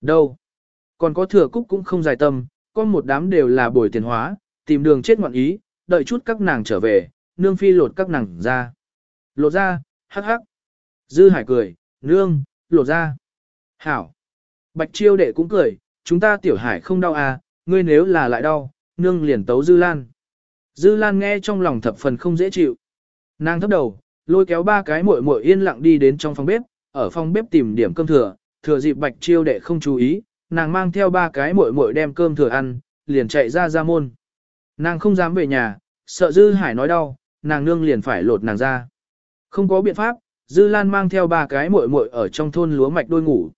Đâu? Còn có thừa cúc cũng không dài tâm, có một đám đều là bồi tiền hóa, tìm đường chết ngoạn ý, đợi chút các nàng trở về, nương phi lột các nàng ra. Lột ra, hắc hắc. Dư hải cười, nương, lột ra. Hảo. Bạch chiêu đệ cũng cười, chúng ta tiểu hải không đau à, ngươi nếu là lại đau, nương liền tấu dư lan. Dư lan nghe trong lòng thập phần không dễ chịu. Nàng thấp đầu, lôi kéo ba cái muội muội yên lặng đi đến trong phòng bếp, ở phòng bếp tìm điểm cơm thừa, thừa dịp bạch chiêu đệ không chú ý, nàng mang theo ba cái muội muội đem cơm thừa ăn, liền chạy ra ra môn. Nàng không dám về nhà, sợ Dư Hải nói đau, nàng nương liền phải lột nàng ra. Không có biện pháp, Dư Lan mang theo ba cái muội muội ở trong thôn lúa mạch đôi ngủ.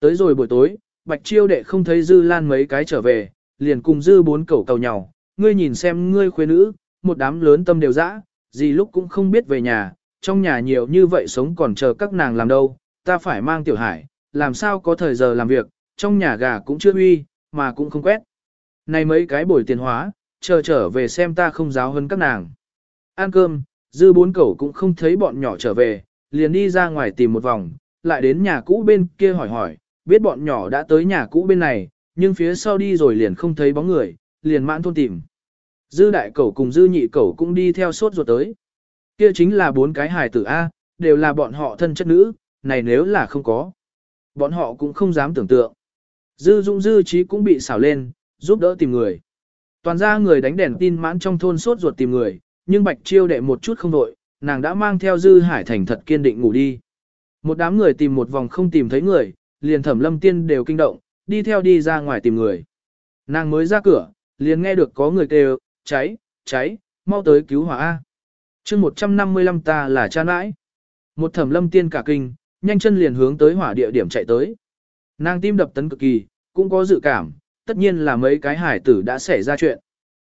Tới rồi buổi tối, Bạch Chiêu đệ không thấy Dư Lan mấy cái trở về, liền cùng Dư bốn cẩu cầu nhau, ngươi nhìn xem ngươi khuê nữ, một đám lớn tâm đều dã, gì lúc cũng không biết về nhà, trong nhà nhiều như vậy sống còn chờ các nàng làm đâu, ta phải mang tiểu hải, làm sao có thời giờ làm việc, trong nhà gà cũng chưa uy, mà cũng không quét. Này mấy cái bồi tiền hóa, chờ trở về xem ta không giáo hơn các nàng. Ăn cơm, dư bốn cẩu cũng không thấy bọn nhỏ trở về, liền đi ra ngoài tìm một vòng, lại đến nhà cũ bên kia hỏi hỏi, biết bọn nhỏ đã tới nhà cũ bên này, nhưng phía sau đi rồi liền không thấy bóng người, liền mãn thôn tìm. Dư đại cẩu cùng dư nhị cẩu cũng đi theo sốt ruột tới. Kia chính là bốn cái hài tử A, đều là bọn họ thân chất nữ, này nếu là không có. Bọn họ cũng không dám tưởng tượng. Dư Dung Dư Trí cũng bị xảo lên, giúp đỡ tìm người. Toàn ra người đánh đèn tin mãn trong thôn sốt ruột tìm người, nhưng Bạch Chiêu đệ một chút không đội, nàng đã mang theo Dư Hải Thành thật kiên định ngủ đi. Một đám người tìm một vòng không tìm thấy người, liền thẩm lâm tiên đều kinh động, đi theo đi ra ngoài tìm người. Nàng mới ra cửa, liền nghe được có người kêu, cháy, cháy, mau tới cứu hỏa A. mươi 155 ta là cha nãi. Một thẩm lâm tiên cả kinh, nhanh chân liền hướng tới hỏa địa điểm chạy tới. Nàng tim đập tấn cực kỳ, cũng có dự cảm, tất nhiên là mấy cái hải tử đã xảy ra chuyện.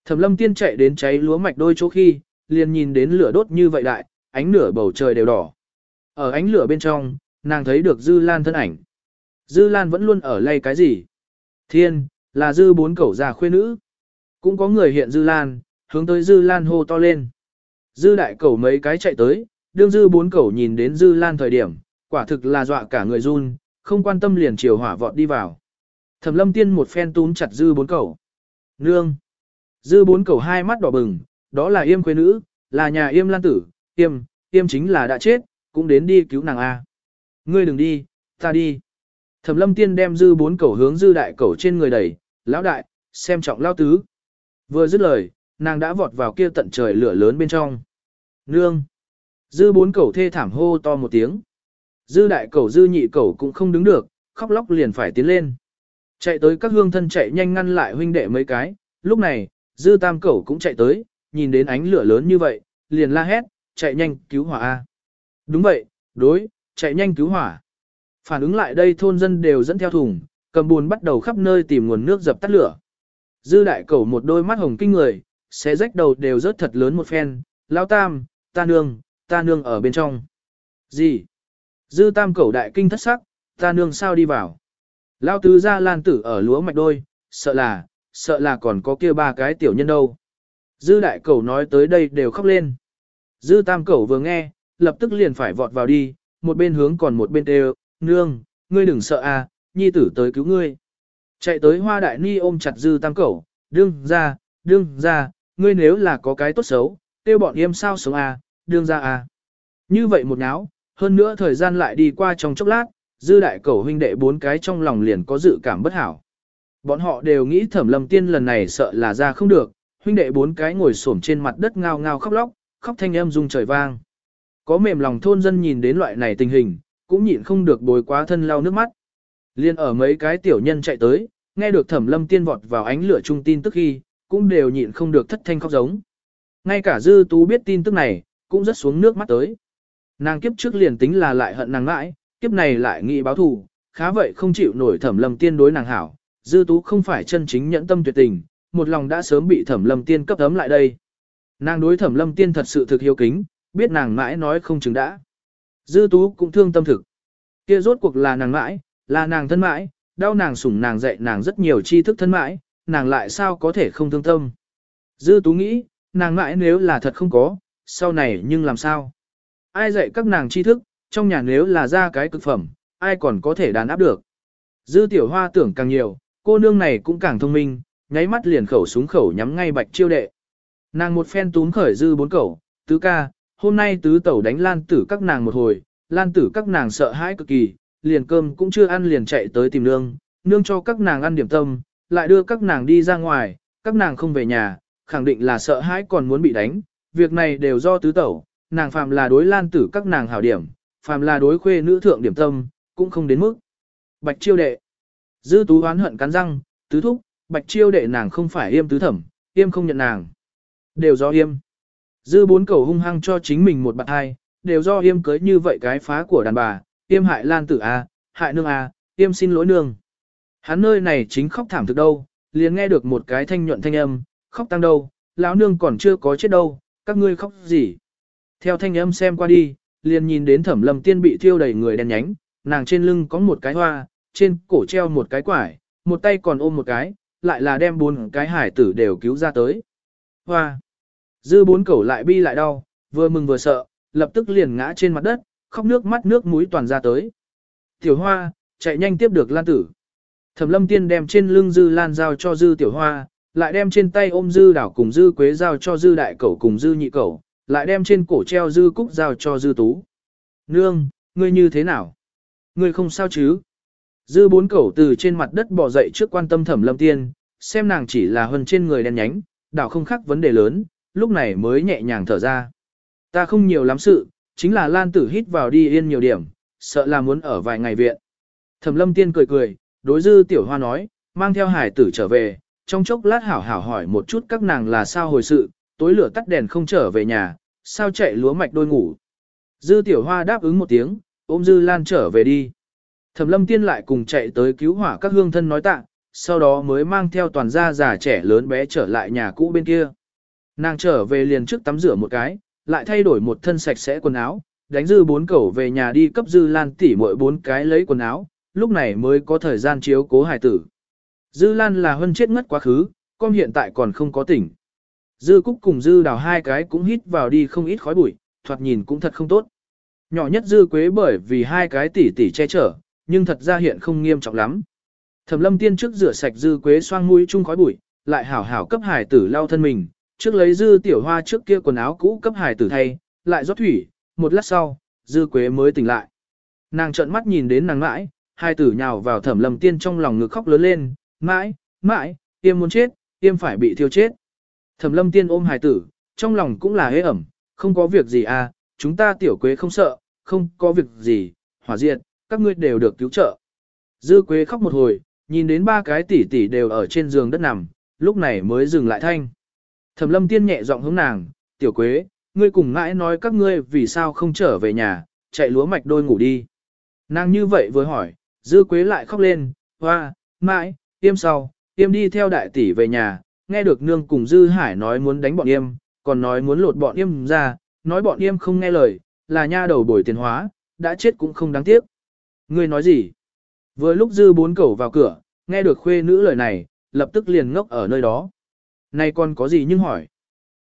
Thẩm lâm tiên chạy đến cháy lúa mạch đôi chỗ khi, liền nhìn đến lửa đốt như vậy đại, ánh lửa bầu trời đều đỏ. Ở ánh lửa bên trong, nàng thấy được Dư Lan thân ảnh. Dư Lan vẫn luôn ở lay cái gì? Thiên, là Dư bốn cẩu già khuê nữ. Cũng có người hiện Dư Lan, hướng tới Dư Lan hô to lên. Dư đại cẩu mấy cái chạy tới, đương Dư bốn cẩu nhìn đến Dư Lan thời điểm, quả thực là dọa cả người run, không quan tâm liền chiều hỏa vọt đi vào. Thẩm lâm tiên một phen túm chặt dư bốn cẩu. Nương! Dư bốn cẩu hai mắt đỏ bừng, đó là yêm quê nữ, là nhà yêm lan tử, yêm, yêm chính là đã chết, cũng đến đi cứu nàng A. Ngươi đừng đi, ta đi. Thẩm lâm tiên đem dư bốn cẩu hướng dư đại cẩu trên người đẩy, lão đại, xem trọng lao tứ. Vừa dứt lời, nàng đã vọt vào kia tận trời lửa lớn bên trong. Nương! Dư bốn cẩu thê thảm hô to một tiếng. Dư đại cẩu dư nhị cẩu cũng không đứng được, khóc lóc liền phải tiến lên. Chạy tới các hương thân chạy nhanh ngăn lại huynh đệ mấy cái, lúc này, dư tam cẩu cũng chạy tới, nhìn đến ánh lửa lớn như vậy, liền la hét, chạy nhanh cứu hỏa A. Đúng vậy, đối, chạy nhanh cứu hỏa. Phản ứng lại đây thôn dân đều dẫn theo thùng, cầm buồn bắt đầu khắp nơi tìm nguồn nước dập tắt lửa. Dư đại cẩu một đôi mắt hồng kinh người, xé rách đầu đều rớt thật lớn một phen, lão tam, ta nương, ta nương ở bên trong. Gì? Dư tam cẩu đại kinh thất sắc, ta nương sao đi vào. Lao tứ ra lan tử ở lúa mạch đôi, sợ là, sợ là còn có kia ba cái tiểu nhân đâu. Dư đại cẩu nói tới đây đều khóc lên. Dư tam cẩu vừa nghe, lập tức liền phải vọt vào đi, một bên hướng còn một bên đều, nương, ngươi đừng sợ à, nhi tử tới cứu ngươi. Chạy tới hoa đại ni ôm chặt dư tam cẩu, đương ra, đương ra, ngươi nếu là có cái tốt xấu, tiêu bọn em sao sống à, đương ra à. Như vậy một náo, hơn nữa thời gian lại đi qua trong chốc lát, dư đại cầu huynh đệ bốn cái trong lòng liền có dự cảm bất hảo. Bọn họ đều nghĩ thẩm lâm tiên lần này sợ là ra không được, huynh đệ bốn cái ngồi xổm trên mặt đất ngao ngao khóc lóc, khóc thanh âm rung trời vang. Có mềm lòng thôn dân nhìn đến loại này tình hình, cũng nhịn không được bồi quá thân lau nước mắt. Liên ở mấy cái tiểu nhân chạy tới, nghe được thẩm lâm tiên vọt vào ánh lửa trung tin tức khi, cũng đều nhịn không được thất thanh khóc giống. Ngay cả dư tú biết tin tức này, cũng rất xuống nước mắt tới. Nàng kiếp trước liền tính là lại hận nàng mãi, kiếp này lại nghĩ báo thù, khá vậy không chịu nổi thẩm lâm tiên đối nàng hảo, dư tú không phải chân chính nhẫn tâm tuyệt tình, một lòng đã sớm bị thẩm lâm tiên cấp ấm lại đây. Nàng đối thẩm lâm tiên thật sự thực hiếu kính, biết nàng mãi nói không chừng đã. Dư tú cũng thương tâm thực. Kia rốt cuộc là nàng mãi, là nàng thân mãi, đau nàng sủng nàng dạy nàng rất nhiều tri thức thân mãi, nàng lại sao có thể không thương tâm. Dư tú nghĩ, nàng mãi nếu là thật không có, sau này nhưng làm sao? Ai dạy các nàng tri thức, trong nhà nếu là ra cái cực phẩm, ai còn có thể đàn áp được. Dư tiểu hoa tưởng càng nhiều, cô nương này cũng càng thông minh, nháy mắt liền khẩu súng khẩu nhắm ngay bạch chiêu đệ. Nàng một phen túm khởi dư bốn cẩu, tứ ca, hôm nay tứ tẩu đánh lan tử các nàng một hồi, lan tử các nàng sợ hãi cực kỳ, liền cơm cũng chưa ăn liền chạy tới tìm nương, nương cho các nàng ăn điểm tâm, lại đưa các nàng đi ra ngoài, các nàng không về nhà, khẳng định là sợ hãi còn muốn bị đánh, việc này đều do tứ tẩu, nàng phàm là đối lan tử các nàng hảo điểm, phàm là đối khuê nữ thượng điểm tâm, cũng không đến mức. Bạch chiêu đệ. Dư tú oán hận cắn răng, tứ thúc, bạch chiêu đệ nàng không phải yêm tứ thẩm, yêm không nhận nàng. Đều do yêm. Dư bốn cầu hung hăng cho chính mình một bạn hai, đều do yêm cưới như vậy cái phá của đàn bà, yêm hại lan tử a, hại nương a, yêm xin lỗi nương. Hắn nơi này chính khóc thảm thực đâu, liền nghe được một cái thanh nhuận thanh âm, khóc tăng đâu, lão nương còn chưa có chết đâu, các ngươi khóc gì. Theo thanh âm xem qua đi, liền nhìn đến thẩm lâm tiên bị thiêu đầy người đen nhánh, nàng trên lưng có một cái hoa, trên cổ treo một cái quải, một tay còn ôm một cái, lại là đem bốn cái hải tử đều cứu ra tới. Hoa! Dư bốn cẩu lại bi lại đau, vừa mừng vừa sợ, lập tức liền ngã trên mặt đất, khóc nước mắt nước mũi toàn ra tới. Tiểu hoa, chạy nhanh tiếp được lan tử. Thẩm lâm tiên đem trên lưng dư lan giao cho dư tiểu hoa, lại đem trên tay ôm dư đảo cùng dư quế giao cho dư đại cẩu cùng dư nhị cẩu, lại đem trên cổ treo dư cúc giao cho dư tú. Nương, ngươi như thế nào? Ngươi không sao chứ? Dư bốn cẩu từ trên mặt đất bò dậy trước quan tâm thẩm lâm tiên, xem nàng chỉ là hơn trên người đen nhánh, đảo không khác vấn đề lớn, lúc này mới nhẹ nhàng thở ra. Ta không nhiều lắm sự, chính là lan tử hít vào đi yên nhiều điểm, sợ là muốn ở vài ngày viện. Thẩm lâm tiên cười cười, đối dư tiểu hoa nói, mang theo hải tử trở về, trong chốc lát hảo hảo hỏi một chút các nàng là sao hồi sự, tối lửa tắt đèn không trở về nhà, sao chạy lúa mạch đôi ngủ. Dư tiểu hoa đáp ứng một tiếng, ôm dư lan trở về đi. Thẩm lâm tiên lại cùng chạy tới cứu hỏa các hương thân nói tạ, sau đó mới mang theo toàn gia già trẻ lớn bé trở lại nhà cũ bên kia. Nàng trở về liền trước tắm rửa một cái, lại thay đổi một thân sạch sẽ quần áo, đánh dư bốn cẩu về nhà đi cấp dư lan tỉ mỗi bốn cái lấy quần áo, lúc này mới có thời gian chiếu cố hài tử. Dư lan là hơn chết ngất quá khứ, con hiện tại còn không có tỉnh. Dư cúc cùng dư đào hai cái cũng hít vào đi không ít khói bụi, thoạt nhìn cũng thật không tốt. Nhỏ nhất dư quế bởi vì hai cái tỉ tỉ che chở, nhưng thật ra hiện không nghiêm trọng lắm. Thẩm lâm tiên trước rửa sạch dư quế xoang mũi chung khói bụi, lại hảo hảo cấp hải tử lau thân mình, trước lấy dư tiểu hoa trước kia quần áo cũ cấp hải tử thay, lại rót thủy, một lát sau, dư quế mới tỉnh lại. Nàng trợn mắt nhìn đến nàng mãi, hai tử nhào vào thẩm lâm tiên trong lòng ngực khóc lớn lên, mãi, mãi, tiêm muốn chết, tiêm phải bị thiêu chết. Thẩm lâm tiên ôm hài tử, trong lòng cũng là hế ẩm, không có việc gì à, chúng ta tiểu quế không sợ, không có việc gì, hỏa diệt, các ngươi đều được cứu trợ. Dư quế khóc một hồi, nhìn đến ba cái tỷ tỷ đều ở trên giường đất nằm, lúc này mới dừng lại thanh. Thẩm lâm tiên nhẹ giọng hướng nàng, tiểu quế, ngươi cùng ngãi nói các ngươi vì sao không trở về nhà, chạy lúa mạch đôi ngủ đi. Nàng như vậy vừa hỏi, dư quế lại khóc lên, hoa, mãi, tiêm sau, tiêm đi theo đại tỷ về nhà, nghe được nương cùng dư hải nói muốn đánh bọn yêm, còn nói muốn lột bọn yêm ra, nói bọn yêm không nghe lời, là nha đầu bồi tiền hóa, đã chết cũng không đáng tiếc. Ngươi nói gì? Vừa lúc dư bốn cẩu vào cửa, nghe được khuê nữ lời này, lập tức liền ngốc ở nơi đó. Này còn có gì nhưng hỏi?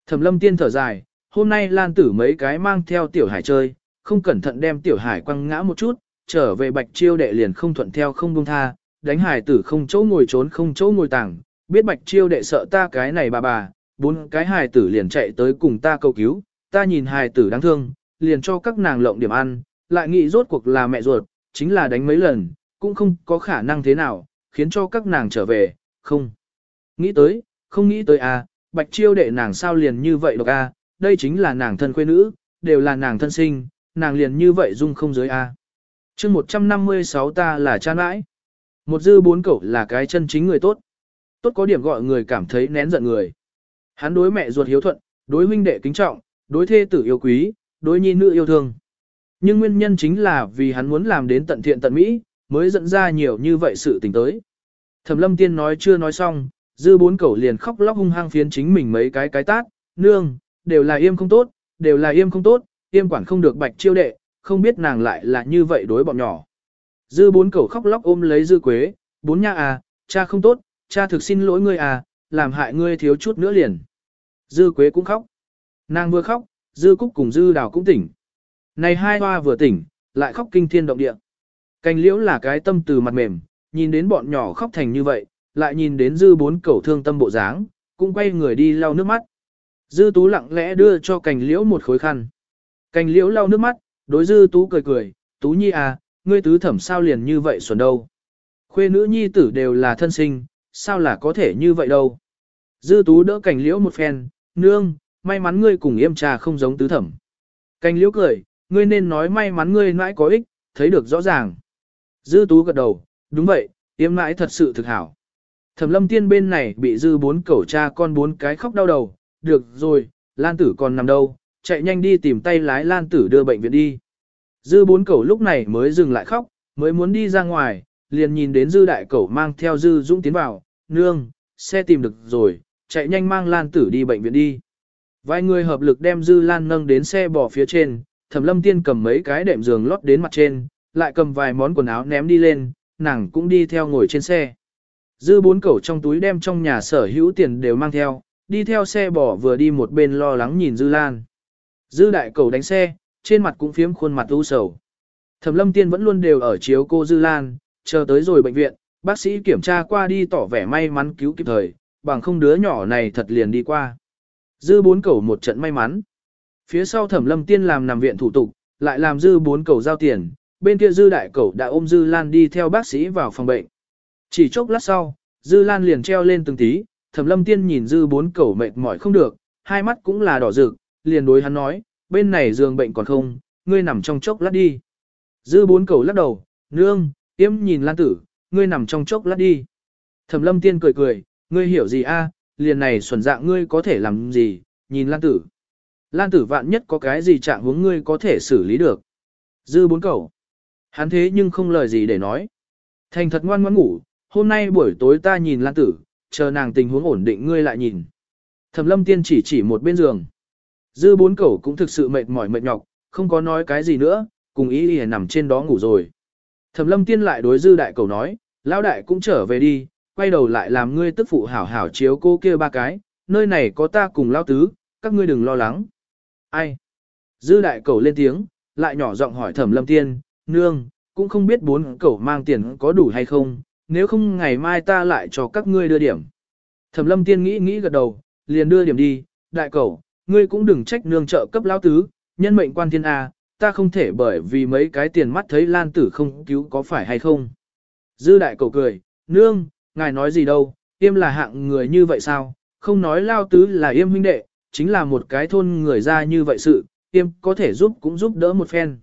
Thẩm lâm tiên thở dài, hôm nay lan tử mấy cái mang theo tiểu hải chơi, không cẩn thận đem tiểu hải quăng ngã một chút, trở về bạch chiêu đệ liền không thuận theo không buông tha, đánh hải tử không chỗ ngồi trốn không chỗ ngồi tảng, biết bạch chiêu đệ sợ ta cái này bà bà, bốn cái hài tử liền chạy tới cùng ta cầu cứu, ta nhìn hài tử đáng thương, liền cho các nàng lộng điểm ăn, lại nghĩ rốt cuộc là mẹ ruột, chính là đánh mấy lần, cũng không có khả năng thế nào, khiến cho các nàng trở về, không. Nghĩ tới, không nghĩ tới à, bạch chiêu đệ nàng sao liền như vậy độc à, đây chính là nàng thân quê nữ, đều là nàng thân sinh, nàng liền như vậy dung không giới à. chương 156 ta là cha nãi. Một dư bốn cậu là cái chân chính người tốt. Tốt có điểm gọi người cảm thấy nén giận người. Hắn đối mẹ ruột hiếu thuận, đối huynh đệ kính trọng, đối thê tử yêu quý, đối nhi nữ yêu thương. Nhưng nguyên nhân chính là vì hắn muốn làm đến tận thiện tận mỹ, mới dẫn ra nhiều như vậy sự tình tới. Thẩm lâm tiên nói chưa nói xong, dư bốn cẩu liền khóc lóc hung hăng phiến chính mình mấy cái cái tát, nương, đều là im không tốt, đều là im không tốt, im quản không được bạch chiêu đệ, không biết nàng lại là như vậy đối bọn nhỏ. Dư bốn cẩu khóc lóc ôm lấy dư quế, bốn nha à, cha không tốt, cha thực xin lỗi ngươi à, làm hại ngươi thiếu chút nữa liền. Dư quế cũng khóc. Nàng vừa khóc, dư cúc cùng dư đào cũng tỉnh. Này hai hoa vừa tỉnh, lại khóc kinh thiên động địa. Cành liễu là cái tâm từ mặt mềm, nhìn đến bọn nhỏ khóc thành như vậy, lại nhìn đến dư bốn cẩu thương tâm bộ dáng, cũng quay người đi lau nước mắt. Dư tú lặng lẽ đưa cho cành liễu một khối khăn. Cành liễu lau nước mắt, đối dư tú cười cười, tú nhi à, ngươi tứ thẩm sao liền như vậy xuẩn đâu. Khuê nữ nhi tử đều là thân sinh, sao là có thể như vậy đâu. Dư tú đỡ cành liễu một phen, nương, may mắn ngươi cùng yêm trà không giống tứ thẩm. Cành liễu cười, ngươi nên nói may mắn ngươi mãi có ích, thấy được rõ ràng. Dư tú gật đầu, đúng vậy, yêm mãi thật sự thực hảo. Thẩm lâm tiên bên này bị dư bốn cẩu cha con bốn cái khóc đau đầu, được rồi, Lan tử còn nằm đâu, chạy nhanh đi tìm tay lái Lan tử đưa bệnh viện đi. Dư bốn cẩu lúc này mới dừng lại khóc, mới muốn đi ra ngoài, liền nhìn đến dư đại cẩu mang theo dư dũng tiến vào, nương, xe tìm được rồi, chạy nhanh mang Lan tử đi bệnh viện đi. Vài người hợp lực đem dư Lan nâng đến xe bò phía trên, thẩm lâm tiên cầm mấy cái đệm giường lót đến mặt trên, lại cầm vài món quần áo ném đi lên, nàng cũng đi theo ngồi trên xe. Dư bốn cẩu trong túi đem trong nhà sở hữu tiền đều mang theo, đi theo xe bò vừa đi một bên lo lắng nhìn Dư Lan. Dư đại cẩu đánh xe, trên mặt cũng phiếm khuôn mặt u sầu. Thẩm lâm tiên vẫn luôn đều ở chiếu cô Dư Lan, chờ tới rồi bệnh viện, bác sĩ kiểm tra qua đi tỏ vẻ may mắn cứu kịp thời, bằng không đứa nhỏ này thật liền đi qua. Dư bốn cẩu một trận may mắn. Phía sau thẩm lâm tiên làm nằm viện thủ tục, lại làm dư bốn cẩu giao tiền, bên kia dư đại cẩu đã ôm dư lan đi theo bác sĩ vào phòng bệnh. Chỉ chốc lát sau, dư lan liền treo lên từng tí, thẩm lâm tiên nhìn dư bốn cẩu mệt mỏi không được, hai mắt cũng là đỏ rực, liền đối hắn nói, bên này giường bệnh còn không, ngươi nằm trong chốc lát đi. Dư bốn cẩu lắc đầu, nương, tiêm nhìn lan tử, ngươi nằm trong chốc lát đi. Thẩm lâm tiên cười cười, ngươi hiểu gì a? liền này xuẩn dạng ngươi có thể làm gì, nhìn lan tử. Lan tử vạn nhất có cái gì trạng hướng ngươi có thể xử lý được. Dư bốn Cầu, Hắn thế nhưng không lời gì để nói. Thành thật ngoan ngoãn ngủ, hôm nay buổi tối ta nhìn Lan Tử, chờ nàng tình huống ổn định ngươi lại nhìn. Thẩm lâm tiên chỉ chỉ một bên giường. Dư bốn Cầu cũng thực sự mệt mỏi mệt nhọc, không có nói cái gì nữa, cùng ý ý nằm trên đó ngủ rồi. Thẩm lâm tiên lại đối dư đại Cầu nói, lão đại cũng trở về đi, quay đầu lại làm ngươi tức phụ hảo hảo chiếu cô kia ba cái, nơi này có ta cùng lao tứ, các ngươi đừng lo lắng. Ai? Dư đại cầu lên tiếng, lại nhỏ giọng hỏi thẩm lâm tiên, nương, cũng không biết bốn cầu mang tiền có đủ hay không, nếu không ngày mai ta lại cho các ngươi đưa điểm. Thẩm lâm tiên nghĩ nghĩ gật đầu, liền đưa điểm đi, đại cẩu, ngươi cũng đừng trách nương trợ cấp lão tứ, nhân mệnh quan thiên A, ta không thể bởi vì mấy cái tiền mắt thấy lan tử không cứu có phải hay không. Dư đại cẩu cười, nương, ngài nói gì đâu, yêm là hạng người như vậy sao, không nói lao tứ là yêm huynh đệ, chính là một cái thôn người ra như vậy sự, yêm có thể giúp cũng giúp đỡ một phen.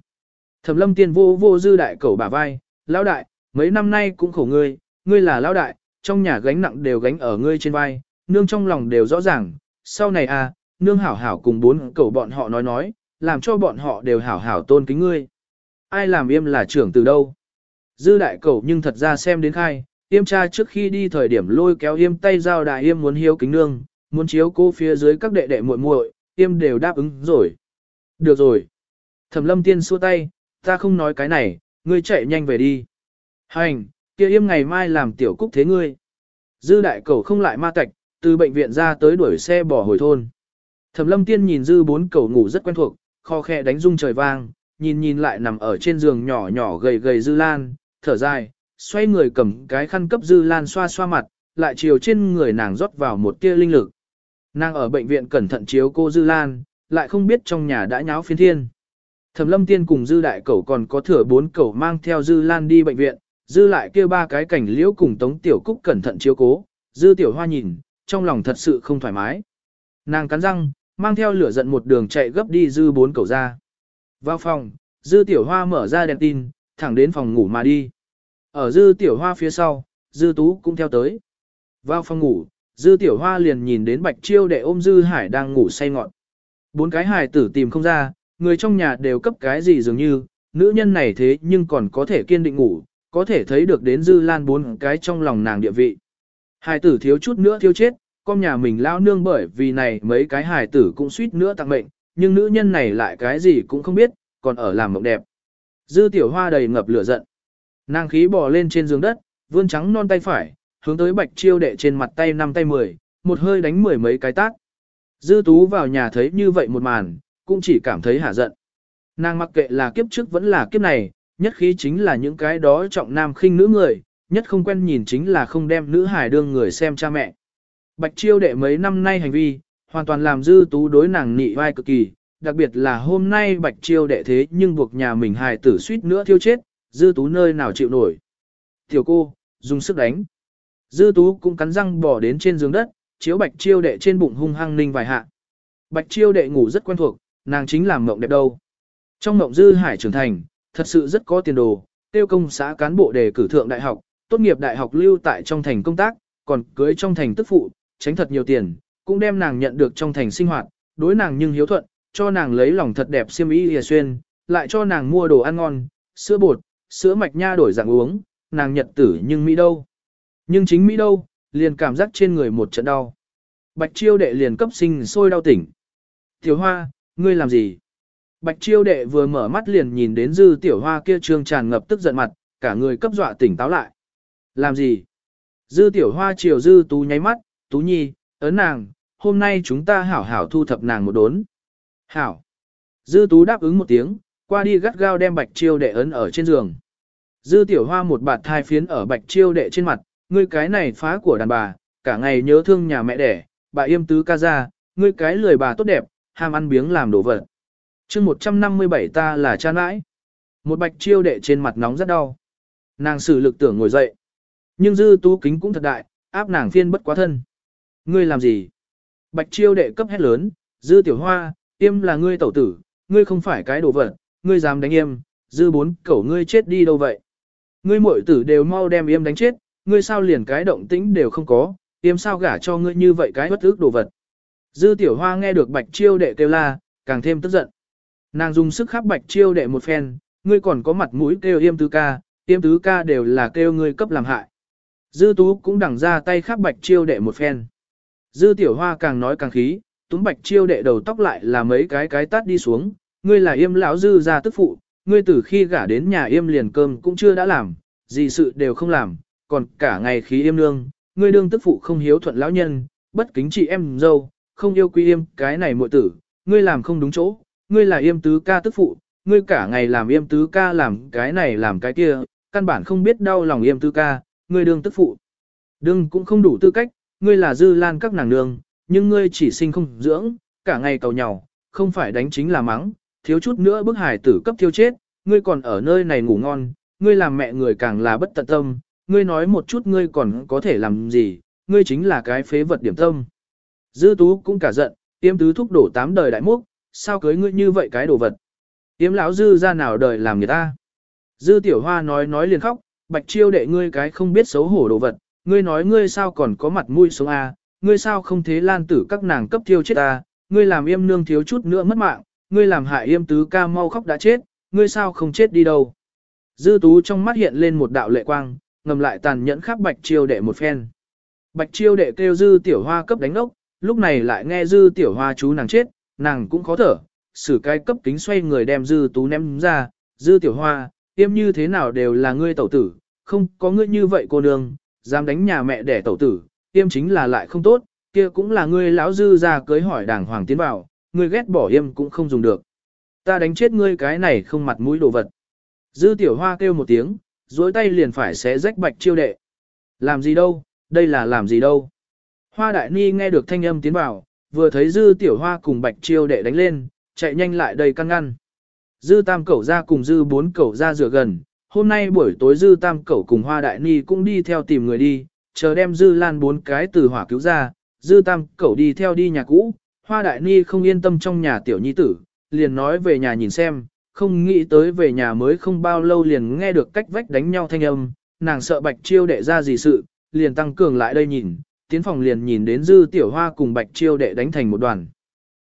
Thẩm lâm tiên vô vô dư đại cẩu bả vai, lão đại, mấy năm nay cũng khổ ngươi, ngươi là lão đại, trong nhà gánh nặng đều gánh ở ngươi trên vai, nương trong lòng đều rõ ràng, sau này à, nương hảo hảo cùng bốn cẩu bọn họ nói nói, làm cho bọn họ đều hảo hảo tôn kính ngươi. Ai làm im là trưởng từ đâu? Dư đại cầu nhưng thật ra xem đến khai, yêm cha trước khi đi thời điểm lôi kéo yêm tay giao đại yêm muốn hiếu kính nương, muốn chiếu cô phía dưới các đệ đệ muội muội, yêm đều đáp ứng rồi. Được rồi. Thẩm lâm tiên xua tay, ta không nói cái này, ngươi chạy nhanh về đi. Hành, kia yêm ngày mai làm tiểu cúc thế ngươi. Dư đại cầu không lại ma tạch, từ bệnh viện ra tới đuổi xe bỏ hồi thôn. Thẩm lâm tiên nhìn dư bốn cầu ngủ rất quen thuộc, kho khe đánh rung trời vang, nhìn nhìn lại nằm ở trên giường nhỏ nhỏ gầy gầy dư lan, thở dài, xoay người cầm cái khăn cấp dư lan xoa xoa mặt, lại chiều trên người nàng rót vào một tia linh lực. Nàng ở bệnh viện cẩn thận chiếu cô dư lan, lại không biết trong nhà đã nháo phiên thiên. Thẩm lâm tiên cùng dư đại cẩu còn có thừa bốn cẩu mang theo dư lan đi bệnh viện, dư lại kia ba cái cảnh liễu cùng tống tiểu cúc cẩn thận chiếu cố, dư tiểu hoa nhìn, trong lòng thật sự không thoải mái. Nàng cắn răng, mang theo lửa giận một đường chạy gấp đi dư bốn cẩu ra. Vào phòng, dư tiểu hoa mở ra đèn tin, thẳng đến phòng ngủ mà đi. Ở dư tiểu hoa phía sau, dư tú cũng theo tới. Vào phòng ngủ, dư tiểu hoa liền nhìn đến bạch chiêu đệ ôm dư hải đang ngủ say ngọn. Bốn cái hải tử tìm không ra, người trong nhà đều cấp cái gì dường như, nữ nhân này thế nhưng còn có thể kiên định ngủ, có thể thấy được đến dư lan bốn cái trong lòng nàng địa vị. hải tử thiếu chút nữa thiếu chết, con nhà mình lao nương bởi vì này mấy cái hải tử cũng suýt nữa tặng mệnh, nhưng nữ nhân này lại cái gì cũng không biết, còn ở làm mộng đẹp. Dư tiểu hoa đầy ngập lửa giận. Nàng khí bò lên trên giường đất, vươn trắng non tay phải, hướng tới bạch chiêu đệ trên mặt tay năm tay mười, một hơi đánh mười mấy cái tác. Dư tú vào nhà thấy như vậy một màn, cũng chỉ cảm thấy hả giận. Nàng mặc kệ là kiếp trước vẫn là kiếp này, nhất khí chính là những cái đó trọng nam khinh nữ người, nhất không quen nhìn chính là không đem nữ hải đương người xem cha mẹ. Bạch chiêu đệ mấy năm nay hành vi, hoàn toàn làm dư tú đối nàng nị vai cực kỳ, đặc biệt là hôm nay bạch chiêu đệ thế nhưng buộc nhà mình hài tử suýt nữa thiêu chết, dư tú nơi nào chịu nổi. Tiểu cô, dùng sức đánh. Dư tú cũng cắn răng bỏ đến trên giường đất, chiếu bạch chiêu đệ trên bụng hung hăng ninh vài hạ. Bạch chiêu đệ ngủ rất quen thuộc, nàng chính làm mộng đẹp đâu. Trong mộng dư hải trưởng thành, thật sự rất có tiền đồ, tiêu công xã cán bộ đề cử thượng đại học, tốt nghiệp đại học lưu tại trong thành công tác, còn cưới trong thành tức phụ, tránh thật nhiều tiền, cũng đem nàng nhận được trong thành sinh hoạt, đối nàng nhưng hiếu thuận, cho nàng lấy lòng thật đẹp xiêm y lìa xuyên, lại cho nàng mua đồ ăn ngon, sữa bột, sữa mạch nha đổi dạng uống, nàng nhật tử nhưng Mỹ đâu. Nhưng chính Mỹ đâu, liền cảm giác trên người một trận đau. Bạch chiêu đệ liền cấp sinh sôi đau tỉnh. Tiểu hoa, ngươi làm gì? Bạch chiêu đệ vừa mở mắt liền nhìn đến dư tiểu hoa kia trương tràn ngập tức giận mặt, cả người cấp dọa tỉnh táo lại. Làm gì? Dư tiểu hoa chiều dư tú nháy mắt, tú nhi, ấn nàng, hôm nay chúng ta hảo hảo thu thập nàng một đốn. Hảo. Dư tú đáp ứng một tiếng, qua đi gắt gao đem bạch chiêu đệ ấn ở trên giường. Dư tiểu hoa một bạt thai phiến ở bạch chiêu đệ trên mặt, ngươi cái này phá của đàn bà, cả ngày nhớ thương nhà mẹ đẻ, bà yêm tứ ca ra, ngươi cái lười bà tốt đẹp, ham ăn biếng làm đồ vật. chương 157 ta là cha nãi. Một bạch chiêu đệ trên mặt nóng rất đau. Nàng sử lực tưởng ngồi dậy. Nhưng dư tú kính cũng thật đại, áp nàng phiên bất quá thân. Ngươi làm gì? Bạch chiêu đệ cấp hét lớn, dư tiểu hoa, Yêm là ngươi tẩu tử, ngươi không phải cái đồ vật, ngươi dám đánh yêm, dư bốn cẩu ngươi chết đi đâu vậy? Ngươi muội tử đều mau đem yêm đánh chết, ngươi sao liền cái động tĩnh đều không có, yêm sao gả cho ngươi như vậy cái bất ước đồ vật. Dư tiểu hoa nghe được bạch chiêu đệ kêu la, càng thêm tức giận. Nàng dùng sức khắp bạch chiêu đệ một phen, ngươi còn có mặt mũi kêu yêm tứ ca, yêm tứ ca đều là kêu ngươi cấp làm hại. Dư tú cũng đẳng ra tay khắp bạch chiêu đệ một phen. Dư tiểu hoa càng nói càng khí, túm bạch chiêu đệ đầu tóc lại là mấy cái cái tát đi xuống, ngươi là yêm lão dư ra tức phụ, ngươi từ khi gả đến nhà yêm liền cơm cũng chưa đã làm, gì sự đều không làm, còn cả ngày khí yêm nương, ngươi đương tức phụ không hiếu thuận lão nhân, bất kính chị em dâu, không yêu quý yêm cái này muội tử, ngươi làm không đúng chỗ, ngươi là yêm tứ ca tức phụ, ngươi cả ngày làm yêm tứ ca làm cái này làm cái kia, căn bản không biết đau lòng yêm tứ ca, ngươi đương tức phụ. Đương cũng không đủ tư cách, ngươi là dư lan các nàng nương, nhưng ngươi chỉ sinh không dưỡng, cả ngày cầu nhau, không phải đánh chính là mắng, thiếu chút nữa bức hải tử cấp thiêu chết, ngươi còn ở nơi này ngủ ngon, ngươi làm mẹ người càng là bất tận tâm, ngươi nói một chút ngươi còn có thể làm gì, ngươi chính là cái phế vật điểm tâm. Dư tú cũng cả giận, tiêm tứ thúc đổ tám đời đại múc, sao cưới ngươi như vậy cái đồ vật. Tiêm lão dư ra nào đời làm người ta. Dư tiểu hoa nói nói liền khóc, bạch chiêu đệ ngươi cái không biết xấu hổ đồ vật, ngươi nói ngươi sao còn có mặt mũi sống a ngươi sao không thế lan tử các nàng cấp thiêu chết ta, ngươi làm yêm nương thiếu chút nữa mất mạng, ngươi làm hại yêm tứ ca mau khóc đã chết, ngươi sao không chết đi đâu. Dư tú trong mắt hiện lên một đạo lệ quang, ngầm lại tàn nhẫn khắc bạch chiêu đệ một phen. Bạch chiêu đệ kêu dư tiểu hoa cấp đánh ốc, lúc này lại nghe dư tiểu hoa chú nàng chết, nàng cũng khó thở, sử cái cấp kính xoay người đem dư tú ném ra, dư tiểu hoa, yêm như thế nào đều là ngươi tẩu tử, không có ngươi như vậy cô nương, dám đánh nhà mẹ đẻ tẩu tử, yêm chính là lại không tốt, kia cũng là ngươi lão dư ra cưới hỏi đàng hoàng tiến vào, ngươi ghét bỏ yêm cũng không dùng được. Ta đánh chết ngươi cái này không mặt mũi đồ vật. Dư tiểu hoa kêu một tiếng, dối tay liền phải xé rách bạch chiêu đệ. Làm gì đâu, đây là làm gì đâu. Hoa đại ni nghe được thanh âm tiến vào, vừa thấy dư tiểu hoa cùng bạch chiêu đệ đánh lên, chạy nhanh lại đầy căng ngăn. Dư tam cẩu ra cùng dư bốn cẩu ra rửa gần, hôm nay buổi tối dư tam cẩu cùng hoa đại ni cũng đi theo tìm người đi, chờ đem dư lan bốn cái từ hỏa cứu ra, dư tam cẩu đi theo đi nhà cũ, hoa đại ni không yên tâm trong nhà tiểu nhi tử, liền nói về nhà nhìn xem, không nghĩ tới về nhà mới không bao lâu liền nghe được cách vách đánh nhau thanh âm, nàng sợ bạch chiêu đệ ra gì sự, liền tăng cường lại đây nhìn, tiến phòng liền nhìn đến dư tiểu hoa cùng bạch chiêu đệ đánh thành một đoàn.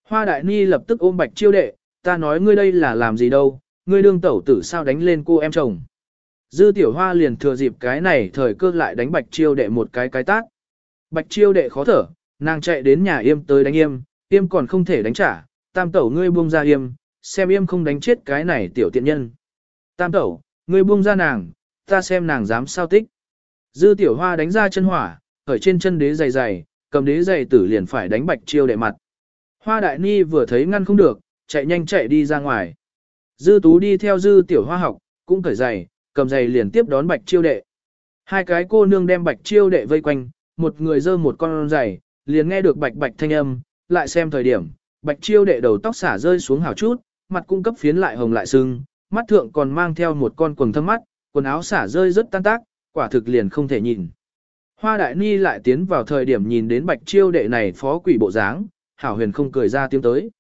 Hoa đại ni lập tức ôm bạch chiêu đệ, ta nói ngươi đây là làm gì đâu, ngươi đương tẩu tử sao đánh lên cô em chồng. Dư tiểu hoa liền thừa dịp cái này thời cơ lại đánh bạch chiêu đệ một cái cái tác. Bạch chiêu đệ khó thở, nàng chạy đến nhà yêm tới đánh yêm, yêm còn không thể đánh trả, tam tẩu ngươi buông ra yêm, xem yêm không đánh chết cái này tiểu tiện nhân. Tam tẩu, ngươi buông ra nàng, ta xem nàng dám sao tích. Dư tiểu hoa đánh ra chân hỏa, ở trên chân đế dày dày, cầm đế dày tử liền phải đánh bạch chiêu đệ mặt. Hoa đại ni vừa thấy ngăn không được, chạy nhanh chạy đi ra ngoài. Dư tú đi theo dư tiểu hoa học, cũng cởi giày, cầm giày liền tiếp đón bạch chiêu đệ. Hai cái cô nương đem bạch chiêu đệ vây quanh, một người dơ một con giày, liền nghe được bạch bạch thanh âm, lại xem thời điểm, bạch chiêu đệ đầu tóc xả rơi xuống hào chút, mặt cung cấp phiến lại hồng lại sưng, mắt thượng còn mang theo một con quần thâm mắt, quần áo xả rơi rất tan tác, quả thực liền không thể nhìn. Hoa đại ni lại tiến vào thời điểm nhìn đến bạch chiêu đệ này phó quỷ bộ dáng, hảo huyền không cười ra tiếng tới.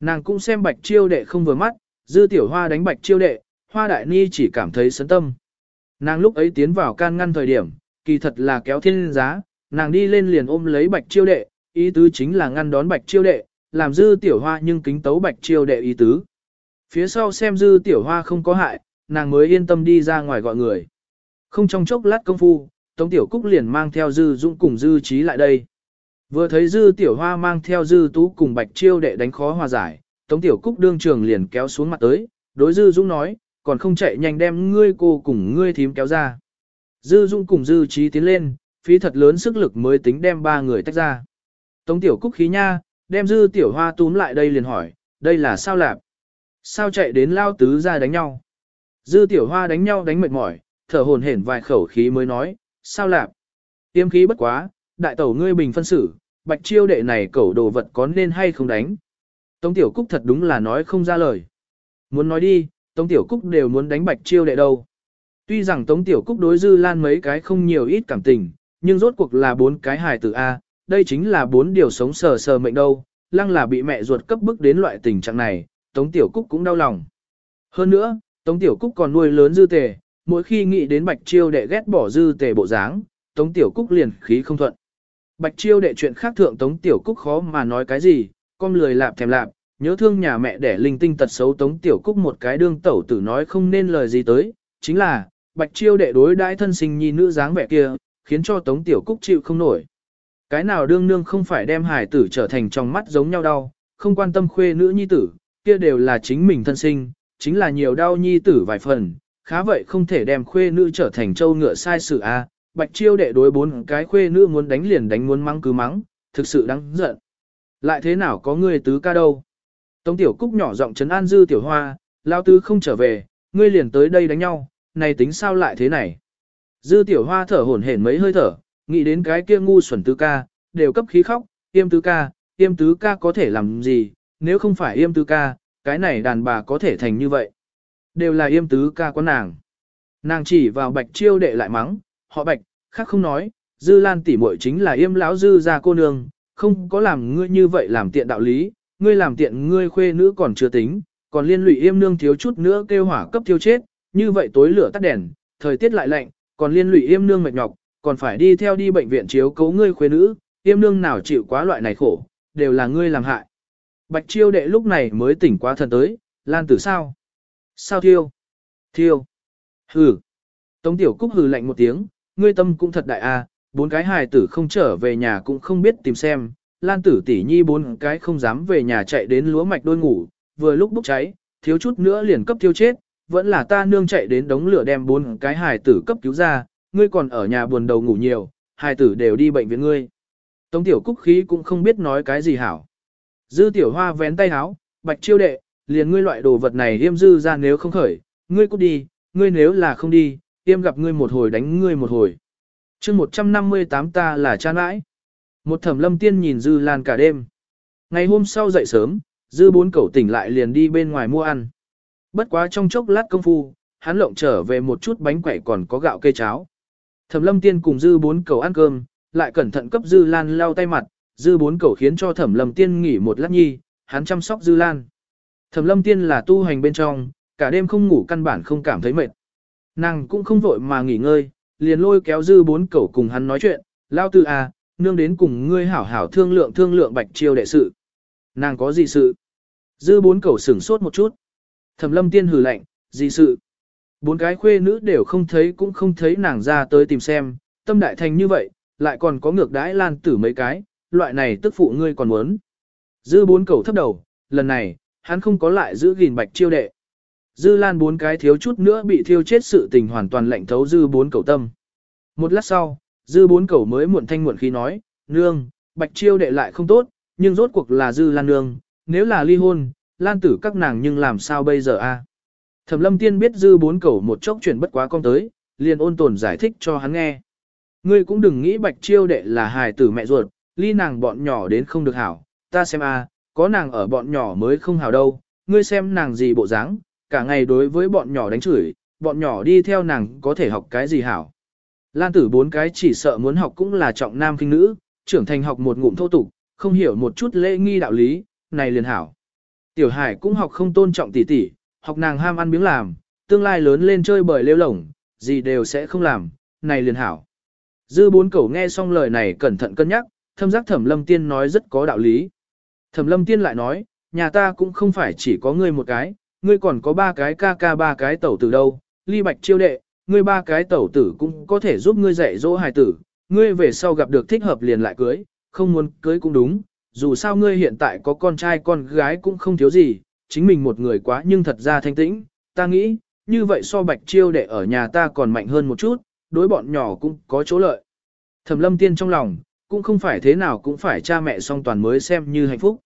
Nàng cũng xem bạch chiêu đệ không vừa mắt, dư tiểu hoa đánh bạch chiêu đệ, hoa đại ni chỉ cảm thấy sấn tâm. Nàng lúc ấy tiến vào can ngăn thời điểm, kỳ thật là kéo thiên giá, nàng đi lên liền ôm lấy bạch chiêu đệ, ý tứ chính là ngăn đón bạch chiêu đệ, làm dư tiểu hoa nhưng kính tấu bạch chiêu đệ ý tứ. Phía sau xem dư tiểu hoa không có hại, nàng mới yên tâm đi ra ngoài gọi người. Không trong chốc lát công phu, Tống Tiểu Cúc liền mang theo dư dũng cùng dư trí lại đây. Vừa thấy dư tiểu hoa mang theo dư tú cùng bạch chiêu đệ đánh khó hòa giải, Tống Tiểu Cúc đương trường liền kéo xuống mặt tới, đối dư dũng nói, còn không chạy nhanh đem ngươi cô cùng ngươi thím kéo ra. Dư dung cùng dư trí tiến lên, phí thật lớn sức lực mới tính đem ba người tách ra. Tống Tiểu Cúc khí nha, đem dư tiểu hoa túm lại đây liền hỏi, đây là sao lạp? Sao chạy đến lao tứ ra đánh nhau? Dư tiểu hoa đánh nhau đánh mệt mỏi, thở hồn hển vài khẩu khí mới nói, sao lạp? Tiêm khí bất quá, đại tẩu ngươi bình phân xử, bạch chiêu đệ này cẩu đồ vật có nên hay không đánh? Tống tiểu cúc thật đúng là nói không ra lời. Muốn nói đi, Tống tiểu cúc đều muốn đánh bạch chiêu đệ đâu. Tuy rằng Tống tiểu cúc đối dư lan mấy cái không nhiều ít cảm tình, nhưng rốt cuộc là bốn cái hài tử A, đây chính là bốn điều sống sờ sờ mệnh đâu, lăng là bị mẹ ruột cấp bức đến loại tình trạng này, Tống Tiểu Cúc cũng đau lòng. Hơn nữa, Tống Tiểu Cúc còn nuôi lớn dư tề, mỗi khi nghĩ đến Bạch Chiêu đệ ghét bỏ dư tề bộ dáng, Tống Tiểu Cúc liền khí không thuận. Bạch Chiêu đệ chuyện khác thượng Tống Tiểu Cúc khó mà nói cái gì, con lười lạp thèm lạp, nhớ thương nhà mẹ đẻ linh tinh tật xấu Tống Tiểu Cúc một cái đương tẩu tử nói không nên lời gì tới, chính là, Bạch Chiêu đệ đối đãi thân sinh nhi nữ dáng vẻ kia, khiến cho Tống Tiểu Cúc chịu không nổi. Cái nào đương nương không phải đem hải tử trở thành trong mắt giống nhau đau, không quan tâm khuê nữ nhi tử, kia đều là chính mình thân sinh, chính là nhiều đau nhi tử vài phần, khá vậy không thể đem khuê nữ trở thành châu ngựa sai sự a. Bạch chiêu đệ đối bốn cái khuê nữ muốn đánh liền đánh muốn mắng cứ mắng, thực sự đáng giận. Lại thế nào có người tứ ca đâu? Tống tiểu cúc nhỏ giọng trấn an dư tiểu hoa, lao tứ không trở về, ngươi liền tới đây đánh nhau, này tính sao lại thế này? Dư tiểu hoa thở hổn hển mấy hơi thở, nghĩ đến cái kia ngu xuẩn tứ ca, đều cấp khí khóc, yêm tứ ca, yêm tứ ca có thể làm gì, nếu không phải yêm tứ ca, cái này đàn bà có thể thành như vậy. Đều là yêm tứ ca con nàng. Nàng chỉ vào bạch chiêu đệ lại mắng, họ bạch, khác không nói, dư lan tỉ muội chính là yêm lão dư ra cô nương, không có làm ngươi như vậy làm tiện đạo lý, ngươi làm tiện ngươi khuê nữ còn chưa tính, còn liên lụy yêm nương thiếu chút nữa kêu hỏa cấp thiêu chết, như vậy tối lửa tắt đèn, thời tiết lại lạnh, còn liên lụy yêm nương mệt nhọc, còn phải đi theo đi bệnh viện chiếu cấu ngươi khuê nữ, yêm nương nào chịu quá loại này khổ, đều là ngươi làm hại. Bạch chiêu đệ lúc này mới tỉnh quá thần tới, lan tử sao? Sao thiêu? Thiêu. Hừ. Tống tiểu cúc hừ lạnh một tiếng, ngươi tâm cũng thật đại a, bốn cái hài tử không trở về nhà cũng không biết tìm xem, lan tử tỷ nhi bốn cái không dám về nhà chạy đến lúa mạch đôi ngủ, vừa lúc bốc cháy, thiếu chút nữa liền cấp thiêu chết, vẫn là ta nương chạy đến đống lửa đem bốn cái hài tử cấp cứu ra, ngươi còn ở nhà buồn đầu ngủ nhiều, hài tử đều đi bệnh viện ngươi. Tống tiểu cúc khí cũng không biết nói cái gì hảo. Dư tiểu hoa vén tay háo, bạch chiêu đệ, liền ngươi loại đồ vật này yêm dư ra nếu không khởi, ngươi cút đi, ngươi nếu là không đi, yêm gặp ngươi một hồi đánh ngươi một hồi. chương 158 ta là cha nãi. Một thẩm lâm tiên nhìn dư lan cả đêm. Ngày hôm sau dậy sớm, dư bốn cậu tỉnh lại liền đi bên ngoài mua ăn. Bất quá trong chốc lát công phu, hắn lộng trở về một chút bánh quẩy còn có gạo cây cháo. Thẩm lâm tiên cùng dư bốn cậu ăn cơm, lại cẩn thận cấp dư lan lau tay mặt, dư bốn cậu khiến cho thẩm lâm tiên nghỉ một lát nhi, hắn chăm sóc dư lan. Thẩm lâm tiên là tu hành bên trong, cả đêm không ngủ căn bản không cảm thấy mệt. Nàng cũng không vội mà nghỉ ngơi, liền lôi kéo dư bốn cậu cùng hắn nói chuyện, lao tư à, nương đến cùng ngươi hảo hảo thương lượng thương lượng bạch chiêu đệ sự. Nàng có gì sự? Dư bốn cầu sửng sốt một chút. Thẩm lâm tiên hừ lạnh, gì sự? Bốn cái khuê nữ đều không thấy cũng không thấy nàng ra tới tìm xem, tâm đại thành như vậy, lại còn có ngược đãi lan tử mấy cái, loại này tức phụ ngươi còn muốn. Dư bốn cầu thấp đầu, lần này, hắn không có lại giữ gìn bạch chiêu đệ. Dư lan bốn cái thiếu chút nữa bị thiêu chết sự tình hoàn toàn lạnh thấu dư bốn cầu tâm. Một lát sau, dư bốn cầu mới muộn thanh muộn khi nói, nương, bạch chiêu đệ lại không tốt, nhưng rốt cuộc là dư lan nương, nếu là ly hôn, lan tử các nàng nhưng làm sao bây giờ a? Thẩm lâm tiên biết dư bốn cầu một chốc chuyển bất quá con tới, liền ôn tồn giải thích cho hắn nghe. Ngươi cũng đừng nghĩ bạch chiêu đệ là hài tử mẹ ruột, ly nàng bọn nhỏ đến không được hảo, ta xem a, có nàng ở bọn nhỏ mới không hảo đâu, ngươi xem nàng gì bộ dáng, cả ngày đối với bọn nhỏ đánh chửi, bọn nhỏ đi theo nàng có thể học cái gì hảo. Lan tử bốn cái chỉ sợ muốn học cũng là trọng nam kinh nữ, trưởng thành học một ngụm thô tục, không hiểu một chút lễ nghi đạo lý, này liền hảo. Tiểu hải cũng học không tôn trọng tỷ tỷ, học nàng ham ăn miếng làm, tương lai lớn lên chơi bời lêu lổng, gì đều sẽ không làm, này liền hảo. Dư bốn cẩu nghe xong lời này cẩn thận cân nhắc, thâm giác thẩm lâm tiên nói rất có đạo lý. Thẩm lâm tiên lại nói, nhà ta cũng không phải chỉ có ngươi một cái, ngươi còn có ba cái ca ca ba cái tẩu từ đâu, ly bạch chiêu đệ, ngươi ba cái tẩu tử cũng có thể giúp ngươi dạy dỗ hài tử, ngươi về sau gặp được thích hợp liền lại cưới, không muốn cưới cũng đúng, dù sao ngươi hiện tại có con trai con gái cũng không thiếu gì, chính mình một người quá nhưng thật ra thanh tĩnh, ta nghĩ, như vậy so bạch chiêu đệ ở nhà ta còn mạnh hơn một chút, đối bọn nhỏ cũng có chỗ lợi. Thẩm lâm tiên trong lòng, cũng không phải thế nào cũng phải cha mẹ song toàn mới xem như hạnh phúc.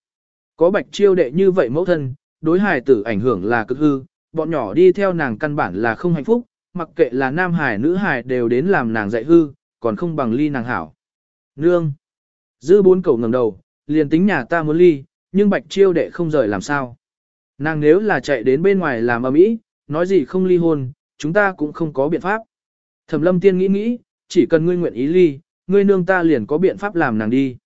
Có bạch chiêu đệ như vậy mẫu thân, đối hài tử ảnh hưởng là cực hư, bọn nhỏ đi theo nàng căn bản là không hạnh phúc, mặc kệ là nam hải nữ hải đều đến làm nàng dạy hư, còn không bằng ly nàng hảo. Nương! Dư bốn cầu ngẩng đầu, liền tính nhà ta muốn ly, nhưng bạch chiêu đệ không rời làm sao. Nàng nếu là chạy đến bên ngoài làm ầm ĩ, nói gì không ly hôn, chúng ta cũng không có biện pháp. Thẩm lâm tiên nghĩ nghĩ, chỉ cần ngươi nguyện ý ly, ngươi nương ta liền có biện pháp làm nàng đi.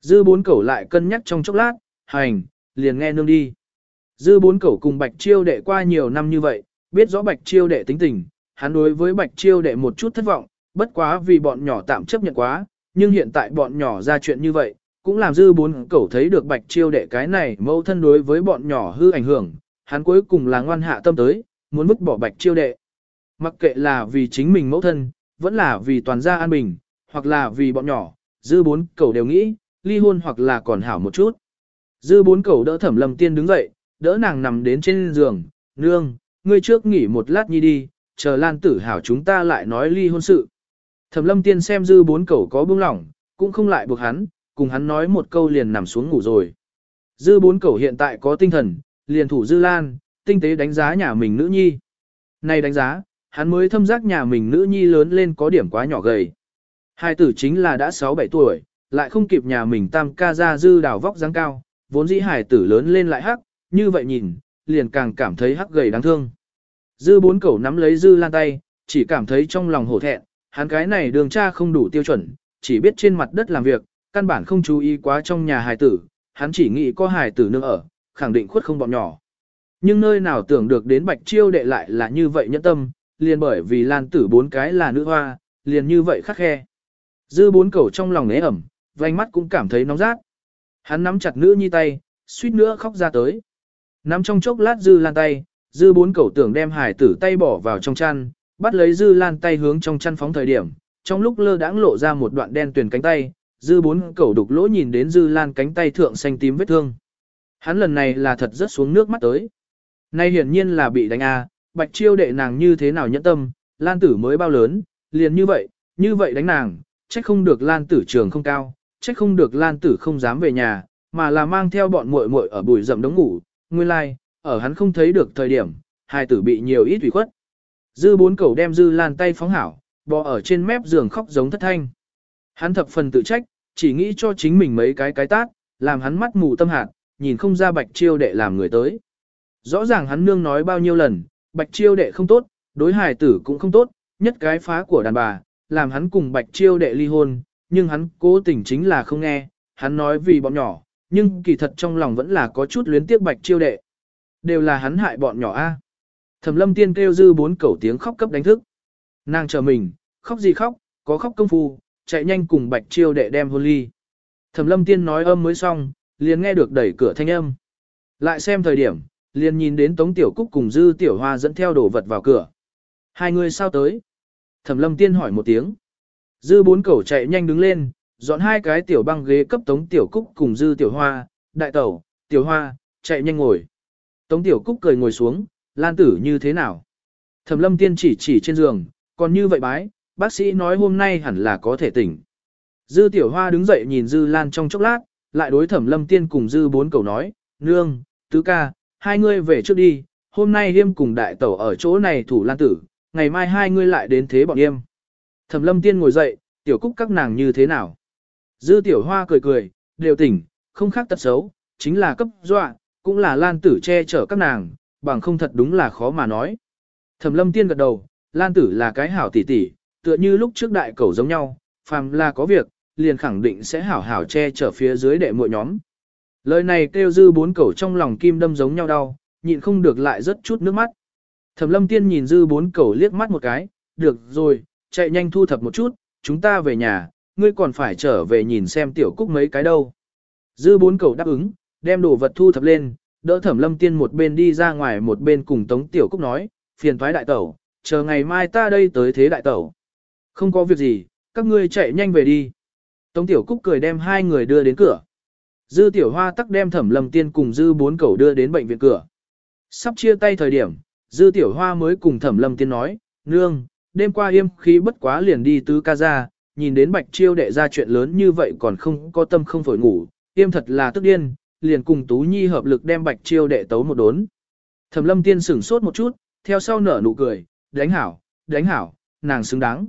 Dư bốn cẩu lại cân nhắc trong chốc lát, hành, liền nghe nương đi. Dư bốn cẩu cùng bạch chiêu đệ qua nhiều năm như vậy, biết rõ bạch chiêu đệ tính tình, hắn đối với bạch chiêu đệ một chút thất vọng, bất quá vì bọn nhỏ tạm chấp nhận quá, nhưng hiện tại bọn nhỏ ra chuyện như vậy, cũng làm dư bốn cẩu thấy được bạch chiêu đệ cái này mâu thân đối với bọn nhỏ hư ảnh hưởng, hắn cuối cùng là ngoan hạ tâm tới, muốn vứt bỏ bạch chiêu đệ. Mặc kệ là vì chính mình mẫu thân, vẫn là vì toàn gia an bình, hoặc là vì bọn nhỏ, dư bốn cẩu đều nghĩ, ly hôn hoặc là còn hảo một chút. Dư bốn cẩu đỡ thẩm lâm tiên đứng dậy, đỡ nàng nằm đến trên giường, nương, ngươi trước nghỉ một lát nhi đi, chờ lan tử hảo chúng ta lại nói ly hôn sự. Thẩm lâm tiên xem dư bốn cẩu có buông lỏng, cũng không lại buộc hắn, cùng hắn nói một câu liền nằm xuống ngủ rồi. Dư bốn cẩu hiện tại có tinh thần, liền thủ dư lan, tinh tế đánh giá nhà mình nữ nhi. Này đánh giá, hắn mới thâm giác nhà mình nữ nhi lớn lên có điểm quá nhỏ gầy. Hai tử chính là đã 6-7 tuổi, lại không kịp nhà mình tam ca ra dư đào vóc dáng cao, vốn dĩ hải tử lớn lên lại hắc, như vậy nhìn, liền càng cảm thấy hắc gầy đáng thương. Dư bốn cẩu nắm lấy dư lan tay, chỉ cảm thấy trong lòng hổ thẹn, hắn cái này đường cha không đủ tiêu chuẩn, chỉ biết trên mặt đất làm việc, căn bản không chú ý quá trong nhà hài tử, hắn chỉ nghĩ có hài tử nương ở, khẳng định khuất không bọn nhỏ. Nhưng nơi nào tưởng được đến bạch chiêu đệ lại là như vậy nhẫn tâm, liền bởi vì lan tử bốn cái là nữ hoa, liền như vậy khắc khe. Dư bốn cẩu trong lòng nế ẩm, vành mắt cũng cảm thấy nóng rát. Hắn nắm chặt nữ nhi tay, suýt nữa khóc ra tới. Nắm trong chốc lát dư lan tay, dư bốn cẩu tưởng đem hải tử tay bỏ vào trong chăn, bắt lấy dư lan tay hướng trong chăn phóng thời điểm. Trong lúc lơ đãng lộ ra một đoạn đen tuyển cánh tay, dư bốn cẩu đục lỗ nhìn đến dư lan cánh tay thượng xanh tím vết thương. Hắn lần này là thật rất xuống nước mắt tới. Nay hiển nhiên là bị đánh a, bạch chiêu đệ nàng như thế nào nhẫn tâm, lan tử mới bao lớn, liền như vậy, như vậy đánh nàng, trách không được lan tử trường không cao, trách không được lan tử không dám về nhà, mà là mang theo bọn muội muội ở bụi rậm đống ngủ, nguyên lai, like, ở hắn không thấy được thời điểm, hai tử bị nhiều ít ủy khuất. Dư bốn cầu đem dư lan tay phóng hảo, bò ở trên mép giường khóc giống thất thanh. Hắn thập phần tự trách, chỉ nghĩ cho chính mình mấy cái cái tát, làm hắn mắt mù tâm hạt, nhìn không ra bạch chiêu đệ làm người tới. Rõ ràng hắn nương nói bao nhiêu lần, bạch chiêu đệ không tốt, đối hài tử cũng không tốt, nhất cái phá của đàn bà, làm hắn cùng bạch chiêu đệ ly hôn, nhưng hắn cố tình chính là không nghe, hắn nói vì bọn nhỏ, nhưng kỳ thật trong lòng vẫn là có chút luyến tiếc bạch chiêu đệ. Đều là hắn hại bọn nhỏ a. Thẩm lâm tiên kêu dư bốn cẩu tiếng khóc cấp đánh thức. Nàng chờ mình, khóc gì khóc, có khóc công phu, chạy nhanh cùng bạch chiêu đệ đem hôn ly. Thẩm lâm tiên nói âm mới xong, liền nghe được đẩy cửa thanh âm. Lại xem thời điểm, liền nhìn đến Tống Tiểu Cúc cùng Dư Tiểu Hoa dẫn theo đồ vật vào cửa. Hai người sao tới? Thẩm lâm tiên hỏi một tiếng. Dư bốn cẩu chạy nhanh đứng lên, dọn hai cái tiểu băng ghế cấp Tống Tiểu Cúc cùng Dư Tiểu Hoa, đại tẩu, Tiểu Hoa, chạy nhanh ngồi. Tống Tiểu Cúc cười ngồi xuống, lan tử như thế nào? Thẩm lâm tiên chỉ chỉ trên giường, còn như vậy bái, bác sĩ nói hôm nay hẳn là có thể tỉnh. Dư Tiểu Hoa đứng dậy nhìn Dư Lan trong chốc lát, lại đối thẩm lâm tiên cùng Dư bốn cầu nói, nương, tứ ca, hai ngươi về trước đi, hôm nay hiêm cùng đại tẩu ở chỗ này thủ lan tử, ngày mai hai ngươi lại đến thế bọn em. Thẩm lâm tiên ngồi dậy, tiểu cúc các nàng như thế nào? Dư tiểu hoa cười cười, đều tỉnh, không khác tật xấu, chính là cấp dọa, cũng là lan tử che chở các nàng, bằng không thật đúng là khó mà nói. Thẩm lâm tiên gật đầu, lan tử là cái hảo tỷ tỷ, tựa như lúc trước đại cầu giống nhau, phàm là có việc, liền khẳng định sẽ hảo hảo che chở phía dưới đệ muội nhóm. Lời này kêu dư bốn cầu trong lòng kim đâm giống nhau đau, nhịn không được lại rất chút nước mắt. Thẩm lâm tiên nhìn dư bốn cầu liếc mắt một cái, được rồi, chạy nhanh thu thập một chút, chúng ta về nhà, ngươi còn phải trở về nhìn xem tiểu cúc mấy cái đâu. Dư bốn cầu đáp ứng, đem đồ vật thu thập lên, đỡ thẩm lâm tiên một bên đi ra ngoài một bên cùng tống tiểu cúc nói, phiền thoái đại tẩu, chờ ngày mai ta đây tới thế đại tẩu. Không có việc gì, các ngươi chạy nhanh về đi. Tống tiểu cúc cười đem hai người đưa đến cửa. Dư tiểu hoa tắc đem thẩm lâm tiên cùng dư bốn cẩu đưa đến bệnh viện cửa. Sắp chia tay thời điểm, dư tiểu hoa mới cùng thẩm lâm tiên nói, nương, đêm qua yêm khí bất quá liền đi tứ ca ra, nhìn đến bạch chiêu đệ ra chuyện lớn như vậy còn không có tâm không phổi ngủ, yêm thật là tức điên, liền cùng tú nhi hợp lực đem bạch chiêu đệ tấu một đốn. Thẩm lâm tiên sửng sốt một chút, theo sau nở nụ cười, đánh hảo, đánh hảo, nàng xứng đáng.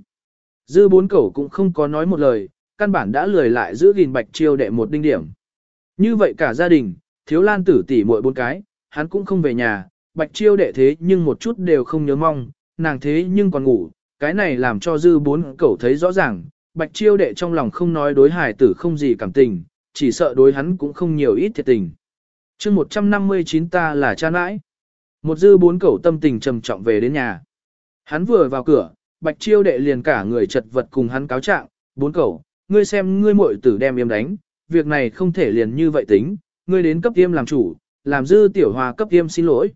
Dư bốn cẩu cũng không có nói một lời, căn bản đã lười lại giữ gìn bạch chiêu đệ một đinh điểm. Như vậy cả gia đình, thiếu lan tử tỷ muội bốn cái, hắn cũng không về nhà, bạch chiêu đệ thế nhưng một chút đều không nhớ mong, nàng thế nhưng còn ngủ, cái này làm cho dư bốn cẩu thấy rõ ràng, bạch chiêu đệ trong lòng không nói đối hải tử không gì cảm tình, chỉ sợ đối hắn cũng không nhiều ít thiệt tình. chương 159 ta là cha nãi. Một dư bốn cẩu tâm tình trầm trọng về đến nhà. Hắn vừa vào cửa, bạch chiêu đệ liền cả người chật vật cùng hắn cáo trạng, bốn cẩu, ngươi xem ngươi muội tử đem yêm đánh, việc này không thể liền như vậy tính, ngươi đến cấp tiêm làm chủ, làm dư tiểu hòa cấp tiêm xin lỗi.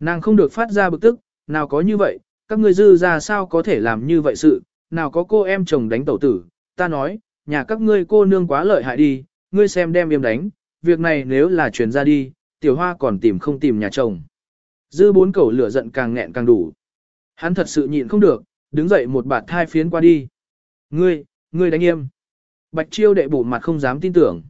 Nàng không được phát ra bực tức, nào có như vậy, các ngươi dư ra sao có thể làm như vậy sự, nào có cô em chồng đánh tẩu tử, ta nói, nhà các ngươi cô nương quá lợi hại đi, ngươi xem đem yêm đánh, việc này nếu là truyền ra đi, tiểu hoa còn tìm không tìm nhà chồng. Dư bốn cẩu lửa giận càng nghẹn càng đủ. Hắn thật sự nhịn không được, đứng dậy một bạt thai phiến qua đi. Ngươi, ngươi đánh yêm. Bạch chiêu đệ bụ mặt không dám tin tưởng.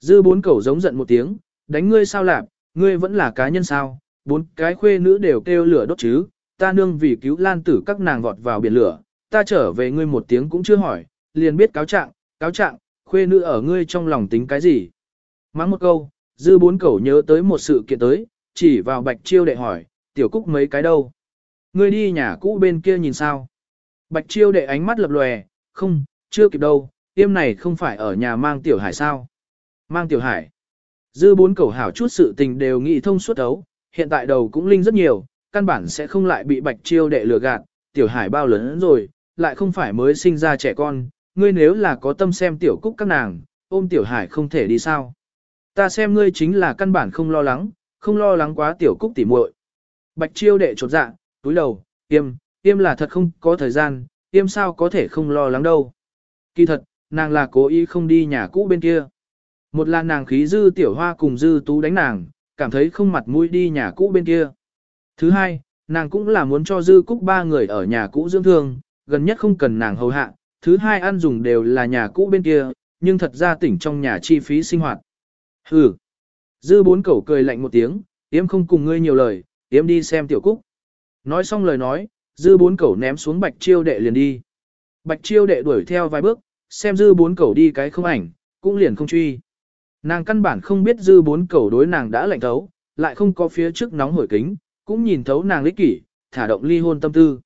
Dư bốn cẩu giống giận một tiếng, đánh ngươi sao lạp, ngươi vẫn là cá nhân sao, bốn cái khuê nữ đều kêu lửa đốt chứ, ta nương vì cứu lan tử các nàng vọt vào biển lửa, ta trở về ngươi một tiếng cũng chưa hỏi, liền biết cáo trạng, cáo trạng, khuê nữ ở ngươi trong lòng tính cái gì. Mắng một câu, dư bốn cẩu nhớ tới một sự kiện tới, chỉ vào bạch chiêu đệ hỏi, tiểu cúc mấy cái đâu. Ngươi đi nhà cũ bên kia nhìn sao. Bạch chiêu đệ ánh mắt lập lòe, không, chưa kịp đâu, tiêm này không phải ở nhà mang tiểu hải sao. Mang tiểu hải. Dư bốn cẩu hảo chút sự tình đều nghĩ thông suốt ấu, hiện tại đầu cũng linh rất nhiều, căn bản sẽ không lại bị bạch chiêu đệ lừa gạt, tiểu hải bao lớn rồi, lại không phải mới sinh ra trẻ con, ngươi nếu là có tâm xem tiểu cúc các nàng, ôm tiểu hải không thể đi sao. Ta xem ngươi chính là căn bản không lo lắng, không lo lắng quá tiểu cúc tỉ muội. Bạch chiêu đệ chột dạ, túi đầu, tiêm, tiêm là thật không có thời gian, tiêm sao có thể không lo lắng đâu. Kỳ thật, nàng là cố ý không đi nhà cũ bên kia. Một là nàng khí dư tiểu hoa cùng dư tú đánh nàng, cảm thấy không mặt mũi đi nhà cũ bên kia. Thứ hai, nàng cũng là muốn cho dư cúc ba người ở nhà cũ dưỡng thương, gần nhất không cần nàng hầu hạ. Thứ hai ăn dùng đều là nhà cũ bên kia, nhưng thật ra tỉnh trong nhà chi phí sinh hoạt. Hừ. Dư bốn cẩu cười lạnh một tiếng, tiêm không cùng ngươi nhiều lời, tiêm đi xem tiểu cúc. Nói xong lời nói, dư bốn cẩu ném xuống bạch chiêu đệ liền đi. Bạch chiêu đệ đuổi theo vài bước, xem dư bốn cẩu đi cái không ảnh, cũng liền không truy. Nàng căn bản không biết dư bốn cẩu đối nàng đã lạnh thấu, lại không có phía trước nóng hổi kính, cũng nhìn thấu nàng lý kỷ, thả động ly hôn tâm tư.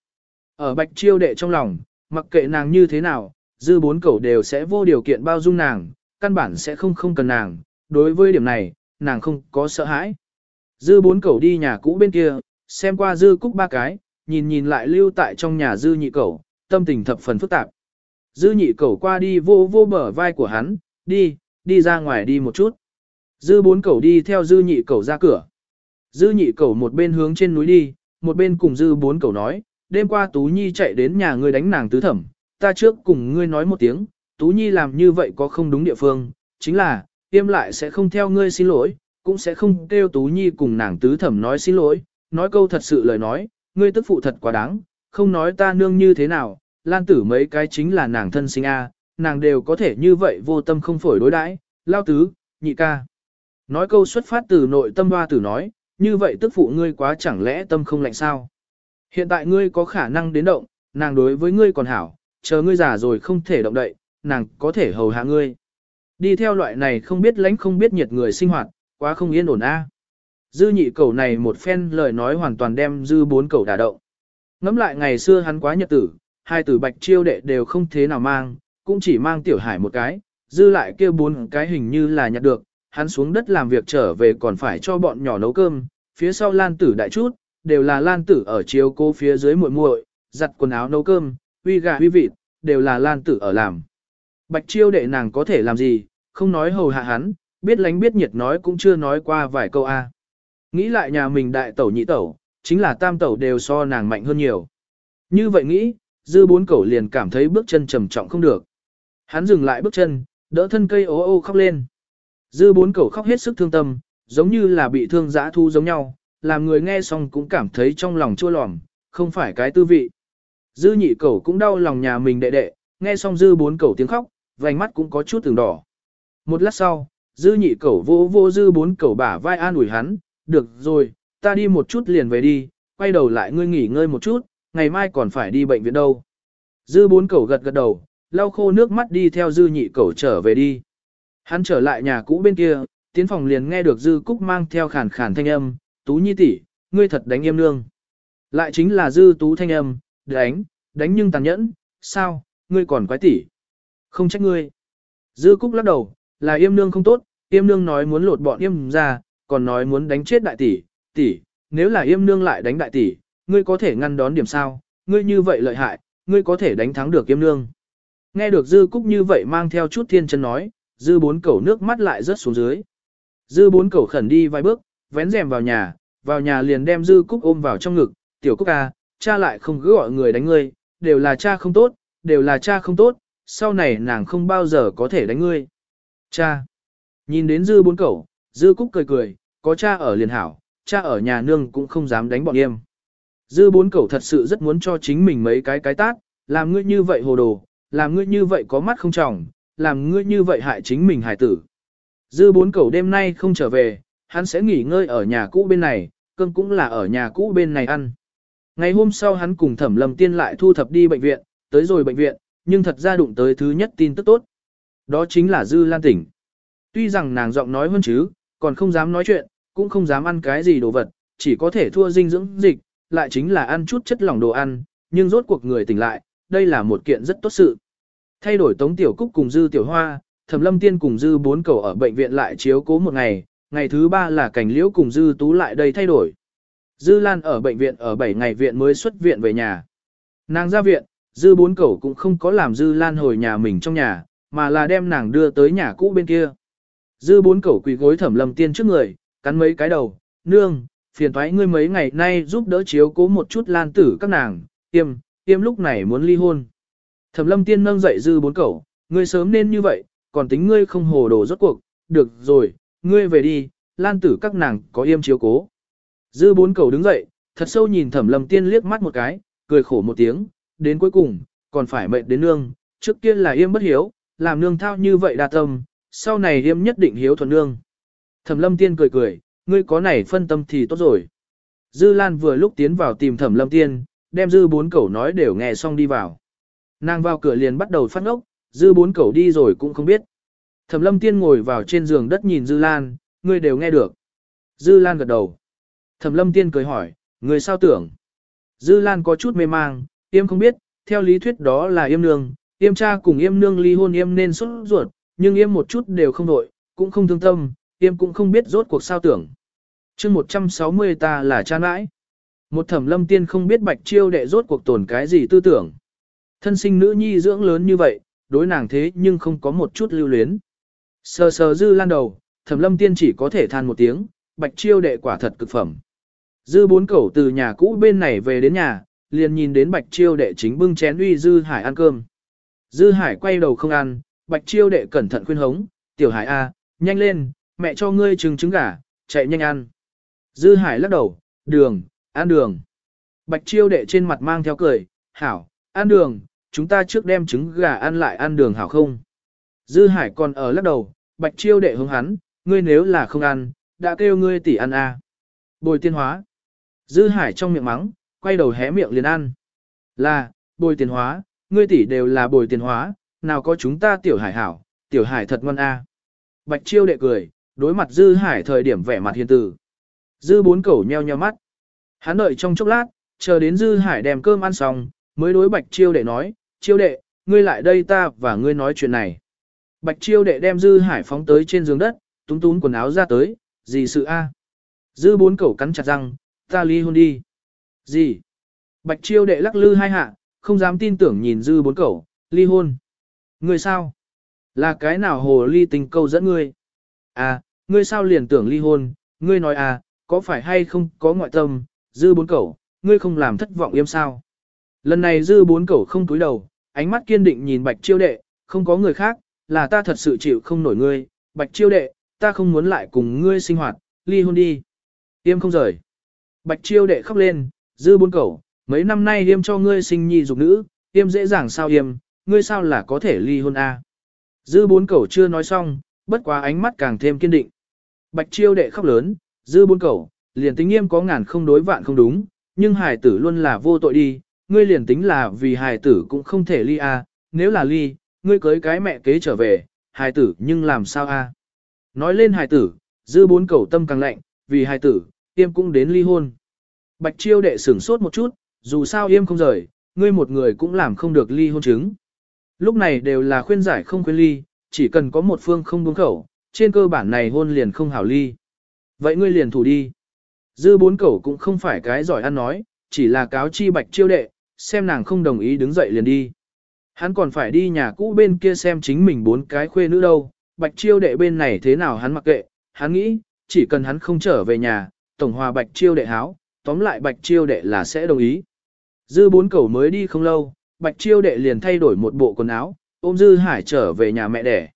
Ở bạch chiêu đệ trong lòng, mặc kệ nàng như thế nào, dư bốn cẩu đều sẽ vô điều kiện bao dung nàng, căn bản sẽ không không cần nàng, đối với điểm này, nàng không có sợ hãi. Dư bốn cẩu đi nhà cũ bên kia, xem qua dư cúc ba cái, nhìn nhìn lại lưu tại trong nhà dư nhị cẩu, tâm tình thập phần phức tạp. Dư nhị cẩu qua đi vô vô bờ vai của hắn, đi, đi ra ngoài đi một chút. Dư bốn cẩu đi theo dư nhị cẩu ra cửa. Dư nhị cẩu một bên hướng trên núi đi, một bên cùng dư bốn cẩu nói, đêm qua Tú Nhi chạy đến nhà ngươi đánh nàng tứ thẩm, ta trước cùng ngươi nói một tiếng, Tú Nhi làm như vậy có không đúng địa phương, chính là, tiêm lại sẽ không theo ngươi xin lỗi, cũng sẽ không kêu Tú Nhi cùng nàng tứ thẩm nói xin lỗi, nói câu thật sự lời nói, ngươi tức phụ thật quá đáng, không nói ta nương như thế nào, lan tử mấy cái chính là nàng thân sinh A, nàng đều có thể như vậy vô tâm không phổi đối đãi, lao tứ, nhị ca. Nói câu xuất phát từ nội tâm hoa tử nói, như vậy tức phụ ngươi quá chẳng lẽ tâm không lạnh sao. Hiện tại ngươi có khả năng đến động, nàng đối với ngươi còn hảo, chờ ngươi già rồi không thể động đậy, nàng có thể hầu hạ ngươi. Đi theo loại này không biết lãnh không biết nhiệt người sinh hoạt, quá không yên ổn a. Dư nhị cầu này một phen lời nói hoàn toàn đem dư bốn cầu đả động. Ngắm lại ngày xưa hắn quá nhật tử, hai tử bạch chiêu đệ đều không thế nào mang, cũng chỉ mang tiểu hải một cái, dư lại kia bốn cái hình như là nhặt được, hắn xuống đất làm việc trở về còn phải cho bọn nhỏ nấu cơm, phía sau lan tử đại chút, đều là lan tử ở chiếu cô phía dưới muội muội, giặt quần áo nấu cơm, uy gà uy vịt, đều là lan tử ở làm. Bạch chiêu đệ nàng có thể làm gì, không nói hầu hạ hắn, biết lánh biết nhiệt nói cũng chưa nói qua vài câu A. Nghĩ lại nhà mình đại tẩu nhị tẩu, chính là tam tẩu đều so nàng mạnh hơn nhiều. Như vậy nghĩ, dư bốn cẩu liền cảm thấy bước chân trầm trọng không được. Hắn dừng lại bước chân, đỡ thân cây ố ô khóc lên. Dư bốn cẩu khóc hết sức thương tâm, giống như là bị thương dã thu giống nhau, làm người nghe xong cũng cảm thấy trong lòng chua lòm, không phải cái tư vị. Dư nhị cẩu cũng đau lòng nhà mình đệ đệ, nghe xong dư bốn cẩu tiếng khóc, vành mắt cũng có chút từng đỏ. Một lát sau, dư nhị cẩu vô vô dư bốn cẩu bả vai an ủi hắn, được rồi, ta đi một chút liền về đi, quay đầu lại ngươi nghỉ ngơi một chút, ngày mai còn phải đi bệnh viện đâu. Dư bốn cẩu gật gật đầu, lau khô nước mắt đi theo dư nhị cẩu trở về đi. Hắn trở lại nhà cũ bên kia, tiến phòng liền nghe được dư cúc mang theo khàn khàn thanh âm, tú nhi tỷ, ngươi thật đánh em nương. Lại chính là dư tú thanh âm, đánh, đánh nhưng tàn nhẫn, sao, ngươi còn quái tỷ. Không trách ngươi. Dư cúc lắc đầu, là yêm nương không tốt, yêm nương nói muốn lột bọn yêm ra, còn nói muốn đánh chết đại tỷ, tỷ, nếu là yêm nương lại đánh đại tỷ, ngươi có thể ngăn đón điểm sao, ngươi như vậy lợi hại, ngươi có thể đánh thắng được yêm nương. Nghe được dư cúc như vậy mang theo chút thiên chân nói, dư bốn cẩu nước mắt lại rớt xuống dưới. Dư bốn cẩu khẩn đi vài bước, vén rèm vào nhà, vào nhà liền đem dư cúc ôm vào trong ngực, tiểu cúc à, cha lại không cứ gọi người đánh ngươi, đều là cha không tốt, đều là cha không tốt, sau này nàng không bao giờ có thể đánh ngươi. Cha. Nhìn đến dư bốn cẩu, dư cúc cười cười, có cha ở liền hảo, cha ở nhà nương cũng không dám đánh bọn em. Dư bốn cẩu thật sự rất muốn cho chính mình mấy cái cái tát, làm ngươi như vậy hồ đồ, làm ngươi như vậy có mắt không trọng, làm ngươi như vậy hại chính mình hại tử. Dư bốn cẩu đêm nay không trở về, hắn sẽ nghỉ ngơi ở nhà cũ bên này, cơm cũng là ở nhà cũ bên này ăn. Ngày hôm sau hắn cùng thẩm lầm tiên lại thu thập đi bệnh viện, tới rồi bệnh viện, nhưng thật ra đụng tới thứ nhất tin tức tốt. Đó chính là Dư Lan tỉnh. Tuy rằng nàng giọng nói hơn chứ, còn không dám nói chuyện, cũng không dám ăn cái gì đồ vật, chỉ có thể thua dinh dưỡng dịch, lại chính là ăn chút chất lỏng đồ ăn, nhưng rốt cuộc người tỉnh lại, đây là một kiện rất tốt sự. Thay đổi Tống Tiểu Cúc cùng Dư Tiểu Hoa, Thẩm Lâm Tiên cùng Dư bốn cầu ở bệnh viện lại chiếu cố một ngày, ngày thứ ba là cảnh liễu cùng Dư Tú lại đây thay đổi. Dư Lan ở bệnh viện ở 7 ngày viện mới xuất viện về nhà. Nàng ra viện, Dư bốn cẩu cũng không có làm Dư Lan hồi nhà mình trong nhà, mà là đem nàng đưa tới nhà cũ bên kia. Dư bốn cẩu quỳ gối Thẩm Lâm Tiên trước người, cắn mấy cái đầu, nương, phiền thoái ngươi mấy ngày nay giúp đỡ chiếu cố một chút Lan tử các nàng, tiêm, tiêm lúc này muốn ly hôn. Thẩm lâm tiên nâng dậy dư bốn cẩu, ngươi sớm nên như vậy, còn tính ngươi không hồ đồ rốt cuộc, được rồi, ngươi về đi, lan tử các nàng có yêm chiếu cố. Dư bốn Cầu đứng dậy, thật sâu nhìn thẩm lâm tiên liếc mắt một cái, cười khổ một tiếng, đến cuối cùng, còn phải mệt đến nương, trước kia là yêm bất hiếu, làm nương thao như vậy đa tâm, sau này yêm nhất định hiếu thuận nương. Thẩm lâm tiên cười cười, ngươi có này phân tâm thì tốt rồi. Dư Lan vừa lúc tiến vào tìm thẩm lâm tiên, đem dư bốn cẩu nói đều nghe xong đi vào. Nàng vào cửa liền bắt đầu phát ngốc, dư bốn cẩu đi rồi cũng không biết. Thẩm lâm tiên ngồi vào trên giường đất nhìn dư lan, ngươi đều nghe được. Dư lan gật đầu. Thẩm lâm tiên cười hỏi, ngươi sao tưởng? Dư lan có chút mê mang, yêm không biết, theo lý thuyết đó là yêm nương, yêm cha cùng yêm nương ly hôn yêm nên xuất ruột, nhưng yêm một chút đều không đội, cũng không thương tâm, yêm cũng không biết rốt cuộc sao tưởng. chương 160 ta là cha nãi. Một thẩm lâm tiên không biết bạch chiêu đệ rốt cuộc tồn cái gì tư tưởng. Thân sinh nữ nhi dưỡng lớn như vậy, đối nàng thế nhưng không có một chút lưu luyến. Sờ sờ dư lan đầu, thẩm lâm tiên chỉ có thể than một tiếng, bạch chiêu đệ quả thật cực phẩm. Dư bốn cẩu từ nhà cũ bên này về đến nhà, liền nhìn đến bạch chiêu đệ chính bưng chén uy dư hải ăn cơm. Dư hải quay đầu không ăn, bạch chiêu đệ cẩn thận khuyên hống, tiểu hải a, nhanh lên, mẹ cho ngươi trứng trứng gà, chạy nhanh ăn. Dư hải lắc đầu, đường, ăn đường. Bạch chiêu đệ trên mặt mang theo cười, hảo, ăn đường, chúng ta trước đem trứng gà ăn lại ăn đường hảo không? Dư Hải còn ở lắc đầu, bạch chiêu đệ hướng hắn, ngươi nếu là không ăn, đã kêu ngươi tỷ ăn à. Bồi tiên hóa. Dư Hải trong miệng mắng, quay đầu hé miệng liền ăn. Là, bồi tiền hóa, ngươi tỷ đều là bồi tiền hóa, nào có chúng ta tiểu hải hảo, tiểu hải thật ngoan a. À. Bạch chiêu đệ cười, đối mặt dư hải thời điểm vẻ mặt hiền tử. Dư bốn cẩu nheo nheo mắt. Hắn đợi trong chốc lát, chờ đến dư hải đem cơm ăn xong, mới đối bạch chiêu đệ nói, chiêu đệ, ngươi lại đây ta và ngươi nói chuyện này. Bạch chiêu đệ đem dư hải phóng tới trên giường đất, túng tún quần áo ra tới, gì sự a? Dư bốn cẩu cắn chặt răng, ta ly hôn đi. Gì? Bạch chiêu đệ lắc lư hai hạ, không dám tin tưởng nhìn dư bốn cẩu, ly hôn. Ngươi sao? Là cái nào hồ ly tình câu dẫn ngươi? À, ngươi sao liền tưởng ly hôn, ngươi nói à, có phải hay không có ngoại tâm, dư bốn cẩu, ngươi không làm thất vọng yêm sao? Lần này dư bốn cẩu không túi đầu, ánh mắt kiên định nhìn bạch chiêu đệ, không có người khác, là ta thật sự chịu không nổi ngươi, bạch chiêu đệ, ta không muốn lại cùng ngươi sinh hoạt, ly hôn đi. Yêm không rời. Bạch chiêu đệ khóc lên, dư bốn cẩu, mấy năm nay yêm cho ngươi sinh nhi dục nữ, yêm dễ dàng sao yêm, ngươi sao là có thể ly hôn a? Dư bốn cẩu chưa nói xong, bất quá ánh mắt càng thêm kiên định. Bạch chiêu đệ khóc lớn, dư bốn cẩu, liền tính nghiêm có ngàn không đối vạn không đúng, nhưng hài tử luôn là vô tội đi, ngươi liền tính là vì hài tử cũng không thể ly a, nếu là ly, ngươi cưới cái mẹ kế trở về, hài tử nhưng làm sao a? Nói lên hài tử, dư bốn cẩu tâm càng lạnh, vì hài tử, yêm cũng đến ly hôn. Bạch chiêu đệ sửng sốt một chút, dù sao yêm không rời, ngươi một người cũng làm không được ly hôn chứng. Lúc này đều là khuyên giải không khuyên ly, chỉ cần có một phương không buông khẩu, trên cơ bản này hôn liền không hảo ly. Vậy ngươi liền thủ đi. Dư bốn cẩu cũng không phải cái giỏi ăn nói, chỉ là cáo chi bạch chiêu đệ, xem nàng không đồng ý đứng dậy liền đi. Hắn còn phải đi nhà cũ bên kia xem chính mình bốn cái khuê nữ đâu, bạch chiêu đệ bên này thế nào hắn mặc kệ, hắn nghĩ, chỉ cần hắn không trở về nhà, tổng hòa bạch chiêu đệ háo, tóm lại bạch chiêu đệ là sẽ đồng ý. Dư bốn cẩu mới đi không lâu, bạch chiêu đệ liền thay đổi một bộ quần áo, ôm dư hải trở về nhà mẹ đẻ.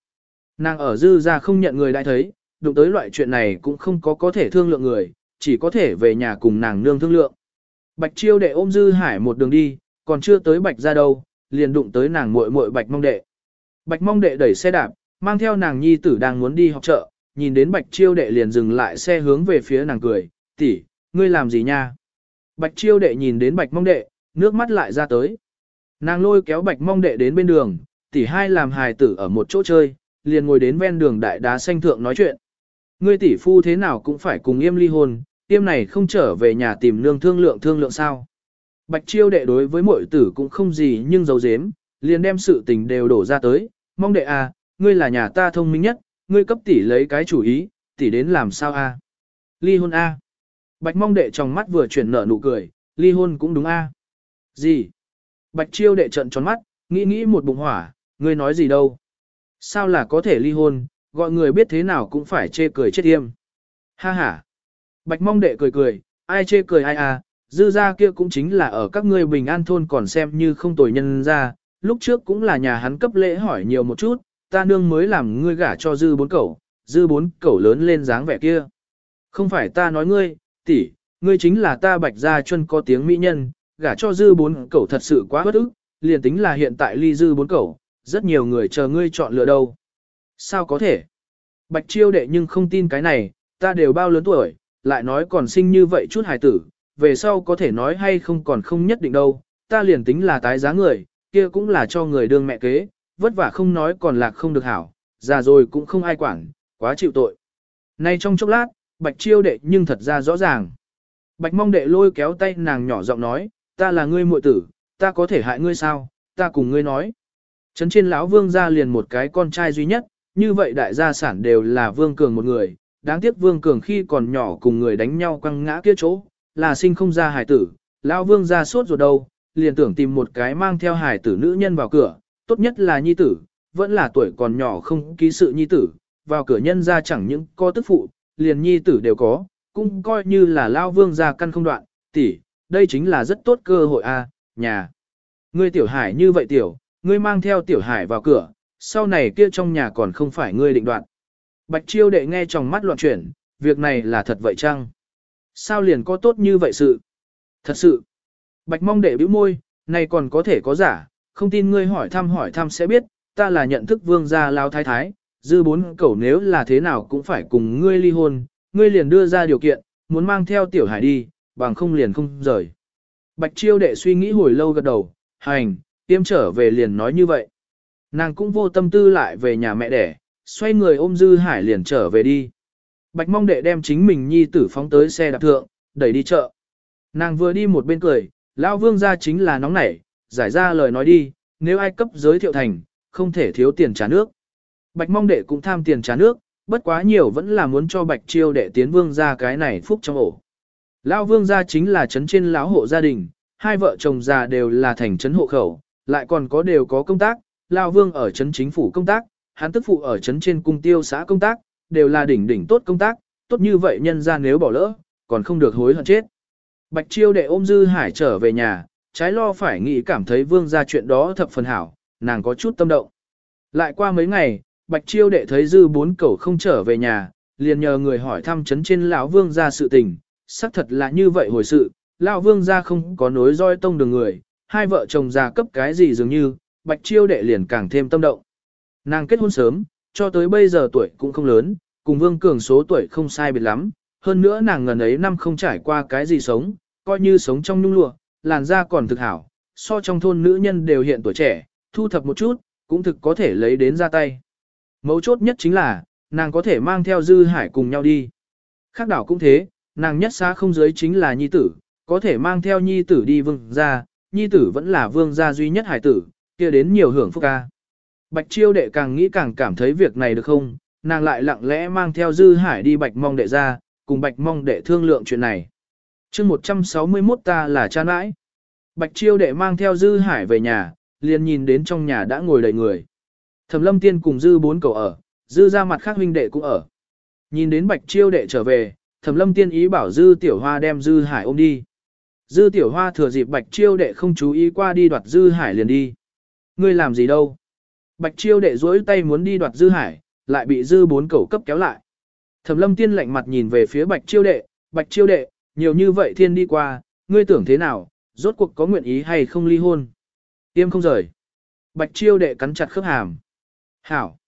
Nàng ở dư ra không nhận người đã thấy, đụng tới loại chuyện này cũng không có có thể thương lượng người, chỉ có thể về nhà cùng nàng nương thương lượng. Bạch chiêu đệ ôm dư hải một đường đi, còn chưa tới bạch ra đâu, liền đụng tới nàng muội muội bạch mong đệ. Bạch mong đệ đẩy xe đạp, mang theo nàng nhi tử đang muốn đi học chợ, nhìn đến bạch chiêu đệ liền dừng lại xe hướng về phía nàng cười, tỷ, ngươi làm gì nha? Bạch chiêu đệ nhìn đến bạch mong đệ, nước mắt lại ra tới. Nàng lôi kéo bạch mong đệ đến bên đường, tỷ hai làm hài tử ở một chỗ chơi, liền ngồi đến ven đường đại đá xanh thượng nói chuyện. Ngươi tỷ phu thế nào cũng phải cùng yêm ly hôn, yêm này không trở về nhà tìm nương thương lượng thương lượng sao. Bạch chiêu đệ đối với mọi tử cũng không gì nhưng giấu dếm, liền đem sự tình đều đổ ra tới, mong đệ à, ngươi là nhà ta thông minh nhất, ngươi cấp tỷ lấy cái chủ ý, tỷ đến làm sao a? Ly hôn a. Bạch mong đệ trong mắt vừa chuyển nở nụ cười, ly hôn cũng đúng a. Gì? Bạch chiêu đệ trận tròn mắt, nghĩ nghĩ một bụng hỏa, ngươi nói gì đâu? Sao là có thể ly hôn, gọi người biết thế nào cũng phải chê cười chết im. Ha ha. Bạch mong đệ cười cười, ai chê cười ai à, dư gia kia cũng chính là ở các ngươi bình an thôn còn xem như không tồi nhân ra, lúc trước cũng là nhà hắn cấp lễ hỏi nhiều một chút, ta nương mới làm ngươi gả cho dư bốn cẩu, dư bốn cẩu lớn lên dáng vẻ kia. Không phải ta nói ngươi, tỷ, ngươi chính là ta bạch gia chân có tiếng mỹ nhân, gả cho dư bốn cẩu thật sự quá bất ức, liền tính là hiện tại ly dư bốn cẩu, rất nhiều người chờ ngươi chọn lựa đâu. Sao có thể? Bạch chiêu đệ nhưng không tin cái này, ta đều bao lớn tuổi, lại nói còn sinh như vậy chút hài tử, về sau có thể nói hay không còn không nhất định đâu, ta liền tính là tái giá người, kia cũng là cho người đương mẹ kế, vất vả không nói còn lạc không được hảo, già rồi cũng không ai quản, quá chịu tội. Nay trong chốc lát, bạch chiêu đệ nhưng thật ra rõ ràng. Bạch mong đệ lôi kéo tay nàng nhỏ giọng nói, ta là ngươi muội tử, ta có thể hại ngươi sao, ta cùng ngươi nói. Trấn trên lão vương ra liền một cái con trai duy nhất, như vậy đại gia sản đều là vương cường một người, đáng tiếc vương cường khi còn nhỏ cùng người đánh nhau quăng ngã kia chỗ, là sinh không ra hải tử, lão vương ra suốt rồi đâu, liền tưởng tìm một cái mang theo hải tử nữ nhân vào cửa, tốt nhất là nhi tử, vẫn là tuổi còn nhỏ không ký sự nhi tử, vào cửa nhân ra chẳng những có tức phụ, liền nhi tử đều có, cũng coi như là lao vương ra căn không đoạn, tỷ, đây chính là rất tốt cơ hội a, nhà. Ngươi tiểu hải như vậy tiểu, ngươi mang theo tiểu hải vào cửa, sau này kia trong nhà còn không phải ngươi định đoạn. Bạch chiêu đệ nghe trong mắt loạn chuyển, việc này là thật vậy chăng? Sao liền có tốt như vậy sự? Thật sự. Bạch mong đệ bĩu môi, này còn có thể có giả, không tin ngươi hỏi thăm hỏi thăm sẽ biết, ta là nhận thức vương gia lao thái thái, dư bốn cẩu nếu là thế nào cũng phải cùng ngươi ly hôn, ngươi liền đưa ra điều kiện, muốn mang theo tiểu hải đi, bằng không liền không rời. Bạch chiêu đệ suy nghĩ hồi lâu gật đầu, hành, tiêm trở về liền nói như vậy. Nàng cũng vô tâm tư lại về nhà mẹ đẻ, xoay người ôm Dư Hải liền trở về đi. Bạch mong đệ đem chính mình nhi tử phóng tới xe đạp thượng, đẩy đi chợ. Nàng vừa đi một bên cười, lão vương ra chính là nóng nảy, giải ra lời nói đi, nếu ai cấp giới thiệu thành, không thể thiếu tiền trả nước. Bạch mong đệ cũng tham tiền trả nước, bất quá nhiều vẫn là muốn cho bạch chiêu đệ tiến vương ra cái này phúc trong ổ. Lão vương gia chính là trấn trên lão hộ gia đình, hai vợ chồng già đều là thành trấn hộ khẩu, lại còn có đều có công tác, lão vương ở trấn chính phủ công tác, hắn tức phụ ở trấn trên cung tiêu xã công tác, đều là đỉnh đỉnh tốt công tác, tốt như vậy nhân ra nếu bỏ lỡ, còn không được hối hận chết. Bạch chiêu đệ ôm dư hải trở về nhà, trái lo phải nghĩ cảm thấy vương gia chuyện đó thập phần hảo, nàng có chút tâm động. Lại qua mấy ngày, bạch chiêu đệ thấy dư bốn cẩu không trở về nhà, liền nhờ người hỏi thăm chấn trên lão vương gia sự tình, xác thật là như vậy hồi sự, lão vương gia không có nối roi tông đường người, hai vợ chồng già cấp cái gì dường như, bạch chiêu đệ liền càng thêm tâm động. Nàng kết hôn sớm, cho tới bây giờ tuổi cũng không lớn, cùng vương cường số tuổi không sai biệt lắm, hơn nữa nàng ngần ấy năm không trải qua cái gì sống, coi như sống trong nhung lụa, làn da còn thực hảo, so trong thôn nữ nhân đều hiện tuổi trẻ, thu thập một chút, cũng thực có thể lấy đến ra tay. Mấu chốt nhất chính là, nàng có thể mang theo dư hải cùng nhau đi. Khác đảo cũng thế, nàng nhất xa không giới chính là nhi tử, có thể mang theo nhi tử đi vương gia, nhi tử vẫn là vương gia duy nhất hải tử, kia đến nhiều hưởng phúc ca. Bạch chiêu đệ càng nghĩ càng cảm thấy việc này được không, nàng lại lặng lẽ mang theo dư hải đi bạch mong đệ ra, cùng bạch mong đệ thương lượng chuyện này. chương 161 ta là cha nãi. Bạch chiêu đệ mang theo dư hải về nhà, liền nhìn đến trong nhà đã ngồi đầy người. Thẩm lâm tiên cùng dư bốn cầu ở, dư ra mặt khác huynh đệ cũng ở. Nhìn đến bạch chiêu đệ trở về, thẩm lâm tiên ý bảo dư tiểu hoa đem dư hải ôm đi. Dư tiểu hoa thừa dịp bạch chiêu đệ không chú ý qua đi đoạt dư hải liền đi. Ngươi làm gì đâu? Bạch chiêu đệ duỗi tay muốn đi đoạt dư hải, lại bị dư bốn cẩu cấp kéo lại. Thẩm lâm tiên lạnh mặt nhìn về phía bạch chiêu đệ, bạch chiêu đệ, nhiều như vậy thiên đi qua, ngươi tưởng thế nào, rốt cuộc có nguyện ý hay không ly hôn. Tiêm không rời. Bạch chiêu đệ cắn chặt khớp hàm. Hảo.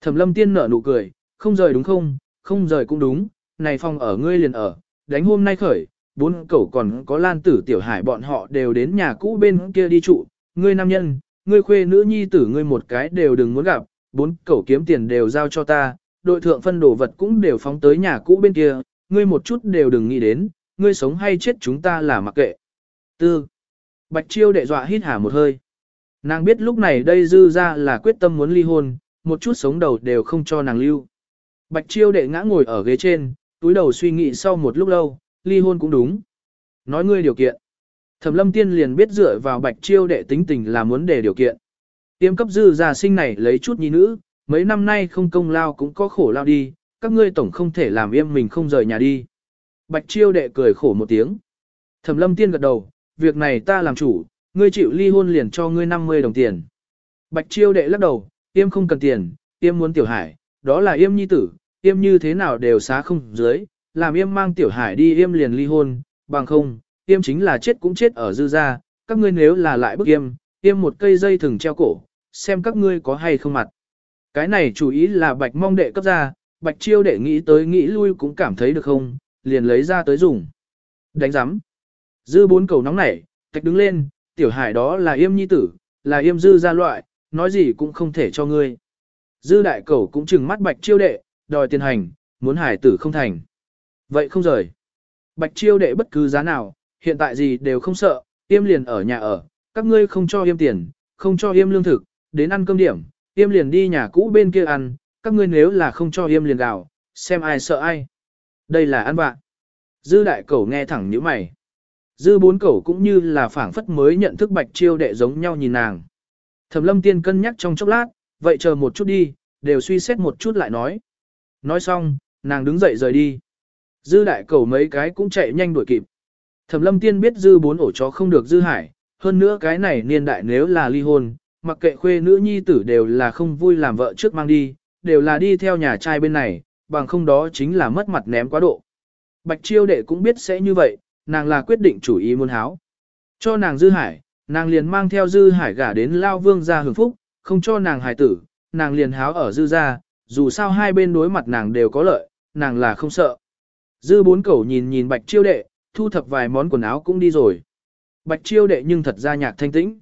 Thẩm lâm tiên nở nụ cười, không rời đúng không, không rời cũng đúng, này phòng ở ngươi liền ở, đánh hôm nay khởi, bốn cẩu còn có lan tử tiểu hải bọn họ đều đến nhà cũ bên kia đi trụ, ngươi nam nhân, ngươi khuê nữ nhi tử ngươi một cái đều đừng muốn gặp, bốn cẩu kiếm tiền đều giao cho ta, đội thượng phân đồ vật cũng đều phóng tới nhà cũ bên kia, ngươi một chút đều đừng nghĩ đến, ngươi sống hay chết chúng ta là mặc kệ. Tư. Bạch chiêu đệ dọa hít hà một hơi. Nàng biết lúc này đây dư ra là quyết tâm muốn ly hôn, một chút sống đầu đều không cho nàng lưu. Bạch chiêu đệ ngã ngồi ở ghế trên, túi đầu suy nghĩ sau một lúc lâu, ly hôn cũng đúng. Nói ngươi điều kiện. Thẩm lâm tiên liền biết dựa vào bạch chiêu đệ tính tình là muốn để điều kiện. Tiêm cấp dư gia sinh này lấy chút nhi nữ, mấy năm nay không công lao cũng có khổ lao đi, các ngươi tổng không thể làm im mình không rời nhà đi. Bạch chiêu đệ cười khổ một tiếng. Thẩm lâm tiên gật đầu, việc này ta làm chủ, ngươi chịu ly hôn liền cho ngươi 50 đồng tiền. Bạch chiêu đệ lắc đầu, yêm không cần tiền, yêm muốn tiểu hải, đó là yêm nhi tử, yêm như thế nào đều xá không dưới, làm yêm mang tiểu hải đi yêm liền ly hôn, bằng không, yêm chính là chết cũng chết ở dư gia, các ngươi nếu là lại bức yêm, tiêm một cây dây thừng treo cổ, xem các ngươi có hay không mặt. Cái này chủ ý là bạch mong đệ cấp ra, bạch chiêu đệ nghĩ tới nghĩ lui cũng cảm thấy được không, liền lấy ra tới dùng. Đánh giám. Dư bốn cầu nóng nảy, tạch đứng lên, tiểu hải đó là yêm nhi tử, là yêm dư gia loại, nói gì cũng không thể cho ngươi. Dư đại cầu cũng chừng mắt bạch chiêu đệ, đòi tiền hành, muốn hải tử không thành. Vậy không rời. Bạch chiêu đệ bất cứ giá nào, hiện tại gì đều không sợ, yêm liền ở nhà ở, các ngươi không cho yêm tiền, không cho yêm lương thực, đến ăn cơm điểm, yêm liền đi nhà cũ bên kia ăn, các ngươi nếu là không cho yêm liền gào, xem ai sợ ai. Đây là ăn bạn. Dư đại cẩu nghe thẳng như mày. Dư bốn cẩu cũng như là phảng phất mới nhận thức bạch chiêu đệ giống nhau nhìn nàng. Thẩm lâm tiên cân nhắc trong chốc lát, vậy chờ một chút đi, đều suy xét một chút lại nói. Nói xong, nàng đứng dậy rời đi. Dư đại cẩu mấy cái cũng chạy nhanh đuổi kịp. Thẩm lâm tiên biết dư bốn ổ chó không được dư hải, hơn nữa cái này niên đại nếu là ly hôn, mặc kệ khuê nữ nhi tử đều là không vui làm vợ trước mang đi, đều là đi theo nhà trai bên này, bằng không đó chính là mất mặt ném quá độ. Bạch chiêu đệ cũng biết sẽ như vậy, nàng là quyết định chủ ý muốn háo. Cho nàng dư hải, nàng liền mang theo dư hải gả đến lao vương gia hưởng phúc, không cho nàng hải tử, nàng liền háo ở dư gia, dù sao hai bên đối mặt nàng đều có lợi, nàng là không sợ. Dư bốn cẩu nhìn nhìn bạch chiêu đệ, thu thập vài món quần áo cũng đi rồi bạch chiêu đệ nhưng thật ra nhạc thanh tĩnh.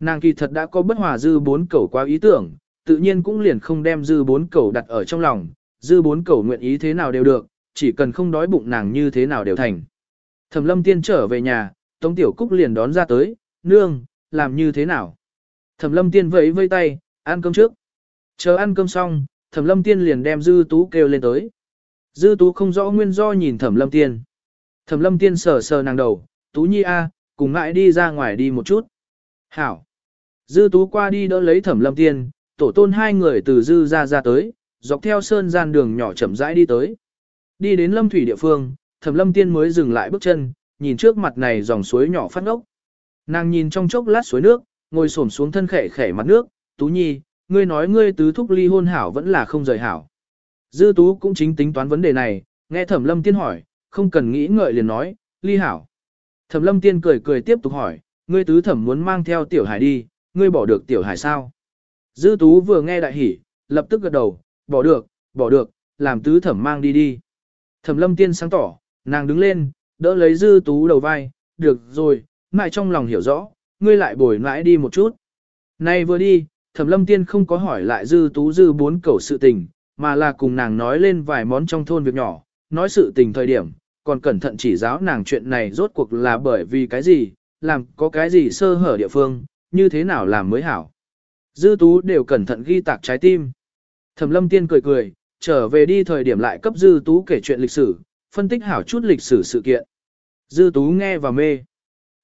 Nàng kỳ thật đã có bất hòa dư bốn cẩu quá ý tưởng, tự nhiên cũng liền không đem dư bốn cẩu đặt ở trong lòng, dư bốn cẩu nguyện ý thế nào đều được, chỉ cần không đói bụng nàng như thế nào đều thành. Thẩm lâm tiên trở về nhà, Tống Tiểu Cúc liền đón ra tới, nương, làm như thế nào? Thẩm lâm tiên vẫy vây tay, ăn cơm trước. Chờ ăn cơm xong, thẩm lâm tiên liền đem dư tú kêu lên tới. Dư tú không rõ nguyên do nhìn thẩm lâm tiên. Thẩm lâm tiên sờ sờ nàng đầu, tú nhi a, cùng ngại đi ra ngoài đi một chút. Hảo. Dư tú qua đi đỡ lấy thẩm lâm tiên, tổ tôn hai người từ dư ra ra tới, dọc theo sơn gian đường nhỏ chậm rãi đi tới. Đi đến lâm thủy địa phương, thẩm lâm tiên mới dừng lại bước chân, nhìn trước mặt này dòng suối nhỏ phát ngốc. Nàng nhìn trong chốc lát suối nước, ngồi xổm xuống thân khẻ khẻ mặt nước, tú nhi, ngươi nói ngươi tứ thúc ly hôn hảo vẫn là không rời hảo. Dư tú cũng chính tính toán vấn đề này, nghe thẩm lâm tiên hỏi, không cần nghĩ ngợi liền nói, ly hảo. Thẩm lâm tiên cười cười tiếp tục hỏi, ngươi tứ thẩm muốn mang theo tiểu hải đi, ngươi bỏ được tiểu hải sao? Dư tú vừa nghe đại hỉ, lập tức gật đầu, bỏ được, bỏ được, làm tứ thẩm mang đi đi. Thẩm lâm tiên sáng tỏ, nàng đứng lên, đỡ lấy dư tú đầu vai, được rồi, mãi trong lòng hiểu rõ, ngươi lại bồi mãi đi một chút. Nay vừa đi, thẩm lâm tiên không có hỏi lại dư tú dư bốn cầu sự tình, mà là cùng nàng nói lên vài món trong thôn việc nhỏ, nói sự tình thời điểm, còn cẩn thận chỉ giáo nàng chuyện này rốt cuộc là bởi vì cái gì, làm có cái gì sơ hở địa phương, như thế nào làm mới hảo. Dư tú đều cẩn thận ghi tạc trái tim. Thẩm lâm tiên cười cười, trở về đi thời điểm lại cấp dư tú kể chuyện lịch sử, phân tích hảo chút lịch sử sự kiện. Dư tú nghe và mê.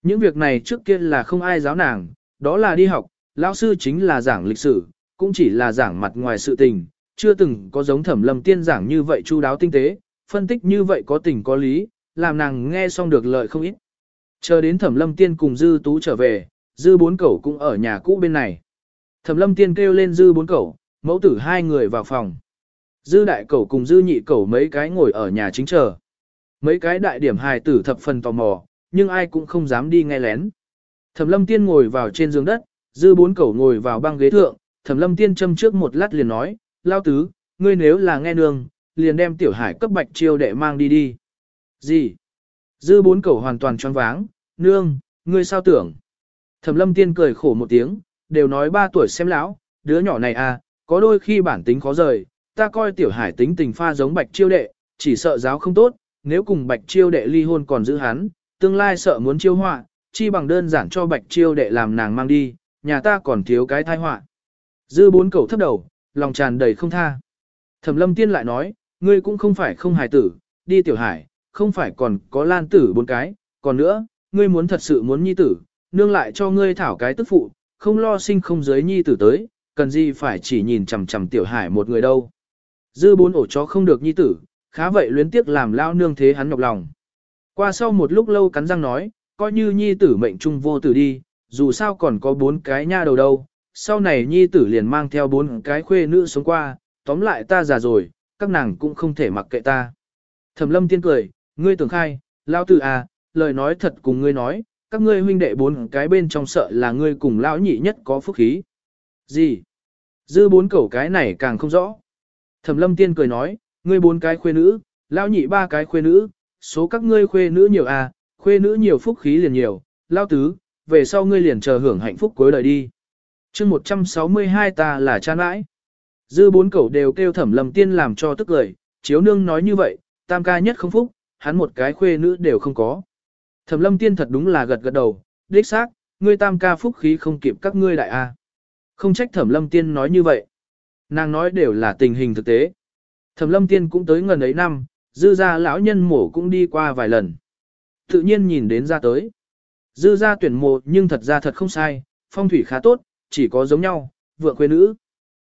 Những việc này trước kia là không ai giáo nàng, đó là đi học, lão sư chính là giảng lịch sử, cũng chỉ là giảng mặt ngoài sự tình, chưa từng có giống thẩm lâm tiên giảng như vậy chu đáo tinh tế, phân tích như vậy có tình có lý, làm nàng nghe xong được lợi không ít. Chờ đến thẩm lâm tiên cùng dư tú trở về, dư bốn cẩu cũng ở nhà cũ bên này. Thẩm lâm tiên kêu lên dư bốn cẩu, mẫu tử hai người vào phòng. Dư đại cẩu cùng dư nhị cẩu mấy cái ngồi ở nhà chính chờ. Mấy cái đại điểm hài tử thập phần tò mò, nhưng ai cũng không dám đi nghe lén. Thẩm lâm tiên ngồi vào trên giường đất, dư bốn cẩu ngồi vào băng ghế thượng, thẩm lâm tiên châm trước một lát liền nói, lao tứ, ngươi nếu là nghe nương, liền đem tiểu hải cấp bạch chiêu đệ mang đi đi. Gì? Dư bốn cẩu hoàn toàn choáng váng, nương, ngươi sao tưởng? Thẩm lâm tiên cười khổ một tiếng, đều nói ba tuổi xem lão, đứa nhỏ này à, có đôi khi bản tính khó rời, ta coi tiểu hải tính tình pha giống bạch chiêu đệ, chỉ sợ giáo không tốt, nếu cùng bạch chiêu đệ ly hôn còn giữ hắn, tương lai sợ muốn chiêu họa, chi bằng đơn giản cho bạch chiêu đệ làm nàng mang đi, nhà ta còn thiếu cái thai họa. Dư bốn cẩu thấp đầu, lòng tràn đầy không tha. Thẩm lâm tiên lại nói, ngươi cũng không phải không hài tử, đi tiểu hải, không phải còn có lan tử bốn cái, còn nữa, ngươi muốn thật sự muốn nhi tử, nương lại cho ngươi thảo cái tức phụ, không lo sinh không giới nhi tử tới, cần gì phải chỉ nhìn chằm chằm tiểu hải một người đâu. Dư bốn ổ chó không được nhi tử, khá vậy luyến tiếc làm lao nương thế hắn nhọc lòng. Qua sau một lúc lâu cắn răng nói, coi như nhi tử mệnh trung vô tử đi, dù sao còn có bốn cái nha đầu đâu, sau này nhi tử liền mang theo bốn cái khuê nữ sống qua, tóm lại ta già rồi, các nàng cũng không thể mặc kệ ta. Thẩm lâm tiên cười, ngươi tưởng khai, lao tử à, lời nói thật cùng ngươi nói, các ngươi huynh đệ bốn cái bên trong sợ là ngươi cùng lão nhị nhất có phúc khí. Gì? Dư bốn cẩu cái này càng không rõ. Thẩm lâm tiên cười nói, ngươi bốn cái khuê nữ, lão nhị ba cái khuê nữ, số các ngươi khuê nữ nhiều à, khuê nữ nhiều phúc khí liền nhiều, lao tứ, về sau ngươi liền chờ hưởng hạnh phúc cuối đời đi. chương 162 ta là cha nãi. Dư bốn cẩu đều kêu thẩm lâm tiên làm cho tức lời, chiếu nương nói như vậy, tam ca nhất không phúc, hắn một cái khuê nữ đều không có. Thẩm lâm tiên thật đúng là gật gật đầu, đích xác, ngươi tam ca phúc khí không kịp các ngươi đại A. Không trách thẩm lâm tiên nói như vậy. Nàng nói đều là tình hình thực tế. Thẩm lâm tiên cũng tới gần ấy năm, dư gia lão nhân mổ cũng đi qua vài lần. Tự nhiên nhìn đến ra tới. Dư gia tuyển mộ nhưng thật ra thật không sai, phong thủy khá tốt, chỉ có giống nhau, vượng khuê nữ.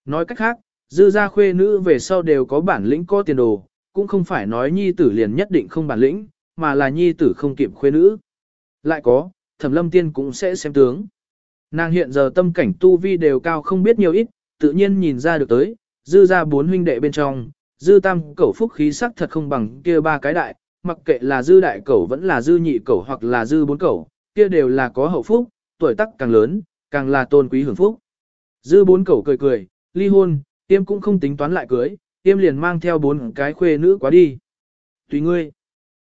Nói cách khác, dư gia khuê nữ về sau đều có bản lĩnh có tiền đồ, cũng không phải nói nhi tử liền nhất định không bản lĩnh, mà là nhi tử không kịp khuê nữ. Lại có, thẩm lâm tiên cũng sẽ xem tướng. Nàng hiện giờ tâm cảnh tu vi đều cao không biết nhiều ít, tự nhiên nhìn ra được tới, dư ra bốn huynh đệ bên trong, dư tam cẩu phúc khí sắc thật không bằng kia ba cái đại, mặc kệ là dư đại cẩu vẫn là dư nhị cẩu hoặc là dư bốn cẩu, kia đều là có hậu phúc, tuổi tác càng lớn, càng là tôn quý hưởng phúc. Dư bốn cẩu cười cười, ly hôn, tiêm cũng không tính toán lại cưới, tiêm liền mang theo bốn cái khuê nữ quá đi. Tùy ngươi.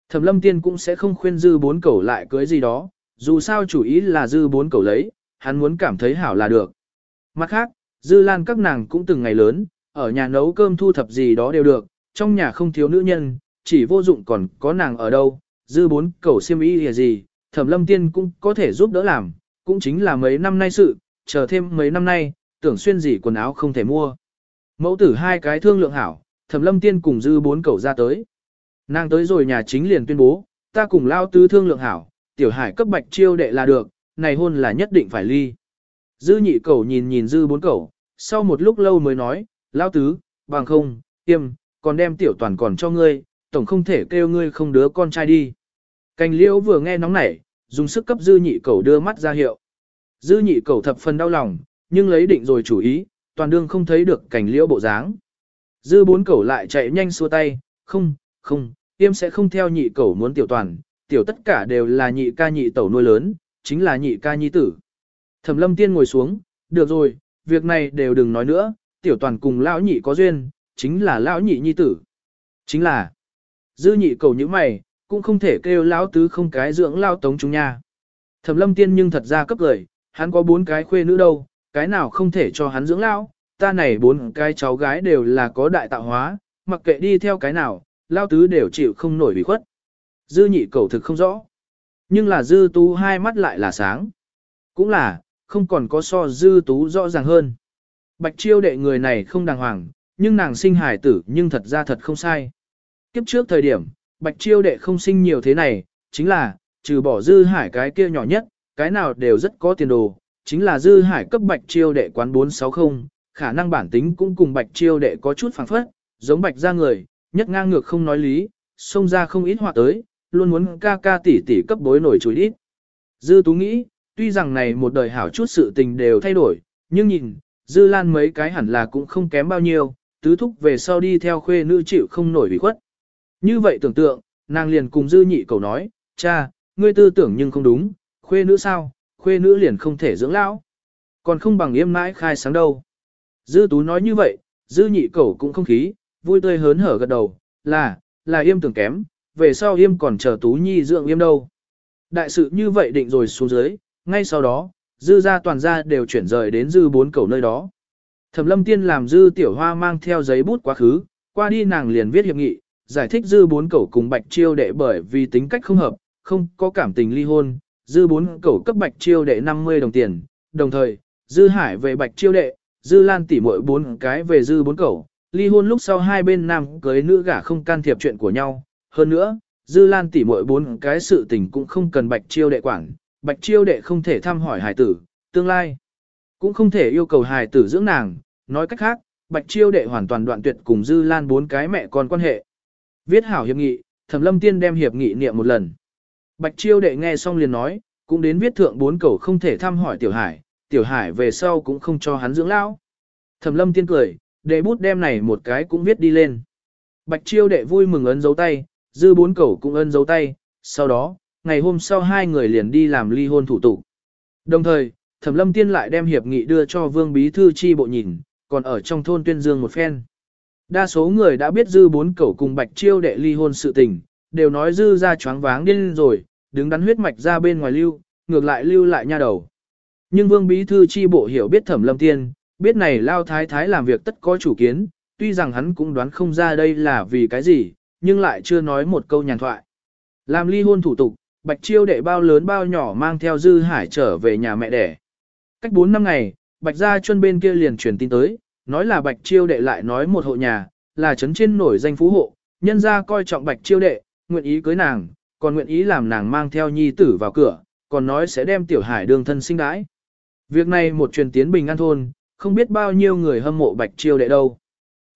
Thẩm lâm tiên cũng sẽ không khuyên dư bốn cẩu lại cưới gì đó, dù sao chủ ý là dư bốn cẩu lấy, hắn muốn cảm thấy hảo là được. Mặt khác, dư lan các nàng cũng từng ngày lớn, ở nhà nấu cơm thu thập gì đó đều được, trong nhà không thiếu nữ nhân, chỉ vô dụng còn có nàng ở đâu, dư bốn cầu siêm ý gì, thẩm lâm tiên cũng có thể giúp đỡ làm, cũng chính là mấy năm nay sự, chờ thêm mấy năm nay, tưởng xuyên gì quần áo không thể mua. Mẫu tử hai cái thương lượng hảo, thẩm lâm tiên cùng dư bốn cậu ra tới. Nàng tới rồi nhà chính liền tuyên bố, ta cùng lao tứ thương lượng hảo, tiểu hải cấp bạch chiêu đệ là được, này hôn là nhất định phải ly. Dư nhị cậu nhìn nhìn dư bốn cậu sau một lúc lâu mới nói, lao tứ, bằng không, tiêm, còn đem tiểu toàn còn cho ngươi, tổng không thể kêu ngươi không đứa con trai đi. Cành liễu vừa nghe nóng nảy, dùng sức cấp dư nhị cậu đưa mắt ra hiệu. Dư nhị cậu thập phần đau lòng, nhưng lấy định rồi chủ ý, toàn đương không thấy được cảnh liễu bộ dáng. Dư bốn cẩu lại chạy nhanh xua tay, không, không, tiêm sẽ không theo nhị cẩu muốn tiểu toàn, tiểu tất cả đều là nhị ca nhị tẩu nuôi lớn, chính là nhị ca nhi tử. Thẩm lâm tiên ngồi xuống, được rồi, việc này đều đừng nói nữa, tiểu toàn cùng lão nhị có duyên, chính là lão nhị nhi tử. Chính là, dư nhị cầu như mày, cũng không thể kêu lão tứ không cái dưỡng lao tống chúng nha. Thẩm lâm tiên nhưng thật ra cấp lời, hắn có bốn cái khuê nữ đâu, cái nào không thể cho hắn dưỡng lão, ta này bốn cái cháu gái đều là có đại tạo hóa, mặc kệ đi theo cái nào, lao tứ đều chịu không nổi bị khuất. Dư nhị cầu thực không rõ. Nhưng là dư tú hai mắt lại là sáng. Cũng là, không còn có so dư tú rõ ràng hơn. Bạch chiêu đệ người này không đàng hoàng, nhưng nàng sinh hài tử nhưng thật ra thật không sai. Kiếp trước thời điểm, bạch chiêu đệ không sinh nhiều thế này, chính là, trừ bỏ dư hải cái kia nhỏ nhất, cái nào đều rất có tiền đồ, chính là dư hải cấp bạch chiêu đệ quán 460, khả năng bản tính cũng cùng bạch chiêu đệ có chút phản phất, giống bạch ra người, nhất ngang ngược không nói lý, xông ra không ít họa tới, luôn muốn ca ca tỷ tỷ cấp bối nổi chùi ít. Dư Tú nghĩ, tuy rằng này một đời hảo chút sự tình đều thay đổi, nhưng nhìn, Dư Lan mấy cái hẳn là cũng không kém bao nhiêu, tứ thúc về sau đi theo khuê nữ chịu không nổi bị khuất. Như vậy tưởng tượng, nàng liền cùng Dư nhị cầu nói, cha, ngươi tư tưởng nhưng không đúng, khuê nữ sao, khuê nữ liền không thể dưỡng lão. Còn không bằng yêm mãi khai sáng đâu. Dư Tú nói như vậy, Dư nhị cẩu cũng không khí, vui tươi hớn hở gật đầu, là, là yêm tưởng kém, về sau yêm còn chờ Tú Nhi dưỡng yêm đâu. Đại sự như vậy định rồi xuống dưới, ngay sau đó, dư gia toàn gia đều chuyển rời đến dư bốn cầu nơi đó. Thẩm lâm tiên làm dư tiểu hoa mang theo giấy bút quá khứ, qua đi nàng liền viết hiệp nghị, giải thích dư bốn cầu cùng bạch chiêu đệ bởi vì tính cách không hợp, không có cảm tình ly hôn, dư bốn cầu cấp bạch chiêu đệ 50 đồng tiền, đồng thời, dư hải về bạch chiêu đệ, dư lan tỉ mỗi bốn cái về dư bốn cầu, ly hôn lúc sau hai bên nam cưới nữ gả không can thiệp chuyện của nhau, hơn nữa, dư lan tỉ mỗi bốn cái sự tình cũng không cần bạch chiêu đệ quản, bạch chiêu đệ không thể thăm hỏi hài tử, tương lai, cũng không thể yêu cầu hài tử dưỡng nàng, nói cách khác, bạch chiêu đệ hoàn toàn đoạn tuyệt cùng dư lan bốn cái mẹ con quan hệ. Viết hảo hiệp nghị, thẩm lâm tiên đem hiệp nghị niệm một lần. Bạch chiêu đệ nghe xong liền nói, cũng đến viết thượng bốn cầu không thể thăm hỏi tiểu hải, tiểu hải về sau cũng không cho hắn dưỡng lão. Thẩm lâm tiên cười, đệ bút đem này một cái cũng viết đi lên. Bạch chiêu đệ vui mừng ấn dấu tay, dư bốn cầu cũng ấn dấu tay, sau đó, ngày hôm sau hai người liền đi làm ly hôn thủ tục. Đồng thời, Thẩm Lâm Tiên lại đem hiệp nghị đưa cho Vương Bí Thư chi bộ nhìn, còn ở trong thôn tuyên dương một phen. Đa số người đã biết dư bốn cẩu cùng Bạch Chiêu đệ ly hôn sự tình, đều nói dư ra choáng váng điên rồi, đứng đắn huyết mạch ra bên ngoài lưu, ngược lại lưu lại nha đầu. Nhưng Vương Bí Thư chi bộ hiểu biết Thẩm Lâm Tiên, biết này lao thái thái làm việc tất có chủ kiến, tuy rằng hắn cũng đoán không ra đây là vì cái gì, nhưng lại chưa nói một câu nhàn thoại. Làm ly hôn thủ tục, Bạch Chiêu đệ bao lớn bao nhỏ mang theo Dư Hải trở về nhà mẹ đẻ. Cách 4 năm ngày, Bạch Gia Chuân bên kia liền truyền tin tới, nói là Bạch Chiêu đệ lại nói một hộ nhà, là trấn trên nổi danh phú hộ, nhân gia coi trọng Bạch Chiêu đệ, nguyện ý cưới nàng, còn nguyện ý làm nàng mang theo nhi tử vào cửa, còn nói sẽ đem Tiểu Hải đường thân sinh đãi. Việc này một truyền tiến bình an thôn, không biết bao nhiêu người hâm mộ Bạch Chiêu đệ đâu.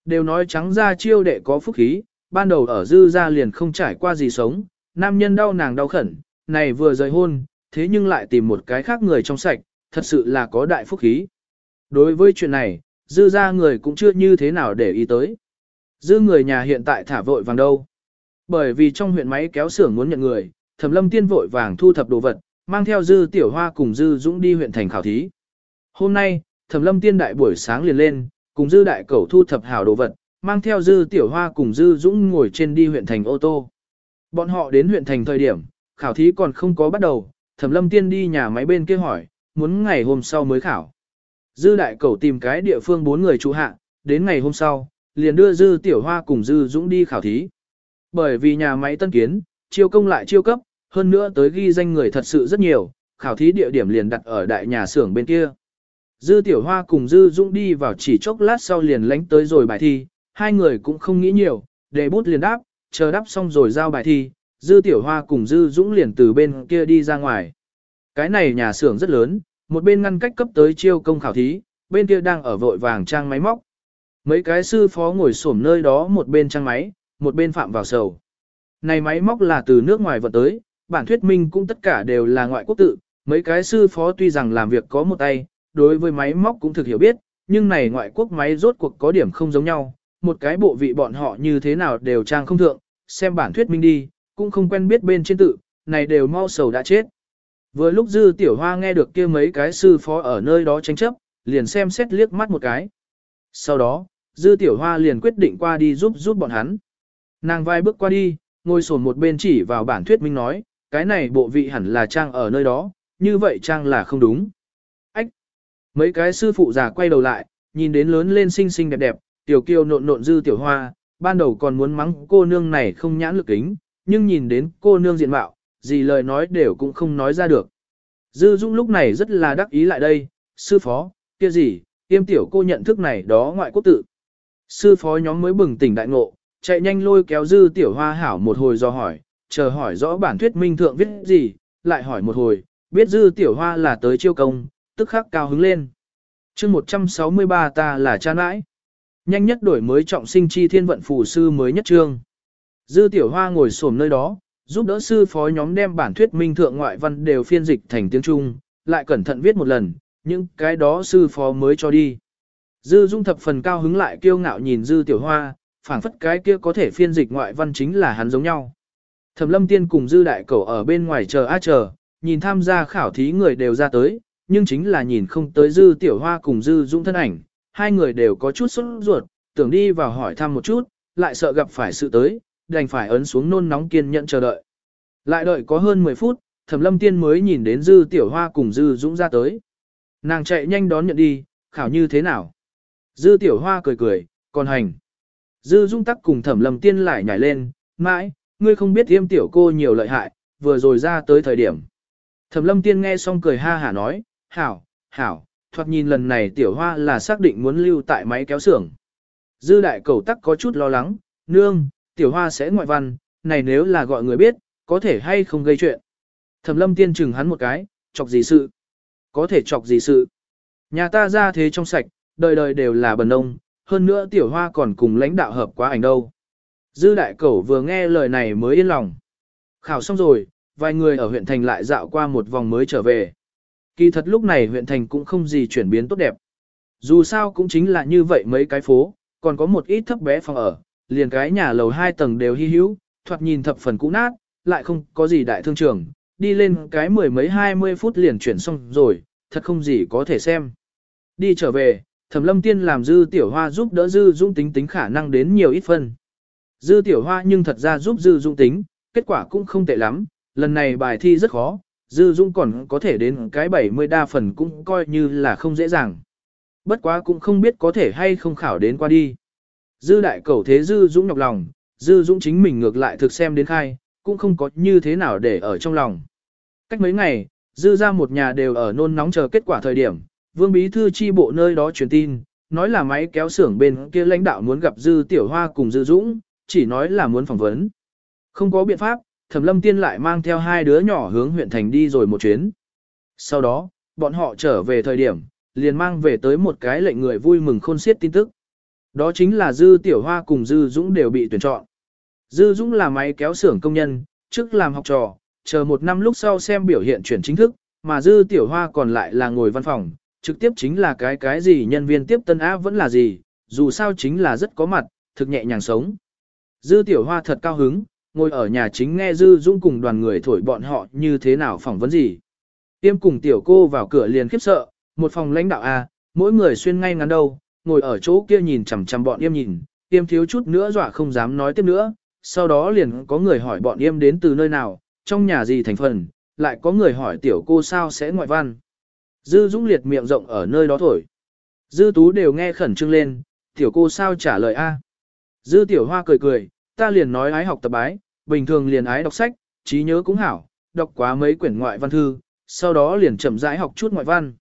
Đều nói trắng ra Chiêu đệ có phúc khí, ban đầu ở Dư gia liền không trải qua gì sống, nam nhân đau nàng đau khẩn, này vừa rời hôn, thế nhưng lại tìm một cái khác người trong sạch, thật sự là có đại phúc khí. Đối với chuyện này, dư ra người cũng chưa như thế nào để ý tới. Dư người nhà hiện tại thả vội vàng đâu. Bởi vì trong huyện máy kéo xưởng muốn nhận người, thẩm lâm tiên vội vàng thu thập đồ vật, mang theo dư tiểu hoa cùng dư dũng đi huyện thành khảo thí. Hôm nay, thẩm lâm tiên đại buổi sáng liền lên, cùng dư đại cẩu thu thập hảo đồ vật, mang theo dư tiểu hoa cùng dư dũng ngồi trên đi huyện thành ô tô. Bọn họ đến huyện thành thời điểm, khảo thí còn không có bắt đầu, thẩm lâm tiên đi nhà máy bên kia hỏi, muốn ngày hôm sau mới khảo. Dư đại Cẩu tìm cái địa phương bốn người trụ hạ, đến ngày hôm sau, liền đưa Dư Tiểu Hoa cùng Dư Dũng đi khảo thí. Bởi vì nhà máy tân kiến, chiêu công lại chiêu cấp, hơn nữa tới ghi danh người thật sự rất nhiều, khảo thí địa điểm liền đặt ở đại nhà xưởng bên kia. Dư Tiểu Hoa cùng Dư Dũng đi vào chỉ chốc lát sau liền lánh tới rồi bài thi, hai người cũng không nghĩ nhiều, để bút liền đáp, chờ đáp xong rồi giao bài thi, Dư Tiểu Hoa cùng Dư Dũng liền từ bên kia đi ra ngoài. Cái này nhà xưởng rất lớn, một bên ngăn cách cấp tới chiêu công khảo thí, bên kia đang ở vội vàng trang máy móc. Mấy cái sư phó ngồi xổm nơi đó một bên trang máy, một bên phạm vào sầu. Này máy móc là từ nước ngoài vận tới, bản thuyết minh cũng tất cả đều là ngoại quốc tự, mấy cái sư phó tuy rằng làm việc có một tay, đối với máy móc cũng thực hiểu biết, nhưng này ngoại quốc máy rốt cuộc có điểm không giống nhau, một cái bộ vị bọn họ như thế nào đều trang không thượng, xem bản thuyết minh đi, cũng không quen biết bên trên tự, này đều mau sầu đã chết. Vừa lúc dư tiểu hoa nghe được kia mấy cái sư phó ở nơi đó tranh chấp, liền xem xét liếc mắt một cái. Sau đó, dư tiểu hoa liền quyết định qua đi giúp giúp bọn hắn. Nàng vai bước qua đi, ngồi sồn một bên chỉ vào bản thuyết minh nói, cái này bộ vị hẳn là trang ở nơi đó, như vậy trang là không đúng. Ách! Mấy cái sư phụ già quay đầu lại, nhìn đến lớn lên xinh xinh đẹp đẹp, tiểu kiều nộn nộn dư tiểu hoa, ban đầu còn muốn mắng cô nương này không nhãn lực kính, nhưng nhìn đến cô nương diện mạo, gì lời nói đều cũng không nói ra được. Dư Dung lúc này rất là đắc ý lại đây, sư phó, kia gì, tiêm tiểu cô nhận thức này đó ngoại quốc tự. Sư phó nhóm mới bừng tỉnh đại ngộ, chạy nhanh lôi kéo dư tiểu hoa hảo một hồi do hỏi, chờ hỏi rõ bản thuyết minh thượng viết gì, lại hỏi một hồi, biết dư tiểu hoa là tới chiêu công, tức khắc cao hứng lên. chương 163 ta là cha nãi. Nhanh nhất đổi mới trọng sinh chi thiên vận phù sư mới nhất trương. Dư tiểu hoa ngồi xổm nơi đó, giúp đỡ sư phó nhóm đem bản thuyết minh thượng ngoại văn đều phiên dịch thành tiếng Trung, lại cẩn thận viết một lần, những cái đó sư phó mới cho đi. Dư Dung thập phần cao hứng lại kiêu ngạo nhìn Dư Tiểu Hoa, phảng phất cái kia có thể phiên dịch ngoại văn chính là hắn giống nhau. Thẩm Lâm Tiên cùng Dư Đại Cẩu ở bên ngoài chờ a chờ, nhìn tham gia khảo thí người đều ra tới, nhưng chính là nhìn không tới Dư Tiểu Hoa cùng Dư Dung thân ảnh, hai người đều có chút sốt ruột, tưởng đi vào hỏi thăm một chút, lại sợ gặp phải sự tới, đành phải ấn xuống nôn nóng kiên nhẫn chờ đợi. Lại đợi có hơn 10 phút, Thẩm Lâm Tiên mới nhìn đến Dư Tiểu Hoa cùng Dư Dũng ra tới. Nàng chạy nhanh đón nhận đi, khảo như thế nào? Dư Tiểu Hoa cười cười, còn hành. Dư Dung tắc cùng Thẩm Lâm Tiên lại nhảy lên, mãi, ngươi không biết tiêm tiểu cô nhiều lợi hại, vừa rồi ra tới thời điểm. Thẩm Lâm Tiên nghe xong cười ha hả nói, hảo, hảo, thoạt nhìn lần này Tiểu Hoa là xác định muốn lưu tại máy kéo xưởng. Dư Đại Cầu tắc có chút lo lắng, nương, Tiểu Hoa sẽ ngoại văn, này nếu là gọi người biết, có thể hay không gây chuyện. Thẩm lâm tiên chừng hắn một cái, chọc gì sự. Có thể chọc gì sự. Nhà ta ra thế trong sạch, đời đời đều là bần ông, hơn nữa tiểu hoa còn cùng lãnh đạo hợp quá ảnh đâu. Dư đại cẩu vừa nghe lời này mới yên lòng. Khảo xong rồi, vài người ở huyện thành lại dạo qua một vòng mới trở về. Kỳ thật lúc này huyện thành cũng không gì chuyển biến tốt đẹp. Dù sao cũng chính là như vậy mấy cái phố, còn có một ít thấp bé phòng ở, liền cái nhà lầu hai tầng đều hy hữu, thoạt nhìn thập phần cũ nát, lại không có gì đại thương trường, đi lên cái mười mấy hai mươi phút liền chuyển xong rồi, thật không gì có thể xem. Đi trở về, Thẩm Lâm Tiên làm Dư Tiểu Hoa giúp đỡ Dư Dung tính tính khả năng đến nhiều ít phân. Dư Tiểu Hoa nhưng thật ra giúp Dư Dung tính, kết quả cũng không tệ lắm, lần này bài thi rất khó, Dư Dung còn có thể đến cái 70 đa phần cũng coi như là không dễ dàng. Bất quá cũng không biết có thể hay không khảo đến qua đi. Dư đại cầu thế Dư dũng nhọc lòng, Dư dũng chính mình ngược lại thực xem đến khai, cũng không có như thế nào để ở trong lòng. Cách mấy ngày, dư ra một nhà đều ở nôn nóng chờ kết quả thời điểm, vương bí thư chi bộ nơi đó truyền tin, nói là máy kéo xưởng bên kia lãnh đạo muốn gặp dư tiểu hoa cùng dư dũng, chỉ nói là muốn phỏng vấn. Không có biện pháp, thẩm lâm tiên lại mang theo hai đứa nhỏ hướng huyện thành đi rồi một chuyến. Sau đó, bọn họ trở về thời điểm, liền mang về tới một cái lệnh người vui mừng khôn xiết tin tức. Đó chính là dư tiểu hoa cùng dư dũng đều bị tuyển chọn. Dư Dũng là máy kéo xưởng công nhân, trước làm học trò, chờ một năm lúc sau xem biểu hiện chuyển chính thức, mà Dư Tiểu Hoa còn lại là ngồi văn phòng, trực tiếp chính là cái cái gì nhân viên tiếp tân á vẫn là gì, dù sao chính là rất có mặt, thực nhẹ nhàng sống. Dư Tiểu Hoa thật cao hứng, ngồi ở nhà chính nghe Dư dung cùng đoàn người thổi bọn họ như thế nào phỏng vấn gì. Tiêm cùng Tiểu cô vào cửa liền khiếp sợ, một phòng lãnh đạo A, mỗi người xuyên ngay ngắn đâu, ngồi ở chỗ kia nhìn chằm chằm bọn em nhìn, tiêm thiếu chút nữa dọa không dám nói tiếp nữa, sau đó liền có người hỏi bọn em đến từ nơi nào, trong nhà gì thành phần, lại có người hỏi tiểu cô sao sẽ ngoại văn. Dư Dũng liệt miệng rộng ở nơi đó thổi. Dư Tú đều nghe khẩn trương lên, tiểu cô sao trả lời a? Dư tiểu hoa cười cười, ta liền nói ái học tập bái, bình thường liền ái đọc sách, trí nhớ cũng hảo, đọc quá mấy quyển ngoại văn thư, sau đó liền chậm rãi học chút ngoại văn.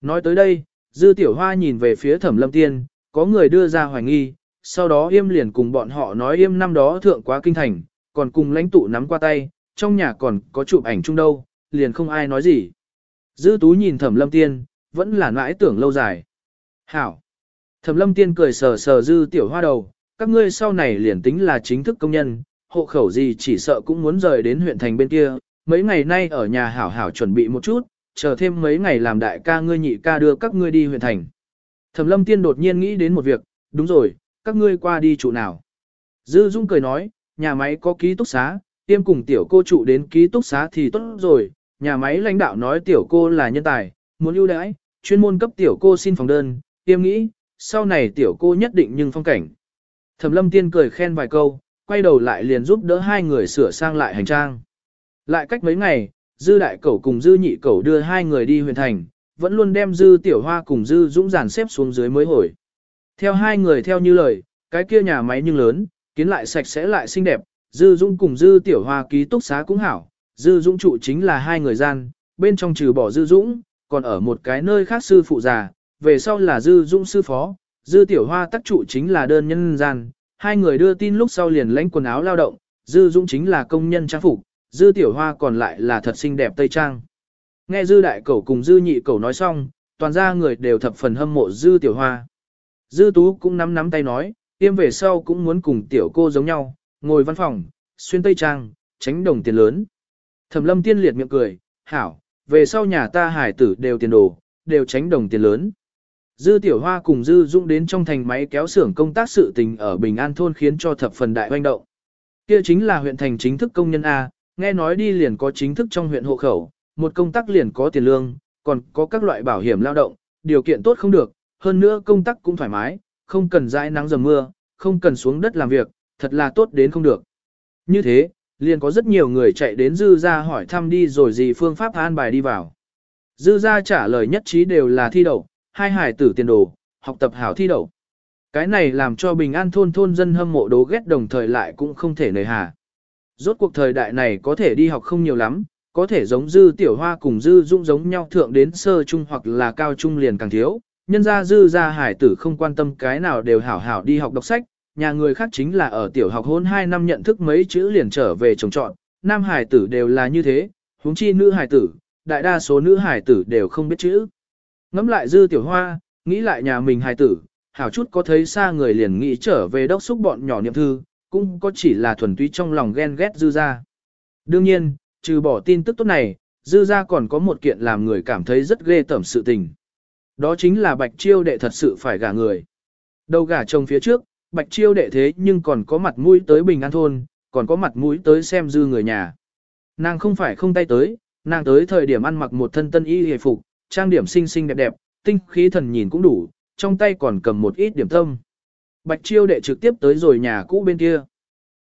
Nói tới đây, dư tiểu hoa nhìn về phía thẩm lâm tiên, có người đưa ra hoài nghi, sau đó yêm liền cùng bọn họ nói yêm năm đó thượng quá kinh thành, còn cùng lãnh tụ nắm qua tay, trong nhà còn có chụp ảnh chung đâu, liền không ai nói gì. Dư tú nhìn thẩm lâm tiên, vẫn là nãi tưởng lâu dài. Hảo! Thẩm lâm tiên cười sờ sờ dư tiểu hoa đầu, các ngươi sau này liền tính là chính thức công nhân, hộ khẩu gì chỉ sợ cũng muốn rời đến huyện thành bên kia, mấy ngày nay ở nhà hảo hảo chuẩn bị một chút, chờ thêm mấy ngày làm đại ca ngươi nhị ca đưa các ngươi đi huyện thành. Thẩm lâm tiên đột nhiên nghĩ đến một việc, đúng rồi, các ngươi qua đi trụ nào. Dư Dung cười nói, nhà máy có ký túc xá, tiêm cùng tiểu cô trụ đến ký túc xá thì tốt rồi, nhà máy lãnh đạo nói tiểu cô là nhân tài, muốn ưu đãi, chuyên môn cấp tiểu cô xin phòng đơn, tiêm nghĩ, sau này tiểu cô nhất định nhưng phong cảnh. Thẩm lâm tiên cười khen vài câu, quay đầu lại liền giúp đỡ hai người sửa sang lại hành trang. Lại cách mấy ngày, dư đại cẩu cùng dư nhị cẩu đưa hai người đi huyện thành, vẫn luôn đem dư tiểu hoa cùng dư dũng dàn xếp xuống dưới mới hồi. Theo hai người theo như lời, cái kia nhà máy nhưng lớn, kiến lại sạch sẽ lại xinh đẹp, dư dũng cùng dư tiểu hoa ký túc xá cũng hảo, dư dũng trụ chính là hai người gian, bên trong trừ bỏ dư dũng, còn ở một cái nơi khác sư phụ già, về sau là dư dũng sư phó, dư tiểu hoa tác trụ chính là đơn nhân gian, hai người đưa tin lúc sau liền lãnh quần áo lao động, dư dũng chính là công nhân trang phục, dư tiểu hoa còn lại là thật xinh đẹp tây trang. Nghe dư đại cẩu cùng dư nhị cẩu nói xong, toàn ra người đều thập phần hâm mộ dư tiểu hoa. Dư tú cũng nắm nắm tay nói, tiêm về sau cũng muốn cùng tiểu cô giống nhau, ngồi văn phòng, xuyên tây trang, tránh đồng tiền lớn. Thẩm lâm tiên liệt miệng cười, hảo, về sau nhà ta hải tử đều tiền đồ, đều tránh đồng tiền lớn. Dư Tiểu Hoa cùng Dư Dung đến trong thành máy kéo xưởng công tác sự tình ở Bình An thôn khiến cho thập phần đại hoành động. Kia chính là huyện thành chính thức công nhân A, nghe nói đi liền có chính thức trong huyện hộ khẩu, một công tác liền có tiền lương, còn có các loại bảo hiểm lao động, điều kiện tốt không được, hơn nữa công tác cũng thoải mái, không cần dãi nắng dầm mưa, không cần xuống đất làm việc, thật là tốt đến không được. Như thế, liền có rất nhiều người chạy đến Dư ra hỏi thăm đi rồi gì phương pháp an bài đi vào. Dư ra trả lời nhất trí đều là thi đậu, hai hải tử tiền đồ, học tập hảo thi đậu. Cái này làm cho bình an thôn thôn dân hâm mộ đố ghét đồng thời lại cũng không thể nề hà. Rốt cuộc thời đại này có thể đi học không nhiều lắm, có thể giống dư tiểu hoa cùng dư dũng giống nhau thượng đến sơ trung hoặc là cao trung liền càng thiếu. Nhân ra dư ra hải tử không quan tâm cái nào đều hảo hảo đi học đọc sách, nhà người khác chính là ở tiểu học hôn 2 năm nhận thức mấy chữ liền trở về trồng trọn, nam hải tử đều là như thế, huống chi nữ hải tử, đại đa số nữ hải tử đều không biết chữ. Ngắm lại dư tiểu hoa, nghĩ lại nhà mình hải tử, hảo chút có thấy xa người liền nghĩ trở về đốc xúc bọn nhỏ niệm thư, cũng có chỉ là thuần túy trong lòng ghen ghét dư ra. Đương nhiên, trừ bỏ tin tức tốt này, dư ra còn có một kiện làm người cảm thấy rất ghê tởm sự tình. Đó chính là bạch chiêu đệ thật sự phải gả người. Đầu gả chồng phía trước, bạch chiêu đệ thế nhưng còn có mặt mũi tới bình an thôn, còn có mặt mũi tới xem dư người nhà. Nàng không phải không tay tới, nàng tới thời điểm ăn mặc một thân tân y hề phục, trang điểm xinh xinh đẹp đẹp, tinh khí thần nhìn cũng đủ, trong tay còn cầm một ít điểm tâm. Bạch chiêu đệ trực tiếp tới rồi nhà cũ bên kia.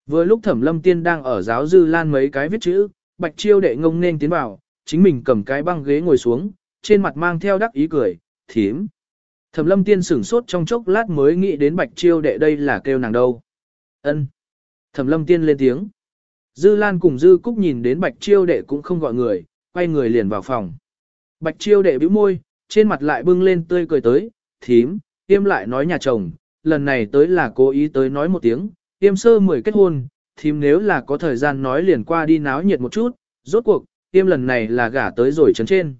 Vừa lúc thẩm lâm tiên đang ở giáo dư lan mấy cái viết chữ, bạch chiêu đệ ngông nên tiến vào, chính mình cầm cái băng ghế ngồi xuống, trên mặt mang theo đắc ý cười, thím. Thẩm lâm tiên sửng sốt trong chốc lát mới nghĩ đến bạch chiêu đệ đây là kêu nàng đâu. ân Thẩm lâm tiên lên tiếng. Dư Lan cùng Dư Cúc nhìn đến bạch chiêu đệ cũng không gọi người, quay người liền vào phòng. Bạch chiêu đệ bĩu môi, trên mặt lại bưng lên tươi cười tới, thím, tiêm lại nói nhà chồng, lần này tới là cố ý tới nói một tiếng, tiêm sơ mười kết hôn, thím nếu là có thời gian nói liền qua đi náo nhiệt một chút, rốt cuộc, tiêm lần này là gả tới rồi chấn trên.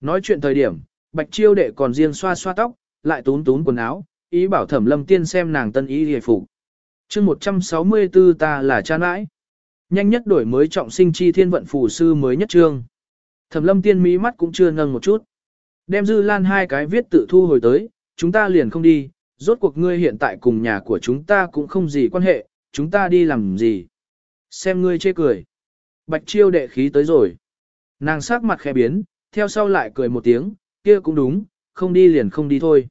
Nói chuyện thời điểm, bạch chiêu đệ còn riêng xoa xoa tóc, lại tún tún quần áo, ý bảo thẩm lâm tiên xem nàng tân ý hề phục. chương 164 ta là cha nãi. Nhanh nhất đổi mới trọng sinh chi thiên vận phù sư mới nhất trương. Thẩm lâm tiên mí mắt cũng chưa nâng một chút. Đem dư lan hai cái viết tự thu hồi tới, chúng ta liền không đi, rốt cuộc ngươi hiện tại cùng nhà của chúng ta cũng không gì quan hệ, chúng ta đi làm gì. Xem ngươi chê cười. Bạch chiêu đệ khí tới rồi. Nàng sắc mặt khẽ biến, theo sau lại cười một tiếng, kia cũng đúng, không đi liền không đi thôi.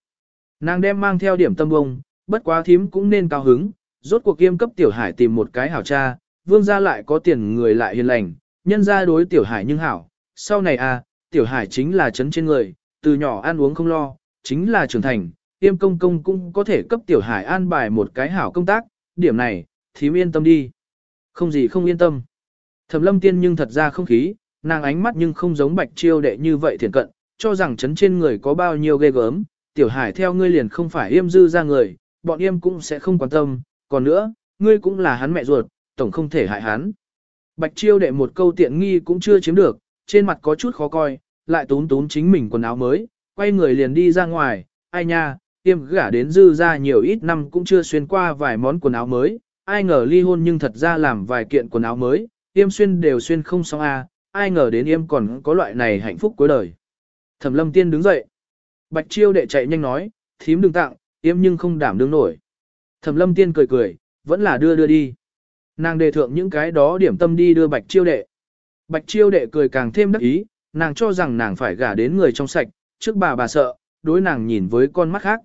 Nàng đem mang theo điểm tâm bông, bất quá thím cũng nên cao hứng, rốt cuộc kiêm cấp tiểu hải tìm một cái hảo cha, vương gia lại có tiền người lại hiền lành, Nhân ra đối tiểu hải nhưng hảo, sau này à, tiểu hải chính là chấn trên người, từ nhỏ ăn uống không lo, chính là trưởng thành, tiêm công công cũng có thể cấp tiểu hải an bài một cái hảo công tác, điểm này, thím yên tâm đi. Không gì không yên tâm. Thẩm lâm tiên nhưng thật ra không khí, nàng ánh mắt nhưng không giống bạch chiêu đệ như vậy thiền cận, cho rằng chấn trên người có bao nhiêu ghê gớm, tiểu hải theo ngươi liền không phải yêm dư ra người, bọn yêm cũng sẽ không quan tâm, còn nữa, ngươi cũng là hắn mẹ ruột, tổng không thể hại hắn. Bạch chiêu đệ một câu tiện nghi cũng chưa chiếm được, trên mặt có chút khó coi, lại tún tún chính mình quần áo mới, quay người liền đi ra ngoài, ai nha, yêm gả đến dư ra nhiều ít năm cũng chưa xuyên qua vài món quần áo mới, ai ngờ ly hôn nhưng thật ra làm vài kiện quần áo mới, yêm xuyên đều xuyên không xong a, à, ai ngờ đến yêm còn có loại này hạnh phúc cuối đời. Thẩm lâm tiên đứng dậy. Bạch chiêu đệ chạy nhanh nói, thím đừng tặng, Yếm nhưng không đảm đương nổi. Thẩm lâm tiên cười cười, vẫn là đưa đưa đi. Nàng đề thượng những cái đó điểm tâm đi đưa bạch chiêu đệ. Bạch chiêu đệ cười càng thêm đắc ý, nàng cho rằng nàng phải gả đến người trong sạch, trước bà bà sợ, đối nàng nhìn với con mắt khác.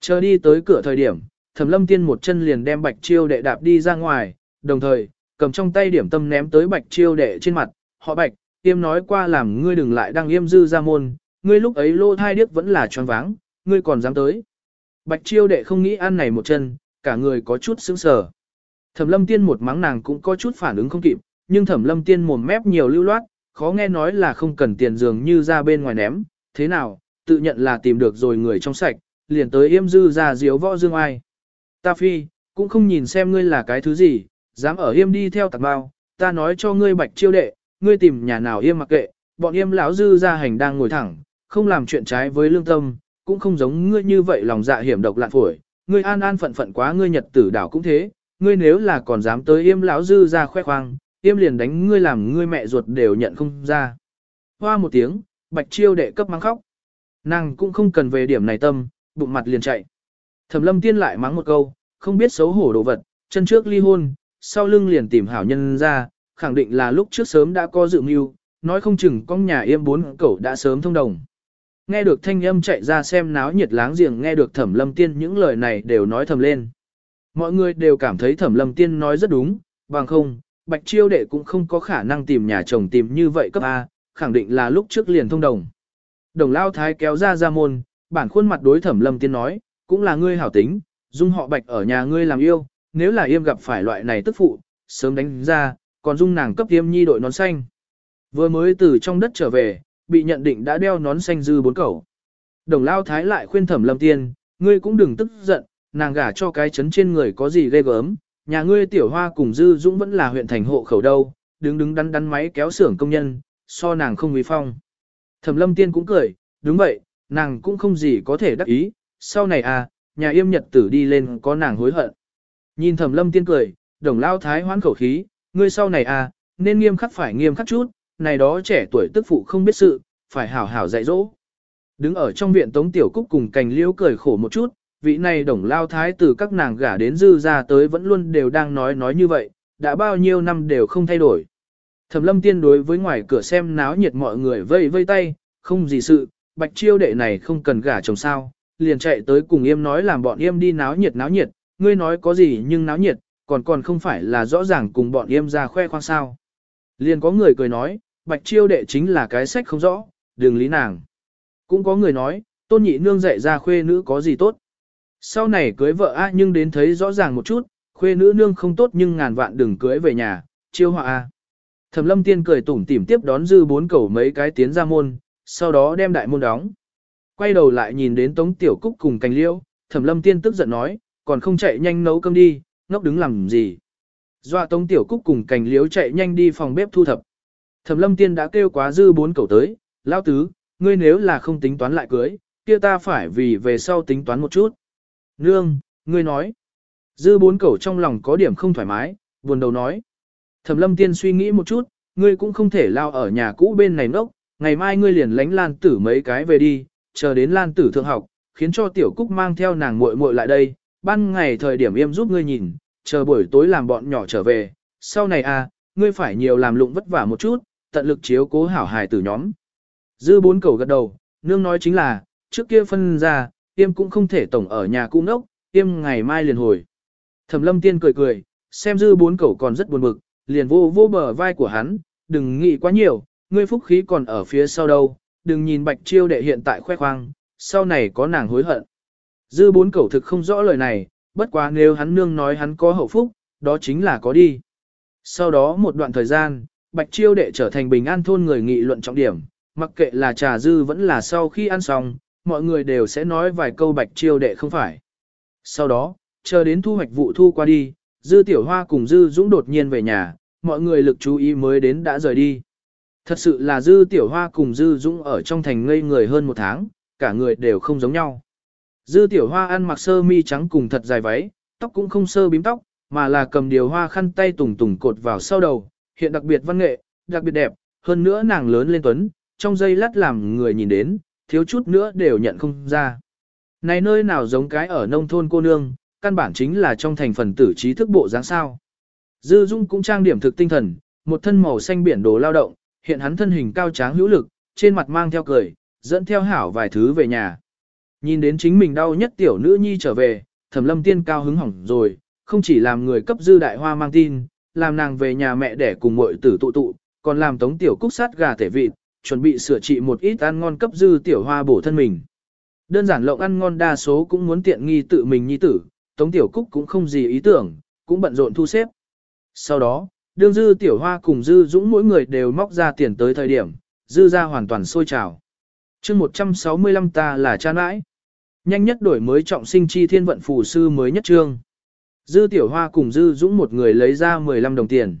Chờ đi tới cửa thời điểm, thẩm lâm tiên một chân liền đem bạch chiêu đệ đạp đi ra ngoài, đồng thời, cầm trong tay điểm tâm ném tới bạch chiêu đệ trên mặt, họ bạch, tiêm nói qua làm ngươi đừng lại đang yêm dư ra môn, ngươi lúc ấy lô thai điếc vẫn là choáng váng, ngươi còn dám tới. Bạch chiêu đệ không nghĩ ăn này một chân, cả người có chút sững sờ. Thẩm lâm tiên một mắng nàng cũng có chút phản ứng không kịp, nhưng thẩm lâm tiên mồm mép nhiều lưu loát, khó nghe nói là không cần tiền dường như ra bên ngoài ném, thế nào, tự nhận là tìm được rồi người trong sạch, liền tới yêm dư ra diếu võ dương ai. Ta phi, cũng không nhìn xem ngươi là cái thứ gì, dám ở yêm đi theo tạc bao, ta nói cho ngươi bạch chiêu đệ, ngươi tìm nhà nào yêm mặc kệ, bọn yêm lão dư ra hành đang ngồi thẳng, không làm chuyện trái với lương tâm, cũng không giống ngươi như vậy lòng dạ hiểm độc lạn phổi, ngươi an an phận phận quá ngươi nhật tử đảo cũng thế, ngươi nếu là còn dám tới yêm lão dư ra khoe khoang, yêm liền đánh ngươi làm ngươi mẹ ruột đều nhận không ra. Hoa một tiếng, bạch chiêu đệ cấp mang khóc. Nàng cũng không cần về điểm này tâm, bụng mặt liền chạy. Thẩm lâm tiên lại mắng một câu, không biết xấu hổ đồ vật, chân trước ly hôn, sau lưng liền tìm hảo nhân ra, khẳng định là lúc trước sớm đã có dự mưu, nói không chừng con nhà yêm bốn cậu đã sớm thông đồng. Nghe được thanh âm chạy ra xem náo nhiệt láng giềng nghe được thẩm lâm tiên những lời này đều nói thầm lên. Mọi người đều cảm thấy thẩm lâm tiên nói rất đúng, bằng không, bạch chiêu đệ cũng không có khả năng tìm nhà chồng tìm như vậy cấp A, khẳng định là lúc trước liền thông đồng. Đồng lao thái kéo ra ra môn, bản khuôn mặt đối thẩm lâm tiên nói, cũng là ngươi hảo tính, dung họ bạch ở nhà ngươi làm yêu, nếu là yêm gặp phải loại này tức phụ, sớm đánh ra, còn dung nàng cấp yêm nhi đội nón xanh. Vừa mới từ trong đất trở về, bị nhận định đã đeo nón xanh dư bốn cẩu. Đồng lao thái lại khuyên thẩm lâm tiên, ngươi cũng đừng tức giận, nàng gả cho cái chấn trên người có gì ghê gớm, nhà ngươi tiểu hoa cùng dư dũng vẫn là huyện thành hộ khẩu đâu, đứng đứng đắn đắn máy kéo xưởng công nhân, so nàng không uy phong. Thẩm lâm tiên cũng cười, đúng vậy, nàng cũng không gì có thể đắc ý, sau này à, nhà yêm nhật tử đi lên có nàng hối hận. Nhìn thẩm lâm tiên cười, đồng lao thái hoán khẩu khí, ngươi sau này à, nên nghiêm khắc phải nghiêm khắc chút, này đó trẻ tuổi tức phụ không biết sự, phải hảo hảo dạy dỗ. Đứng ở trong viện Tống Tiểu Cúc cùng cành liễu cười khổ một chút, vị này đồng lao thái từ các nàng gả đến dư ra tới vẫn luôn đều đang nói nói như vậy, đã bao nhiêu năm đều không thay đổi. Thẩm lâm tiên đối với ngoài cửa xem náo nhiệt mọi người vây vây tay, không gì sự, bạch chiêu đệ này không cần gả chồng sao, liền chạy tới cùng yêm nói làm bọn yêm đi náo nhiệt náo nhiệt, ngươi nói có gì nhưng náo nhiệt, còn còn không phải là rõ ràng cùng bọn yêm ra khoe khoang sao. Liền có người cười nói, bạch chiêu đệ chính là cái sách không rõ, đừng lý nàng. Cũng có người nói, tôn nhị nương dạy ra khuê nữ có gì tốt. Sau này cưới vợ a nhưng đến thấy rõ ràng một chút, khuê nữ nương không tốt nhưng ngàn vạn đừng cưới về nhà, chiêu họa a. Thẩm lâm tiên cười tủm tỉm tiếp đón dư bốn cầu mấy cái tiến ra môn, sau đó đem đại môn đóng. Quay đầu lại nhìn đến tống tiểu cúc cùng cành liễu, thẩm lâm tiên tức giận nói, còn không chạy nhanh nấu cơm đi, ngốc đứng làm gì. Dọa tống tiểu cúc cùng cành liễu chạy nhanh đi phòng bếp thu thập. Thẩm lâm tiên đã kêu quá dư bốn cầu tới, lao tứ, ngươi nếu là không tính toán lại cưới, kia ta phải vì về sau tính toán một chút. Nương, ngươi nói. Dư bốn cầu trong lòng có điểm không thoải mái, buồn đầu nói. Thẩm lâm tiên suy nghĩ một chút, ngươi cũng không thể lao ở nhà cũ bên này nốc, ngày mai ngươi liền lánh lan tử mấy cái về đi, chờ đến lan tử thượng học, khiến cho tiểu cúc mang theo nàng muội muội lại đây, ban ngày thời điểm im giúp ngươi nhìn, chờ buổi tối làm bọn nhỏ trở về, sau này à, ngươi phải nhiều làm lụng vất vả một chút, tận lực chiếu cố hảo hài tử nhóm. Dư bốn cầu gật đầu, nương nói chính là, trước kia phân ra, tiêm cũng không thể tổng ở nhà cung ốc, tiêm ngày mai liền hồi. Thẩm lâm tiên cười cười, xem dư bốn cầu còn rất buồn bực, liền vô vô bờ vai của hắn, đừng nghĩ quá nhiều, ngươi phúc khí còn ở phía sau đâu, đừng nhìn bạch chiêu đệ hiện tại khoe khoang, sau này có nàng hối hận. Dư bốn cẩu thực không rõ lời này, bất quá nếu hắn nương nói hắn có hậu phúc, đó chính là có đi. Sau đó một đoạn thời gian, bạch chiêu đệ trở thành bình an thôn người nghị luận trọng điểm, mặc kệ là trà dư vẫn là sau khi ăn xong, mọi người đều sẽ nói vài câu bạch chiêu đệ không phải. Sau đó, chờ đến thu hoạch vụ thu qua đi, dư tiểu hoa cùng dư dũng đột nhiên về nhà, mọi người lực chú ý mới đến đã rời đi. Thật sự là dư tiểu hoa cùng dư dũng ở trong thành ngây người hơn một tháng, cả người đều không giống nhau. Dư tiểu hoa ăn mặc sơ mi trắng cùng thật dài váy, tóc cũng không sơ bím tóc, mà là cầm điều hoa khăn tay tùng tùng cột vào sau đầu, hiện đặc biệt văn nghệ, đặc biệt đẹp, hơn nữa nàng lớn lên tuấn, trong giây lát làm người nhìn đến, thiếu chút nữa đều nhận không ra. Này nơi nào giống cái ở nông thôn cô nương, căn bản chính là trong thành phần tử trí thức bộ dáng sao. Dư Dung cũng trang điểm thực tinh thần, một thân màu xanh biển đồ lao động, hiện hắn thân hình cao tráng hữu lực, trên mặt mang theo cười, dẫn theo hảo vài thứ về nhà. Nhìn đến chính mình đau nhất tiểu nữ nhi trở về, thẩm lâm tiên cao hứng hỏng rồi, không chỉ làm người cấp dư đại hoa mang tin, làm nàng về nhà mẹ để cùng muội tử tụ tụ, còn làm tống tiểu cúc sát gà tể vịt, chuẩn bị sửa trị một ít ăn ngon cấp dư tiểu hoa bổ thân mình. Đơn giản lộng ăn ngon đa số cũng muốn tiện nghi tự mình nhi tử, tống tiểu cúc cũng không gì ý tưởng, cũng bận rộn thu xếp. Sau đó, đương dư tiểu hoa cùng dư dũng mỗi người đều móc ra tiền tới thời điểm, dư ra hoàn toàn sôi trào. chương 165 ta là cha nãi. Nhanh nhất đổi mới trọng sinh chi thiên vận phù sư mới nhất trương. Dư tiểu hoa cùng dư dũng một người lấy ra 15 đồng tiền.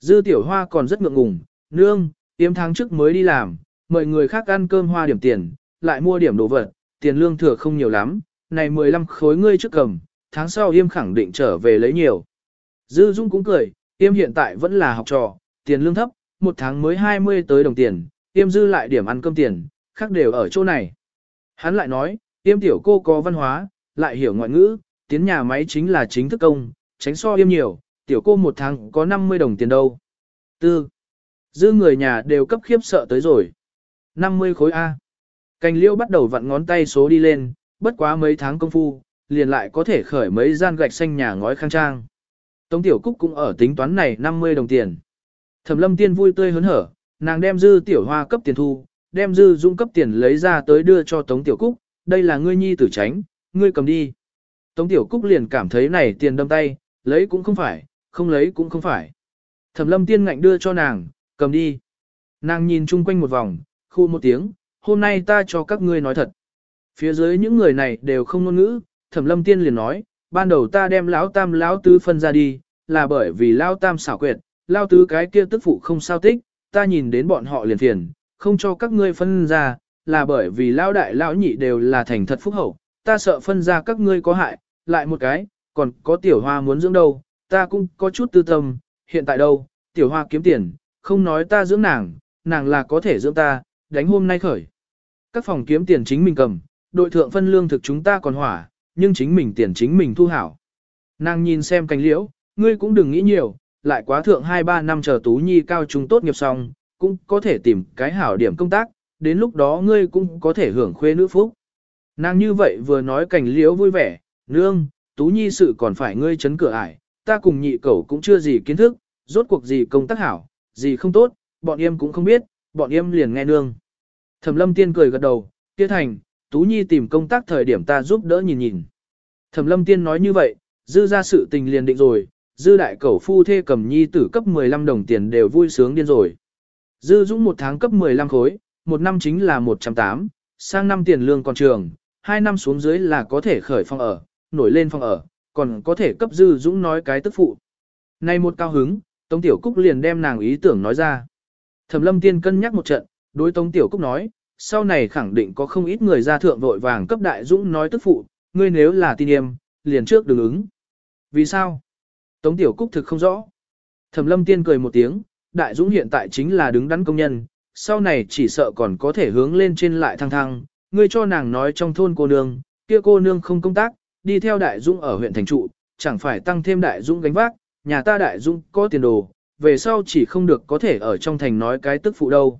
Dư tiểu hoa còn rất ngượng ngùng, nương, tiêm tháng trước mới đi làm, mời người khác ăn cơm hoa điểm tiền, lại mua điểm đồ vật, tiền lương thừa không nhiều lắm, này 15 khối ngươi trước cầm, tháng sau yêm khẳng định trở về lấy nhiều. Dư Dung cũng cười, yêm hiện tại vẫn là học trò, tiền lương thấp, một tháng mới 20 tới đồng tiền, yêm dư lại điểm ăn cơm tiền, khác đều ở chỗ này. Hắn lại nói, yêm tiểu cô có văn hóa, lại hiểu ngoại ngữ, tiến nhà máy chính là chính thức công, tránh so yêm nhiều, tiểu cô một tháng có 50 đồng tiền đâu. Tư. Dư người nhà đều cấp khiếp sợ tới rồi. 50 khối A. Cành liêu bắt đầu vặn ngón tay số đi lên, bất quá mấy tháng công phu, liền lại có thể khởi mấy gian gạch xanh nhà ngói khang trang. Tống Tiểu Cúc cũng ở tính toán này 50 đồng tiền. Thẩm lâm tiên vui tươi hớn hở, nàng đem dư tiểu hoa cấp tiền thu, đem dư dung cấp tiền lấy ra tới đưa cho Tống Tiểu Cúc, đây là ngươi nhi tử tránh, ngươi cầm đi. Tống Tiểu Cúc liền cảm thấy này tiền đâm tay, lấy cũng không phải, không lấy cũng không phải. Thẩm lâm tiên ngạnh đưa cho nàng, cầm đi. Nàng nhìn chung quanh một vòng, khu một tiếng, hôm nay ta cho các ngươi nói thật. Phía dưới những người này đều không ngôn ngữ, thẩm lâm tiên liền nói, ban đầu ta đem lão tam lão tứ phân ra đi, là bởi vì lão tam xảo quyệt, lão tứ cái kia tức phụ không sao tích, ta nhìn đến bọn họ liền phiền, không cho các ngươi phân ra, là bởi vì lão đại lão nhị đều là thành thật phúc hậu, ta sợ phân ra các ngươi có hại, lại một cái, còn có tiểu hoa muốn dưỡng đâu, ta cũng có chút tư tâm, hiện tại đâu, tiểu hoa kiếm tiền, không nói ta dưỡng nàng, nàng là có thể dưỡng ta, đánh hôm nay khởi. Các phòng kiếm tiền chính mình cầm, đội thượng phân lương thực chúng ta còn hỏa, nhưng chính mình tiền chính mình thu hảo. Nàng nhìn xem cánh liễu, ngươi cũng đừng nghĩ nhiều, lại quá thượng 2-3 năm chờ Tú Nhi cao trung tốt nghiệp xong, cũng có thể tìm cái hảo điểm công tác, đến lúc đó ngươi cũng có thể hưởng khuê nữ phúc. Nàng như vậy vừa nói cảnh liễu vui vẻ, nương, Tú Nhi sự còn phải ngươi chấn cửa ải, ta cùng nhị cẩu cũng chưa gì kiến thức, rốt cuộc gì công tác hảo, gì không tốt, bọn em cũng không biết, bọn em liền nghe nương. Thẩm lâm tiên cười gật đầu, kia thành, Tú Nhi tìm công tác thời điểm ta giúp đỡ nhìn nhìn. Thẩm lâm tiên nói như vậy, dư ra sự tình liền định rồi, dư đại cẩu phu thê cầm nhi tử cấp 15 đồng tiền đều vui sướng điên rồi. Dư dũng một tháng cấp 15 khối, một năm chính là 108, sang năm tiền lương còn trường, hai năm xuống dưới là có thể khởi phòng ở, nổi lên phòng ở, còn có thể cấp dư dũng nói cái tức phụ. Nay một cao hứng, Tống Tiểu Cúc liền đem nàng ý tưởng nói ra. Thẩm lâm tiên cân nhắc một trận, đối Tống Tiểu Cúc nói, sau này khẳng định có không ít người ra thượng vội vàng cấp đại dũng nói tức phụ, ngươi nếu là tin em, liền trước đừng ứng. Vì sao? Tống Tiểu Cúc thực không rõ. Thẩm lâm tiên cười một tiếng, đại dũng hiện tại chính là đứng đắn công nhân, sau này chỉ sợ còn có thể hướng lên trên lại thăng thăng, ngươi cho nàng nói trong thôn cô nương, kia cô nương không công tác, đi theo đại dũng ở huyện thành trụ, chẳng phải tăng thêm đại dũng gánh vác, nhà ta đại dũng có tiền đồ, về sau chỉ không được có thể ở trong thành nói cái tức phụ đâu.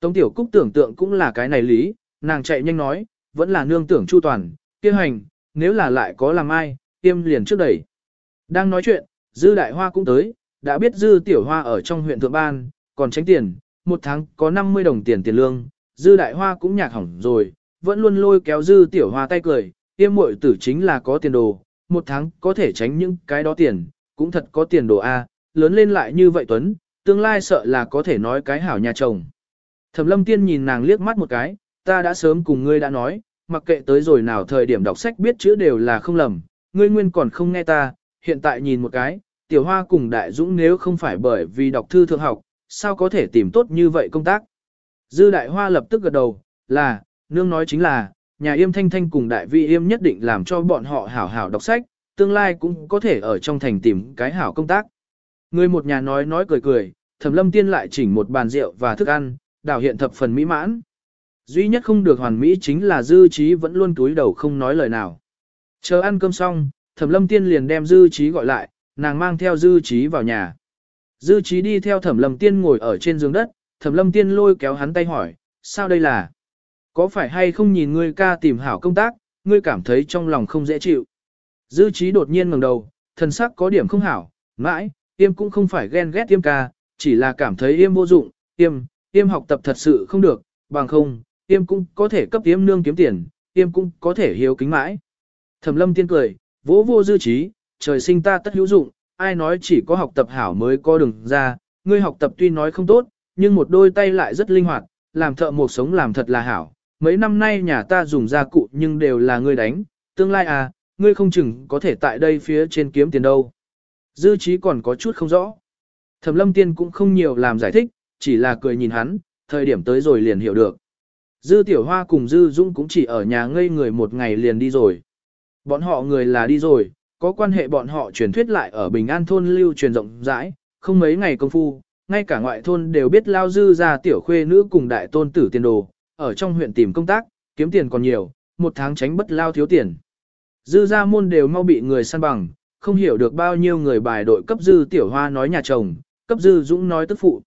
Tống Tiểu Cúc tưởng tượng cũng là cái này lý, nàng chạy nhanh nói, vẫn là nương tưởng chu toàn, kia hành, nếu là lại có làm ai, tiêm liền trước đẩy. Đang nói chuyện, Dư Đại Hoa cũng tới, đã biết Dư Tiểu Hoa ở trong huyện Thượng Ban, còn tránh tiền, một tháng có 50 đồng tiền tiền lương, dư đại hoa cũng nhạc hỏng rồi, vẫn luôn lôi kéo dư tiểu hoa tay cười, tiêm muội tử chính là có tiền đồ, một tháng có thể tránh những cái đó tiền, cũng thật có tiền đồ A, lớn lên lại như vậy Tuấn, tương lai sợ là có thể nói cái hảo nhà chồng. Thẩm lâm tiên nhìn nàng liếc mắt một cái, ta đã sớm cùng ngươi đã nói, mặc kệ tới rồi nào thời điểm đọc sách biết chữ đều là không lầm, ngươi nguyên còn không nghe ta, hiện tại nhìn một cái, tiểu hoa cùng đại dũng nếu không phải bởi vì đọc thư thượng học, sao có thể tìm tốt như vậy công tác. Dư đại hoa lập tức gật đầu, là, nương nói chính là, nhà yêm thanh thanh cùng đại vi yêm nhất định làm cho bọn họ hảo hảo đọc sách, tương lai cũng có thể ở trong thành tìm cái hảo công tác. Người một nhà nói nói cười cười, thẩm lâm tiên lại chỉnh một bàn rượu và thức ăn, đảo hiện thập phần mỹ mãn. Duy nhất không được hoàn mỹ chính là dư trí vẫn luôn túi đầu không nói lời nào. Chờ ăn cơm xong, thẩm lâm tiên liền đem dư trí gọi lại, nàng mang theo dư trí vào nhà. Dư trí đi theo thẩm lâm tiên ngồi ở trên giường đất, thẩm lâm tiên lôi kéo hắn tay hỏi, sao đây là? Có phải hay không nhìn ngươi ca tìm hảo công tác, ngươi cảm thấy trong lòng không dễ chịu? Dư trí đột nhiên ngẩng đầu, thần sắc có điểm không hảo, mãi, tiêm cũng không phải ghen ghét tiêm ca, chỉ là cảm thấy yêm vô dụng, tiêm, tiêm học tập thật sự không được, bằng không, tiêm cũng có thể cấp tiêm nương kiếm tiền, tiêm cũng có thể hiếu kính mãi. Thẩm lâm tiên cười, vỗ vô dư trí, trời sinh ta tất hữu dụng, ai nói chỉ có học tập hảo mới có đường ra, ngươi học tập tuy nói không tốt, nhưng một đôi tay lại rất linh hoạt, làm thợ một sống làm thật là hảo. Mấy năm nay nhà ta dùng gia cụ nhưng đều là ngươi đánh, tương lai à, ngươi không chừng có thể tại đây phía trên kiếm tiền đâu. Dư trí còn có chút không rõ. Thẩm lâm tiên cũng không nhiều làm giải thích, chỉ là cười nhìn hắn, thời điểm tới rồi liền hiểu được. Dư tiểu hoa cùng Dư Dung cũng chỉ ở nhà ngây người một ngày liền đi rồi. Bọn họ người là đi rồi, có quan hệ bọn họ truyền thuyết lại ở Bình An thôn lưu truyền rộng rãi, không mấy ngày công phu, ngay cả ngoại thôn đều biết lao dư ra tiểu khuê nữ cùng đại tôn tử tiền đồ, ở trong huyện tìm công tác, kiếm tiền còn nhiều, một tháng tránh bất lao thiếu tiền. Dư ra môn đều mau bị người săn bằng, không hiểu được bao nhiêu người bài đội cấp dư tiểu hoa nói nhà chồng, cấp dư dũng nói tức phụ.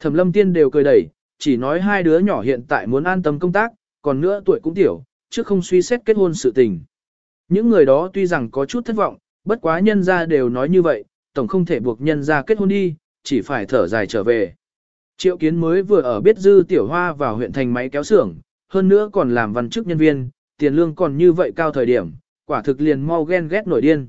Thẩm lâm tiên đều cười đẩy, chỉ nói hai đứa nhỏ hiện tại muốn an tâm công tác, còn nữa tuổi cũng tiểu, chứ không suy xét kết hôn sự tình. Những người đó tuy rằng có chút thất vọng, bất quá nhân ra đều nói như vậy, tổng không thể buộc nhân ra kết hôn đi, chỉ phải thở dài trở về. Triệu kiến mới vừa ở biết dư tiểu hoa vào huyện thành máy kéo xưởng, hơn nữa còn làm văn chức nhân viên, tiền lương còn như vậy cao thời điểm, quả thực liền mau ghen ghét nổi điên.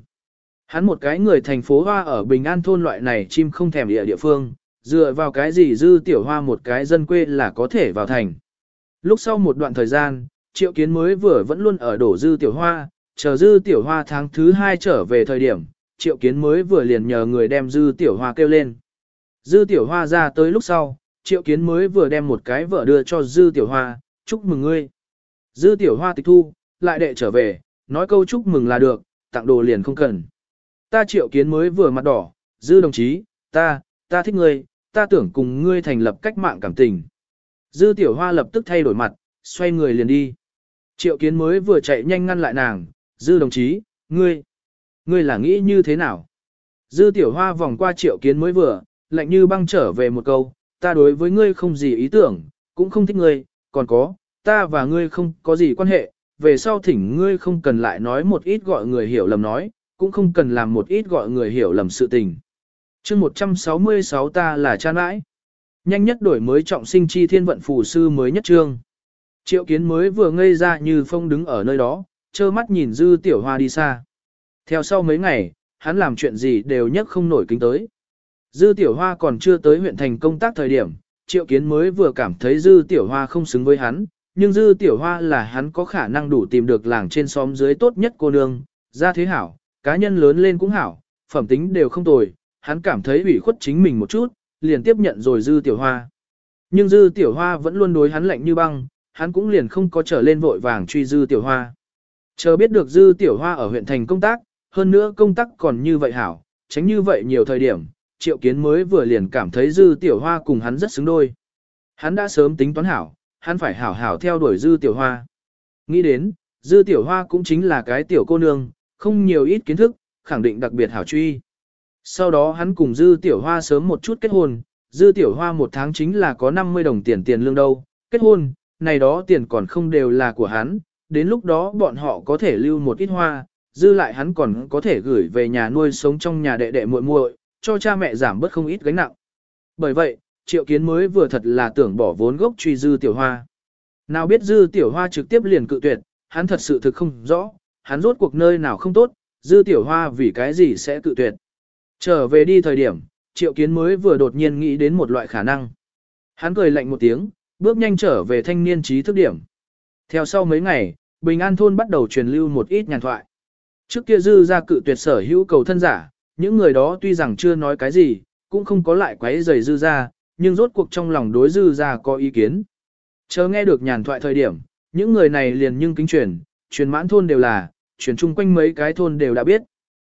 Hắn một cái người thành phố hoa ở Bình An thôn loại này chim không thèm địa địa phương, dựa vào cái gì dư tiểu hoa một cái dân quê là có thể vào thành. Lúc sau một đoạn thời gian, triệu kiến mới vừa vẫn luôn ở đổ dư tiểu hoa, chờ dư tiểu hoa tháng thứ hai trở về thời điểm, triệu kiến mới vừa liền nhờ người đem dư tiểu hoa kêu lên. Dư tiểu hoa ra tới lúc sau, triệu kiến mới vừa đem một cái vợ đưa cho dư tiểu hoa, chúc mừng ngươi. Dư tiểu hoa tịch thu, lại đệ trở về, nói câu chúc mừng là được, tặng đồ liền không cần. Ta triệu kiến mới vừa mặt đỏ, dư đồng chí, ta, ta thích ngươi, ta tưởng cùng ngươi thành lập cách mạng cảm tình. Dư tiểu hoa lập tức thay đổi mặt, xoay người liền đi. Triệu kiến mới vừa chạy nhanh ngăn lại nàng, dư đồng chí, ngươi, ngươi là nghĩ như thế nào? Dư tiểu hoa vòng qua triệu kiến mới vừa, lạnh như băng trở về một câu, ta đối với ngươi không gì ý tưởng, cũng không thích ngươi, còn có, ta và ngươi không có gì quan hệ, về sau thỉnh ngươi không cần lại nói một ít gọi người hiểu lầm nói, cũng không cần làm một ít gọi người hiểu lầm sự tình. chương 166 ta là cha nãi. Nhanh nhất đổi mới trọng sinh chi thiên vận phù sư mới nhất trương. Triệu kiến mới vừa ngây ra như phong đứng ở nơi đó, trơ mắt nhìn dư tiểu hoa đi xa. Theo sau mấy ngày, hắn làm chuyện gì đều nhất không nổi kính tới. Dư tiểu hoa còn chưa tới huyện thành công tác thời điểm, triệu kiến mới vừa cảm thấy dư tiểu hoa không xứng với hắn, nhưng dư tiểu hoa là hắn có khả năng đủ tìm được làng trên xóm dưới tốt nhất cô nương, ra thế hảo, cá nhân lớn lên cũng hảo, phẩm tính đều không tồi, hắn cảm thấy ủy khuất chính mình một chút, liền tiếp nhận rồi dư tiểu hoa. Nhưng dư tiểu hoa vẫn luôn đối hắn lạnh như băng, hắn cũng liền không có trở lên vội vàng truy dư tiểu hoa. Chờ biết được dư tiểu hoa ở huyện thành công tác, hơn nữa công tác còn như vậy hảo, tránh như vậy nhiều thời điểm, triệu kiến mới vừa liền cảm thấy dư tiểu hoa cùng hắn rất xứng đôi. Hắn đã sớm tính toán hảo, hắn phải hảo hảo theo đuổi dư tiểu hoa. Nghĩ đến, dư tiểu hoa cũng chính là cái tiểu cô nương, không nhiều ít kiến thức, khẳng định đặc biệt hảo truy. Sau đó hắn cùng dư tiểu hoa sớm một chút kết hôn, dư tiểu hoa một tháng chính là có 50 đồng tiền tiền lương đâu, kết hôn, này đó tiền còn không đều là của hắn, đến lúc đó bọn họ có thể lưu một ít hoa, dư lại hắn còn có thể gửi về nhà nuôi sống trong nhà đệ đệ muội muội, cho cha mẹ giảm bớt không ít gánh nặng. Bởi vậy, triệu kiến mới vừa thật là tưởng bỏ vốn gốc truy dư tiểu hoa. Nào biết dư tiểu hoa trực tiếp liền cự tuyệt, hắn thật sự thực không rõ, hắn rốt cuộc nơi nào không tốt, dư tiểu hoa vì cái gì sẽ cự tuyệt. Trở về đi thời điểm, triệu kiến mới vừa đột nhiên nghĩ đến một loại khả năng. Hắn cười lạnh một tiếng, bước nhanh trở về thanh niên trí thức điểm. Theo sau mấy ngày, Bình An thôn bắt đầu truyền lưu một ít nhàn thoại. Trước kia dư ra cự tuyệt sở hữu cầu thân giả, những người đó tuy rằng chưa nói cái gì, cũng không có lại quấy rầy dư ra, nhưng rốt cuộc trong lòng đối dư ra có ý kiến. Chờ nghe được nhàn thoại thời điểm, những người này liền nhưng kính truyền, truyền mãn thôn đều là, truyền chung quanh mấy cái thôn đều đã biết.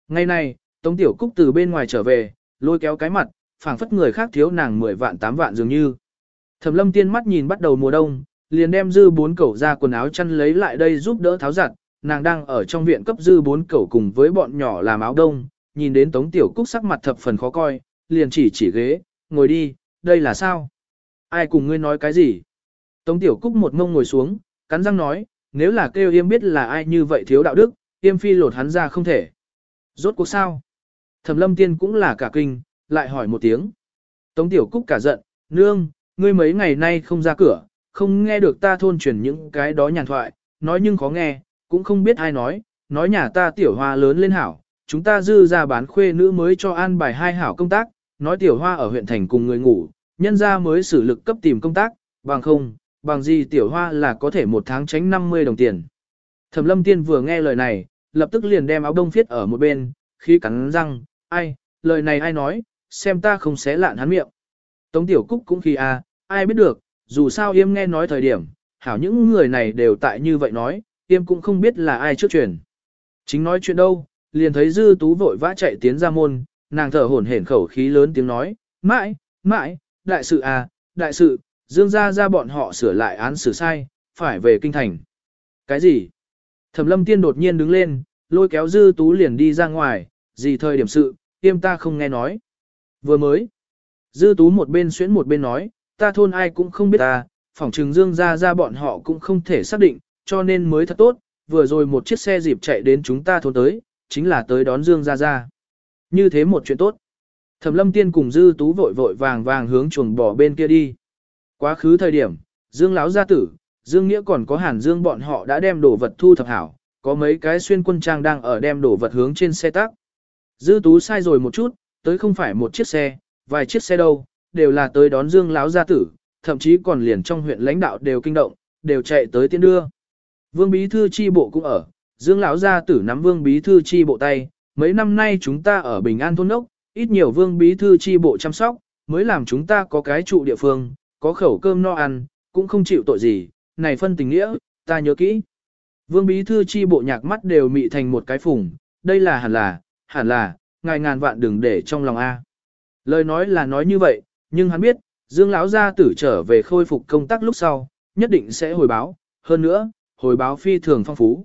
Ngày nay, Tống Tiểu Cúc từ bên ngoài trở về, lôi kéo cái mặt, phảng phất người khác thiếu nàng 10 vạn 8 vạn dường như. Thẩm lâm tiên mắt nhìn bắt đầu mùa đông, liền đem dư bốn cẩu ra quần áo chăn lấy lại đây giúp đỡ tháo giặt, nàng đang ở trong viện cấp dư bốn cẩu cùng với bọn nhỏ làm áo đông, nhìn đến Tống Tiểu Cúc sắc mặt thập phần khó coi, liền chỉ chỉ ghế, ngồi đi, đây là sao? Ai cùng ngươi nói cái gì? Tống Tiểu Cúc một ngông ngồi xuống, cắn răng nói, nếu là kêu yêm biết là ai như vậy thiếu đạo đức, yêm phi lột hắn ra không thể. Rốt cuộc sao? Thẩm lâm tiên cũng là cả kinh, lại hỏi một tiếng. Tống Tiểu Cúc cả giận, nương, ngươi mấy ngày nay không ra cửa, không nghe được ta thôn truyền những cái đó nhàn thoại, nói nhưng khó nghe, cũng không biết ai nói, nói nhà ta tiểu hoa lớn lên hảo, chúng ta dư ra bán khuê nữ mới cho an bài hai hảo công tác, nói tiểu hoa ở huyện thành cùng người ngủ, nhân ra mới xử lực cấp tìm công tác, bằng không, bằng gì tiểu hoa là có thể một tháng tránh 50 đồng tiền. Thẩm lâm tiên vừa nghe lời này, lập tức liền đem áo đông phiết ở một bên, khi cắn răng, ai, lời này ai nói, xem ta không xé lạn hắn miệng. Tống tiểu cúc cũng khi a, à, ai biết được, dù sao yêm nghe nói thời điểm, hảo những người này đều tại như vậy nói, yêm cũng không biết là ai trước truyền. Chính nói chuyện đâu, liền thấy dư tú vội vã chạy tiến ra môn, nàng thở hổn hển khẩu khí lớn tiếng nói, mãi, mãi, đại sự à, đại sự, dương ra ra bọn họ sửa lại án xử sai, phải về kinh thành. Cái gì? Thẩm lâm tiên đột nhiên đứng lên, lôi kéo dư tú liền đi ra ngoài, gì thời điểm sự, tiêm ta không nghe nói. Vừa mới, dư tú một bên xuyến một bên nói, ta thôn ai cũng không biết ta, phỏng trừng dương ra ra bọn họ cũng không thể xác định, cho nên mới thật tốt, vừa rồi một chiếc xe dịp chạy đến chúng ta thôn tới, chính là tới đón dương gia gia, Như thế một chuyện tốt. Thẩm lâm tiên cùng dư tú vội vội vàng vàng hướng chuồng bò bên kia đi. Quá khứ thời điểm, dương lão gia tử, dương nghĩa còn có hàn dương bọn họ đã đem đồ vật thu thập hảo, có mấy cái xuyên quân trang đang ở đem đồ vật hướng trên xe tác. Dư tú sai rồi một chút, tới không phải một chiếc xe, vài chiếc xe đâu, đều là tới đón Dương lão gia tử, thậm chí còn liền trong huyện lãnh đạo đều kinh động, đều chạy tới tiên đưa. Vương bí thư chi bộ cũng ở, Dương lão gia tử nắm Vương bí thư chi bộ tay, mấy năm nay chúng ta ở Bình An thôn ốc, ít nhiều Vương bí thư chi bộ chăm sóc, mới làm chúng ta có cái trụ địa phương, có khẩu cơm no ăn, cũng không chịu tội gì, này phân tình nghĩa, ta nhớ kỹ. Vương bí thư chi bộ nhạc mắt đều mị thành một cái phùng, đây là hẳn là, hẳn là, ngài ngàn vạn đừng để trong lòng A. Lời nói là nói như vậy, nhưng hắn biết, Dương lão gia tử trở về khôi phục công tác lúc sau, nhất định sẽ hồi báo, hơn nữa, hồi báo phi thường phong phú.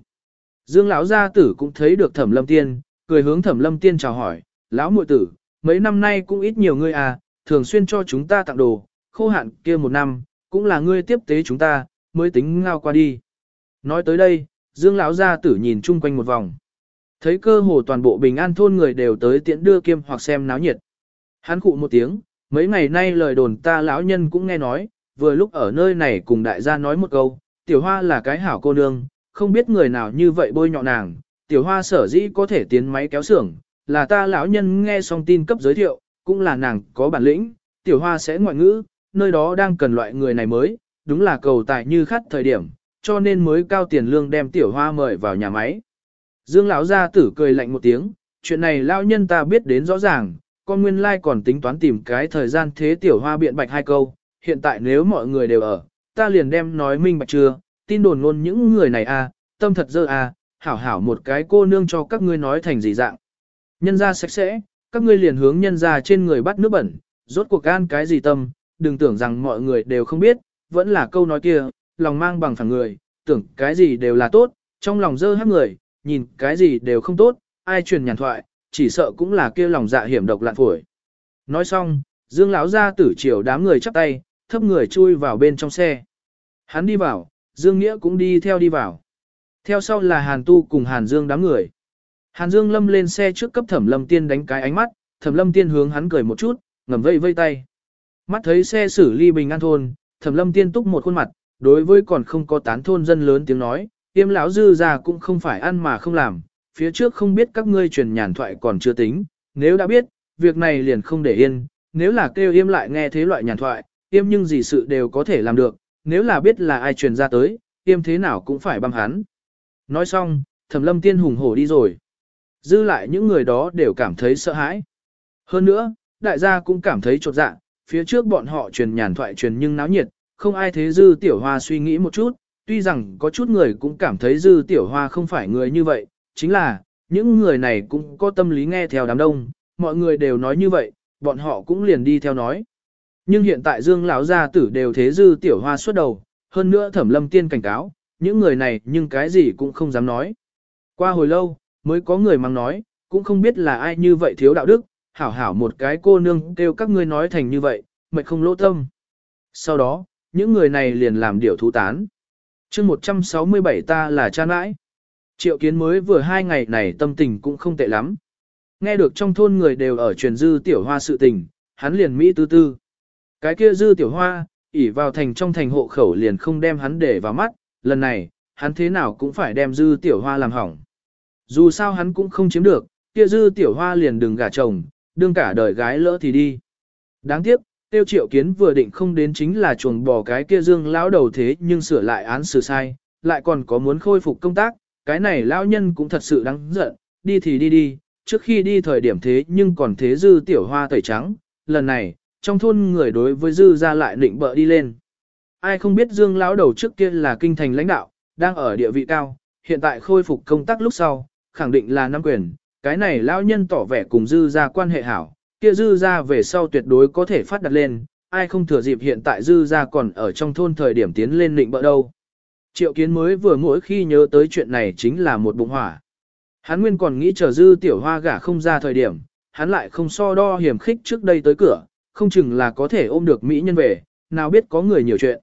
Dương lão gia tử cũng thấy được Thẩm Lâm Tiên, cười hướng Thẩm Lâm Tiên chào hỏi, "Lão muội tử, mấy năm nay cũng ít nhiều ngươi à, thường xuyên cho chúng ta tặng đồ, khô hạn kia một năm, cũng là ngươi tiếp tế chúng ta, mới tính ngao qua đi." Nói tới đây, Dương lão gia tử nhìn chung quanh một vòng. Thấy cơ hồ toàn bộ bình an thôn người đều tới tiễn đưa kiêm hoặc xem náo nhiệt. Hắn cụ một tiếng, mấy ngày nay lời đồn ta lão nhân cũng nghe nói, vừa lúc ở nơi này cùng đại gia nói một câu, tiểu hoa là cái hảo cô nương, không biết người nào như vậy bôi nhọ nàng, tiểu hoa sở dĩ có thể tiến máy kéo xưởng, là ta lão nhân nghe xong tin cấp giới thiệu, cũng là nàng có bản lĩnh, tiểu hoa sẽ ngoại ngữ, nơi đó đang cần loại người này mới, đúng là cầu tài như khát thời điểm, cho nên mới cao tiền lương đem tiểu hoa mời vào nhà máy. Dương lão gia tử cười lạnh một tiếng, chuyện này lão nhân ta biết đến rõ ràng, con nguyên lai còn tính toán tìm cái thời gian thế tiểu hoa biện bạch hai câu, hiện tại nếu mọi người đều ở, ta liền đem nói minh bạch chưa, tin đồn luôn những người này a, à, tâm thật dơ a, à, hảo hảo một cái cô nương cho các ngươi nói thành gì dạng. Nhân ra sạch sẽ, các ngươi liền hướng nhân ra trên người bắt nước bẩn, rốt cuộc gan cái gì tâm, đừng tưởng rằng mọi người đều không biết, vẫn là câu nói kia, lòng mang bằng phẳng người, tưởng cái gì đều là tốt, trong lòng dơ hát người, nhìn cái gì đều không tốt, ai truyền nhàn thoại, chỉ sợ cũng là kia lòng dạ hiểm độc lạn phổi. Nói xong, Dương lão ra tử chiều đám người chắp tay, thấp người chui vào bên trong xe. Hắn đi vào, Dương Nghĩa cũng đi theo đi vào. Theo sau là Hàn Tu cùng Hàn Dương đám người. Hàn Dương lâm lên xe trước cấp Thẩm Lâm Tiên đánh cái ánh mắt, Thẩm Lâm Tiên hướng hắn cười một chút, ngầm vây vây tay. mắt thấy xe xử ly bình an thôn, thẩm lâm tiên túc một khuôn mặt, đối với còn không có tán thôn dân lớn tiếng nói, tiêm lão dư già cũng không phải ăn mà không làm, phía trước không biết các ngươi truyền nhàn thoại còn chưa tính, nếu đã biết, việc này liền không để yên, nếu là kêu yêm lại nghe thế loại nhàn thoại, yêm nhưng gì sự đều có thể làm được, nếu là biết là ai truyền ra tới, tiêm thế nào cũng phải băm hắn. Nói xong, thẩm lâm tiên hùng hổ đi rồi. Dư lại những người đó đều cảm thấy sợ hãi. Hơn nữa, đại gia cũng cảm thấy trột dạ, phía trước bọn họ truyền nhàn thoại truyền nhưng náo nhiệt, không ai thế dư tiểu hoa suy nghĩ một chút, tuy rằng có chút người cũng cảm thấy dư tiểu hoa không phải người như vậy, chính là, những người này cũng có tâm lý nghe theo đám đông, mọi người đều nói như vậy, bọn họ cũng liền đi theo nói. Nhưng hiện tại Dương lão gia tử đều thế dư tiểu hoa xuất đầu, hơn nữa Thẩm Lâm Tiên cảnh cáo, những người này nhưng cái gì cũng không dám nói. Qua hồi lâu, mới có người mang nói, cũng không biết là ai như vậy thiếu đạo đức, hảo hảo một cái cô nương kêu các ngươi nói thành như vậy, mệt không lỗ tâm. Sau đó, những người này liền làm điều thú tán. chương 167 ta là cha nãi. Triệu kiến mới vừa hai ngày này tâm tình cũng không tệ lắm. Nghe được trong thôn người đều ở truyền dư tiểu hoa sự tình, hắn liền Mỹ tư tư. Cái kia dư tiểu hoa, ỉ vào thành trong thành hộ khẩu liền không đem hắn để vào mắt, lần này, hắn thế nào cũng phải đem dư tiểu hoa làm hỏng. Dù sao hắn cũng không chiếm được, kia dư tiểu hoa liền đừng gả chồng, đương cả đời gái lỡ thì đi. Đáng tiếc, tiêu triệu kiến vừa định không đến chính là chuồng bò cái kia dương lão đầu thế nhưng sửa lại án xử sai, lại còn có muốn khôi phục công tác, cái này lão nhân cũng thật sự đáng giận, đi thì đi đi, trước khi đi thời điểm thế nhưng còn thế dư tiểu hoa tẩy trắng, lần này, trong thôn người đối với dư ra lại định bợ đi lên. Ai không biết dương lão đầu trước kia là kinh thành lãnh đạo, đang ở địa vị cao, hiện tại khôi phục công tác lúc sau, khẳng định là nắm quyền, cái này lão nhân tỏ vẻ cùng dư ra quan hệ hảo, kia dư ra về sau tuyệt đối có thể phát đặt lên, ai không thừa dịp hiện tại dư ra còn ở trong thôn thời điểm tiến lên định bợ đâu. Triệu kiến mới vừa mỗi khi nhớ tới chuyện này chính là một bụng hỏa. Hắn nguyên còn nghĩ chờ dư tiểu hoa gả không ra thời điểm, hắn lại không so đo hiểm khích trước đây tới cửa, không chừng là có thể ôm được Mỹ nhân về, nào biết có người nhiều chuyện.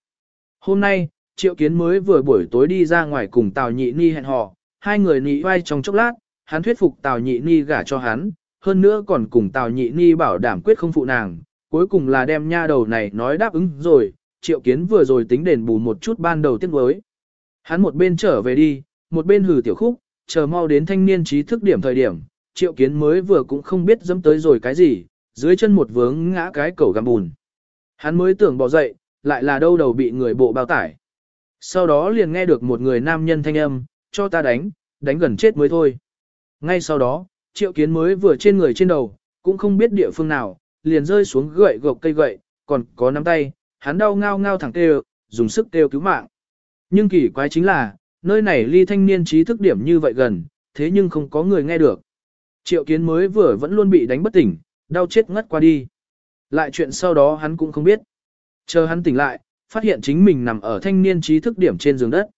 Hôm nay, triệu kiến mới vừa buổi tối đi ra ngoài cùng Tào Nhị Ni hẹn hò, hai người nị vai trong chốc lát, hắn thuyết phục Tào Nhị Ni gả cho hắn, hơn nữa còn cùng Tào Nhị Ni bảo đảm quyết không phụ nàng, cuối cùng là đem nha đầu này nói đáp ứng rồi, triệu kiến vừa rồi tính đền bù một chút ban đầu tiếc đối. Hắn một bên trở về đi, một bên hử tiểu khúc, chờ mau đến thanh niên trí thức điểm thời điểm, triệu kiến mới vừa cũng không biết dẫm tới rồi cái gì, dưới chân một vướng ngã cái cầu găm bùn. Hắn mới tưởng bỏ dậy, lại là đâu đầu bị người bộ bao tải. Sau đó liền nghe được một người nam nhân thanh âm, cho ta đánh, đánh gần chết mới thôi. Ngay sau đó, triệu kiến mới vừa trên người trên đầu, cũng không biết địa phương nào, liền rơi xuống gậy gộc cây gậy, còn có nắm tay, hắn đau ngao ngao thẳng kêu, dùng sức kêu cứu mạng. Nhưng kỳ quái chính là, nơi này ly thanh niên trí thức điểm như vậy gần, thế nhưng không có người nghe được. Triệu kiến mới vừa vẫn luôn bị đánh bất tỉnh, đau chết ngất qua đi. Lại chuyện sau đó hắn cũng không biết. Chờ hắn tỉnh lại, phát hiện chính mình nằm ở thanh niên trí thức điểm trên giường đất.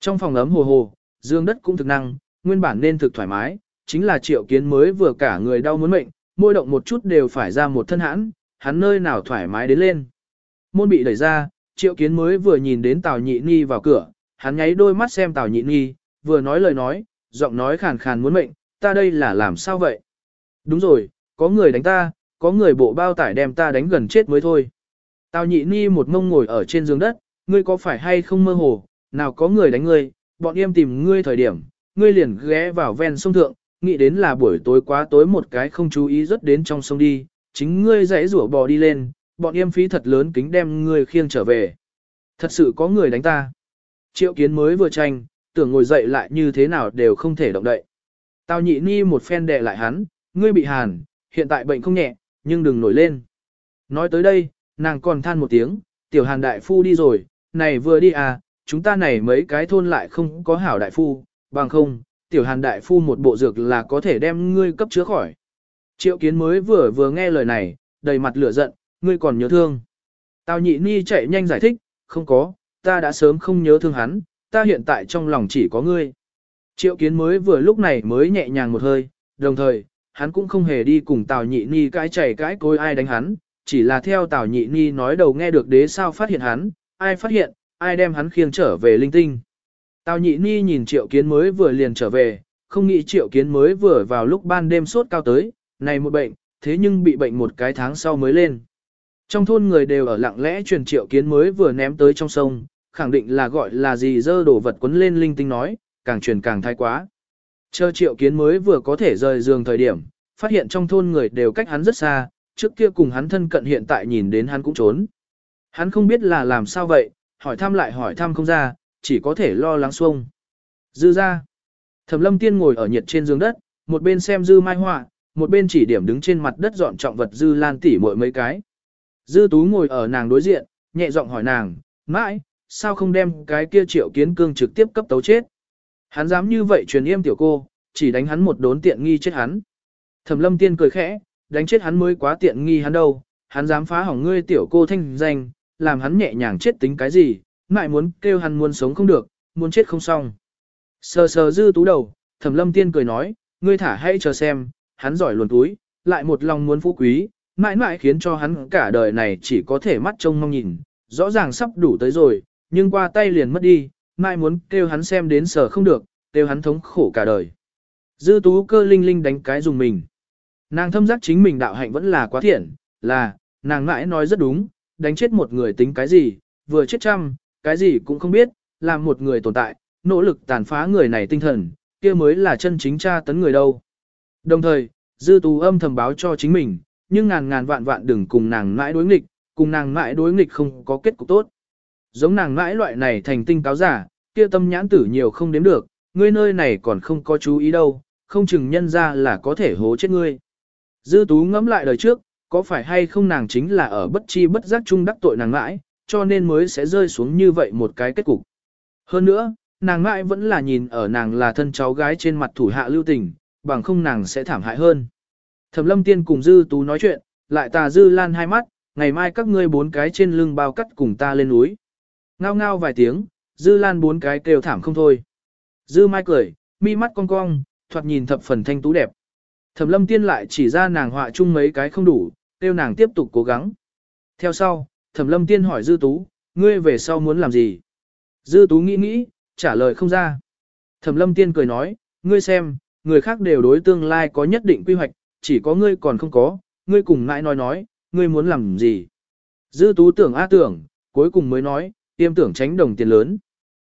Trong phòng ấm hồ hồ, giường đất cũng thực năng, nguyên bản nên thực thoải mái, chính là triệu kiến mới vừa cả người đau muốn mệnh, môi động một chút đều phải ra một thân hãn, hắn nơi nào thoải mái đến lên. Môn bị đẩy ra, triệu kiến mới vừa nhìn đến Tào Nhị Ni vào cửa, hắn nháy đôi mắt xem Tào Nhị Ni, vừa nói lời nói, giọng nói khàn khàn muốn mệnh, ta đây là làm sao vậy? Đúng rồi, có người đánh ta, có người bộ bao tải đem ta đánh gần chết mới thôi. Tào Nhị Ni một mông ngồi ở trên giường đất, ngươi có phải hay không mơ hồ, nào có người đánh ngươi, bọn em tìm ngươi thời điểm, ngươi liền ghé vào ven sông thượng, nghĩ đến là buổi tối quá tối một cái không chú ý rất đến trong sông đi, chính ngươi dãy rủa bò đi lên, bọn em phí thật lớn kính đem ngươi khiêng trở về. Thật sự có người đánh ta. Triệu kiến mới vừa tranh, tưởng ngồi dậy lại như thế nào đều không thể động đậy. Tào nhị ni một phen đè lại hắn, ngươi bị hàn, hiện tại bệnh không nhẹ, nhưng đừng nổi lên. Nói tới đây, nàng còn than một tiếng, tiểu hàn đại phu đi rồi, này vừa đi à, chúng ta này mấy cái thôn lại không có hảo đại phu, bằng không, tiểu hàn đại phu một bộ dược là có thể đem ngươi cấp chữa khỏi. Triệu kiến mới vừa vừa nghe lời này, đầy mặt lửa giận, ngươi còn nhớ thương. Tào nhị ni chạy nhanh giải thích, không có, ta đã sớm không nhớ thương hắn, ta hiện tại trong lòng chỉ có ngươi. Triệu kiến mới vừa lúc này mới nhẹ nhàng một hơi, đồng thời, hắn cũng không hề đi cùng Tào nhị ni cái chảy cái cối ai đánh hắn, chỉ là theo Tào nhị ni nói đầu nghe được đế sao phát hiện hắn, ai phát hiện, ai đem hắn khiêng trở về linh tinh. Tào nhị ni nhìn triệu kiến mới vừa liền trở về, không nghĩ triệu kiến mới vừa vào lúc ban đêm sốt cao tới, này một bệnh, thế nhưng bị bệnh một cái tháng sau mới lên. Trong thôn người đều ở lặng lẽ truyền triệu kiến mới vừa ném tới trong sông, khẳng định là gọi là gì dơ đổ vật quấn lên linh tinh nói, càng truyền càng thái quá. Chờ triệu kiến mới vừa có thể rời giường thời điểm, phát hiện trong thôn người đều cách hắn rất xa, trước kia cùng hắn thân cận hiện tại nhìn đến hắn cũng trốn. Hắn không biết là làm sao vậy, hỏi thăm lại hỏi thăm không ra, chỉ có thể lo lắng xuông. Dư ra. Thẩm lâm tiên ngồi ở nhiệt trên giường đất, một bên xem dư mai họa, một bên chỉ điểm đứng trên mặt đất dọn trọng vật dư lan tỉ mỗi mấy cái. Dư tú ngồi ở nàng đối diện, nhẹ giọng hỏi nàng, mãi, sao không đem cái kia triệu kiến cương trực tiếp cấp tấu chết. Hắn dám như vậy truyền yêm tiểu cô, chỉ đánh hắn một đốn tiện nghi chết hắn. Thẩm lâm tiên cười khẽ, đánh chết hắn mới quá tiện nghi hắn đâu, hắn dám phá hỏng ngươi tiểu cô thanh danh, làm hắn nhẹ nhàng chết tính cái gì, ngại muốn kêu hắn muốn sống không được, muốn chết không xong. Sờ sờ dư tú đầu, thẩm lâm tiên cười nói, ngươi thả hay chờ xem, hắn giỏi luồn túi, lại một lòng muốn phú quý, mãi mãi khiến cho hắn cả đời này chỉ có thể mắt trông mong nhìn, rõ ràng sắp đủ tới rồi, nhưng qua tay liền mất đi, mai muốn kêu hắn xem đến sở không được, kêu hắn thống khổ cả đời. Dư tú cơ linh linh đánh cái dùng mình. Nàng thâm giác chính mình đạo hạnh vẫn là quá thiện, là, nàng mãi nói rất đúng, đánh chết một người tính cái gì, vừa chết trăm, cái gì cũng không biết, làm một người tồn tại, nỗ lực tàn phá người này tinh thần, kia mới là chân chính tra tấn người đâu. Đồng thời, dư tú âm thầm báo cho chính mình, nhưng ngàn ngàn vạn vạn đừng cùng nàng mãi đối nghịch, cùng nàng mãi đối nghịch không có kết cục tốt. Giống nàng mãi loại này thành tinh cáo giả, kia tâm nhãn tử nhiều không đếm được, ngươi nơi này còn không có chú ý đâu, không chừng nhân ra là có thể hố chết ngươi. Dư tú ngẫm lại đời trước, có phải hay không nàng chính là ở bất chi bất giác chung đắc tội nàng mãi, cho nên mới sẽ rơi xuống như vậy một cái kết cục. Hơn nữa, nàng mãi vẫn là nhìn ở nàng là thân cháu gái trên mặt thủ hạ lưu tình, bằng không nàng sẽ thảm hại hơn. Thẩm lâm tiên cùng dư tú nói chuyện, lại tà dư lan hai mắt, ngày mai các ngươi bốn cái trên lưng bao cắt cùng ta lên núi. Ngao ngao vài tiếng, dư lan bốn cái kêu thảm không thôi. Dư mai cười, mi mắt cong cong, thoạt nhìn thập phần thanh tú đẹp. Thẩm lâm tiên lại chỉ ra nàng họa chung mấy cái không đủ, kêu nàng tiếp tục cố gắng. Theo sau, thẩm lâm tiên hỏi dư tú, ngươi về sau muốn làm gì? Dư tú nghĩ nghĩ, trả lời không ra. Thẩm lâm tiên cười nói, ngươi xem, người khác đều đối tương lai có nhất định quy hoạch, chỉ có ngươi còn không có, ngươi cùng ngại nói nói, ngươi muốn làm gì? Dư tú tưởng a tưởng, cuối cùng mới nói, tiêm tưởng tránh đồng tiền lớn.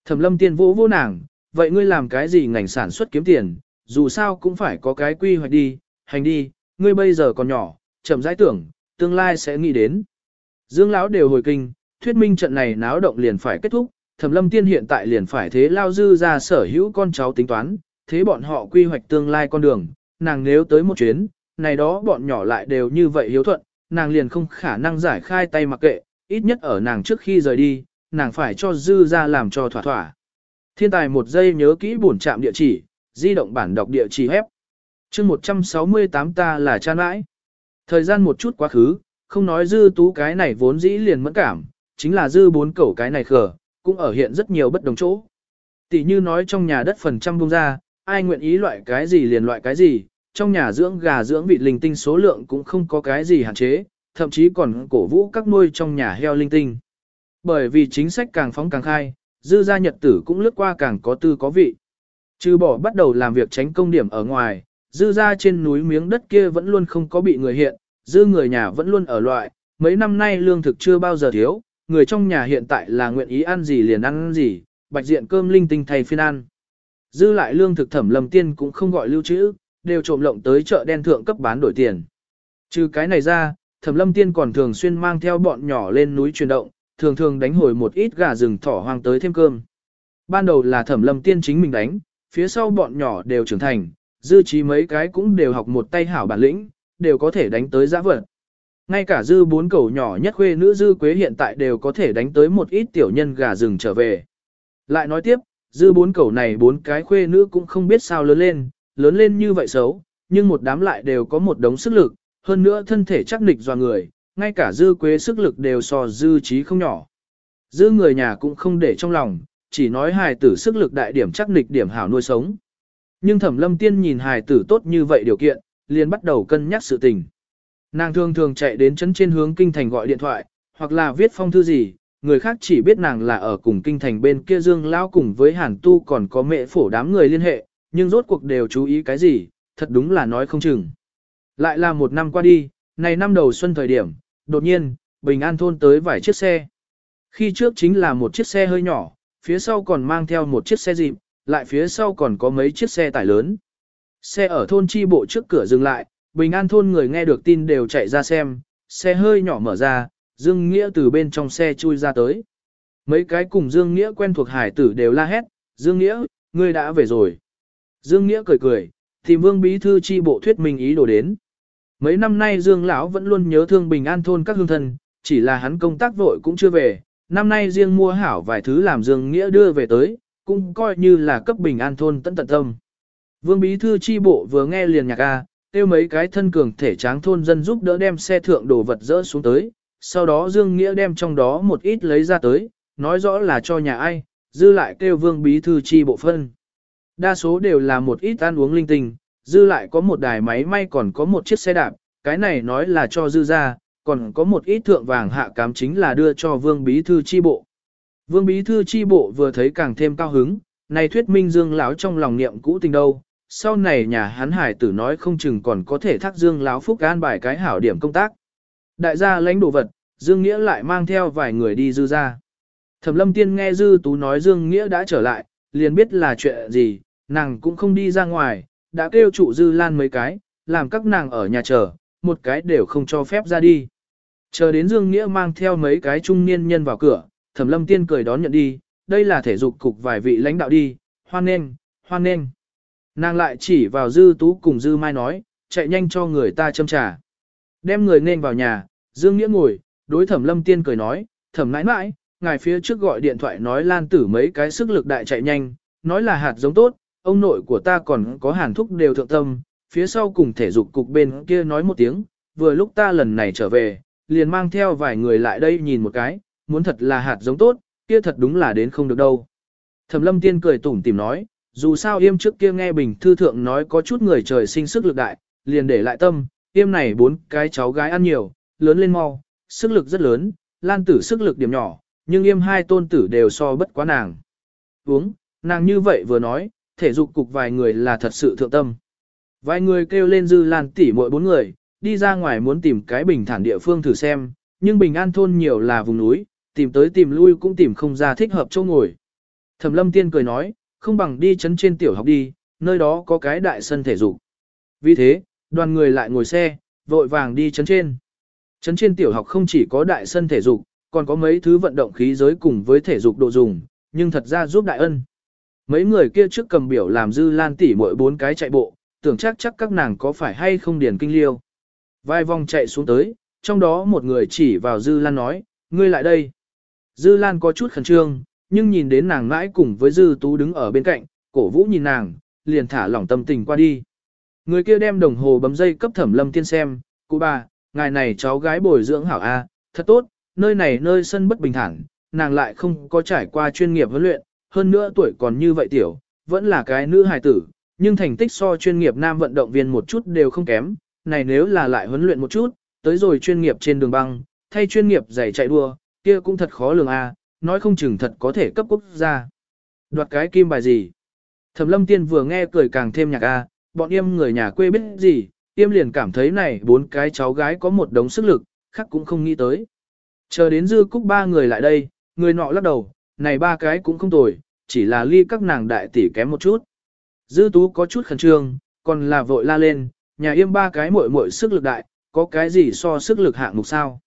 Thẩm lâm tiên vỗ vô nàng, vậy ngươi làm cái gì ngành sản xuất kiếm tiền, dù sao cũng phải có cái quy hoạch đi, hành đi, ngươi bây giờ còn nhỏ, chậm rãi tưởng, tương lai sẽ nghĩ đến. Dương lão đều hồi kinh, thuyết minh trận này náo động liền phải kết thúc, Thẩm Lâm Tiên hiện tại liền phải thế lao dư ra sở hữu con cháu tính toán, thế bọn họ quy hoạch tương lai con đường, nàng nếu tới một chuyến, này đó bọn nhỏ lại đều như vậy hiếu thuận, nàng liền không khả năng giải khai tay mặc kệ, ít nhất ở nàng trước khi rời đi, nàng phải cho dư ra làm cho thỏa thỏa. Thiên tài một giây nhớ kỹ bổn trạm địa chỉ, di động bản đọc địa chỉ hép. chương 168 ta là cha nãi. Thời gian một chút quá khứ, không nói dư tú cái này vốn dĩ liền mẫn cảm, chính là dư bốn cẩu cái này khờ, cũng ở hiện rất nhiều bất đồng chỗ. Tỷ như nói trong nhà đất phần trăm bông ra, ai nguyện ý loại cái gì liền loại cái gì, trong nhà dưỡng gà dưỡng vị linh tinh số lượng cũng không có cái gì hạn chế, thậm chí còn cổ vũ các nuôi trong nhà heo linh tinh. Bởi vì chính sách càng phóng càng khai, dư gia nhật tử cũng lướt qua càng có tư có vị. Trừ bỏ bắt đầu làm việc tránh công điểm ở ngoài, dư gia trên núi miếng đất kia vẫn luôn không có bị người hiện, dư người nhà vẫn luôn ở loại, mấy năm nay lương thực chưa bao giờ thiếu, người trong nhà hiện tại là nguyện ý ăn gì liền ăn gì, bạch diện cơm linh tinh thay phiên ăn. Dư lại lương thực thẩm lầm tiên cũng không gọi lưu trữ, đều trộm lộng tới chợ đen thượng cấp bán đổi tiền. Trừ cái này ra, thẩm lâm tiên còn thường xuyên mang theo bọn nhỏ lên núi chuyển động, thường thường đánh hồi một ít gà rừng thỏ hoang tới thêm cơm. Ban đầu là thẩm lâm tiên chính mình đánh, phía sau bọn nhỏ đều trưởng thành, dư trí mấy cái cũng đều học một tay hảo bản lĩnh, đều có thể đánh tới giã vật. Ngay cả dư bốn cầu nhỏ nhất khuê nữ dư quế hiện tại đều có thể đánh tới một ít tiểu nhân gà rừng trở về. Lại nói tiếp, dư bốn cầu này bốn cái khuê nữ cũng không biết sao lớn lên, lớn lên như vậy xấu, nhưng một đám lại đều có một đống sức lực, hơn nữa thân thể chắc nịch do người, ngay cả dư quế sức lực đều so dư trí không nhỏ. Dư người nhà cũng không để trong lòng, chỉ nói hài tử sức lực đại điểm chắc nịch điểm hảo nuôi sống. Nhưng thẩm lâm tiên nhìn hài tử tốt như vậy điều kiện, liền bắt đầu cân nhắc sự tình. Nàng thường thường chạy đến chấn trên hướng kinh thành gọi điện thoại, hoặc là viết phong thư gì, người khác chỉ biết nàng là ở cùng kinh thành bên kia dương lao cùng với hàn tu còn có mẹ phổ đám người liên hệ, nhưng rốt cuộc đều chú ý cái gì, thật đúng là nói không chừng. Lại là một năm qua đi, này năm đầu xuân thời điểm, đột nhiên, bình an thôn tới vài chiếc xe. Khi trước chính là một chiếc xe hơi nhỏ, phía sau còn mang theo một chiếc xe dịp, lại phía sau còn có mấy chiếc xe tải lớn. Xe ở thôn chi bộ trước cửa dừng lại, bình an thôn người nghe được tin đều chạy ra xem, xe hơi nhỏ mở ra, Dương Nghĩa từ bên trong xe chui ra tới. Mấy cái cùng Dương Nghĩa quen thuộc hải tử đều la hét, Dương Nghĩa, ngươi đã về rồi. Dương Nghĩa cười cười, thì vương bí thư chi bộ thuyết mình ý đồ đến. Mấy năm nay Dương lão vẫn luôn nhớ thương bình an thôn các hương thân, chỉ là hắn công tác vội cũng chưa về, năm nay riêng mua hảo vài thứ làm Dương Nghĩa đưa về tới, cũng coi như là cấp bình an thôn tận tận tâm. Vương bí thư chi bộ vừa nghe liền nhạc A, tiêu mấy cái thân cường thể tráng thôn dân giúp đỡ đem xe thượng đồ vật dỡ xuống tới, sau đó Dương Nghĩa đem trong đó một ít lấy ra tới, nói rõ là cho nhà ai, dư lại kêu vương bí thư chi bộ phân. Đa số đều là một ít ăn uống linh tinh, dư lại có một đài máy may còn có một chiếc xe đạp, cái này nói là cho dư ra, còn có một ít thượng vàng hạ cám chính là đưa cho vương bí thư chi bộ. Vương bí thư chi bộ vừa thấy càng thêm cao hứng, này thuyết minh dương lão trong lòng niệm cũ tình đâu, sau này nhà hắn hải tử nói không chừng còn có thể thác dương lão phúc an bài cái hảo điểm công tác. Đại gia lãnh đồ vật, Dương Nghĩa lại mang theo vài người đi dư ra. Thẩm lâm tiên nghe dư tú nói Dương Nghĩa đã trở lại, liền biết là chuyện gì, nàng cũng không đi ra ngoài, đã kêu trụ dư lan mấy cái, làm các nàng ở nhà chờ, một cái đều không cho phép ra đi. Chờ đến Dương Nghĩa mang theo mấy cái trung niên nhân vào cửa, Thẩm Lâm Tiên cười đón nhận đi, đây là thể dục cục vài vị lãnh đạo đi, hoan nghênh, hoan nghênh. Nàng lại chỉ vào Dư Tú cùng Dư Mai nói, chạy nhanh cho người ta châm trà. Đem người nên vào nhà, Dương Nghĩa ngồi, đối Thẩm Lâm Tiên cười nói, Thẩm nãi nãi, ngài phía trước gọi điện thoại nói Lan Tử mấy cái sức lực đại chạy nhanh, nói là hạt giống tốt, ông nội của ta còn có hàn thúc đều thượng tâm, phía sau cùng thể dục cục bên kia nói một tiếng, vừa lúc ta lần này trở về, liền mang theo vài người lại đây nhìn một cái, muốn thật là hạt giống tốt, kia thật đúng là đến không được đâu. Thẩm lâm tiên cười tủm tìm nói, dù sao yêm trước kia nghe bình thư thượng nói có chút người trời sinh sức lực đại, liền để lại tâm, yêm này bốn cái cháu gái ăn nhiều, lớn lên mau, sức lực rất lớn, lan tử sức lực điểm nhỏ, nhưng yêm hai tôn tử đều so bất quá nàng. Uống, nàng như vậy vừa nói, thể dục cục vài người là thật sự thượng tâm. Vài người kêu lên dư lan tỉ mỗi bốn người, đi ra ngoài muốn tìm cái bình thản địa phương thử xem, nhưng bình an thôn nhiều là vùng núi, tìm tới tìm lui cũng tìm không ra thích hợp chỗ ngồi. Thẩm lâm tiên cười nói, không bằng đi chấn trên tiểu học đi, nơi đó có cái đại sân thể dục. Vì thế, đoàn người lại ngồi xe, vội vàng đi chấn trên. Chấn trên tiểu học không chỉ có đại sân thể dục, còn có mấy thứ vận động khí giới cùng với thể dục độ dùng, nhưng thật ra giúp đại ân. Mấy người kia trước cầm biểu làm dư lan tỉ mỗi bốn cái chạy bộ, tưởng chắc chắc các nàng có phải hay không điền kinh liêu. Vài vòng chạy xuống tới, trong đó một người chỉ vào dư lan nói, ngươi lại đây. Dư lan có chút khẩn trương, nhưng nhìn đến nàng mãi cùng với dư tú đứng ở bên cạnh, cổ vũ nhìn nàng, liền thả lỏng tâm tình qua đi. Người kia đem đồng hồ bấm dây cấp thẩm lâm tiên xem, cụ bà, ngài này cháu gái bồi dưỡng hảo A, thật tốt, nơi này nơi sân bất bình thản, nàng lại không có trải qua chuyên nghiệp huấn luyện, hơn nữa tuổi còn như vậy tiểu, vẫn là cái nữ hài tử, nhưng thành tích so chuyên nghiệp nam vận động viên một chút đều không kém, này nếu là lại huấn luyện một chút, tới rồi chuyên nghiệp trên đường băng, thay chuyên nghiệp giày chạy đua, kia cũng thật khó lường a, nói không chừng thật có thể cấp quốc gia. Đoạt cái kim bài gì? Thẩm lâm tiên vừa nghe cười càng thêm nhạc a, bọn em người nhà quê biết gì, em liền cảm thấy này bốn cái cháu gái có một đống sức lực, khác cũng không nghĩ tới. Chờ đến dư cúc ba người lại đây, người nọ lắc đầu, này ba cái cũng không tồi, chỉ là ly các nàng đại tỷ kém một chút. Dư tú có chút khẩn trương, còn là vội la lên, nhà yêm ba cái muội muội sức lực đại, có cái gì so sức lực hạng mục sao?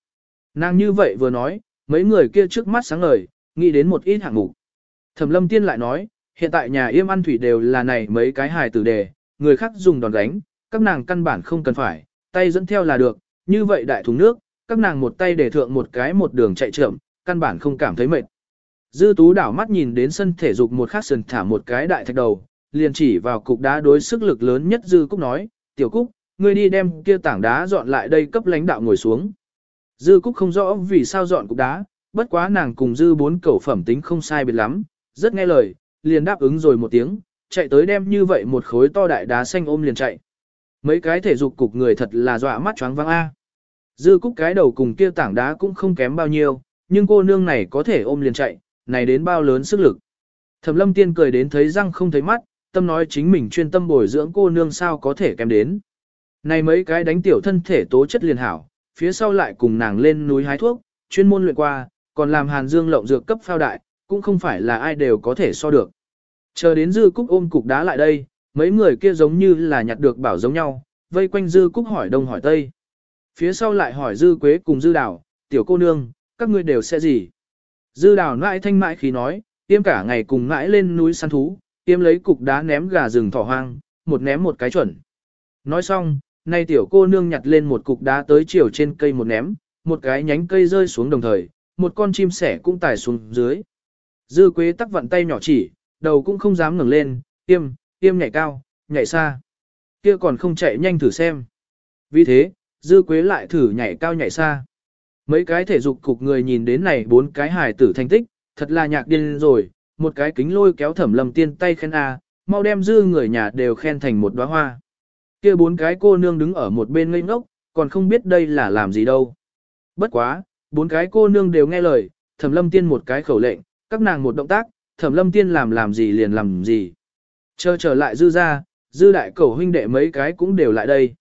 Nàng như vậy vừa nói, mấy người kia trước mắt sáng ngời, nghĩ đến một ít hạng mục. Thẩm lâm tiên lại nói, hiện tại nhà yêm ăn thủy đều là này mấy cái hài tử đề, người khác dùng đòn đánh, các nàng căn bản không cần phải, tay dẫn theo là được, như vậy đại thùng nước, các nàng một tay để thượng một cái một đường chạy chậm, căn bản không cảm thấy mệt. Dư tú đảo mắt nhìn đến sân thể dục một khắc sườn thả một cái đại thạch đầu, liền chỉ vào cục đá đối sức lực lớn nhất Dư Cúc nói, tiểu Cúc, ngươi đi đem kia tảng đá dọn lại đây cấp lãnh đạo ngồi xuống. Dư Cúc không rõ vì sao dọn cục đá, bất quá nàng cùng Dư bốn cẩu phẩm tính không sai biệt lắm, rất nghe lời, liền đáp ứng rồi một tiếng, chạy tới đem như vậy một khối to đại đá xanh ôm liền chạy. Mấy cái thể dục cục người thật là dọa mắt choáng váng A. Dư Cúc cái đầu cùng kia tảng đá cũng không kém bao nhiêu, nhưng cô nương này có thể ôm liền chạy, này đến bao lớn sức lực. Thẩm lâm tiên cười đến thấy răng không thấy mắt, tâm nói chính mình chuyên tâm bồi dưỡng cô nương sao có thể kém đến. Này mấy cái đánh tiểu thân thể tố chất liền hảo, phía sau lại cùng nàng lên núi hái thuốc, chuyên môn luyện qua, còn làm hàn dương lộng dược cấp phao đại, cũng không phải là ai đều có thể so được. Chờ đến dư cúc ôm cục đá lại đây, mấy người kia giống như là nhặt được bảo giống nhau, vây quanh dư cúc hỏi đông hỏi tây. Phía sau lại hỏi dư quế cùng dư đảo, tiểu cô nương, các ngươi đều sẽ gì? Dư đào nãi thanh mãi khí nói, tiêm cả ngày cùng mãi lên núi săn thú, tiêm lấy cục đá ném gà rừng thỏ hoang, một ném một cái chuẩn. Nói xong, nay tiểu cô nương nhặt lên một cục đá tới chiều trên cây một ném, một cái nhánh cây rơi xuống đồng thời, một con chim sẻ cũng tải xuống dưới. Dư quế tắc vận tay nhỏ chỉ, đầu cũng không dám ngẩng lên, tiêm, tiêm nhảy cao, nhảy xa. Kia còn không chạy nhanh thử xem. Vì thế, dư quế lại thử nhảy cao nhảy xa. Mấy cái thể dục cục người nhìn đến này bốn cái hài tử thành tích, thật là nhạc điên rồi, một cái kính lôi kéo thẩm lầm tiên tay khen A, mau đem dư người nhà đều khen thành một đóa hoa. Kia bốn cái cô nương đứng ở một bên ngây ngốc, còn không biết đây là làm gì đâu. Bất quá, bốn cái cô nương đều nghe lời, thẩm lâm tiên một cái khẩu lệnh, các nàng một động tác, thẩm lâm tiên làm làm gì liền làm gì. Chờ trở lại dư ra, dư đại cầu huynh đệ mấy cái cũng đều lại đây.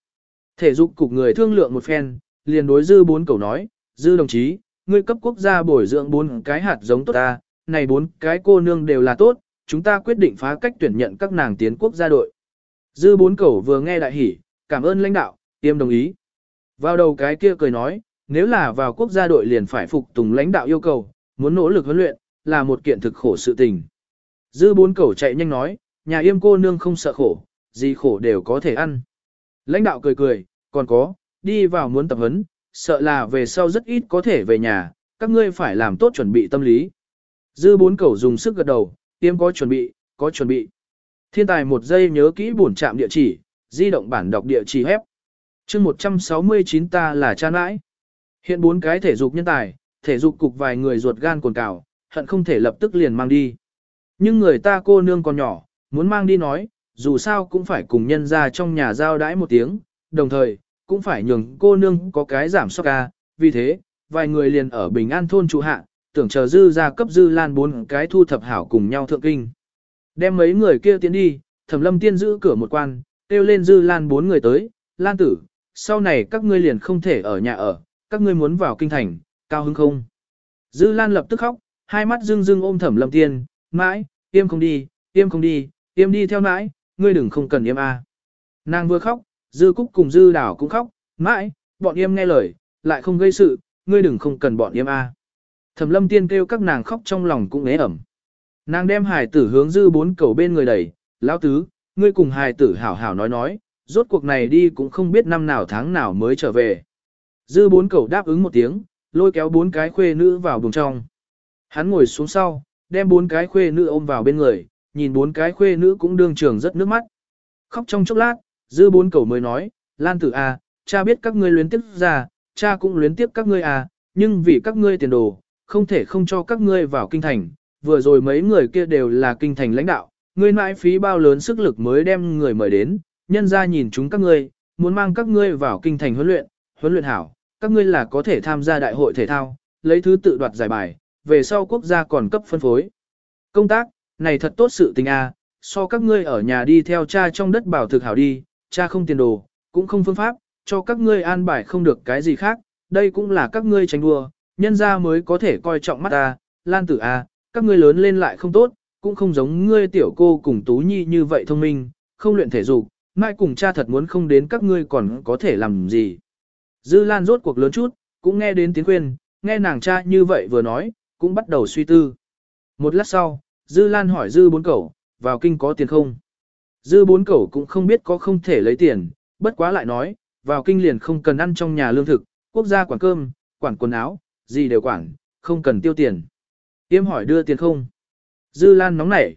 Thể dục cục người thương lượng một phen, liền đối dư bốn cầu nói, dư đồng chí, ngươi cấp quốc gia bồi dưỡng bốn cái hạt giống tốt ta, này bốn cái cô nương đều là tốt, chúng ta quyết định phá cách tuyển nhận các nàng tiến quốc gia đội. Dư bốn cầu vừa nghe đại hỉ, cảm ơn lãnh đạo, tiêm đồng ý. Vào đầu cái kia cười nói, nếu là vào quốc gia đội liền phải phục tùng lãnh đạo yêu cầu, muốn nỗ lực huấn luyện, là một kiện thực khổ sự tình. Dư bốn cầu chạy nhanh nói, nhà yêm cô nương không sợ khổ, gì khổ đều có thể ăn. Lãnh đạo cười cười, còn có, đi vào muốn tập huấn, sợ là về sau rất ít có thể về nhà, các ngươi phải làm tốt chuẩn bị tâm lý. Dư bốn cầu dùng sức gật đầu, tiêm có chuẩn bị, có chuẩn bị. Thiên tài một giây nhớ kỹ bổn trạm địa chỉ, di động bản đọc địa chỉ hép. chương 169 ta là cha nãi. Hiện bốn cái thể dục nhân tài, thể dục cục vài người ruột gan cồn cào, hận không thể lập tức liền mang đi. Nhưng người ta cô nương còn nhỏ, muốn mang đi nói, dù sao cũng phải cùng nhân ra trong nhà giao đãi một tiếng, đồng thời, cũng phải nhường cô nương có cái giảm sóc ca, à. vì thế, vài người liền ở Bình An thôn trụ hạ, tưởng chờ dư ra cấp dư lan bốn cái thu thập hảo cùng nhau thượng kinh. Đem mấy người kia tiến đi, thẩm lâm tiên giữ cửa một quan, kêu lên dư lan bốn người tới, lan tử, sau này các ngươi liền không thể ở nhà ở, các ngươi muốn vào kinh thành, cao hứng không. Dư lan lập tức khóc, hai mắt rưng rưng ôm thẩm lâm tiên, mãi, tiêm không đi, tiêm không đi, tiêm đi theo mãi, ngươi đừng không cần im a. Nàng vừa khóc, dư cúc cùng dư đảo cũng khóc, mãi, bọn yêm nghe lời, lại không gây sự, ngươi đừng không cần bọn yêm a. Thẩm lâm tiên kêu các nàng khóc trong lòng cũng ế ẩm. Nàng đem hài tử hướng dư bốn cầu bên người đẩy, lão tứ, ngươi cùng hài tử hảo hảo nói nói, rốt cuộc này đi cũng không biết năm nào tháng nào mới trở về. Dư bốn cầu đáp ứng một tiếng, lôi kéo bốn cái khuê nữ vào buồng trong. Hắn ngồi xuống sau, đem bốn cái khuê nữ ôm vào bên người, nhìn bốn cái khuê nữ cũng đương trường rất nước mắt. Khóc trong chốc lát, dư bốn cầu mới nói, Lan tử à, cha biết các ngươi luyến tiếp ra, cha cũng luyến tiếp các ngươi à, nhưng vì các ngươi tiền đồ, không thể không cho các ngươi vào kinh thành, vừa rồi mấy người kia đều là kinh thành lãnh đạo, ngươi mãi phí bao lớn sức lực mới đem người mời đến, nhân ra nhìn chúng các ngươi, muốn mang các ngươi vào kinh thành huấn luyện, huấn luyện hảo, các ngươi là có thể tham gia đại hội thể thao, lấy thứ tự đoạt giải bài, về sau quốc gia còn cấp phân phối. Công tác, này thật tốt sự tình a, à, so các ngươi ở nhà đi theo cha trong đất bảo thực hảo đi, cha không tiền đồ, cũng không phương pháp, cho các ngươi an bài không được cái gì khác, đây cũng là các ngươi tranh đua, nhân ra mới có thể coi trọng mắt ta, lan tử a, à, các ngươi lớn lên lại không tốt, cũng không giống ngươi tiểu cô cùng Tú Nhi như vậy thông minh, không luyện thể dục, mai cùng cha thật muốn không đến các ngươi còn có thể làm gì. Dư Lan rốt cuộc lớn chút, cũng nghe đến tiếng khuyên, nghe nàng cha như vậy vừa nói, cũng bắt đầu suy tư. Một lát sau, Dư Lan hỏi Dư bốn cẩu, vào kinh có tiền không? Dư bốn cẩu cũng không biết có không thể lấy tiền, bất quá lại nói, vào kinh liền không cần ăn trong nhà lương thực, quốc gia quản cơm, quản quần áo, gì đều quản, không cần tiêu tiền. Tiêm hỏi đưa tiền không? Dư Lan nóng nảy.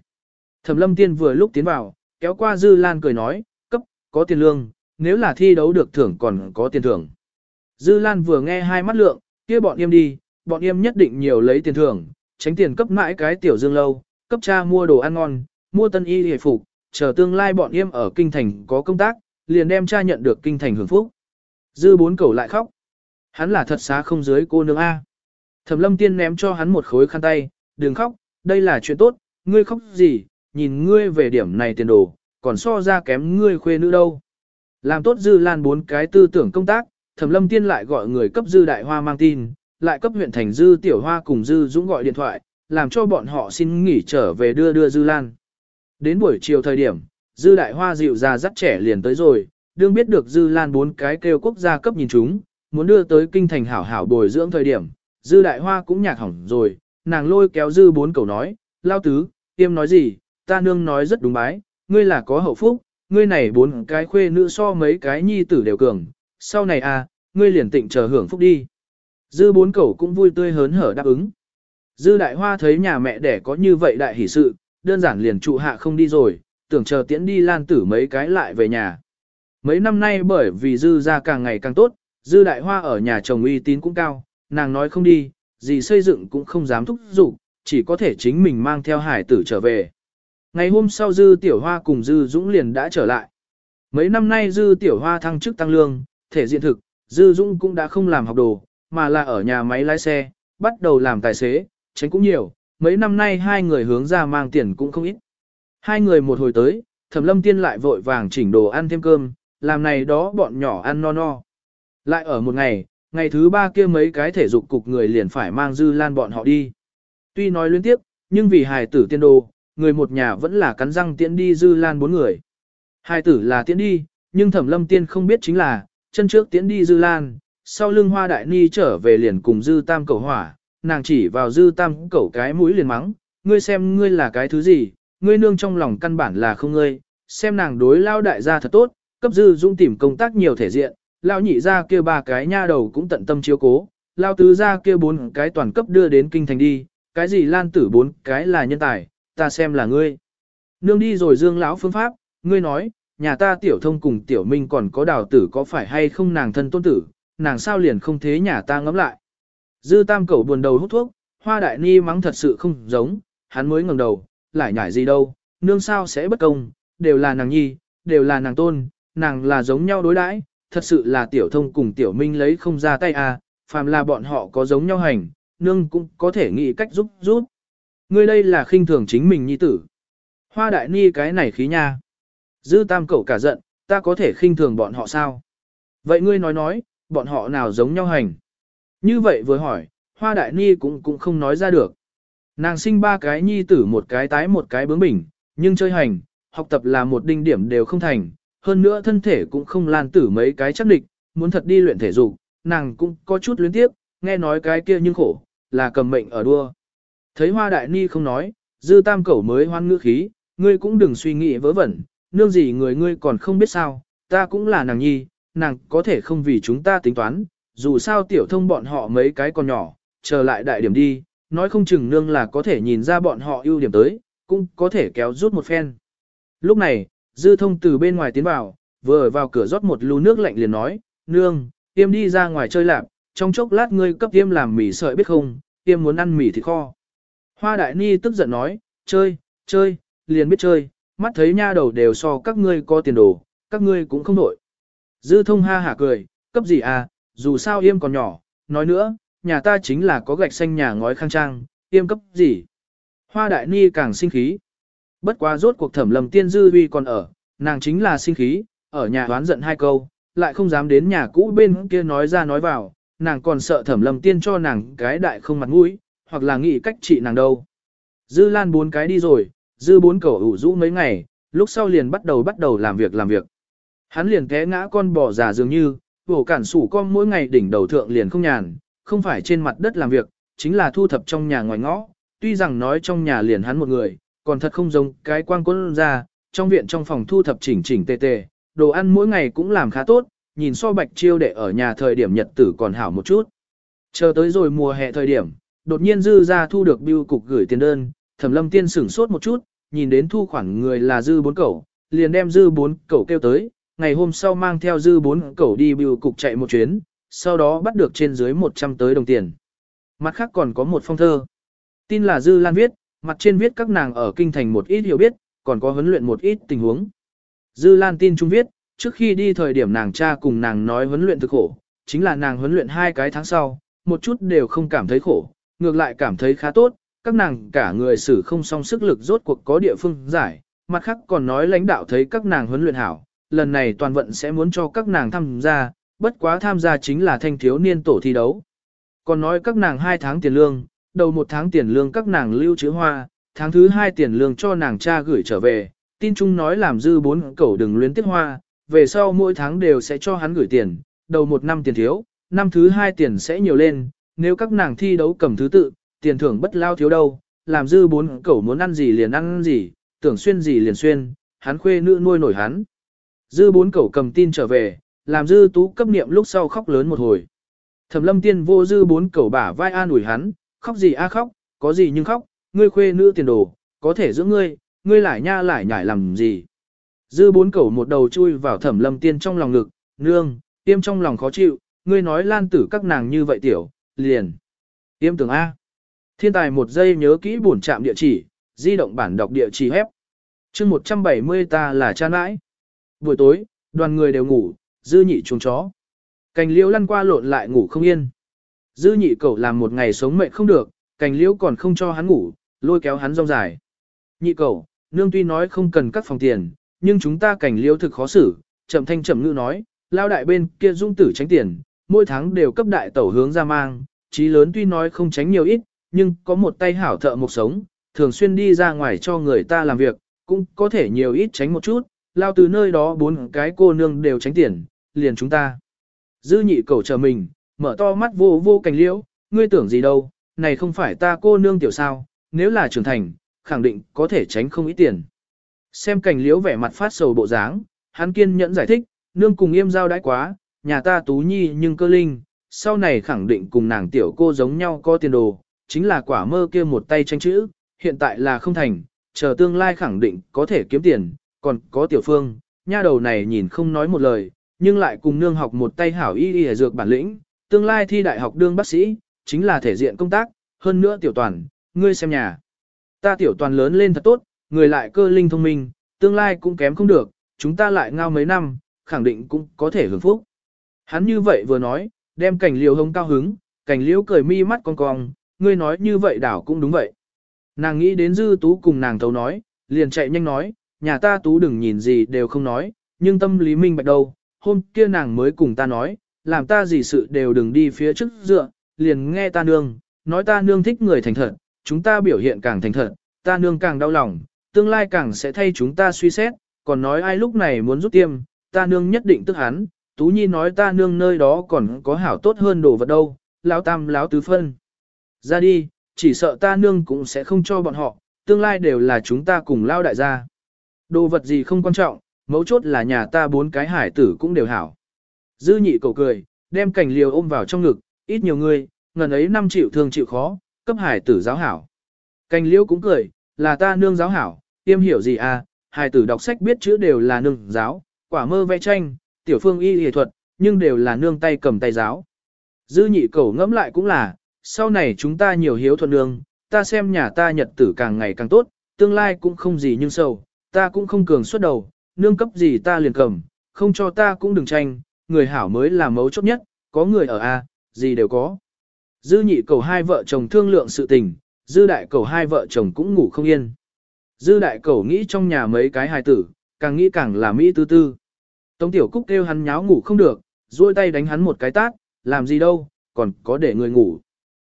Thẩm lâm tiên vừa lúc tiến vào, kéo qua Dư Lan cười nói, cấp, có tiền lương, nếu là thi đấu được thưởng còn có tiền thưởng. Dư Lan vừa nghe hai mắt lượng, kia bọn em đi, bọn em nhất định nhiều lấy tiền thưởng, tránh tiền cấp mãi cái tiểu dương lâu, cấp cha mua đồ ăn ngon, mua tân y hề phục, chờ tương lai bọn em ở kinh thành có công tác, liền đem cha nhận được kinh thành hưởng phúc. Dư bốn cầu lại khóc. Hắn là thật xá không dưới cô nương A. Thẩm lâm tiên ném cho hắn một khối khăn tay, đừng khóc, đây là chuyện tốt, ngươi khóc gì, nhìn ngươi về điểm này tiền đồ, còn so ra kém ngươi khuê nữ đâu. Làm tốt dư lan bốn cái tư tưởng công tác, thẩm lâm tiên lại gọi người cấp dư đại hoa mang tin, lại cấp huyện thành Dư Tiểu Hoa cùng Dư Dũng gọi điện thoại, làm cho bọn họ xin nghỉ trở về đưa đưa Dư Lan. Đến buổi chiều thời điểm, Dư Đại Hoa dịu ra dắt trẻ liền tới rồi, đương biết được Dư Lan bốn cái kêu quốc gia cấp nhìn chúng, muốn đưa tới kinh thành hảo hảo bồi dưỡng thời điểm, Dư Đại Hoa cũng nhạc hỏng rồi, nàng lôi kéo Dư bốn cầu nói, lao tứ, tiêm nói gì, ta nương nói rất đúng bái, ngươi là có hậu phúc, ngươi này bốn cái khuê nữ so mấy cái nhi tử đều cường, sau này à, ngươi liền tịnh chờ hưởng phúc đi. Dư bốn cẩu cũng vui tươi hớn hở đáp ứng. Dư đại hoa thấy nhà mẹ đẻ có như vậy đại hỷ sự, đơn giản liền trụ hạ không đi rồi, tưởng chờ tiễn đi lan tử mấy cái lại về nhà. Mấy năm nay bởi vì dư ra càng ngày càng tốt, dư đại hoa ở nhà chồng uy tín cũng cao, nàng nói không đi, gì xây dựng cũng không dám thúc giục, chỉ có thể chính mình mang theo hải tử trở về. Ngày hôm sau dư tiểu hoa cùng dư dũng liền đã trở lại. Mấy năm nay dư tiểu hoa thăng chức tăng lương, thể diện thực, dư dũng cũng đã không làm học đồ, mà là ở nhà máy lái xe, bắt đầu làm tài xế, tránh cũng nhiều, mấy năm nay hai người hướng ra mang tiền cũng không ít. Hai người một hồi tới, thẩm lâm tiên lại vội vàng chỉnh đồ ăn thêm cơm, làm này đó bọn nhỏ ăn no no. Lại ở một ngày, ngày thứ ba kia mấy cái thể dục cục người liền phải mang dư lan bọn họ đi. Tuy nói liên tiếp, nhưng vì hài tử tiên đồ, người một nhà vẫn là cắn răng tiễn đi dư lan bốn người. Hài tử là tiễn đi, nhưng thẩm lâm tiên không biết chính là, chân trước tiễn đi dư lan, sau lưng hoa đại ni trở về liền cùng dư tam cầu hỏa, nàng chỉ vào dư tam cẩu cái mũi liền mắng, ngươi xem ngươi là cái thứ gì, ngươi nương trong lòng căn bản là không ngươi, xem nàng đối lao đại gia thật tốt, cấp dư dũng tìm công tác nhiều thể diện, lao nhị ra kia ba cái nha đầu cũng tận tâm chiếu cố, lao tứ ra kia bốn cái toàn cấp đưa đến kinh thành đi, cái gì lan tử bốn cái là nhân tài, ta xem là ngươi. Nương đi rồi dương lão phương pháp, ngươi nói, nhà ta tiểu thông cùng tiểu minh còn có đào tử có phải hay không nàng thân tôn tử, nàng sao liền không thế nhà ta ngẫm lại. Dư tam cẩu buồn đầu hút thuốc, hoa đại ni mắng thật sự không giống, hắn mới ngẩng đầu, lại nhảy gì đâu, nương sao sẽ bất công, đều là nàng nhi, đều là nàng tôn, nàng là giống nhau đối đãi, thật sự là tiểu thông cùng tiểu minh lấy không ra tay à, phàm là bọn họ có giống nhau hành, nương cũng có thể nghĩ cách giúp giúp. Ngươi đây là khinh thường chính mình nhi tử. Hoa đại ni cái này khí nha. Dư tam cẩu cả giận, ta có thể khinh thường bọn họ sao? Vậy ngươi nói nói, bọn họ nào giống nhau hành? Như vậy vừa hỏi, hoa đại ni cũng cũng không nói ra được. Nàng sinh ba cái nhi tử một cái tái một cái bướng bỉnh, nhưng chơi hành, học tập là một đinh điểm đều không thành, hơn nữa thân thể cũng không lan tử mấy cái chắc địch, muốn thật đi luyện thể dục, nàng cũng có chút luyến tiếp, nghe nói cái kia nhưng khổ, là cầm mệnh ở đua. Thấy hoa đại ni không nói, dư tam cẩu mới hoan ngữ khí, ngươi cũng đừng suy nghĩ vớ vẩn, nương gì người ngươi còn không biết sao, ta cũng là nàng nhi, nàng có thể không vì chúng ta tính toán, dù sao tiểu thông bọn họ mấy cái còn nhỏ, chờ lại đại điểm đi, nói không chừng nương là có thể nhìn ra bọn họ ưu điểm tới, cũng có thể kéo rút một phen. Lúc này, dư thông từ bên ngoài tiến vào, vừa ở vào cửa rót một lu nước lạnh liền nói, nương, tiêm đi ra ngoài chơi lạp, trong chốc lát ngươi cấp tiêm làm mì sợi biết không, tiêm muốn ăn mì thịt kho. Hoa đại ni tức giận nói, chơi, chơi, liền biết chơi, mắt thấy nha đầu đều so các ngươi có tiền đồ, các ngươi cũng không nổi. Dư thông ha hả cười, cấp gì à, dù sao yêm còn nhỏ, nói nữa, nhà ta chính là có gạch xanh nhà ngói khang trang, yêm cấp gì. Hoa đại ni càng sinh khí. Bất quá rốt cuộc thẩm lầm tiên dư uy còn ở, nàng chính là sinh khí, ở nhà đoán giận hai câu, lại không dám đến nhà cũ bên kia nói ra nói vào, nàng còn sợ thẩm lầm tiên cho nàng cái đại không mặt mũi, hoặc là nghĩ cách trị nàng đâu. Dư lan bốn cái đi rồi, dư bốn cầu ủ rũ mấy ngày, lúc sau liền bắt đầu bắt đầu làm việc làm việc. Hắn liền té ngã con bò già dường như, vổ cản sủ con mỗi ngày đỉnh đầu thượng liền không nhàn, không phải trên mặt đất làm việc, chính là thu thập trong nhà ngoài ngõ, tuy rằng nói trong nhà liền hắn một người, còn thật không giống cái quang quân ra, trong viện trong phòng thu thập chỉnh chỉnh tề tề, đồ ăn mỗi ngày cũng làm khá tốt, nhìn so bạch chiêu đệ ở nhà thời điểm nhật tử còn hảo một chút. Chờ tới rồi mùa hè thời điểm, đột nhiên dư ra thu được biêu cục gửi tiền đơn, thẩm lâm tiên sửng sốt một chút, nhìn đến thu khoản người là dư bốn cẩu, liền đem dư bốn cẩu kêu tới, ngày hôm sau mang theo dư bốn cẩu đi bưu cục chạy một chuyến, sau đó bắt được trên dưới 100 tới đồng tiền. Mặt khác còn có một phong thơ. Tin là dư lan viết, mặt trên viết các nàng ở kinh thành một ít hiểu biết, còn có huấn luyện một ít tình huống. Dư lan tin chung viết, trước khi đi thời điểm nàng cha cùng nàng nói huấn luyện thực khổ, chính là nàng huấn luyện hai cái tháng sau, một chút đều không cảm thấy khổ, ngược lại cảm thấy khá tốt, các nàng cả người xử không song sức lực rốt cuộc có địa phương giải, mặt khác còn nói lãnh đạo thấy các nàng huấn luyện hảo, lần này toàn vận sẽ muốn cho các nàng tham gia, bất quá tham gia chính là thanh thiếu niên tổ thi đấu. Còn nói các nàng hai tháng tiền lương, đầu một tháng tiền lương các nàng lưu trữ hoa, tháng thứ hai tiền lương cho nàng cha gửi trở về, tin chung nói làm dư bốn cẩu đừng luyến tiếc hoa, về sau mỗi tháng đều sẽ cho hắn gửi tiền, đầu một năm tiền thiếu, năm thứ hai tiền sẽ nhiều lên, nếu các nàng thi đấu cầm thứ tự, tiền thưởng bất lao thiếu đâu, làm dư bốn cẩu muốn ăn gì liền ăn gì, tưởng xuyên gì liền xuyên, hắn khuê nữ nuôi nổi hắn. Dư bốn cẩu cầm tin trở về, làm dư tú cấp niệm lúc sau khóc lớn một hồi. Thẩm lâm tiên vô dư bốn cẩu bả vai an ủi hắn, khóc gì a à khóc, có gì nhưng khóc, ngươi khuê nữ tiền đồ, có thể giữ ngươi, ngươi lại nha lại nhảy làm gì. Dư bốn cẩu một đầu chui vào thẩm lâm tiên trong lòng ngực, nương, tiêm trong lòng khó chịu, ngươi nói lan tử các nàng như vậy tiểu, liền. Tiêm tưởng A. Thiên tài một giây nhớ kỹ bổn trạm địa chỉ, di động bản đọc địa chỉ hép. mươi ta là cha nãi. Buổi tối, đoàn người đều ngủ, dư nhị chuồng chó. Cành liễu lăn qua lộn lại ngủ không yên. Dư nhị cậu làm một ngày sống mệt không được, cành liễu còn không cho hắn ngủ, lôi kéo hắn rong dài. Nhị cậu, nương tuy nói không cần các phòng tiền, nhưng chúng ta cành liễu thực khó xử, chậm thanh chậm ngữ nói, lao đại bên kia dung tử tránh tiền, mỗi tháng đều cấp đại tẩu hướng ra mang, chí lớn tuy nói không tránh nhiều ít, nhưng có một tay hảo thợ một sống, thường xuyên đi ra ngoài cho người ta làm việc, cũng có thể nhiều ít tránh một chút, lao từ nơi đó bốn cái cô nương đều tránh tiền, liền chúng ta. Dư nhị cầu chờ mình, mở to mắt vô vô cành liễu, ngươi tưởng gì đâu, này không phải ta cô nương tiểu sao, nếu là trưởng thành, khẳng định có thể tránh không ít tiền. Xem cành liễu vẻ mặt phát sầu bộ dáng, hắn kiên nhẫn giải thích, nương cùng yêm giao đãi quá, nhà ta tú nhi nhưng cơ linh, sau này khẳng định cùng nàng tiểu cô giống nhau có tiền đồ, chính là quả mơ kia một tay tranh chữ, hiện tại là không thành, chờ tương lai khẳng định có thể kiếm tiền, còn có tiểu phương, nha đầu này nhìn không nói một lời, nhưng lại cùng nương học một tay hảo y y dược bản lĩnh, tương lai thi đại học đương bác sĩ, chính là thể diện công tác, hơn nữa tiểu toàn, ngươi xem nhà. Ta tiểu toàn lớn lên thật tốt, người lại cơ linh thông minh, tương lai cũng kém không được, chúng ta lại ngao mấy năm, khẳng định cũng có thể hưởng phúc. Hắn như vậy vừa nói, đem cảnh liều hông cao hứng, cảnh liễu cười mi mắt con cong, ngươi nói như vậy đảo cũng đúng vậy. Nàng nghĩ đến dư tú cùng nàng thấu nói, liền chạy nhanh nói, nhà ta tú đừng nhìn gì đều không nói, nhưng tâm lý minh bạch đâu, hôm kia nàng mới cùng ta nói, làm ta gì sự đều đừng đi phía trước dựa, liền nghe ta nương, nói ta nương thích người thành thật, chúng ta biểu hiện càng thành thật, ta nương càng đau lòng, tương lai càng sẽ thay chúng ta suy xét, còn nói ai lúc này muốn rút tiêm, ta nương nhất định tức hắn, Tú Nhi nói ta nương nơi đó còn có hảo tốt hơn đồ vật đâu, lão tam lão tứ phân. Ra đi, chỉ sợ ta nương cũng sẽ không cho bọn họ, tương lai đều là chúng ta cùng lao đại gia. Đồ vật gì không quan trọng, mấu chốt là nhà ta bốn cái hải tử cũng đều hảo. Dư nhị cầu cười, đem cảnh liều ôm vào trong ngực, ít nhiều người, ngần ấy năm chịu thương chịu khó, cấp hải tử giáo hảo. Cảnh liễu cũng cười, là ta nương giáo hảo, tiêm hiểu gì à, hải tử đọc sách biết chữ đều là nương giáo, quả mơ vẽ tranh, tiểu phương y y thuật, nhưng đều là nương tay cầm tay giáo. Dư nhị cầu ngẫm lại cũng là, sau này chúng ta nhiều hiếu thuận nương, ta xem nhà ta nhật tử càng ngày càng tốt, tương lai cũng không gì nhưng sầu, ta cũng không cường suốt đầu, nương cấp gì ta liền cầm, không cho ta cũng đừng tranh, người hảo mới là mấu chốt nhất, có người ở A, gì đều có. Dư nhị cầu hai vợ chồng thương lượng sự tình, dư đại cầu hai vợ chồng cũng ngủ không yên. Dư đại cầu nghĩ trong nhà mấy cái hài tử, càng nghĩ càng là mỹ tư tư. Tống tiểu cúc kêu hắn nháo ngủ không được, duỗi tay đánh hắn một cái tát, làm gì đâu, còn có để người ngủ.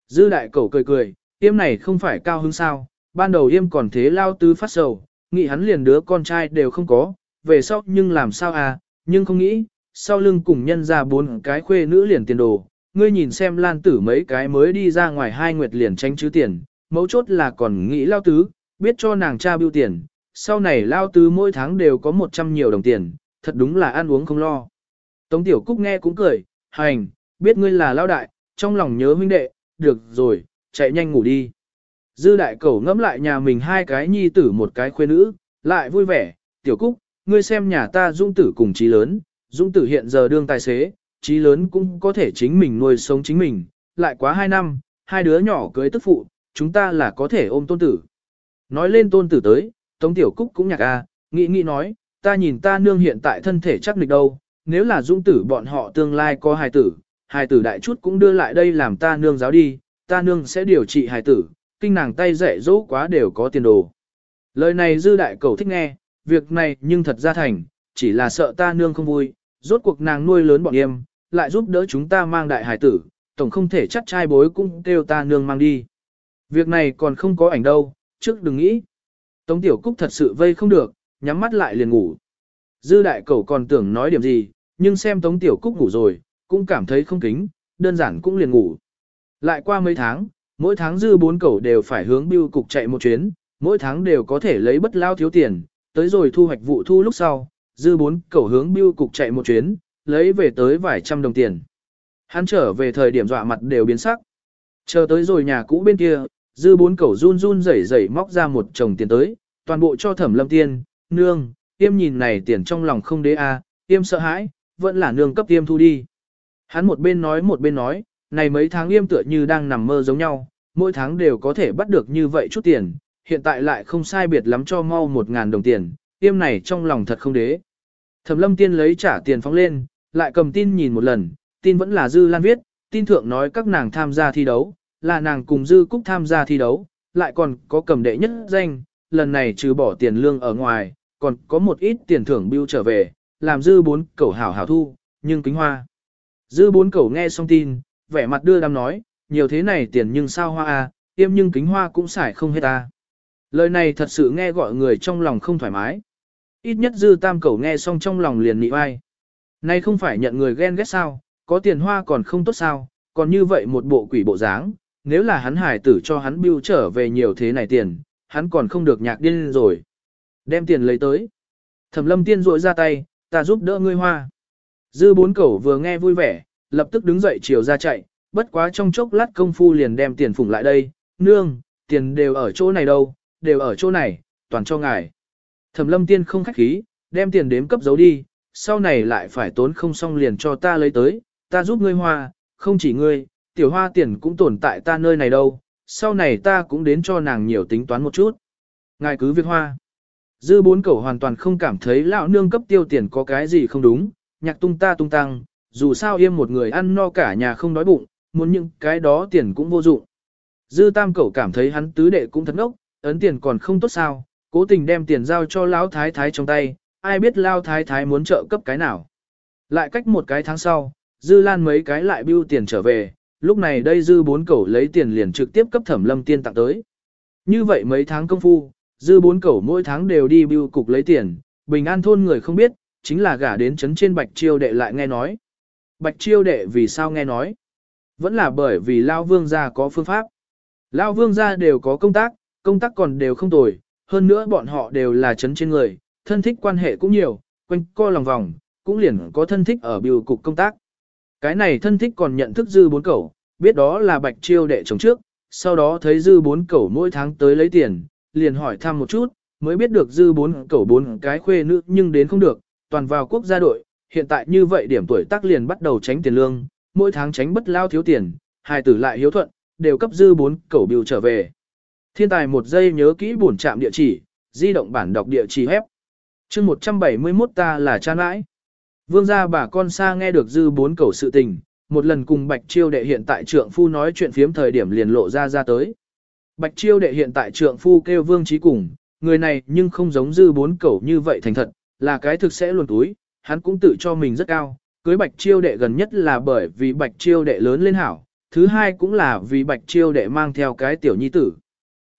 Dư đại cầu cười cười, yêm này không phải cao hứng sao, ban đầu yêm còn thế lao tứ phát sầu, nghĩ hắn liền đứa con trai đều không có, về sau nhưng làm sao à, nhưng không nghĩ, sau lưng cùng nhân ra bốn cái khuê nữ liền tiền đồ, ngươi nhìn xem lan tử mấy cái mới đi ra ngoài hai nguyệt liền tranh chứ tiền, mấu chốt là còn nghĩ lao tứ, biết cho nàng cha bưu tiền, sau này lao tứ mỗi tháng đều có một trăm nhiều đồng tiền, thật đúng là ăn uống không lo. Tống Tiểu Cúc nghe cũng cười, hành, biết ngươi là lao đại, trong lòng nhớ huynh đệ, được rồi, chạy nhanh ngủ đi. Dư đại cẩu ngẫm lại nhà mình hai cái nhi tử một cái khuê nữ, lại vui vẻ, Tiểu Cúc, ngươi xem nhà ta dung tử cùng trí lớn, dung tử hiện giờ đương tài xế, trí lớn cũng có thể chính mình nuôi sống chính mình, lại quá hai năm, hai đứa nhỏ cưới tức phụ, chúng ta là có thể ôm tôn tử. Nói lên tôn tử tới, Tống Tiểu Cúc cũng nhạc a, à, nghĩ nghĩ nói, ta nhìn ta nương hiện tại thân thể chắc lịch đâu, nếu là dung tử bọn họ tương lai có hài tử, hài tử đại chút cũng đưa lại đây làm ta nương giáo đi, ta nương sẽ điều trị hài tử, kinh nàng tay dạy dỗ quá đều có tiền đồ. Lời này dư đại cầu thích nghe, việc này nhưng thật ra thành, chỉ là sợ ta nương không vui, rốt cuộc nàng nuôi lớn bọn em, lại giúp đỡ chúng ta mang đại hải tử, tổng không thể chắc trai bối cũng kêu ta nương mang đi. Việc này còn không có ảnh đâu, trước đừng nghĩ. Tống Tiểu Cúc thật sự vây không được, nhắm mắt lại liền ngủ. Dư đại cầu còn tưởng nói điểm gì, nhưng xem Tống Tiểu Cúc ngủ rồi, cũng cảm thấy không kính, đơn giản cũng liền ngủ. Lại qua mấy tháng, mỗi tháng dư bốn cẩu đều phải hướng biêu cục chạy một chuyến, mỗi tháng đều có thể lấy bất lao thiếu tiền, tới rồi thu hoạch vụ thu lúc sau, dư bốn cẩu hướng biêu cục chạy một chuyến, lấy về tới vài trăm đồng tiền. Hắn trở về thời điểm dọa mặt đều biến sắc. Chờ tới rồi nhà cũ bên kia, dư bốn cẩu run run rẩy rẩy móc ra một chồng tiền tới, toàn bộ cho thẩm lâm tiên, nương, tiêm nhìn này tiền trong lòng không đế a, à, tiêm sợ hãi, vẫn là nương cấp tiêm thu đi. Hắn một bên nói một bên nói, này mấy tháng yêm tựa như đang nằm mơ giống nhau, mỗi tháng đều có thể bắt được như vậy chút tiền, hiện tại lại không sai biệt lắm cho mau một ngàn đồng tiền, yêm này trong lòng thật không đế. Thẩm lâm tiên lấy trả tiền phóng lên, lại cầm tin nhìn một lần, tin vẫn là Dư Lan viết, tin thượng nói các nàng tham gia thi đấu, là nàng cùng Dư Cúc tham gia thi đấu, lại còn có cầm đệ nhất danh, lần này trừ bỏ tiền lương ở ngoài, còn có một ít tiền thưởng bưu trở về, làm Dư bốn cẩu hảo hảo thu, nhưng kính hoa. Dư bốn cẩu nghe xong tin, vẻ mặt đưa đam nói, nhiều thế này tiền nhưng sao hoa a, à, tiêm nhưng kính hoa cũng xài không hết ta. Lời này thật sự nghe gọi người trong lòng không thoải mái. Ít nhất dư tam cẩu nghe xong trong lòng liền nị vai Nay không phải nhận người ghen ghét sao, có tiền hoa còn không tốt sao, còn như vậy một bộ quỷ bộ dáng, nếu là hắn hải tử cho hắn bưu trở về nhiều thế này tiền, hắn còn không được nhạc điên rồi. Đem tiền lấy tới. Thẩm lâm tiên rội ra tay, ta giúp đỡ ngươi hoa. Dư bốn cẩu vừa nghe vui vẻ, lập tức đứng dậy chiều ra chạy, bất quá trong chốc lát công phu liền đem tiền phủng lại đây, nương, tiền đều ở chỗ này đâu, đều ở chỗ này, toàn cho ngài. Thẩm lâm tiên không khách khí, đem tiền đếm cấp giấu đi, sau này lại phải tốn không xong liền cho ta lấy tới, ta giúp ngươi hoa, không chỉ ngươi, tiểu hoa tiền cũng tồn tại ta nơi này đâu, sau này ta cũng đến cho nàng nhiều tính toán một chút. Ngài cứ việc hoa. Dư bốn cẩu hoàn toàn không cảm thấy lão nương cấp tiêu tiền có cái gì không đúng, nhạc tung ta tung tăng, dù sao yêm một người ăn no cả nhà không đói bụng, muốn những cái đó tiền cũng vô dụng. Dư tam cẩu cảm thấy hắn tứ đệ cũng thật ngốc, ấn tiền còn không tốt sao, cố tình đem tiền giao cho lão thái thái trong tay, ai biết lao thái thái muốn trợ cấp cái nào. Lại cách một cái tháng sau, dư lan mấy cái lại bưu tiền trở về, lúc này đây dư bốn cẩu lấy tiền liền trực tiếp cấp thẩm lâm tiên tặng tới. Như vậy mấy tháng công phu, dư bốn cẩu mỗi tháng đều đi bưu cục lấy tiền, bình an thôn người không biết, chính là gả đến chấn trên bạch chiêu đệ lại nghe nói. Bạch chiêu đệ vì sao nghe nói? Vẫn là bởi vì Lao Vương gia có phương pháp. Lao Vương gia đều có công tác, công tác còn đều không tồi, hơn nữa bọn họ đều là chấn trên người, thân thích quan hệ cũng nhiều, quanh co lòng vòng, cũng liền có thân thích ở biểu cục công tác. Cái này thân thích còn nhận thức dư bốn cẩu, biết đó là bạch chiêu đệ chồng trước, sau đó thấy dư bốn cẩu mỗi tháng tới lấy tiền, liền hỏi thăm một chút, mới biết được dư bốn cẩu bốn cái khuê nữ nhưng đến không được, toàn vào quốc gia đội, hiện tại như vậy điểm tuổi tác liền bắt đầu tránh tiền lương, mỗi tháng tránh bất lao thiếu tiền, hài tử lại hiếu thuận, đều cấp dư bốn cẩu biểu trở về. Thiên tài một giây nhớ kỹ bổn trạm địa chỉ, di động bản đọc địa chỉ hép. chương 171 ta là cha nãi. Vương gia bà con xa nghe được dư bốn cẩu sự tình, một lần cùng Bạch Chiêu đệ hiện tại trượng phu nói chuyện phiếm thời điểm liền lộ ra ra tới. Bạch Chiêu đệ hiện tại trượng phu kêu Vương Trí cùng, người này nhưng không giống dư bốn cẩu như vậy thành thật, là cái thực sẽ luồn túi, hắn cũng tự cho mình rất cao, cưới Bạch Chiêu đệ gần nhất là bởi vì Bạch Chiêu đệ lớn lên hảo, thứ hai cũng là vì Bạch Chiêu đệ mang theo cái tiểu nhi tử.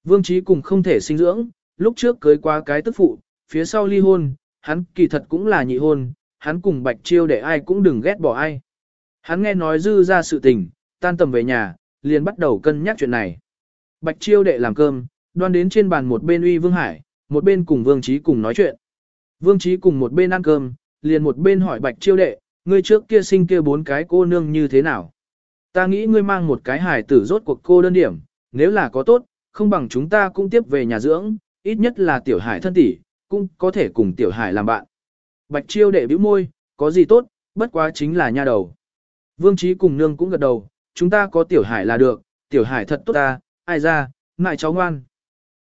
Vương Trí cùng không thể sinh dưỡng, lúc trước cưới qua cái tức phụ, phía sau ly hôn, hắn kỳ thật cũng là nhị hôn, hắn cùng Bạch Chiêu đệ ai cũng đừng ghét bỏ ai. Hắn nghe nói dư ra sự tình, tan tầm về nhà, liền bắt đầu cân nhắc chuyện này. Bạch Chiêu đệ làm cơm, đoan đến trên bàn một bên uy Vương Hải, một bên cùng Vương Trí cùng nói chuyện. Vương Trí cùng một bên ăn cơm, liền một bên hỏi Bạch Chiêu đệ, ngươi trước kia sinh kia bốn cái cô nương như thế nào? Ta nghĩ ngươi mang một cái hải tử rốt cuộc cô đơn điểm, nếu là có tốt, không bằng chúng ta cũng tiếp về nhà dưỡng, ít nhất là tiểu hải thân tỷ, cũng có thể cùng tiểu hải làm bạn. Bạch chiêu đệ bĩu môi, có gì tốt, bất quá chính là nha đầu. Vương trí cùng nương cũng gật đầu, chúng ta có tiểu hải là được, tiểu hải thật tốt ta, ai ra, ngại cháu ngoan.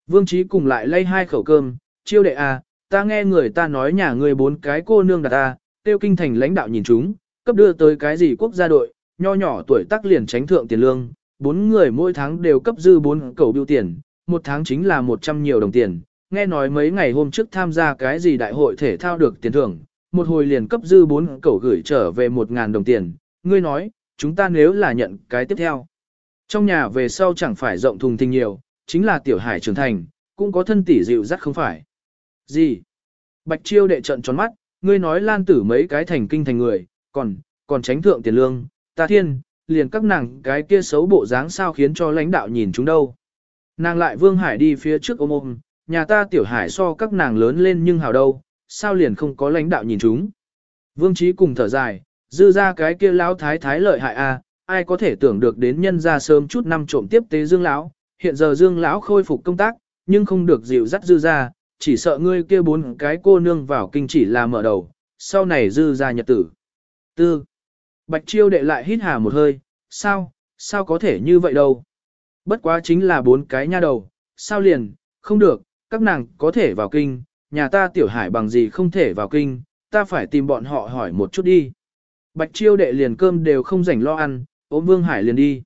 Vương trí cùng lại lay hai khẩu cơm, chiêu đệ à, ta nghe người ta nói nhà ngươi bốn cái cô nương đặt ta, tiêu kinh thành lãnh đạo nhìn chúng, cấp đưa tới cái gì quốc gia đội, nho nhỏ tuổi tác liền tránh thượng tiền lương, bốn người mỗi tháng đều cấp dư bốn cầu biêu tiền, một tháng chính là một trăm nhiều đồng tiền. Nghe nói mấy ngày hôm trước tham gia cái gì đại hội thể thao được tiền thưởng, một hồi liền cấp dư bốn cầu gửi trở về một ngàn đồng tiền. Ngươi nói, chúng ta nếu là nhận cái tiếp theo. Trong nhà về sau chẳng phải rộng thùng thình nhiều, chính là tiểu hải trưởng thành, cũng có thân tỷ dịu dắt không phải. Gì? Bạch chiêu đệ trận tròn mắt, ngươi nói lan tử mấy cái thành kinh thành người, còn, còn tránh thượng tiền lương, ta thiên, liền các nàng cái kia xấu bộ dáng sao khiến cho lãnh đạo nhìn chúng đâu. Nàng lại vương hải đi phía trước ôm ôm, nhà ta tiểu hải so các nàng lớn lên nhưng hào đâu, sao liền không có lãnh đạo nhìn chúng. Vương trí cùng thở dài, dư ra cái kia lão thái thái lợi hại a, ai có thể tưởng được đến nhân ra sớm chút năm trộm tiếp tế dương lão, hiện giờ dương lão khôi phục công tác, nhưng không được dịu dắt dư ra, chỉ sợ ngươi kia bốn cái cô nương vào kinh chỉ là mở đầu, sau này dư ra nhật tử. Tư. Bạch chiêu đệ lại hít hà một hơi, sao, sao có thể như vậy đâu. Bất quá chính là bốn cái nha đầu, sao liền, không được, các nàng có thể vào kinh, nhà ta tiểu hải bằng gì không thể vào kinh, ta phải tìm bọn họ hỏi một chút đi. Bạch chiêu đệ liền cơm đều không rảnh lo ăn, ôm Vương Hải liền đi.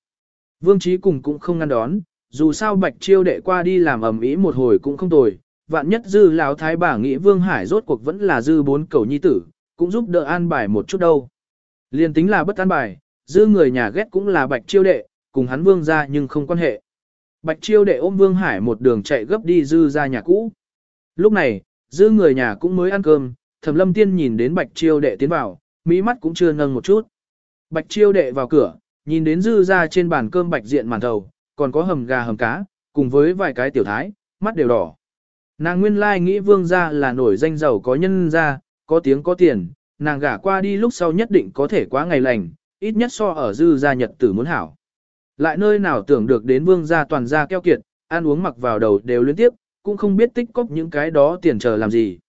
Vương Trí cùng cũng không ngăn đón, dù sao bạch chiêu đệ qua đi làm ầm ĩ một hồi cũng không tồi, vạn nhất dư lão thái bà nghĩ Vương Hải rốt cuộc vẫn là dư bốn cầu nhi tử, cũng giúp đỡ an bài một chút đâu. Liên tính là bất an bài, dư người nhà ghét cũng là bạch chiêu đệ, cùng hắn Vương ra nhưng không quan hệ. Bạch chiêu đệ ôm Vương Hải một đường chạy gấp đi dư ra nhà cũ. Lúc này, dư người nhà cũng mới ăn cơm, thẩm lâm tiên nhìn đến bạch chiêu đệ tiến vào, mỹ mắt cũng chưa nâng một chút. Bạch chiêu đệ vào cửa, nhìn đến dư ra trên bàn cơm bạch diện màn thầu, còn có hầm gà hầm cá, cùng với vài cái tiểu thái, mắt đều đỏ. Nàng nguyên lai nghĩ vương gia là nổi danh giàu có nhân gia, có tiếng có tiền, nàng gả qua đi lúc sau nhất định có thể quá ngày lành, ít nhất so ở dư gia nhật tử muốn hảo. Lại nơi nào tưởng được đến vương gia toàn gia keo kiệt, ăn uống mặc vào đầu đều liên tiếp, cũng không biết tích cóp những cái đó tiền chờ làm gì.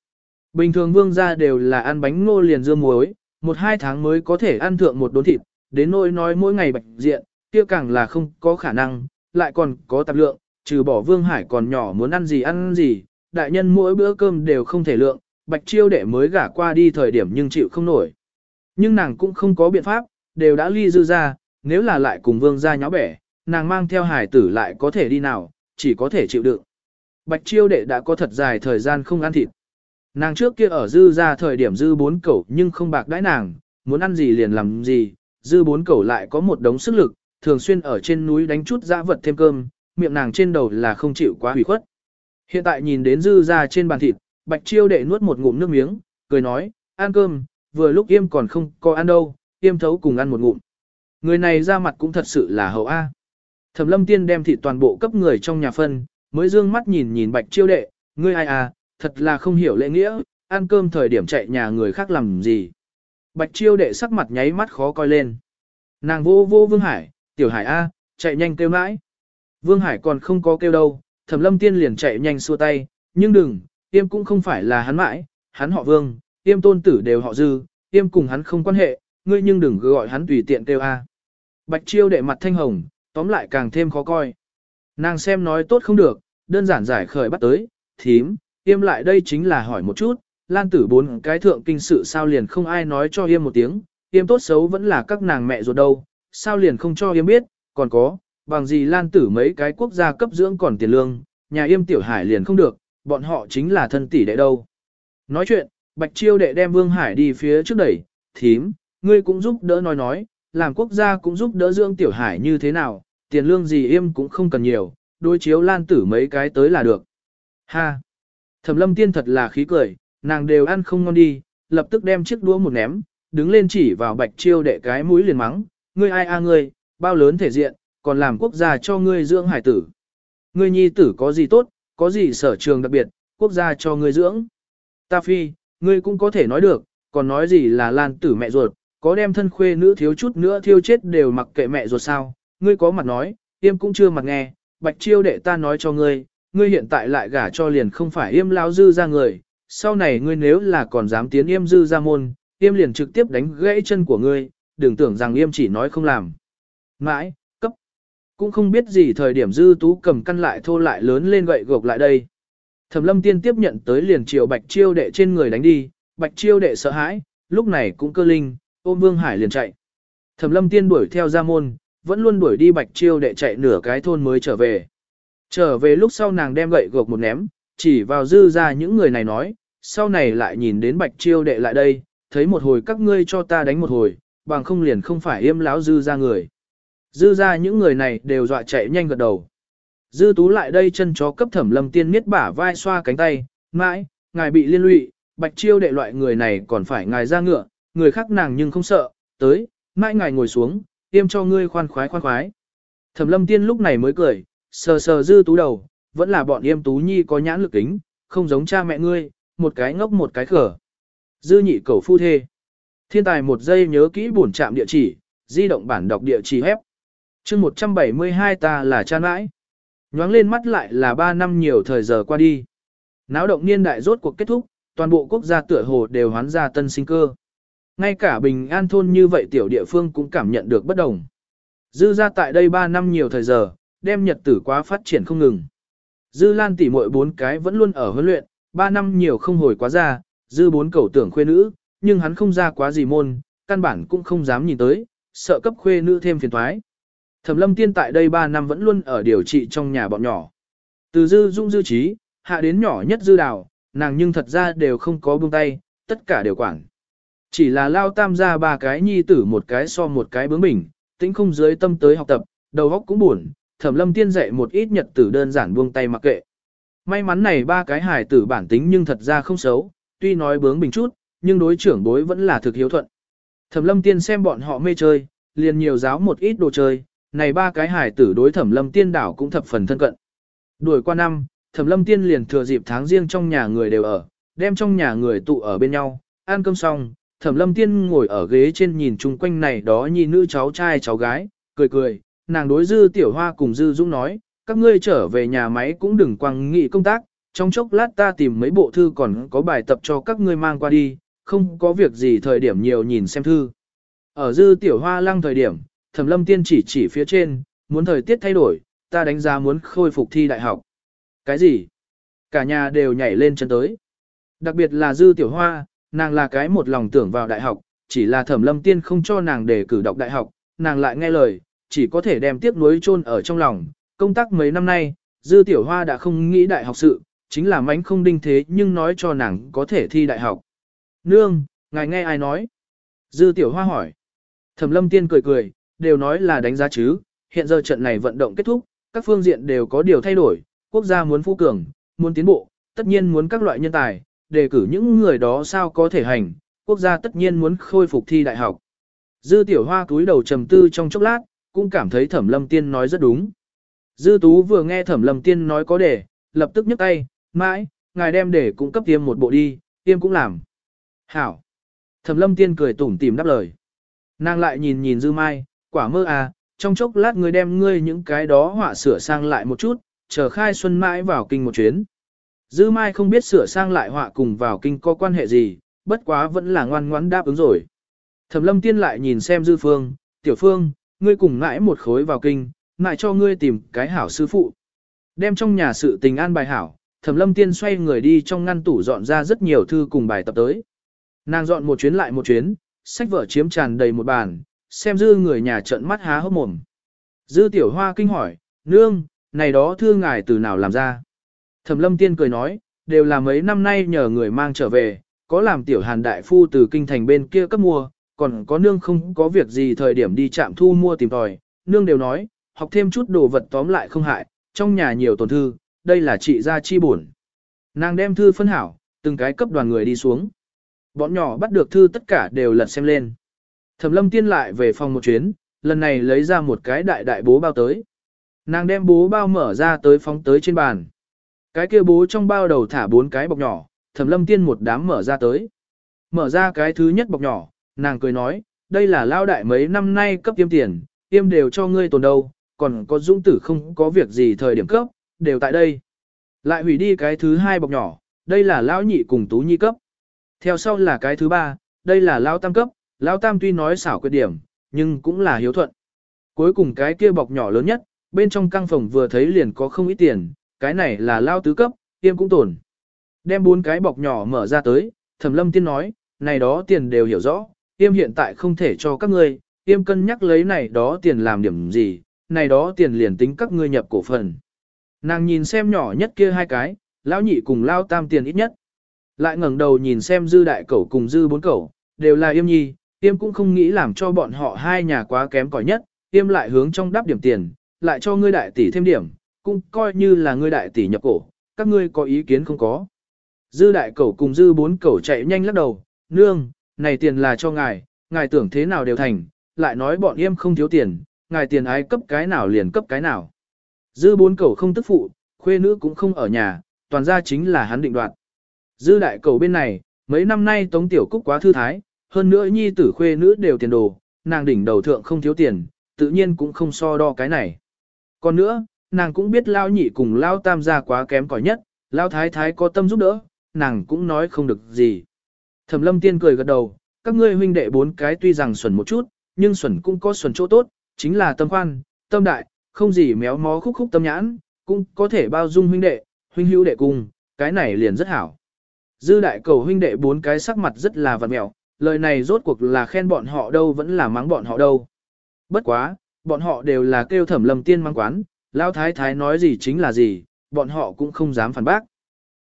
Bình thường vương gia đều là ăn bánh ngô liền dưa muối, một hai tháng mới có thể ăn thượng một đốn thịt, đến nỗi nói mỗi ngày bạch diện, kia càng là không có khả năng, lại còn có tạp lượng, trừ bỏ vương hải còn nhỏ muốn ăn gì ăn gì, đại nhân mỗi bữa cơm đều không thể lượng, bạch chiêu đệ mới gả qua đi thời điểm nhưng chịu không nổi. Nhưng nàng cũng không có biện pháp, đều đã ly dư ra, nếu là lại cùng vương gia nháo bẻ, nàng mang theo hải tử lại có thể đi nào, chỉ có thể chịu đựng. Bạch chiêu đệ đã có thật dài thời gian không ăn thịt. Nàng trước kia ở dư ra thời điểm dư bốn cẩu nhưng không bạc đãi nàng, muốn ăn gì liền làm gì, dư bốn cẩu lại có một đống sức lực, thường xuyên ở trên núi đánh chút dã vật thêm cơm, miệng nàng trên đầu là không chịu quá hủy khuất. Hiện tại nhìn đến dư ra trên bàn thịt, bạch chiêu đệ nuốt một ngụm nước miếng, cười nói, ăn cơm, vừa lúc yêm còn không có ăn đâu, yêm thấu cùng ăn một ngụm. Người này ra mặt cũng thật sự là hậu A. Thẩm lâm tiên đem thịt toàn bộ cấp người trong nhà phân, mới dương mắt nhìn nhìn bạch chiêu đệ, ngươi ai à, thật là không hiểu lễ nghĩa, ăn cơm thời điểm chạy nhà người khác làm gì. Bạch chiêu đệ sắc mặt nháy mắt khó coi lên. Nàng vô vô Vương Hải, tiểu Hải A, chạy nhanh kêu nãi. Vương Hải còn không có kêu đâu, thẩm lâm tiên liền chạy nhanh xua tay, nhưng đừng, tiêm cũng không phải là hắn mãi, hắn họ Vương, tiêm tôn tử đều họ Dư, tiêm cùng hắn không quan hệ, ngươi nhưng đừng gọi hắn tùy tiện kêu A. Bạch chiêu đệ mặt thanh hồng, tóm lại càng thêm khó coi. Nàng xem nói tốt không được, đơn giản giải khởi bắt tới, thím, tiêm lại đây chính là hỏi một chút, lan tử bốn cái thượng kinh sự sao liền không ai nói cho yêm một tiếng, yêm tốt xấu vẫn là các nàng mẹ ruột đâu, sao liền không cho yêm biết, còn có, bằng gì lan tử mấy cái quốc gia cấp dưỡng còn tiền lương, nhà yêm tiểu hải liền không được, bọn họ chính là thân tỷ đệ đâu. Nói chuyện, Bạch Chiêu đệ đem Vương Hải đi phía trước đẩy, thím, ngươi cũng giúp đỡ nói nói, làm quốc gia cũng giúp đỡ dưỡng tiểu hải như thế nào, tiền lương gì yêm cũng không cần nhiều, đối chiếu lan tử mấy cái tới là được. Ha! Thẩm lâm tiên thật là khí cười, nàng đều ăn không ngon đi, lập tức đem chiếc đũa một ném, đứng lên chỉ vào bạch chiêu đệ cái mũi liền mắng, ngươi ai a ngươi, bao lớn thể diện, còn làm quốc gia cho ngươi dưỡng hải tử. Ngươi nhi tử có gì tốt, có gì sở trường đặc biệt, quốc gia cho ngươi dưỡng. Ta phi, ngươi cũng có thể nói được, còn nói gì là lan tử mẹ ruột, có đem thân khuê nữ thiếu chút nữa thiêu chết đều mặc kệ mẹ ruột sao, ngươi có mặt nói, yêm cũng chưa mặt nghe, bạch chiêu đệ ta nói cho ngươi, ngươi hiện tại lại gả cho liền không phải yêm lao dư ra người, sau này ngươi nếu là còn dám tiến yêm dư ra môn, yêm liền trực tiếp đánh gãy chân của ngươi, đừng tưởng rằng yêm chỉ nói không làm. Mãi, cũng không biết gì thời điểm dư tú cầm căn lại thô lại lớn lên gậy gộc lại đây. Thẩm lâm tiên tiếp nhận tới liền chiều bạch chiêu đệ trên người đánh đi, bạch chiêu đệ sợ hãi, lúc này cũng cơ linh, ôm vương hải liền chạy. Thẩm lâm tiên đuổi theo ra môn, vẫn luôn đuổi đi bạch chiêu đệ chạy nửa cái thôn mới trở về. Trở về lúc sau nàng đem gậy gộc một ném, chỉ vào dư ra những người này nói, sau này lại nhìn đến bạch chiêu đệ lại đây, thấy một hồi các ngươi cho ta đánh một hồi, bằng không liền không phải yêm láo dư ra người. Dư ra những người này đều dọa chạy nhanh gật đầu. Dư tú lại đây chân chó cấp thẩm lâm tiên miết bả vai xoa cánh tay, mãi, ngài bị liên lụy, bạch chiêu đệ loại người này còn phải ngài ra ngựa, người khác nàng nhưng không sợ, tới, mãi ngài ngồi xuống, tiêm cho ngươi khoan khoái khoan khoái. Thẩm lâm tiên lúc này mới cười, sờ sờ dư tú đầu, vẫn là bọn yêm tú nhi có nhãn lực kính, không giống cha mẹ ngươi, một cái ngốc một cái khở. Dư nhị cầu phu thê. Thiên tài một giây nhớ kỹ bổn trạm địa chỉ, di động bản đọc địa chỉ hép chương 172 ta là cha nãi. Nhoáng lên mắt lại là 3 năm nhiều thời giờ qua đi. Náo động niên đại rốt cuộc kết thúc, toàn bộ quốc gia tựa hồ đều hoán ra tân sinh cơ. Ngay cả bình an thôn như vậy tiểu địa phương cũng cảm nhận được bất đồng. Dư ra tại đây 3 năm nhiều thời giờ, đem nhật tử quá phát triển không ngừng. Dư Lan tỷ muội bốn cái vẫn luôn ở huấn luyện, 3 năm nhiều không hồi quá ra, dư bốn cầu tưởng khuê nữ, nhưng hắn không ra quá gì môn, căn bản cũng không dám nhìn tới, sợ cấp khuê nữ thêm phiền toái. Thẩm lâm tiên tại đây 3 năm vẫn luôn ở điều trị trong nhà bọn nhỏ. Từ dư dung dư trí, hạ đến nhỏ nhất dư đào, nàng nhưng thật ra đều không có buông tay, tất cả đều quản. Chỉ là lao tam ra ba cái nhi tử một cái so một cái bướng bỉnh, tĩnh không dưới tâm tới học tập, đầu óc cũng buồn, thẩm lâm tiên dạy một ít nhật tử đơn giản buông tay mặc kệ. May mắn này ba cái hài tử bản tính nhưng thật ra không xấu, tuy nói bướng bỉnh chút, nhưng đối trưởng bối vẫn là thực hiếu thuận. Thẩm lâm tiên xem bọn họ mê chơi, liền nhiều giáo một ít đồ chơi, này ba cái hải tử đối thẩm lâm tiên đảo cũng thập phần thân cận. Đuổi qua năm, thẩm lâm tiên liền thừa dịp tháng riêng trong nhà người đều ở, đem trong nhà người tụ ở bên nhau, ăn cơm xong, thẩm lâm tiên ngồi ở ghế trên nhìn chung quanh này đó nhìn nữ cháu trai cháu gái, cười cười, nàng đối dư tiểu hoa cùng dư dũng nói, các ngươi trở về nhà máy cũng đừng quăng nghị công tác, trong chốc lát ta tìm mấy bộ thư còn có bài tập cho các ngươi mang qua đi, không có việc gì thời điểm nhiều nhìn xem thư. Ở dư tiểu hoa lăng thời điểm, thẩm lâm tiên chỉ chỉ phía trên, muốn thời tiết thay đổi, ta đánh giá muốn khôi phục thi đại học. Cái gì? Cả nhà đều nhảy lên chân tới. Đặc biệt là dư tiểu hoa, nàng là cái một lòng tưởng vào đại học, chỉ là thẩm lâm tiên không cho nàng để cử đọc đại học, nàng lại nghe lời, chỉ có thể đem tiếc nuối chôn ở trong lòng. Công tác mấy năm nay, dư tiểu hoa đã không nghĩ đại học sự, chính là mánh không đinh thế nhưng nói cho nàng có thể thi đại học. Nương, ngài nghe ai nói? Dư tiểu hoa hỏi. Thẩm lâm tiên cười cười, đều nói là đánh giá chứ, hiện giờ trận này vận động kết thúc, các phương diện đều có điều thay đổi, quốc gia muốn phú cường, muốn tiến bộ, tất nhiên muốn các loại nhân tài, đề cử những người đó sao có thể hành, quốc gia tất nhiên muốn khôi phục thi đại học. Dư tiểu hoa cúi đầu trầm tư trong chốc lát, cũng cảm thấy thẩm lâm tiên nói rất đúng. Dư tú vừa nghe thẩm lâm tiên nói có đề, lập tức nhấc tay, mãi, ngài đem để cũng cấp tiêm một bộ đi, tiêm cũng làm. Hảo. Thẩm lâm tiên cười tủm tìm đáp lời. Nàng lại nhìn nhìn dư mai, quả mơ à, trong chốc lát ngươi đem ngươi những cái đó họa sửa sang lại một chút, chờ khai xuân mãi vào kinh một chuyến. Dư mai không biết sửa sang lại họa cùng vào kinh có quan hệ gì, bất quá vẫn là ngoan ngoãn đáp ứng rồi. Thẩm lâm tiên lại nhìn xem dư phương, tiểu phương, ngươi cùng ngãi một khối vào kinh, ngại cho ngươi tìm cái hảo sư phụ. Đem trong nhà sự tình an bài hảo, thẩm lâm tiên xoay người đi trong ngăn tủ dọn ra rất nhiều thư cùng bài tập tới. Nàng dọn một chuyến lại một chuyến, sách vở chiếm tràn đầy một bàn, xem dư người nhà trợn mắt há hốc mồm. Dư tiểu hoa kinh hỏi, nương, này đó thư ngài từ nào làm ra? Thẩm lâm tiên cười nói, đều là mấy năm nay nhờ người mang trở về, có làm tiểu hàn đại phu từ kinh thành bên kia cấp mua, còn có nương không có việc gì thời điểm đi chạm thu mua tìm tòi, nương đều nói, học thêm chút đồ vật tóm lại không hại, trong nhà nhiều tổn thư, đây là trị gia chi bổn. Nàng đem thư phân hảo, từng cái cấp đoàn người đi xuống. Bọn nhỏ bắt được thư tất cả đều lật xem lên. Thẩm lâm tiên lại về phòng một chuyến, lần này lấy ra một cái đại đại bố bao tới. Nàng đem bố bao mở ra tới phóng tới trên bàn. Cái kia bố trong bao đầu thả bốn cái bọc nhỏ, thẩm lâm tiên một đám mở ra tới. Mở ra cái thứ nhất bọc nhỏ, nàng cười nói, đây là lao đại mấy năm nay cấp tiêm tiền, tiêm đều cho ngươi tồn đâu, còn có dũng tử không có việc gì thời điểm cấp, đều tại đây. Lại hủy đi cái thứ hai bọc nhỏ, đây là lão nhị cùng tú nhi cấp. Theo sau là cái thứ ba, đây là lao tam cấp, Lão tam tuy nói xảo quyết điểm, nhưng cũng là hiếu thuận. Cuối cùng cái kia bọc nhỏ lớn nhất, bên trong căng phòng vừa thấy liền có không ít tiền, cái này là lao tứ cấp, tiêm cũng tổn. Đem bốn cái bọc nhỏ mở ra tới, thẩm lâm tiên nói, này đó tiền đều hiểu rõ, tiêm hiện tại không thể cho các ngươi, tiêm cân nhắc lấy này đó tiền làm điểm gì, này đó tiền liền tính các ngươi nhập cổ phần. Nàng nhìn xem nhỏ nhất kia hai cái, lão nhị cùng lao tam tiền ít nhất. Lại ngẩng đầu nhìn xem dư đại cẩu cùng dư bốn cẩu, đều là yêm nhi, Tiêm cũng không nghĩ làm cho bọn họ hai nhà quá kém cỏi nhất, tiêm lại hướng trong đáp điểm tiền, lại cho ngươi đại tỷ thêm điểm, cũng coi như là ngươi đại tỷ nhập cổ, các ngươi có ý kiến không có. Dư đại cẩu cùng dư bốn cẩu chạy nhanh lắc đầu, nương, này tiền là cho ngài, ngài tưởng thế nào đều thành, lại nói bọn em không thiếu tiền, ngài tiền ái cấp cái nào liền cấp cái nào. Dư bốn cẩu không tức phụ, khuê nữ cũng không ở nhà, toàn ra chính là hắn định đoạt. Dư đại cẩu bên này, mấy năm nay tống tiểu cúc quá thư thái, hơn nữa nhi tử khuê nữ đều tiền đồ, nàng đỉnh đầu thượng không thiếu tiền, tự nhiên cũng không so đo cái này. Còn nữa, nàng cũng biết lao nhị cùng lao tam gia quá kém cỏi nhất, lao thái thái có tâm giúp đỡ, nàng cũng nói không được gì. Thẩm lâm tiên cười gật đầu, các ngươi huynh đệ bốn cái tuy rằng xuẩn một chút, nhưng xuẩn cũng có xuẩn chỗ tốt, chính là tâm khoan, tâm đại, không gì méo mó khúc khúc tâm nhãn, cũng có thể bao dung huynh đệ, huynh hữu đệ cùng, cái này liền rất hảo. Dư đại cầu huynh đệ bốn cái sắc mặt rất là vặt mẹo, lời này rốt cuộc là khen bọn họ đâu vẫn là mắng bọn họ đâu. Bất quá, bọn họ đều là kêu thẩm lâm tiên mang quán, lao thái thái nói gì chính là gì, bọn họ cũng không dám phản bác.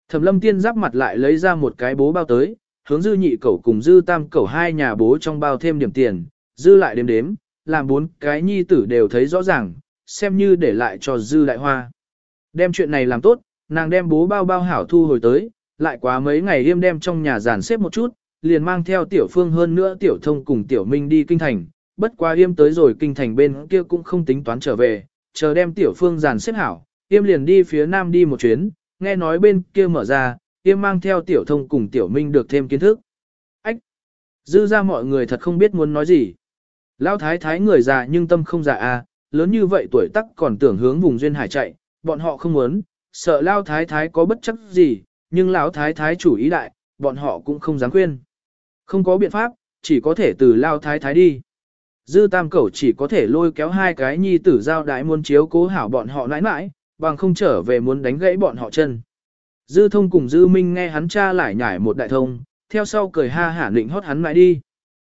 Thẩm lâm tiên giáp mặt lại lấy ra một cái bố bao tới, hướng dư nhị cẩu cùng dư tam cẩu hai nhà bố trong bao thêm điểm tiền, dư lại đếm đếm, làm bốn cái nhi tử đều thấy rõ ràng, xem như để lại cho dư đại hoa. Đem chuyện này làm tốt, nàng đem bố bao bao hảo thu hồi tới, lại quá mấy ngày đêm đem trong nhà giàn xếp một chút, liền mang theo tiểu phương hơn nữa tiểu thông cùng tiểu minh đi kinh thành, bất quá yêm tới rồi kinh thành bên kia cũng không tính toán trở về, chờ đem tiểu phương giàn xếp hảo, yêm liền đi phía nam đi một chuyến, nghe nói bên kia mở ra, yêm mang theo tiểu thông cùng tiểu minh được thêm kiến thức. Ách! Dư ra mọi người thật không biết muốn nói gì. Lão thái thái người già nhưng tâm không già à, lớn như vậy tuổi tắc còn tưởng hướng vùng duyên hải chạy, bọn họ không muốn, sợ Lão thái thái có bất chấp gì, nhưng lão thái thái chủ ý đại, bọn họ cũng không dám khuyên. Không có biện pháp, chỉ có thể từ lao thái thái đi. Dư tam cẩu chỉ có thể lôi kéo hai cái nhi tử giao đái muôn chiếu cố hảo bọn họ nãi nãi, bằng không trở về muốn đánh gãy bọn họ chân. Dư thông cùng dư minh nghe hắn cha lại nhải một đại thông, theo sau cười ha hả định hót hắn mãi đi.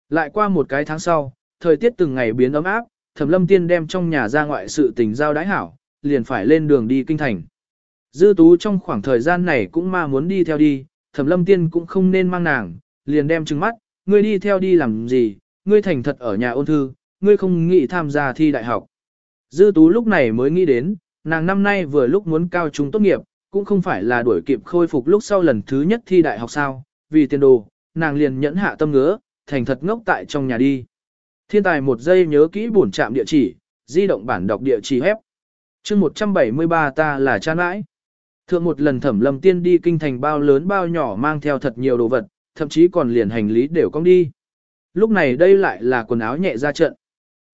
Lại qua một cái tháng sau, thời tiết từng ngày biến ấm áp, thẩm lâm tiên đem trong nhà ra ngoại sự tình giao đái hảo, liền phải lên đường đi kinh thành. Dư tú trong khoảng thời gian này cũng mà muốn đi theo đi, thẩm lâm tiên cũng không nên mang nàng, liền đem trừng mắt, ngươi đi theo đi làm gì, ngươi thành thật ở nhà ôn thư, ngươi không nghĩ tham gia thi đại học. Dư tú lúc này mới nghĩ đến, nàng năm nay vừa lúc muốn cao trung tốt nghiệp, cũng không phải là đuổi kịp khôi phục lúc sau lần thứ nhất thi đại học sao, vì tiền đồ, nàng liền nhẫn hạ tâm ngứa, thành thật ngốc tại trong nhà đi. Thiên tài một giây nhớ kỹ bổn trạm địa chỉ, di động bản đọc địa chỉ hép. chương 173 ta là cha nãi. Thượng một lần thẩm lâm tiên đi kinh thành bao lớn bao nhỏ mang theo thật nhiều đồ vật, thậm chí còn liền hành lý đều cong đi. Lúc này đây lại là quần áo nhẹ ra trận.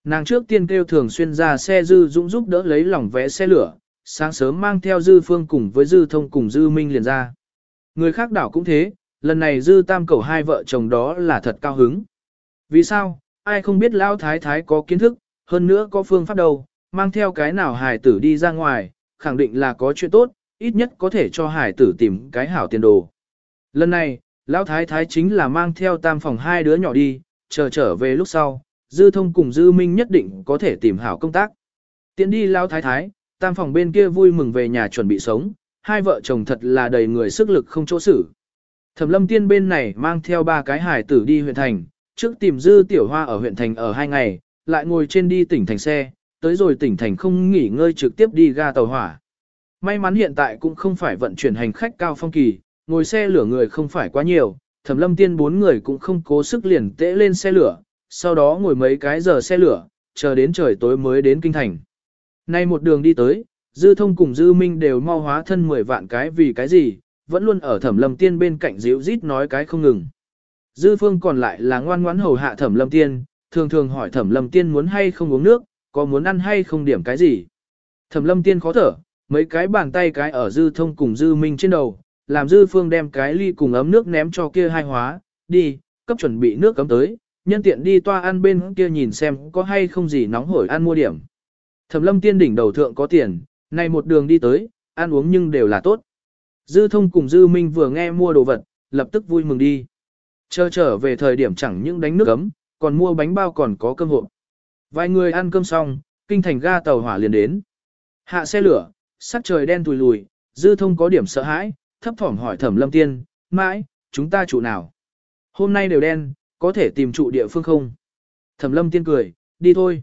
Nàng trước tiên kêu thường xuyên ra xe dư dũng giúp đỡ lấy lòng vẽ xe lửa, sáng sớm mang theo dư phương cùng với dư thông cùng dư minh liền ra. Người khác đảo cũng thế, lần này dư tam cầu hai vợ chồng đó là thật cao hứng. Vì sao, ai không biết lão thái thái có kiến thức, hơn nữa có phương pháp đâu, mang theo cái nào hài tử đi ra ngoài, khẳng định là có chuyện tốt, ít nhất có thể cho hài tử tìm cái hảo tiền đồ. Lần này, lão thái thái chính là mang theo tam phòng hai đứa nhỏ đi, chờ trở về lúc sau, dư thông cùng dư minh nhất định có thể tìm hảo công tác. Tiến đi lão thái thái, tam phòng bên kia vui mừng về nhà chuẩn bị sống, hai vợ chồng thật là đầy người sức lực không chỗ xử. Thẩm lâm tiên bên này mang theo ba cái hải tử đi huyện thành, trước tìm dư tiểu hoa ở huyện thành ở hai ngày, lại ngồi trên đi tỉnh thành xe, tới rồi tỉnh thành không nghỉ ngơi trực tiếp đi ga tàu hỏa. May mắn hiện tại cũng không phải vận chuyển hành khách cao phong kỳ, ngồi xe lửa người không phải quá nhiều, thẩm lâm tiên bốn người cũng không cố sức liền tễ lên xe lửa, sau đó ngồi mấy cái giờ xe lửa, chờ đến trời tối mới đến kinh thành. Nay một đường đi tới, dư thông cùng dư minh đều mau hóa thân 10 vạn cái vì cái gì, vẫn luôn ở thẩm lâm tiên bên cạnh díu rít nói cái không ngừng. Dư phương còn lại là ngoan ngoãn hầu hạ thẩm lâm tiên, thường thường hỏi thẩm lâm tiên muốn hay không uống nước, có muốn ăn hay không điểm cái gì. Thẩm lâm tiên khó thở, mấy cái bàn tay cái ở dư thông cùng dư minh trên đầu, làm dư phương đem cái ly cùng ấm nước ném cho kia hai hóa, đi, cấp chuẩn bị nước cấm tới, nhân tiện đi toa ăn bên kia nhìn xem có hay không gì nóng hổi ăn mua điểm. Thẩm lâm tiên đỉnh đầu thượng có tiền, này một đường đi tới, ăn uống nhưng đều là tốt. Dư thông cùng dư minh vừa nghe mua đồ vật, lập tức vui mừng đi. Chờ trở về thời điểm chẳng những đánh nước cấm, còn mua bánh bao còn có cơm hộp. Vài người ăn cơm xong, kinh thành ga tàu hỏa liền đến. Hạ xe lửa, sắc trời đen tùi lùi, dư thông có điểm sợ hãi, thấp thỏm hỏi thẩm lâm tiên, mãi, chúng ta trụ nào? Hôm nay đều đen, có thể tìm trụ địa phương không? Thẩm lâm tiên cười, đi thôi.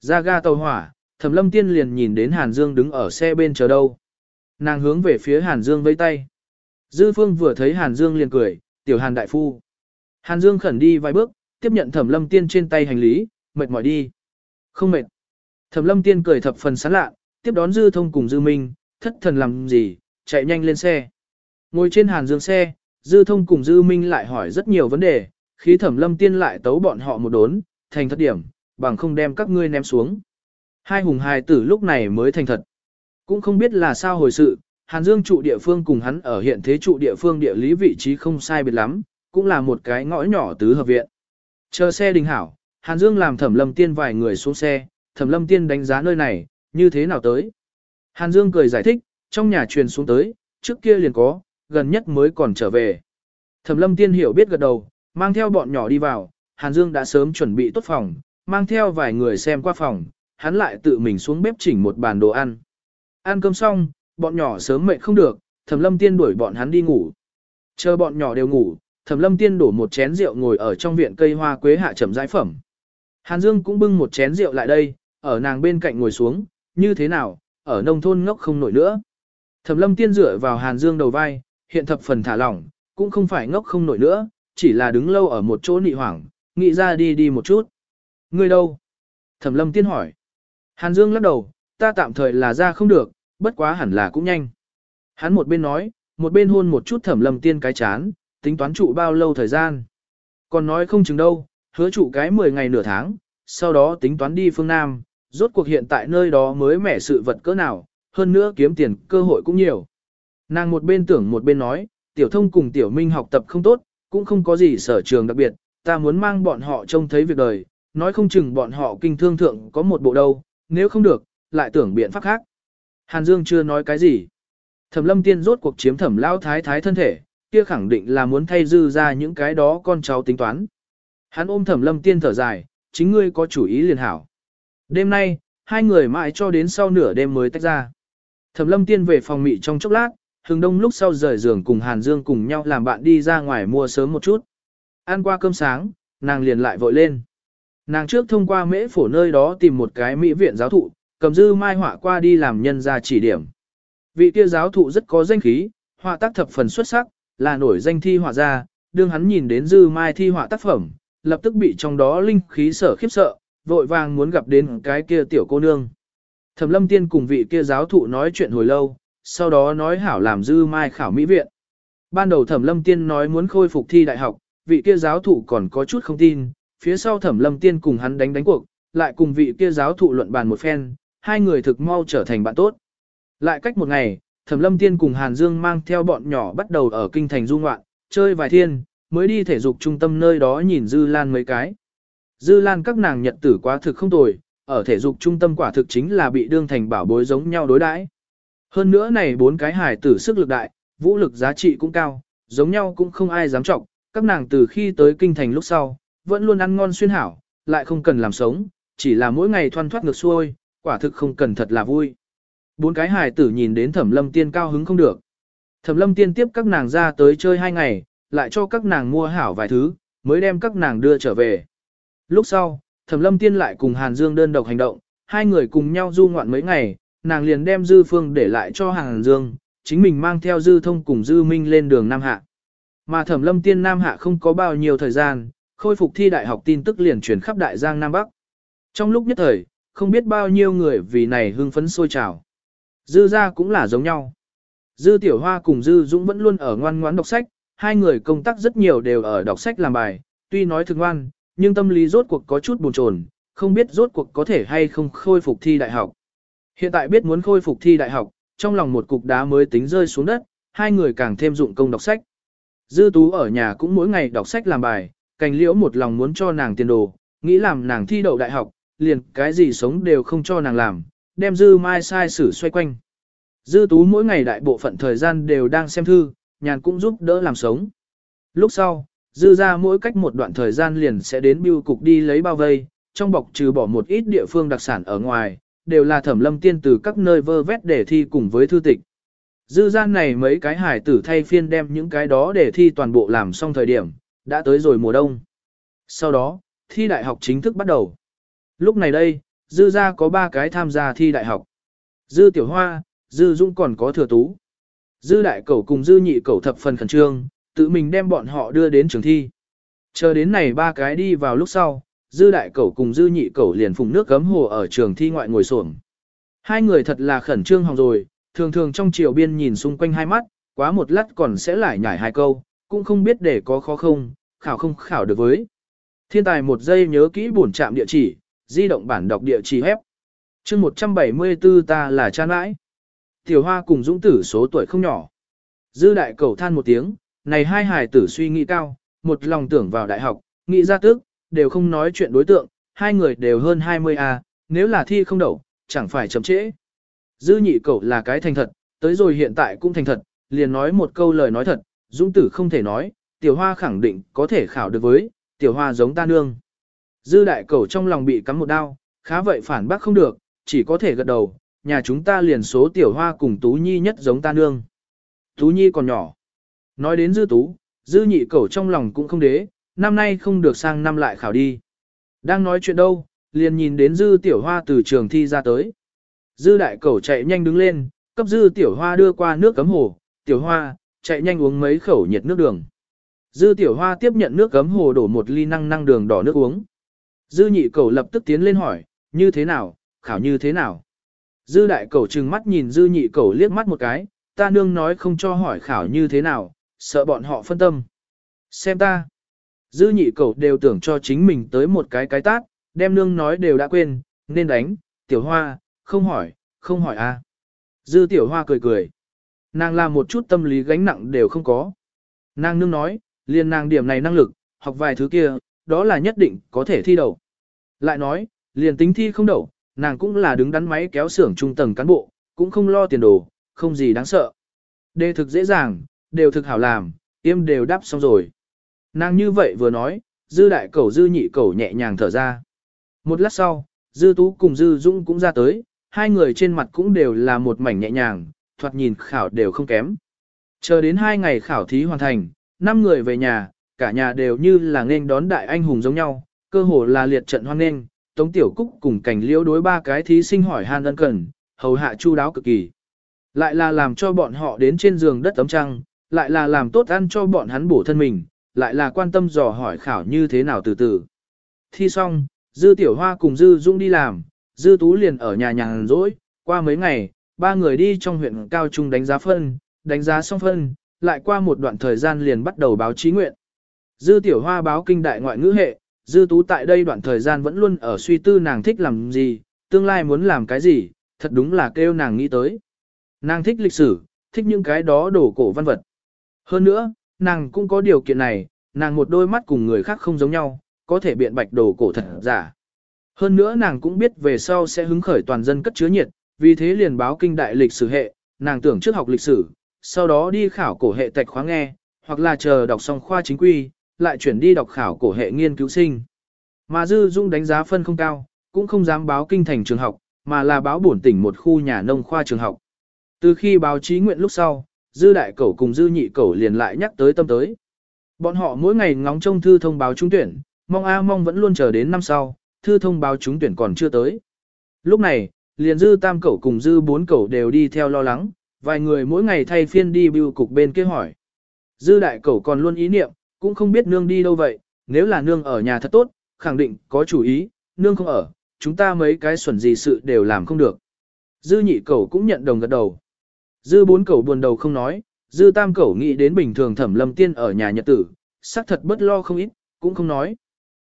Ra ga tàu hỏa, thẩm lâm tiên liền nhìn đến Hàn Dương đứng ở xe bên chờ đâu. Nàng hướng về phía Hàn Dương vẫy tay. Dư phương vừa thấy Hàn Dương liền cười, tiểu Hàn đại phu. Hàn Dương khẩn đi vài bước, tiếp nhận thẩm lâm tiên trên tay hành lý, mệt mỏi đi. Không mệt. Thẩm lâm tiên cười thập phần sán lạ, tiếp đón dư thông cùng dư minh, thất thần làm gì, chạy nhanh lên xe. Ngồi trên Hàn Dương xe, dư thông cùng dư minh lại hỏi rất nhiều vấn đề, khí thẩm lâm tiên lại tấu bọn họ một đốn, thành thất điểm, bằng không đem các ngươi ném xuống. Hai hùng hài tử lúc này mới thành thật. Cũng không biết là sao hồi sự, Hàn Dương trụ địa phương cùng hắn ở hiện thế trụ địa phương địa lý vị trí không sai biệt lắm, cũng là một cái ngõ nhỏ tứ hợp viện. Chờ xe đình hảo, Hàn Dương làm thẩm lâm tiên vài người xuống xe, thẩm lâm tiên đánh giá nơi này, như thế nào tới. Hàn Dương cười giải thích, trong nhà truyền xuống tới, trước kia liền có, gần nhất mới còn trở về. Thẩm lâm tiên hiểu biết gật đầu, mang theo bọn nhỏ đi vào, Hàn Dương đã sớm chuẩn bị tốt phòng, mang theo vài người xem qua phòng, hắn lại tự mình xuống bếp chỉnh một bàn đồ ăn. Ăn cơm xong, bọn nhỏ sớm mệt không được, Thẩm Lâm Tiên đuổi bọn hắn đi ngủ. Chờ bọn nhỏ đều ngủ, Thẩm Lâm Tiên đổ một chén rượu ngồi ở trong viện cây hoa quế hạ trầm giải phẩm. Hàn Dương cũng bưng một chén rượu lại đây, ở nàng bên cạnh ngồi xuống, như thế nào, ở nông thôn ngốc không nổi nữa. Thẩm Lâm Tiên dựa vào Hàn Dương đầu vai, hiện thập phần thả lỏng, cũng không phải ngốc không nổi nữa, chỉ là đứng lâu ở một chỗ nị hoảng, nghĩ ra đi đi một chút. Ngươi đâu? Thẩm Lâm Tiên hỏi. Hàn Dương lắc đầu, ta tạm thời là ra không được, bất quá hẳn là cũng nhanh. Hắn một bên nói, một bên hôn một chút Thẩm Lâm Tiên cái chán, tính toán trụ bao lâu thời gian. Còn nói không chừng đâu, hứa trụ cái 10 ngày nửa tháng, sau đó tính toán đi phương Nam, rốt cuộc hiện tại nơi đó mới mẻ sự vật cỡ nào, hơn nữa kiếm tiền cơ hội cũng nhiều. Nàng một bên tưởng một bên nói, tiểu thông cùng tiểu minh học tập không tốt, cũng không có gì sở trường đặc biệt, ta muốn mang bọn họ trông thấy việc đời, nói không chừng bọn họ kinh thương thượng có một bộ đâu, nếu không được, lại tưởng biện pháp khác. Hàn Dương chưa nói cái gì. Thẩm lâm tiên rốt cuộc chiếm thẩm lao thái thái thân thể, kia khẳng định là muốn thay dư ra những cái đó con cháu tính toán. Hắn ôm thẩm lâm tiên thở dài, chính ngươi có chủ ý liền hảo. Đêm nay, hai người mãi cho đến sau nửa đêm mới tách ra. Thẩm lâm tiên về phòng mị trong chốc lát, hừng đông lúc sau rời giường cùng Hàn Dương cùng nhau làm bạn đi ra ngoài mua sớm một chút. Ăn qua cơm sáng, nàng liền lại vội lên. Nàng trước thông qua mễ phổ nơi đó tìm một cái mỹ viện giáo thụ, cầm dư mai họa qua đi làm nhân ra chỉ điểm. Vị kia giáo thụ rất có danh khí, họa tác thập phần xuất sắc, là nổi danh thi họa gia, đương hắn nhìn đến dư mai thi họa tác phẩm, lập tức bị trong đó linh khí sở khiếp sợ, vội vàng muốn gặp đến cái kia tiểu cô nương. Thẩm lâm tiên cùng vị kia giáo thụ nói chuyện hồi lâu, sau đó nói hảo làm dư mai khảo mỹ viện. Ban đầu thẩm lâm tiên nói muốn khôi phục thi đại học, vị kia giáo thụ còn có chút không tin, phía sau thẩm lâm tiên cùng hắn đánh đánh cuộc, lại cùng vị kia giáo thụ luận bàn một phen, hai người thực mau trở thành bạn tốt. Lại cách một ngày, thẩm lâm tiên cùng Hàn Dương mang theo bọn nhỏ bắt đầu ở kinh thành du ngoạn, chơi vài thiên, mới đi thể dục trung tâm nơi đó nhìn Dư Lan mấy cái. Dư Lan các nàng nhật tử quá thực không tồi, ở thể dục trung tâm quả thực chính là bị đương thành bảo bối giống nhau đối đãi. Hơn nữa này bốn cái hải tử sức lực đại, vũ lực giá trị cũng cao, giống nhau cũng không ai dám trọng, các nàng từ khi tới kinh thành lúc sau, vẫn luôn ăn ngon xuyên hảo, lại không cần làm sống, chỉ là mỗi ngày thoăn thoát ngược xuôi, quả thực không cần thật là vui. Bốn cái hài tử nhìn đến thẩm lâm tiên cao hứng không được. Thẩm lâm tiên tiếp các nàng ra tới chơi hai ngày, lại cho các nàng mua hảo vài thứ, mới đem các nàng đưa trở về. Lúc sau, thẩm lâm tiên lại cùng Hàn Dương đơn độc hành động, hai người cùng nhau du ngoạn mấy ngày, nàng liền đem dư phương để lại cho hàng Dương, chính mình mang theo dư thông cùng dư minh lên đường Nam Hạ. Mà thẩm lâm tiên Nam Hạ không có bao nhiêu thời gian, khôi phục thi đại học tin tức liền truyền khắp đại giang Nam Bắc. Trong lúc nhất thời, không biết bao nhiêu người vì này hưng phấn sôi trào. Dư ra cũng là giống nhau. Dư Tiểu Hoa cùng Dư Dũng vẫn luôn ở ngoan ngoãn đọc sách, hai người công tác rất nhiều đều ở đọc sách làm bài, tuy nói thường ngoan, nhưng tâm lý rốt cuộc có chút buồn chồn, không biết rốt cuộc có thể hay không khôi phục thi đại học. Hiện tại biết muốn khôi phục thi đại học, trong lòng một cục đá mới tính rơi xuống đất, hai người càng thêm dụng công đọc sách. Dư Tú ở nhà cũng mỗi ngày đọc sách làm bài, cành liễu một lòng muốn cho nàng tiền đồ, nghĩ làm nàng thi đậu đại học, liền cái gì sống đều không cho nàng làm, đem dư mai sai sử xoay quanh. Dư tú mỗi ngày đại bộ phận thời gian đều đang xem thư, nhàn cũng giúp đỡ làm sống. Lúc sau, dư ra mỗi cách một đoạn thời gian liền sẽ đến biêu cục đi lấy bao vây, trong bọc trừ bỏ một ít địa phương đặc sản ở ngoài, đều là thẩm lâm tiên từ các nơi vơ vét để thi cùng với thư tịch. Dư gian này mấy cái hải tử thay phiên đem những cái đó để thi toàn bộ làm xong thời điểm, đã tới rồi mùa đông. Sau đó, thi đại học chính thức bắt đầu. Lúc này đây, dư gia có 3 cái tham gia thi đại học. Dư tiểu hoa, dư dung còn có thừa tú. Dư đại cẩu cùng dư nhị cẩu thập phần khẩn trương, tự mình đem bọn họ đưa đến trường thi. Chờ đến này ba cái đi vào lúc sau, dư đại cẩu cùng dư nhị cẩu liền phùng nước gấm hồ ở trường thi ngoại ngồi xổm. Hai người thật là khẩn trương hòng rồi, thường thường trong chiều biên nhìn xung quanh hai mắt, quá một lát còn sẽ lại nhảy hai câu, cũng không biết để có khó không, khảo không khảo được với. Thiên tài một giây nhớ kỹ bổn trạm địa chỉ, di động bản đọc địa chỉ hép. chương 174 ta là cha nãi. Tiểu hoa cùng dũng tử số tuổi không nhỏ. Dư đại cầu than một tiếng, này hai hài tử suy nghĩ cao, một lòng tưởng vào đại học, nghĩ ra tức, đều không nói chuyện đối tượng, hai người đều hơn 20 a, nếu là thi không đậu, chẳng phải chậm trễ. Dư nhị cậu là cái thành thật, tới rồi hiện tại cũng thành thật, liền nói một câu lời nói thật, dũng tử không thể nói, tiểu hoa khẳng định có thể khảo được với, tiểu hoa giống ta nương. Dư đại cậu trong lòng bị cắm một đao, khá vậy phản bác không được, chỉ có thể gật đầu, nhà chúng ta liền số tiểu hoa cùng Tú Nhi nhất giống ta nương. Tú Nhi còn nhỏ. Nói đến dư tú, dư nhị cậu trong lòng cũng không đế, năm nay không được sang năm lại khảo đi. Đang nói chuyện đâu, liền nhìn đến dư tiểu hoa từ trường thi ra tới. Dư đại cẩu chạy nhanh đứng lên, cấp dư tiểu hoa đưa qua nước cấm hồ, tiểu hoa, chạy nhanh uống mấy khẩu nhiệt nước đường. Dư tiểu hoa tiếp nhận nước cấm hồ đổ một ly năng năng đường đỏ nước uống. Dư nhị cẩu lập tức tiến lên hỏi, như thế nào, khảo như thế nào. Dư đại cẩu trừng mắt nhìn dư nhị cẩu liếc mắt một cái, ta nương nói không cho hỏi khảo như thế nào, sợ bọn họ phân tâm. Xem ta. Dư nhị cẩu đều tưởng cho chính mình tới một cái cái tát, đem nương nói đều đã quên, nên đánh, tiểu hoa, không hỏi, không hỏi a. À. Dư tiểu hoa cười cười. Nàng làm một chút tâm lý gánh nặng đều không có. Nàng nương nói, liền nàng điểm này năng lực, học vài thứ kia, đó là nhất định có thể thi đậu. Lại nói, liền tính thi không đậu, nàng cũng là đứng đắn máy kéo xưởng trung tầng cán bộ, cũng không lo tiền đồ, không gì đáng sợ. Đề thực dễ dàng, đều thực hảo làm, tiêm đều đáp xong rồi. Nàng như vậy vừa nói, dư đại cẩu dư nhị cẩu nhẹ nhàng thở ra. Một lát sau, dư tú cùng dư dũng cũng ra tới, hai người trên mặt cũng đều là một mảnh nhẹ nhàng, thoạt nhìn khảo đều không kém. Chờ đến hai ngày khảo thí hoàn thành, năm người về nhà, cả nhà đều như là nên đón đại anh hùng giống nhau, cơ hồ là liệt trận hoan nghênh, Tống Tiểu Cúc cùng cảnh liễu đối ba cái thí sinh hỏi han ân cần, hầu hạ chu đáo cực kỳ. Lại là làm cho bọn họ đến trên giường đất tấm trăng, lại là làm tốt ăn cho bọn hắn bổ thân mình, lại là quan tâm dò hỏi khảo như thế nào từ từ. Thi xong, Dư Tiểu Hoa cùng Dư Dung đi làm, Dư Tú liền ở nhà nhàn rỗi, qua mấy ngày, ba người đi trong huyện Cao Trung đánh giá phân, đánh giá xong phân, lại qua một đoạn thời gian liền bắt đầu báo chí nguyện. Dư Tiểu Hoa báo kinh đại ngoại ngữ hệ, Dư Tú tại đây đoạn thời gian vẫn luôn ở suy tư nàng thích làm gì, tương lai muốn làm cái gì, thật đúng là kêu nàng nghĩ tới. Nàng thích lịch sử, thích những cái đó đổ cổ văn vật. Hơn nữa, nàng cũng có điều kiện này, nàng một đôi mắt cùng người khác không giống nhau, có thể biện bạch đồ cổ thật giả. Hơn nữa nàng cũng biết về sau sẽ hứng khởi toàn dân cất chứa nhiệt, vì thế liền báo kinh đại lịch sử hệ, nàng tưởng trước học lịch sử, sau đó đi khảo cổ hệ tạch khóa nghe, hoặc là chờ đọc xong khoa chính quy, lại chuyển đi đọc khảo cổ hệ nghiên cứu sinh. Mà Dư Dung đánh giá phân không cao, cũng không dám báo kinh thành trường học, mà là báo bổn tỉnh một khu nhà nông khoa trường học. Từ khi báo chí nguyện lúc sau, Dư Đại Cẩu cùng Dư Nhị Cẩu liền lại nhắc tới tâm tới. Bọn họ mỗi ngày ngóng trông thư thông báo trúng tuyển, mong a mong vẫn luôn chờ đến năm sau, thư thông báo trúng tuyển còn chưa tới. Lúc này, liền Dư Tam Cẩu cùng Dư Bốn Cẩu đều đi theo lo lắng, vài người mỗi ngày thay phiên đi bưu cục bên kia hỏi. Dư Đại Cẩu còn luôn ý niệm, cũng không biết nương đi đâu vậy, nếu là nương ở nhà thật tốt, khẳng định có chủ ý, nương không ở, chúng ta mấy cái xuẩn gì sự đều làm không được. Dư nhị cẩu cũng nhận đồng gật đầu. Dư bốn cẩu buồn đầu không nói, dư tam cẩu nghĩ đến bình thường thẩm lâm tiên ở nhà nhật tử, xác thật bất lo không ít, cũng không nói.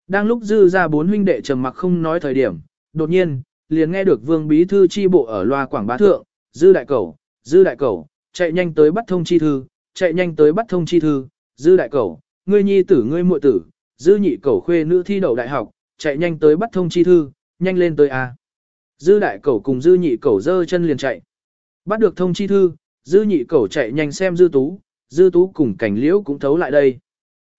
Đang lúc dư ra bốn huynh đệ trầm mặc không nói thời điểm, đột nhiên, liền nghe được vương bí thư chi bộ ở loa quảng bá thượng, dư đại cẩu, dư đại cẩu, chạy nhanh tới bắt thông chi thư, chạy nhanh tới bắt thông chi thư, dư đại cẩu, ngươi nhi tử ngươi muội tử, dư nhị cẩu khuê nữ thi đậu đại học, chạy nhanh tới bắt thông chi thư, nhanh lên tới a. Dư đại cẩu cùng dư nhị cẩu giơ chân liền chạy. Bắt được thông chi thư, dư nhị cẩu chạy nhanh xem dư tú, dư tú cùng cảnh liễu cũng thấu lại đây.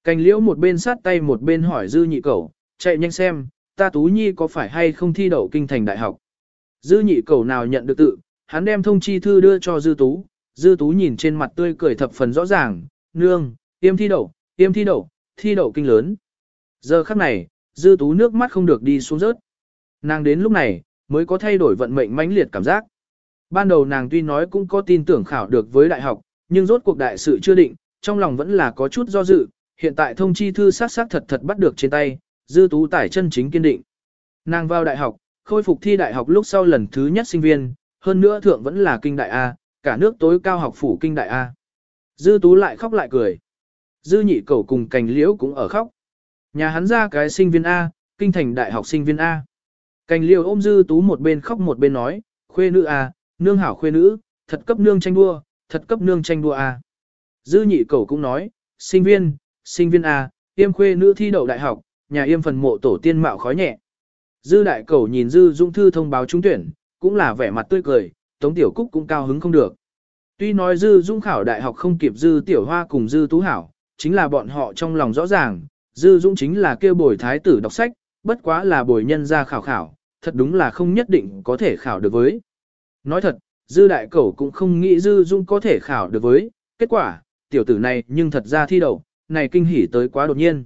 Cảnh liễu một bên sát tay một bên hỏi dư nhị cẩu, chạy nhanh xem, ta tú nhi có phải hay không thi đậu kinh thành đại học. Dư nhị cẩu nào nhận được tự, hắn đem thông chi thư đưa cho dư tú, dư tú nhìn trên mặt tươi cười thập phần rõ ràng, nương, tiêm thi đậu, tiêm thi đậu, thi đậu kinh lớn. Giờ khắc này, dư tú nước mắt không được đi xuống rớt. Nàng đến lúc này, mới có thay đổi vận mệnh mãnh liệt cảm giác. Ban đầu nàng tuy nói cũng có tin tưởng khảo được với đại học, nhưng rốt cuộc đại sự chưa định, trong lòng vẫn là có chút do dự, hiện tại thông chi thư sát sát thật thật bắt được trên tay, dư tú tải chân chính kiên định. Nàng vào đại học, khôi phục thi đại học lúc sau lần thứ nhất sinh viên, hơn nữa thượng vẫn là kinh đại A, cả nước tối cao học phủ kinh đại A. Dư tú lại khóc lại cười. Dư nhị cầu cùng cành liễu cũng ở khóc. Nhà hắn ra cái sinh viên A, kinh thành đại học sinh viên A. Cành liễu ôm dư tú một bên khóc một bên nói, khuê nữ A, nương hảo khuê nữ, thật cấp nương tranh đua, thật cấp nương tranh đua à. Dư nhị cầu cũng nói, sinh viên, sinh viên à, yêm khuê nữ thi đậu đại học, nhà yêm phần mộ tổ tiên mạo khói nhẹ. Dư đại cầu nhìn dư dung thư thông báo trúng tuyển, cũng là vẻ mặt tươi cười, tống tiểu cúc cũng cao hứng không được. Tuy nói dư dung khảo đại học không kịp dư tiểu hoa cùng dư tú hảo, chính là bọn họ trong lòng rõ ràng, dư dung chính là kêu bồi thái tử đọc sách, bất quá là bồi nhân ra khảo khảo, thật đúng là không nhất định có thể khảo được với. Nói thật, dư đại cầu cũng không nghĩ dư dung có thể khảo được với, kết quả, tiểu tử này nhưng thật ra thi đầu, này kinh hỉ tới quá đột nhiên.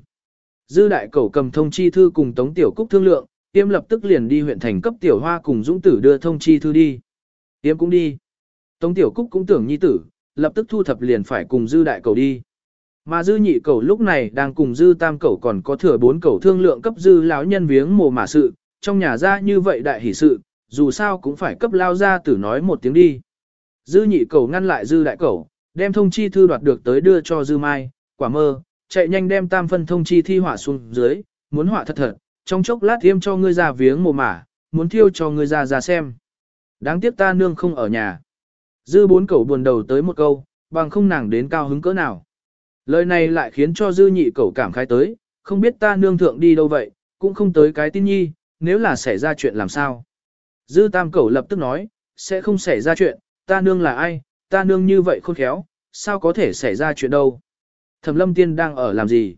Dư đại cầu cầm thông chi thư cùng Tống Tiểu Cúc thương lượng, tiêm lập tức liền đi huyện thành cấp Tiểu Hoa cùng Dũng Tử đưa thông chi thư đi. Tiêm cũng đi. Tống Tiểu Cúc cũng tưởng nhi tử, lập tức thu thập liền phải cùng Dư đại cầu đi. Mà Dư nhị cầu lúc này đang cùng Dư tam cầu còn có thừa bốn cầu thương lượng cấp Dư lão nhân viếng mồ mả sự, trong nhà ra như vậy đại hỷ sự, dù sao cũng phải cấp lao ra tử nói một tiếng đi. Dư nhị cầu ngăn lại Dư đại cầu, đem thông chi thư đoạt được tới đưa cho Dư Mai, quả mơ, chạy nhanh đem tam phân thông chi thi họa xuống dưới, muốn họa thật thật, trong chốc lát tiêm cho ngươi ra viếng mồ mả, muốn thiêu cho ngươi ra ra xem. Đáng tiếc ta nương không ở nhà. Dư bốn cẩu buồn đầu tới một câu, bằng không nàng đến cao hứng cỡ nào. Lời này lại khiến cho dư nhị cẩu cảm khai tới, không biết ta nương thượng đi đâu vậy, cũng không tới cái tin nhi, nếu là xảy ra chuyện làm sao. Dư tam cẩu lập tức nói, sẽ không xảy ra chuyện, ta nương là ai, ta nương như vậy khôn khéo, sao có thể xảy ra chuyện đâu. Thẩm lâm tiên đang ở làm gì?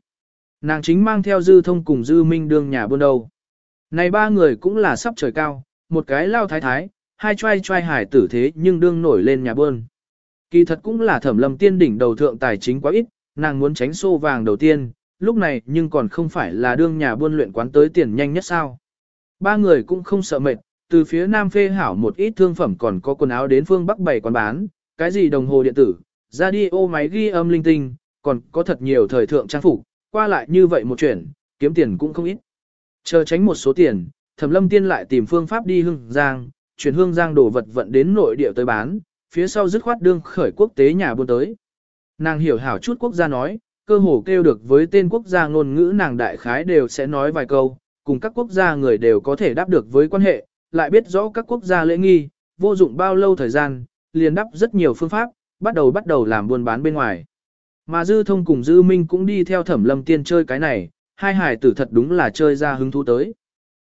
Nàng chính mang theo dư thông cùng dư minh đương nhà buôn đâu. Này ba người cũng là sắp trời cao, một cái lao thái thái, hai trai trai hải tử thế nhưng đương nổi lên nhà buôn. Kỳ thật cũng là thẩm lâm tiên đỉnh đầu thượng tài chính quá ít, nàng muốn tránh xô vàng đầu tiên, lúc này nhưng còn không phải là đương nhà buôn luyện quán tới tiền nhanh nhất sao. Ba người cũng không sợ mệt, từ phía nam phê hảo một ít thương phẩm còn có quần áo đến phương bắc bày quán bán, cái gì đồng hồ điện tử, radio máy ghi âm linh tinh, còn có thật nhiều thời thượng trang phục, qua lại như vậy một chuyện, kiếm tiền cũng không ít. Chờ tránh một số tiền, Thẩm Lâm Tiên lại tìm phương pháp đi Hương Giang, chuyển Hương Giang đồ vật vận đến nội địa tới bán, phía sau dứt khoát đương khởi quốc tế nhà buôn tới. Nàng hiểu hảo chút quốc gia nói, cơ hồ kêu được với tên quốc gia ngôn ngữ nàng đại khái đều sẽ nói vài câu, cùng các quốc gia người đều có thể đáp được với quan hệ, lại biết rõ các quốc gia lễ nghi, vô dụng bao lâu thời gian, liền đắp rất nhiều phương pháp, bắt đầu bắt đầu làm buôn bán bên ngoài. Mà Dư Thông cùng Dư Minh cũng đi theo Thẩm Lâm Tiên chơi cái này, hai hải tử thật đúng là chơi ra hứng thú tới.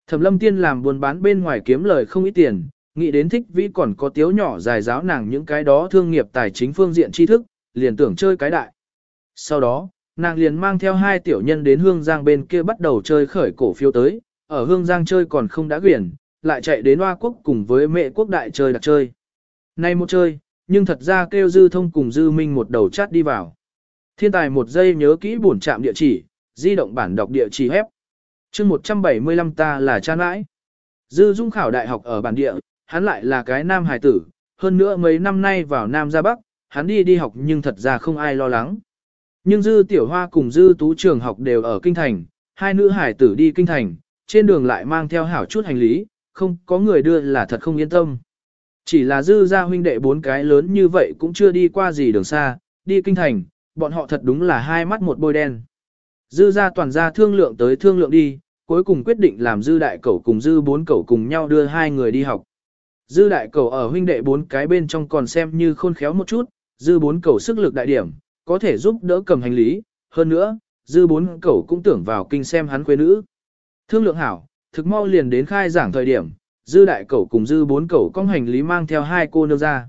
Thẩm Lâm Tiên làm buôn bán bên ngoài kiếm lời không ít tiền, nghĩ đến thích vĩ còn có tiếu nhỏ dài giáo nàng những cái đó thương nghiệp tài chính phương diện tri thức, liền tưởng chơi cái đại. Sau đó, nàng liền mang theo hai tiểu nhân đến Hương Giang bên kia bắt đầu chơi khởi cổ phiếu tới, ở Hương Giang chơi còn không đã quyển, lại chạy đến Hoa Quốc cùng với mẹ quốc đại chơi đặc chơi. Nay một chơi, nhưng thật ra kêu Dư Thông cùng Dư Minh một đầu chát đi vào. Thiên tài một giây nhớ kỹ buồn trạm địa chỉ, di động bản đọc địa chỉ hép. chương 175 ta là cha nãi. Dư Dung khảo đại học ở bản địa, hắn lại là cái nam hài tử, hơn nữa mấy năm nay vào Nam ra Bắc, hắn đi đi học nhưng thật ra không ai lo lắng. Nhưng Dư Tiểu Hoa cùng Dư Tú trường học đều ở Kinh Thành, hai nữ hải tử đi Kinh Thành, trên đường lại mang theo hảo chút hành lý, không có người đưa là thật không yên tâm. Chỉ là Dư gia huynh đệ bốn cái lớn như vậy cũng chưa đi qua gì đường xa, đi Kinh Thành, bọn họ thật đúng là hai mắt một bôi đen. Dư ra toàn ra thương lượng tới thương lượng đi, cuối cùng quyết định làm dư đại cẩu cùng dư bốn cẩu cùng nhau đưa hai người đi học. Dư đại cẩu ở huynh đệ bốn cái bên trong còn xem như khôn khéo một chút, dư bốn cẩu sức lực đại điểm, có thể giúp đỡ cầm hành lý, hơn nữa, dư bốn cẩu cũng tưởng vào kinh xem hắn quê nữ. Thương lượng hảo, thực mau liền đến khai giảng thời điểm, dư đại cẩu cùng dư bốn cẩu cong hành lý mang theo hai cô nương ra.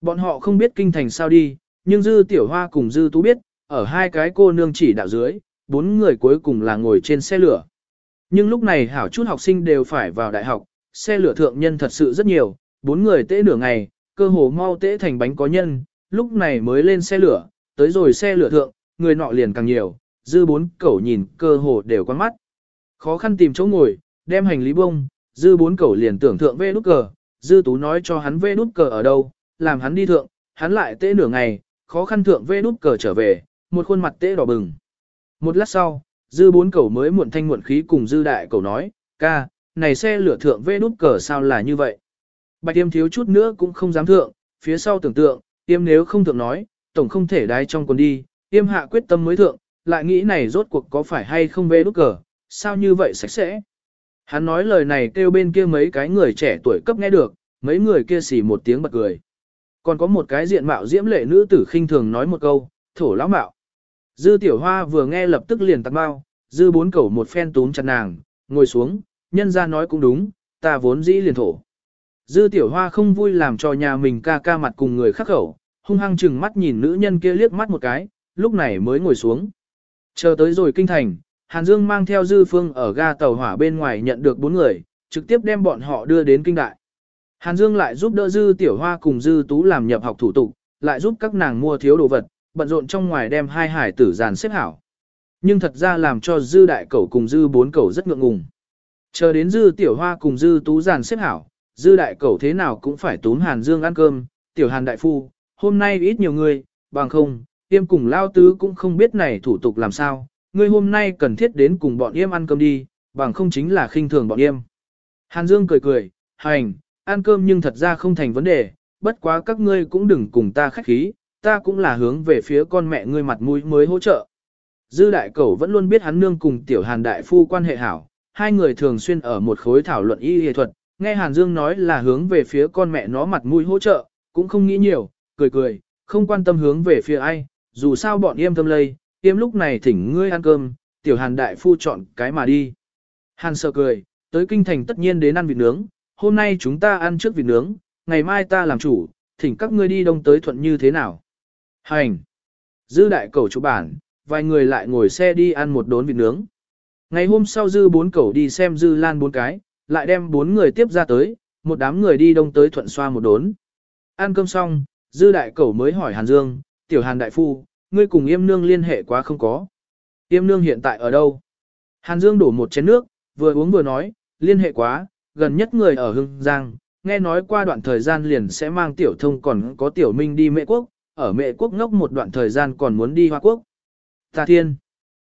Bọn họ không biết kinh thành sao đi, nhưng Dư Tiểu Hoa cùng Dư Tú biết, ở hai cái cô nương chỉ đạo dưới, bốn người cuối cùng là ngồi trên xe lửa. Nhưng lúc này hảo chút học sinh đều phải vào đại học, xe lửa thượng nhân thật sự rất nhiều, bốn người tễ nửa ngày, cơ hồ mau tễ thành bánh có nhân, lúc này mới lên xe lửa, tới rồi xe lửa thượng, người nọ liền càng nhiều, dư bốn cẩu nhìn cơ hồ đều quan mắt. Khó khăn tìm chỗ ngồi, đem hành lý bông, dư bốn cẩu liền tưởng thượng vê nút cờ, dư tú nói cho hắn vê nút cờ ở đâu, làm hắn đi thượng, hắn lại tê nửa ngày, khó khăn thượng vê nút cờ trở về, một khuôn mặt tê đỏ bừng. Một lát sau, dư bốn cẩu mới muộn thanh muộn khí cùng dư đại cẩu nói, ca, này xe lửa thượng vê nút cờ sao là như vậy. Bạch tiêm thiếu chút nữa cũng không dám thượng, phía sau tưởng tượng, tiêm nếu không thượng nói, tổng không thể đái trong quần đi, tiêm hạ quyết tâm mới thượng, lại nghĩ này rốt cuộc có phải hay không vê nút cờ, sao như vậy sạch sẽ. Hắn nói lời này kêu bên kia mấy cái người trẻ tuổi cấp nghe được, mấy người kia xì một tiếng bật cười. Còn có một cái diện mạo diễm lệ nữ tử khinh thường nói một câu, thổ lão mạo. Dư tiểu hoa vừa nghe lập tức liền tắt bao, dư bốn cẩu một phen túm chặt nàng, ngồi xuống, nhân ra nói cũng đúng, ta vốn dĩ liền thổ. Dư tiểu hoa không vui làm cho nhà mình ca ca mặt cùng người khắc khẩu, hung hăng chừng mắt nhìn nữ nhân kia liếc mắt một cái, lúc này mới ngồi xuống. Chờ tới rồi kinh thành, Hàn Dương mang theo dư phương ở ga tàu hỏa bên ngoài nhận được bốn người, trực tiếp đem bọn họ đưa đến kinh đại. Hàn Dương lại giúp đỡ dư tiểu hoa cùng dư tú làm nhập học thủ tục, lại giúp các nàng mua thiếu đồ vật, bận rộn trong ngoài đem hai hải tử giàn xếp hảo. Nhưng thật ra làm cho dư đại cẩu cùng dư bốn cẩu rất ngượng ngùng. Chờ đến dư tiểu hoa cùng dư tú giàn xếp hảo, dư đại cẩu thế nào cũng phải tốn Hàn Dương ăn cơm, tiểu Hàn đại phu, hôm nay ít nhiều người, bằng không, tiêm cùng lao tứ cũng không biết này thủ tục làm sao, ngươi hôm nay cần thiết đến cùng bọn yêm ăn cơm đi, bằng không chính là khinh thường bọn yêm. Hàn Dương cười cười, hành, ăn cơm nhưng thật ra không thành vấn đề, bất quá các ngươi cũng đừng cùng ta khách khí, ta cũng là hướng về phía con mẹ ngươi mặt mũi mới hỗ trợ. Dư đại cẩu vẫn luôn biết hắn nương cùng tiểu hàn đại phu quan hệ hảo, hai người thường xuyên ở một khối thảo luận y y thuật, nghe Hàn Dương nói là hướng về phía con mẹ nó mặt mũi hỗ trợ, cũng không nghĩ nhiều, cười cười, không quan tâm hướng về phía ai, dù sao bọn yêm tâm lây, yêm lúc này thỉnh ngươi ăn cơm, tiểu hàn đại phu chọn cái mà đi. Hàn sợ cười, tới kinh thành tất nhiên đến ăn vịt nướng, hôm nay chúng ta ăn trước vịt nướng, ngày mai ta làm chủ, thỉnh các ngươi đi đông tới thuận như thế nào. Hành! Dư đại cầu chủ bản, vài người lại ngồi xe đi ăn một đốn vịt nướng. Ngày hôm sau dư bốn cầu đi xem dư lan bốn cái, lại đem bốn người tiếp ra tới, một đám người đi đông tới thuận xoa một đốn. Ăn cơm xong, dư đại cầu mới hỏi Hàn Dương, tiểu Hàn đại phu, ngươi cùng yêm nương liên hệ quá không có. Yêm nương hiện tại ở đâu? Hàn Dương đổ một chén nước, vừa uống vừa nói, liên hệ quá, gần nhất người ở Hưng Giang, nghe nói qua đoạn thời gian liền sẽ mang tiểu thông còn có tiểu minh đi mệ quốc, ở mệ quốc ngốc một đoạn thời gian còn muốn đi hoa quốc. Ta thiên!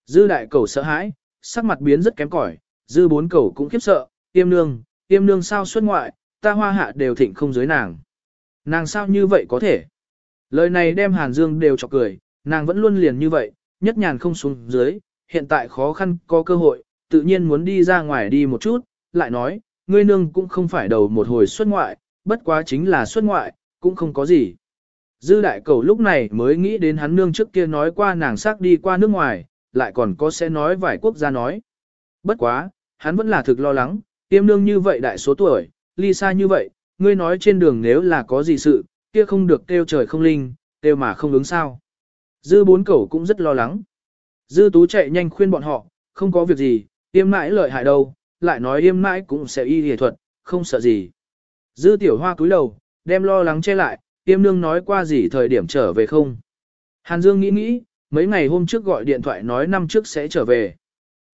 Dư đại cầu sợ hãi, sắc mặt biến rất kém cỏi, dư bốn cầu cũng khiếp sợ, Yêm nương, Yêm nương sao xuất ngoại, ta hoa hạ đều thịnh không dưới nàng. Nàng sao như vậy có thể? Lời này đem Hàn Dương đều chọc cười, nàng vẫn luôn liền như vậy, nhất nhàn không xuống dưới, hiện tại khó khăn có cơ hội, tự nhiên muốn đi ra ngoài đi một chút, lại nói, ngươi nương cũng không phải đầu một hồi xuất ngoại, bất quá chính là xuất ngoại, cũng không có gì. Dư đại cầu lúc này mới nghĩ đến hắn nương trước kia nói qua nàng xác đi qua nước ngoài, lại còn có sẽ nói vài quốc gia nói. Bất quá, hắn vẫn là thực lo lắng, tiêm nương như vậy đại số tuổi, ly xa như vậy, ngươi nói trên đường nếu là có gì sự, kia không được kêu trời không linh, kêu mà không ứng sao. Dư bốn cẩu cũng rất lo lắng. Dư tú chạy nhanh khuyên bọn họ, không có việc gì, yêm mãi lợi hại đâu, lại nói yêm mãi cũng sẽ y hề thuật, không sợ gì. Dư tiểu hoa cúi đầu, đem lo lắng che lại, tiêm nương nói qua gì thời điểm trở về không. Hàn Dương nghĩ nghĩ, mấy ngày hôm trước gọi điện thoại nói năm trước sẽ trở về.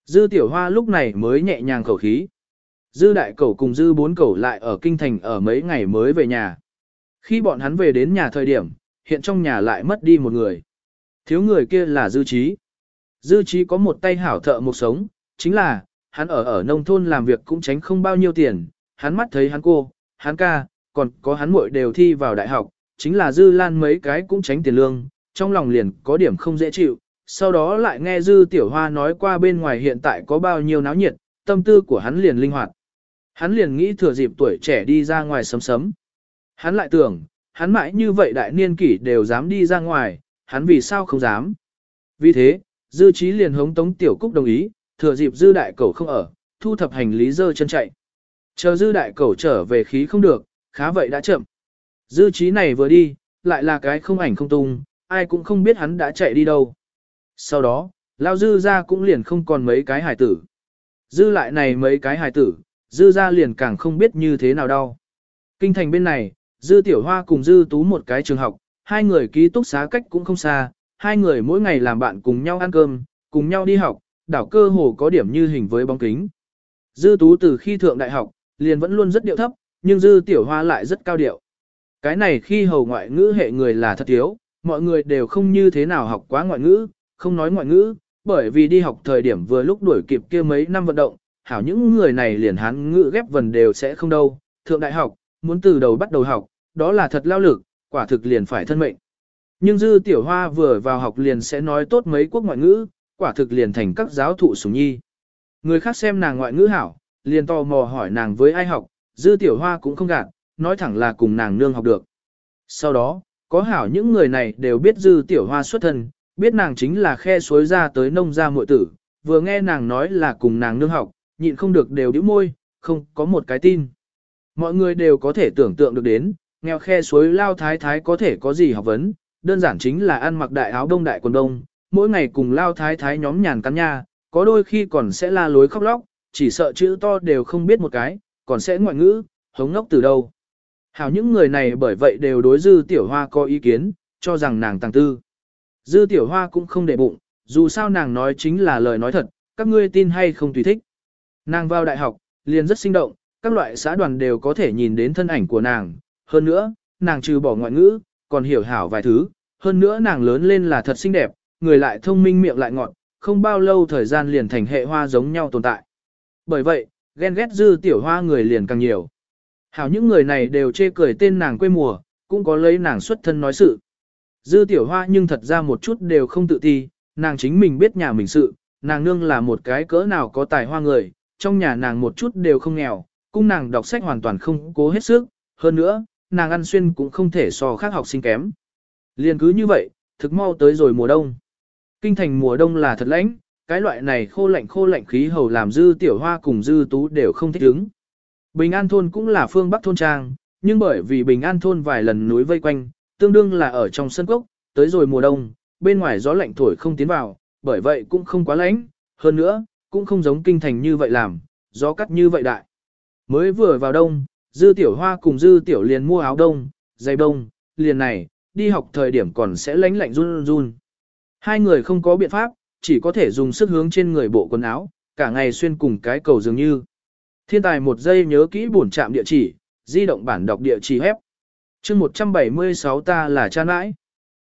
Dư tiểu hoa lúc này mới nhẹ nhàng khẩu khí. Dư đại cẩu cùng dư bốn cẩu lại ở kinh thành ở mấy ngày mới về nhà. Khi bọn hắn về đến nhà thời điểm, hiện trong nhà lại mất đi một người. Thiếu người kia là dư trí. Dư trí có một tay hảo thợ một sống, chính là, hắn ở ở nông thôn làm việc cũng tránh không bao nhiêu tiền, hắn mắt thấy hắn cô, hắn ca, còn có hắn muội đều thi vào đại học, chính là dư lan mấy cái cũng tránh tiền lương, trong lòng liền có điểm không dễ chịu, sau đó lại nghe dư tiểu hoa nói qua bên ngoài hiện tại có bao nhiêu náo nhiệt, tâm tư của hắn liền linh hoạt. Hắn liền nghĩ thừa dịp tuổi trẻ đi ra ngoài sấm sấm. Hắn lại tưởng, hắn mãi như vậy đại niên kỷ đều dám đi ra ngoài, hắn vì sao không dám. Vì thế, dư trí liền hống tống tiểu cúc đồng ý, thừa dịp dư đại cẩu không ở, thu thập hành lý dơ chân chạy. Chờ dư đại cẩu trở về khí không được, khá vậy đã chậm. Dư trí này vừa đi, lại là cái không ảnh không tung, ai cũng không biết hắn đã chạy đi đâu. Sau đó, lao dư ra cũng liền không còn mấy cái hài tử. Dư lại này mấy cái hài tử, dư ra liền càng không biết như thế nào đâu. Kinh thành bên này, dư tiểu hoa cùng dư tú một cái trường học, hai người ký túc xá cách cũng không xa, hai người mỗi ngày làm bạn cùng nhau ăn cơm, cùng nhau đi học, đảo cơ hồ có điểm như hình với bóng kính. Dư Tú từ khi thượng đại học, liền vẫn luôn rất điệu thấp, nhưng Dư Tiểu Hoa lại rất cao điệu. Cái này khi hầu ngoại ngữ hệ người là thật thiếu, mọi người đều không như thế nào học quá ngoại ngữ, không nói ngoại ngữ, bởi vì đi học thời điểm vừa lúc đuổi kịp kia mấy năm vận động, hảo những người này liền hán ngữ ghép vần đều sẽ không đâu, thượng đại học, muốn từ đầu bắt đầu học, đó là thật lao lực, quả thực liền phải thân mệnh. Nhưng Dư Tiểu Hoa vừa vào học liền sẽ nói tốt mấy quốc ngoại ngữ, quả thực liền thành các giáo thụ sủng nhi. Người khác xem nàng ngoại ngữ hảo, liền tò mò hỏi nàng với ai học, Dư Tiểu Hoa cũng không gạt, nói thẳng là cùng nàng nương học được. Sau đó, có hảo những người này đều biết Dư Tiểu Hoa xuất thân, biết nàng chính là khe suối ra tới nông gia muội tử, vừa nghe nàng nói là cùng nàng nương học, nhịn không được đều đĩu môi, không có một cái tin. Mọi người đều có thể tưởng tượng được đến, nghèo khe suối lao thái thái có thể có gì học vấn, đơn giản chính là ăn mặc đại áo đông đại quần đông, mỗi ngày cùng lao thái thái nhóm nhàn cắn nha, có đôi khi còn sẽ la lối khóc lóc, chỉ sợ chữ to đều không biết một cái, còn sẽ ngoại ngữ, hống ngốc từ đâu. Hảo những người này bởi vậy đều đối dư tiểu hoa có ý kiến, cho rằng nàng tàng tư. Dư tiểu hoa cũng không để bụng, dù sao nàng nói chính là lời nói thật, các ngươi tin hay không tùy thích. Nàng vào đại học, liền rất sinh động, các loại xã đoàn đều có thể nhìn đến thân ảnh của nàng. Hơn nữa, nàng trừ bỏ ngoại ngữ, còn hiểu hảo vài thứ. Hơn nữa nàng lớn lên là thật xinh đẹp, người lại thông minh miệng lại ngọt, không bao lâu thời gian liền thành hệ hoa giống nhau tồn tại. Bởi vậy, ghen ghét dư tiểu hoa người liền càng nhiều. Hảo những người này đều chê cười tên nàng quê mùa, cũng có lấy nàng xuất thân nói sự. Dư tiểu hoa nhưng thật ra một chút đều không tự ti, nàng chính mình biết nhà mình sự, nàng nương là một cái cỡ nào có tài hoa người, trong nhà nàng một chút đều không nghèo, cung nàng đọc sách hoàn toàn không cố hết sức, hơn nữa, nàng ăn xuyên cũng không thể so khác học sinh kém. Liên cứ như vậy, thực mau tới rồi mùa đông. Kinh thành mùa đông là thật lạnh, cái loại này khô lạnh khô lạnh khí hầu làm dư tiểu hoa cùng dư tú đều không thích ứng. Bình An thôn cũng là phương Bắc thôn trang, nhưng bởi vì Bình An thôn vài lần núi vây quanh, tương đương là ở trong sân cốc, tới rồi mùa đông, bên ngoài gió lạnh thổi không tiến vào, bởi vậy cũng không quá lạnh, hơn nữa, cũng không giống kinh thành như vậy làm, gió cắt như vậy đại. Mới vừa vào đông, dư tiểu hoa cùng dư tiểu liền mua áo đông, giày đông, liền này, đi học thời điểm còn sẽ lánh lạnh run run. Hai người không có biện pháp, chỉ có thể dùng sức hướng trên người bộ quần áo, cả ngày xuyên cùng cái cầu dường như. Thiên tài một giây nhớ kỹ bổn trạm địa chỉ, di động bản đọc địa chỉ hép. chương 176 ta là cha nãi.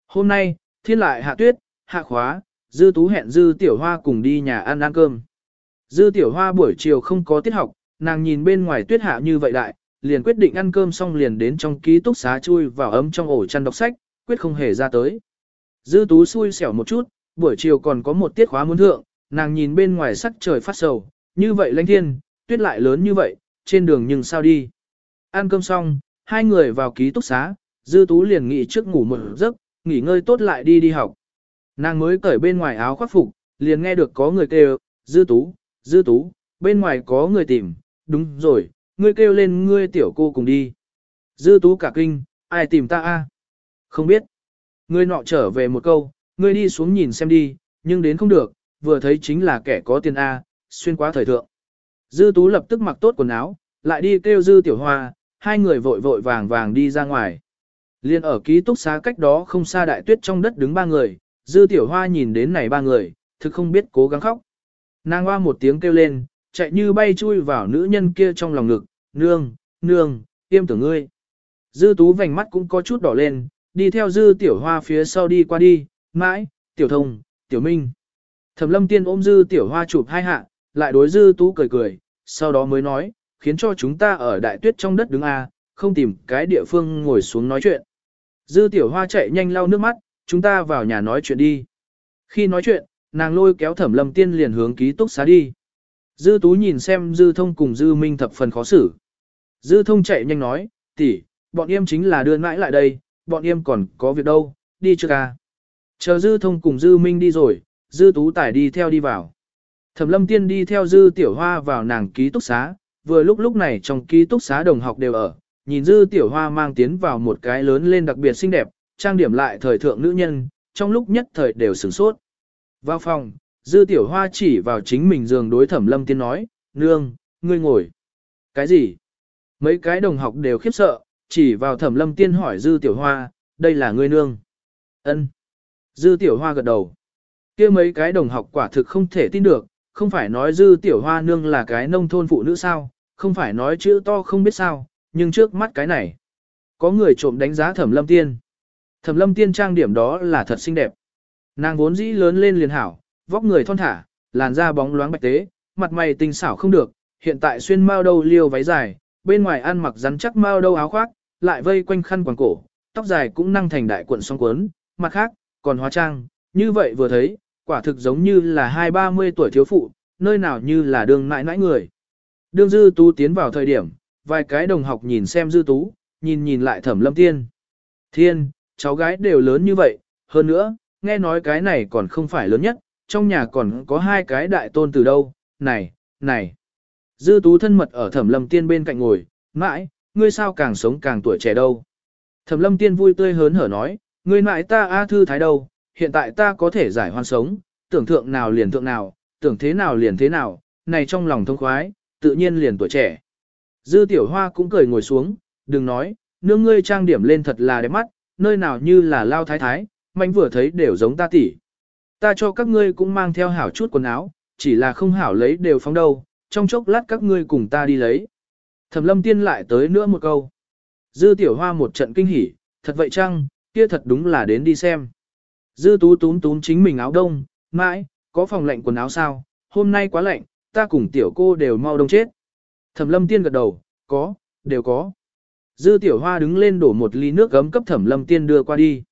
Hôm nay, thiên lại hạ tuyết, hạ khóa, dư tú hẹn dư tiểu hoa cùng đi nhà ăn ăn cơm. Dư tiểu hoa buổi chiều không có tiết học, nàng nhìn bên ngoài tuyết hạ như vậy đại, liền quyết định ăn cơm xong liền đến trong ký túc xá chui vào ấm trong ổ chăn đọc sách, quyết không hề ra tới. Dư tú xui xẻo một chút, buổi chiều còn có một tiết khóa muốn thượng, nàng nhìn bên ngoài sắc trời phát sầu, như vậy lãnh thiên, tuyết lại lớn như vậy, trên đường nhưng sao đi. Ăn cơm xong, hai người vào ký túc xá, dư tú liền nghỉ trước ngủ một giấc, nghỉ ngơi tốt lại đi đi học. Nàng mới cởi bên ngoài áo khoác phục, liền nghe được có người kêu, dư tú, dư tú, bên ngoài có người tìm, đúng rồi, ngươi kêu lên ngươi tiểu cô cùng đi. Dư tú cả kinh, ai tìm ta a? Không biết. Ngươi nọ trở về một câu, ngươi đi xuống nhìn xem đi, nhưng đến không được, vừa thấy chính là kẻ có tiền A, xuyên quá thời thượng. Dư tú lập tức mặc tốt quần áo, lại đi kêu dư tiểu hoa, hai người vội vội vàng vàng đi ra ngoài. Liên ở ký túc xá cách đó không xa đại tuyết trong đất đứng ba người, dư tiểu hoa nhìn đến này ba người, thực không biết cố gắng khóc. Nàng hoa một tiếng kêu lên, chạy như bay chui vào nữ nhân kia trong lòng ngực, nương, nương, tiêm tưởng ngươi. Dư tú vành mắt cũng có chút đỏ lên, đi theo dư tiểu hoa phía sau đi qua đi, mãi, tiểu thông, tiểu minh. Thẩm lâm tiên ôm dư tiểu hoa chụp hai hạ, lại đối dư tú cười cười, sau đó mới nói, khiến cho chúng ta ở đại tuyết trong đất đứng A, không tìm cái địa phương ngồi xuống nói chuyện. Dư tiểu hoa chạy nhanh lau nước mắt, chúng ta vào nhà nói chuyện đi. Khi nói chuyện, nàng lôi kéo thẩm lâm tiên liền hướng ký túc xá đi. Dư tú nhìn xem dư thông cùng dư minh thập phần khó xử. Dư thông chạy nhanh nói, tỷ, bọn em chính là đưa mãi lại đây, bọn em còn có việc đâu, đi chưa ca. Chờ dư thông cùng dư minh đi rồi, dư tú tải đi theo đi vào. Thẩm lâm tiên đi theo dư tiểu hoa vào nàng ký túc xá, vừa lúc lúc này trong ký túc xá đồng học đều ở, nhìn dư tiểu hoa mang tiến vào một cái lớn lên đặc biệt xinh đẹp, trang điểm lại thời thượng nữ nhân, trong lúc nhất thời đều sửng sốt. Vào phòng, dư tiểu hoa chỉ vào chính mình giường đối thẩm lâm tiên nói, nương, ngươi ngồi. Cái gì? Mấy cái đồng học đều khiếp sợ, chỉ vào thẩm lâm tiên hỏi dư tiểu hoa, đây là ngươi nương. ân Dư tiểu hoa gật đầu. kia mấy cái đồng học quả thực không thể tin được, không phải nói dư tiểu hoa nương là cái nông thôn phụ nữ sao, không phải nói chữ to không biết sao, nhưng trước mắt cái này. Có người trộm đánh giá thẩm lâm tiên. Thẩm lâm tiên trang điểm đó là thật xinh đẹp. Nàng vốn dĩ lớn lên liền hảo, vóc người thon thả, làn da bóng loáng bạch tế, mặt mày tinh xảo không được, hiện tại xuyên mao đầu liêu váy dài, bên ngoài ăn mặc rắn chắc mao đầu áo khoác, lại vây quanh khăn quàng cổ, tóc dài cũng năng thành đại cuộn song cuốn, mặt khác, còn hóa trang, như vậy vừa thấy, quả thực giống như là hai ba mươi tuổi thiếu phụ, nơi nào như là đường mãi nãi người. Đương dư tú tiến vào thời điểm, vài cái đồng học nhìn xem dư tú, nhìn nhìn lại thẩm lâm tiên. Thiên, cháu gái đều lớn như vậy, hơn nữa, nghe nói cái này còn không phải lớn nhất, trong nhà còn có hai cái đại tôn từ đâu, này, này. Dư tú thân mật ở thẩm lâm tiên bên cạnh ngồi, mãi, ngươi sao càng sống càng tuổi trẻ đâu. Thẩm lâm tiên vui tươi hớn hở nói, ngươi mãi ta A thư thái đâu, hiện tại ta có thể giải hoan sống, tưởng thượng nào liền thượng nào, tưởng thế nào liền thế nào, này trong lòng thông khoái, tự nhiên liền tuổi trẻ. Dư tiểu hoa cũng cười ngồi xuống, đừng nói, nương ngươi trang điểm lên thật là đẹp mắt, nơi nào như là lao thái thái, mạnh vừa thấy đều giống ta tỷ. Ta cho các ngươi cũng mang theo hảo chút quần áo, chỉ là không hảo lấy đều phóng đâu, trong chốc lát các ngươi cùng ta đi lấy. Thẩm lâm tiên lại tới nữa một câu. Dư tiểu hoa một trận kinh hỉ, thật vậy chăng, kia thật đúng là đến đi xem. Dư tú túm túm chính mình áo đông, mãi, có phòng lạnh quần áo sao, hôm nay quá lạnh, ta cùng tiểu cô đều mau đông chết. Thẩm lâm tiên gật đầu, có, đều có. Dư tiểu hoa đứng lên đổ một ly nước gấm cấp thẩm lâm tiên đưa qua đi.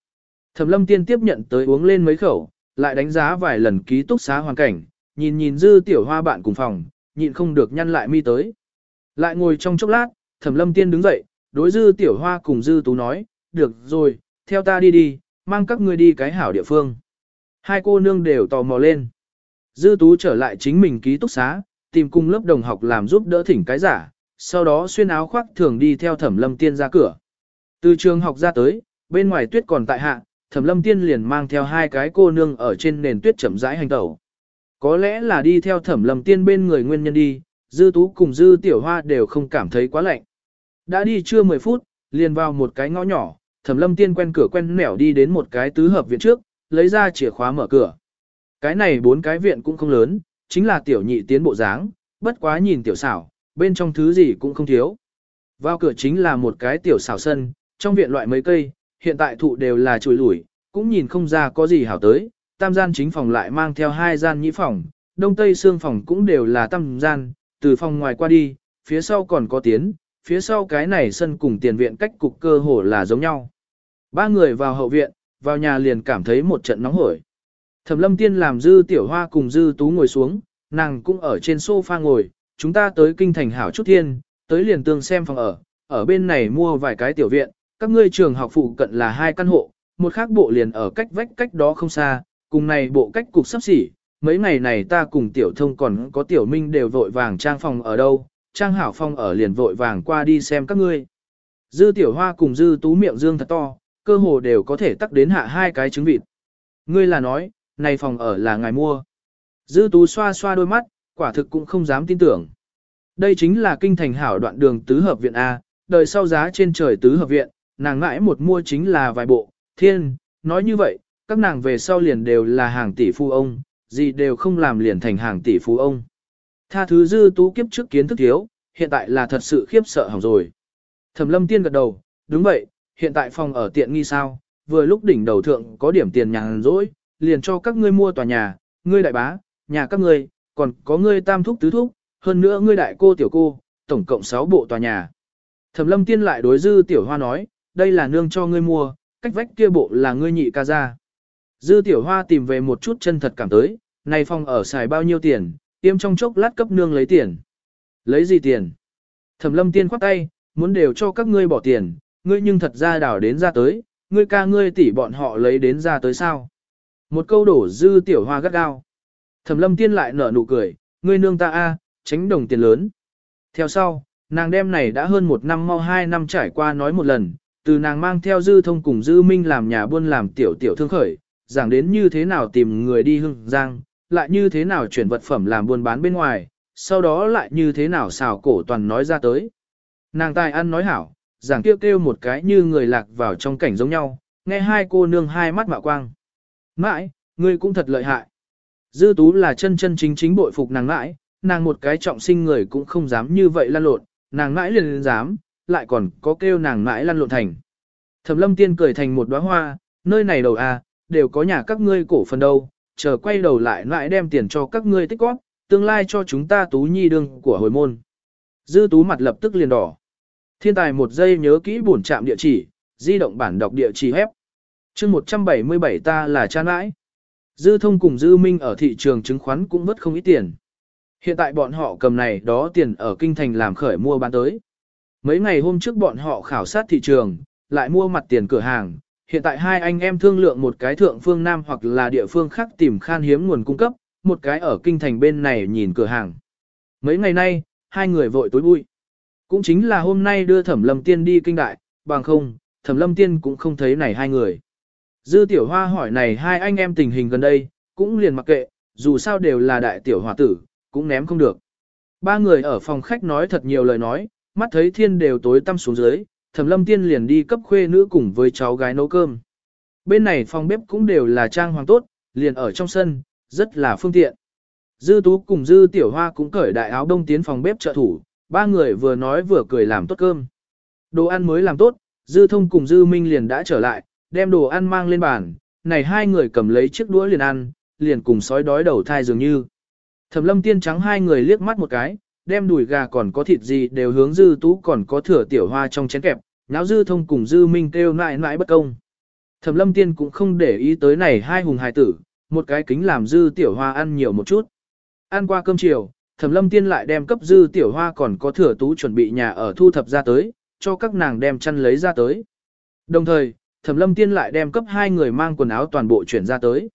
Thẩm lâm tiên tiếp nhận tới uống lên mấy khẩu, lại đánh giá vài lần ký túc xá hoàn cảnh, nhìn nhìn dư tiểu hoa bạn cùng phòng, nhịn không được nhăn lại mi tới. Lại ngồi trong chốc lát, thẩm lâm tiên đứng dậy, đối dư tiểu hoa cùng dư tú nói, được rồi, theo ta đi đi, mang các ngươi đi cái hảo địa phương. Hai cô nương đều tò mò lên. Dư tú trở lại chính mình ký túc xá, tìm cùng lớp đồng học làm giúp đỡ thỉnh cái giả, sau đó xuyên áo khoác thường đi theo thẩm lâm tiên ra cửa. Từ trường học ra tới, bên ngoài tuyết còn tại hạ, thẩm lâm tiên liền mang theo hai cái cô nương ở trên nền tuyết chậm rãi hành tẩu. Có lẽ là đi theo thẩm lâm tiên bên người nguyên nhân đi, dư tú cùng dư tiểu hoa đều không cảm thấy quá lạnh. Đã đi chưa 10 phút, liền vào một cái ngõ nhỏ, thẩm lâm tiên quen cửa quen nẻo đi đến một cái tứ hợp viện trước, lấy ra chìa khóa mở cửa. Cái này bốn cái viện cũng không lớn, chính là tiểu nhị tiến bộ dáng, bất quá nhìn tiểu xảo, bên trong thứ gì cũng không thiếu. Vào cửa chính là một cái tiểu xảo sân, trong viện loại mấy cây, hiện tại thụ đều là chùi lủi, cũng nhìn không ra có gì hảo tới, tam gian chính phòng lại mang theo hai gian nhĩ phòng, đông tây xương phòng cũng đều là tam gian, từ phòng ngoài qua đi, phía sau còn có tiến, phía sau cái này sân cùng tiền viện cách cục cơ hồ là giống nhau. Ba người vào hậu viện, vào nhà liền cảm thấy một trận nóng hổi. Thẩm lâm tiên làm dư tiểu hoa cùng dư tú ngồi xuống, nàng cũng ở trên sofa ngồi, chúng ta tới kinh thành hảo chút thiên, tới liền tương xem phòng ở, ở bên này mua vài cái tiểu viện, các ngươi trường học phụ cận là hai căn hộ, một khác bộ liền ở cách vách cách đó không xa, cùng này bộ cách cục sắp xỉ, mấy ngày này ta cùng tiểu thông còn có tiểu minh đều vội vàng trang phòng ở đâu, trang hảo phòng ở liền vội vàng qua đi xem các ngươi. Dư tiểu hoa cùng dư tú miệng dương thật to, cơ hồ đều có thể tắc đến hạ hai cái trứng vịt. Ngươi là nói, này phòng ở là ngài mua. Dư tú xoa xoa đôi mắt, quả thực cũng không dám tin tưởng. Đây chính là kinh thành hảo đoạn đường tứ hợp viện A, đời sau giá trên trời tứ hợp viện, nàng ngãi một mua chính là vài bộ, thiên, nói như vậy, các nàng về sau liền đều là hàng tỷ phu ông, gì đều không làm liền thành hàng tỷ phú ông. Tha thứ dư tú kiếp trước kiến thức thiếu, hiện tại là thật sự khiếp sợ hỏng rồi. Thẩm lâm tiên gật đầu, đúng vậy, hiện tại phòng ở tiện nghi sao, vừa lúc đỉnh đầu thượng có điểm tiền nhàn rỗi, liền cho các ngươi mua tòa nhà, ngươi đại bá, nhà các ngươi, còn có ngươi tam thúc tứ thúc, hơn nữa ngươi đại cô tiểu cô, tổng cộng 6 bộ tòa nhà. Thẩm lâm tiên lại đối dư tiểu hoa nói, đây là nương cho ngươi mua, cách vách kia bộ là ngươi nhị ca ra. Dư tiểu hoa tìm về một chút chân thật cảm tới, này phòng ở xài bao nhiêu tiền, tiêm trong chốc lát cấp nương lấy tiền. Lấy gì tiền? Thẩm lâm tiên khoát tay, muốn đều cho các ngươi bỏ tiền, ngươi nhưng thật ra đảo đến ra tới, ngươi ca ngươi tỷ bọn họ lấy đến ra tới sao? Một câu đổ dư tiểu hoa gắt gao. Thẩm lâm tiên lại nở nụ cười, ngươi nương ta a, tránh đồng tiền lớn. Theo sau, nàng đem này đã hơn một năm mau hai năm trải qua nói một lần, từ nàng mang theo dư thông cùng dư minh làm nhà buôn làm tiểu tiểu thương khởi, giảng đến như thế nào tìm người đi hưng giang, lại như thế nào chuyển vật phẩm làm buôn bán bên ngoài, sau đó lại như thế nào xào cổ toàn nói ra tới. Nàng tài ăn nói hảo, giảng kêu kêu một cái như người lạc vào trong cảnh giống nhau, nghe hai cô nương hai mắt mạo quang. Mãi, ngươi cũng thật lợi hại. Dư tú là chân chân chính chính bội phục nàng mãi nàng một cái trọng sinh người cũng không dám như vậy lăn lộn, nàng mãi liền dám, lại còn có kêu nàng mãi lăn lộn thành. Thẩm lâm tiên cười thành một đóa hoa, nơi này đầu à, đều có nhà các ngươi cổ phần đâu, chờ quay đầu lại lại đem tiền cho các ngươi tích góp, tương lai cho chúng ta tú nhi đương của hồi môn. Dư tú mặt lập tức liền đỏ. Thiên tài một giây nhớ kỹ bổn trạm địa chỉ, di động bản đọc địa chỉ hép. chương 177 ta là cha nãi. Dư thông cùng dư minh ở thị trường chứng khoán cũng mất không ít tiền. Hiện tại bọn họ cầm này đó tiền ở kinh thành làm khởi mua bán tới. Mấy ngày hôm trước bọn họ khảo sát thị trường, lại mua mặt tiền cửa hàng. Hiện tại hai anh em thương lượng một cái thượng phương Nam hoặc là địa phương khác tìm khan hiếm nguồn cung cấp, một cái ở kinh thành bên này nhìn cửa hàng. Mấy ngày nay, hai người vội tối vui. Cũng chính là hôm nay đưa thẩm lâm tiên đi kinh đại, bằng không, thẩm lâm tiên cũng không thấy này hai người. Dư tiểu hoa hỏi này hai anh em tình hình gần đây, cũng liền mặc kệ, dù sao đều là đại tiểu hòa tử, cũng ném không được. Ba người ở phòng khách nói thật nhiều lời nói, mắt thấy thiên đều tối tăm xuống dưới, thẩm lâm tiên liền đi cấp khuê nữ cùng với cháu gái nấu cơm. Bên này phòng bếp cũng đều là trang hoàng tốt, liền ở trong sân, rất là phương tiện. Dư tú cùng dư tiểu hoa cũng cởi đại áo đông tiến phòng bếp trợ thủ, ba người vừa nói vừa cười làm tốt cơm. Đồ ăn mới làm tốt, dư thông cùng dư minh liền đã trở lại, đem đồ ăn mang lên bàn, này hai người cầm lấy chiếc đũa liền ăn, liền cùng sói đói đầu thai dường như. Thẩm lâm tiên trắng hai người liếc mắt một cái, đem đùi gà còn có thịt gì đều hướng dư tú còn có thừa tiểu hoa trong chén kẹp, náo dư thông cùng dư minh kêu nại nại bất công. Thẩm lâm tiên cũng không để ý tới này hai hùng hài tử, một cái kính làm dư tiểu hoa ăn nhiều một chút. Ăn qua cơm chiều, thẩm lâm tiên lại đem cấp dư tiểu hoa còn có thừa tú chuẩn bị nhà ở thu thập ra tới, cho các nàng đem chăn lấy ra tới. Đồng thời, thẩm lâm tiên lại đem cấp hai người mang quần áo toàn bộ chuyển ra tới.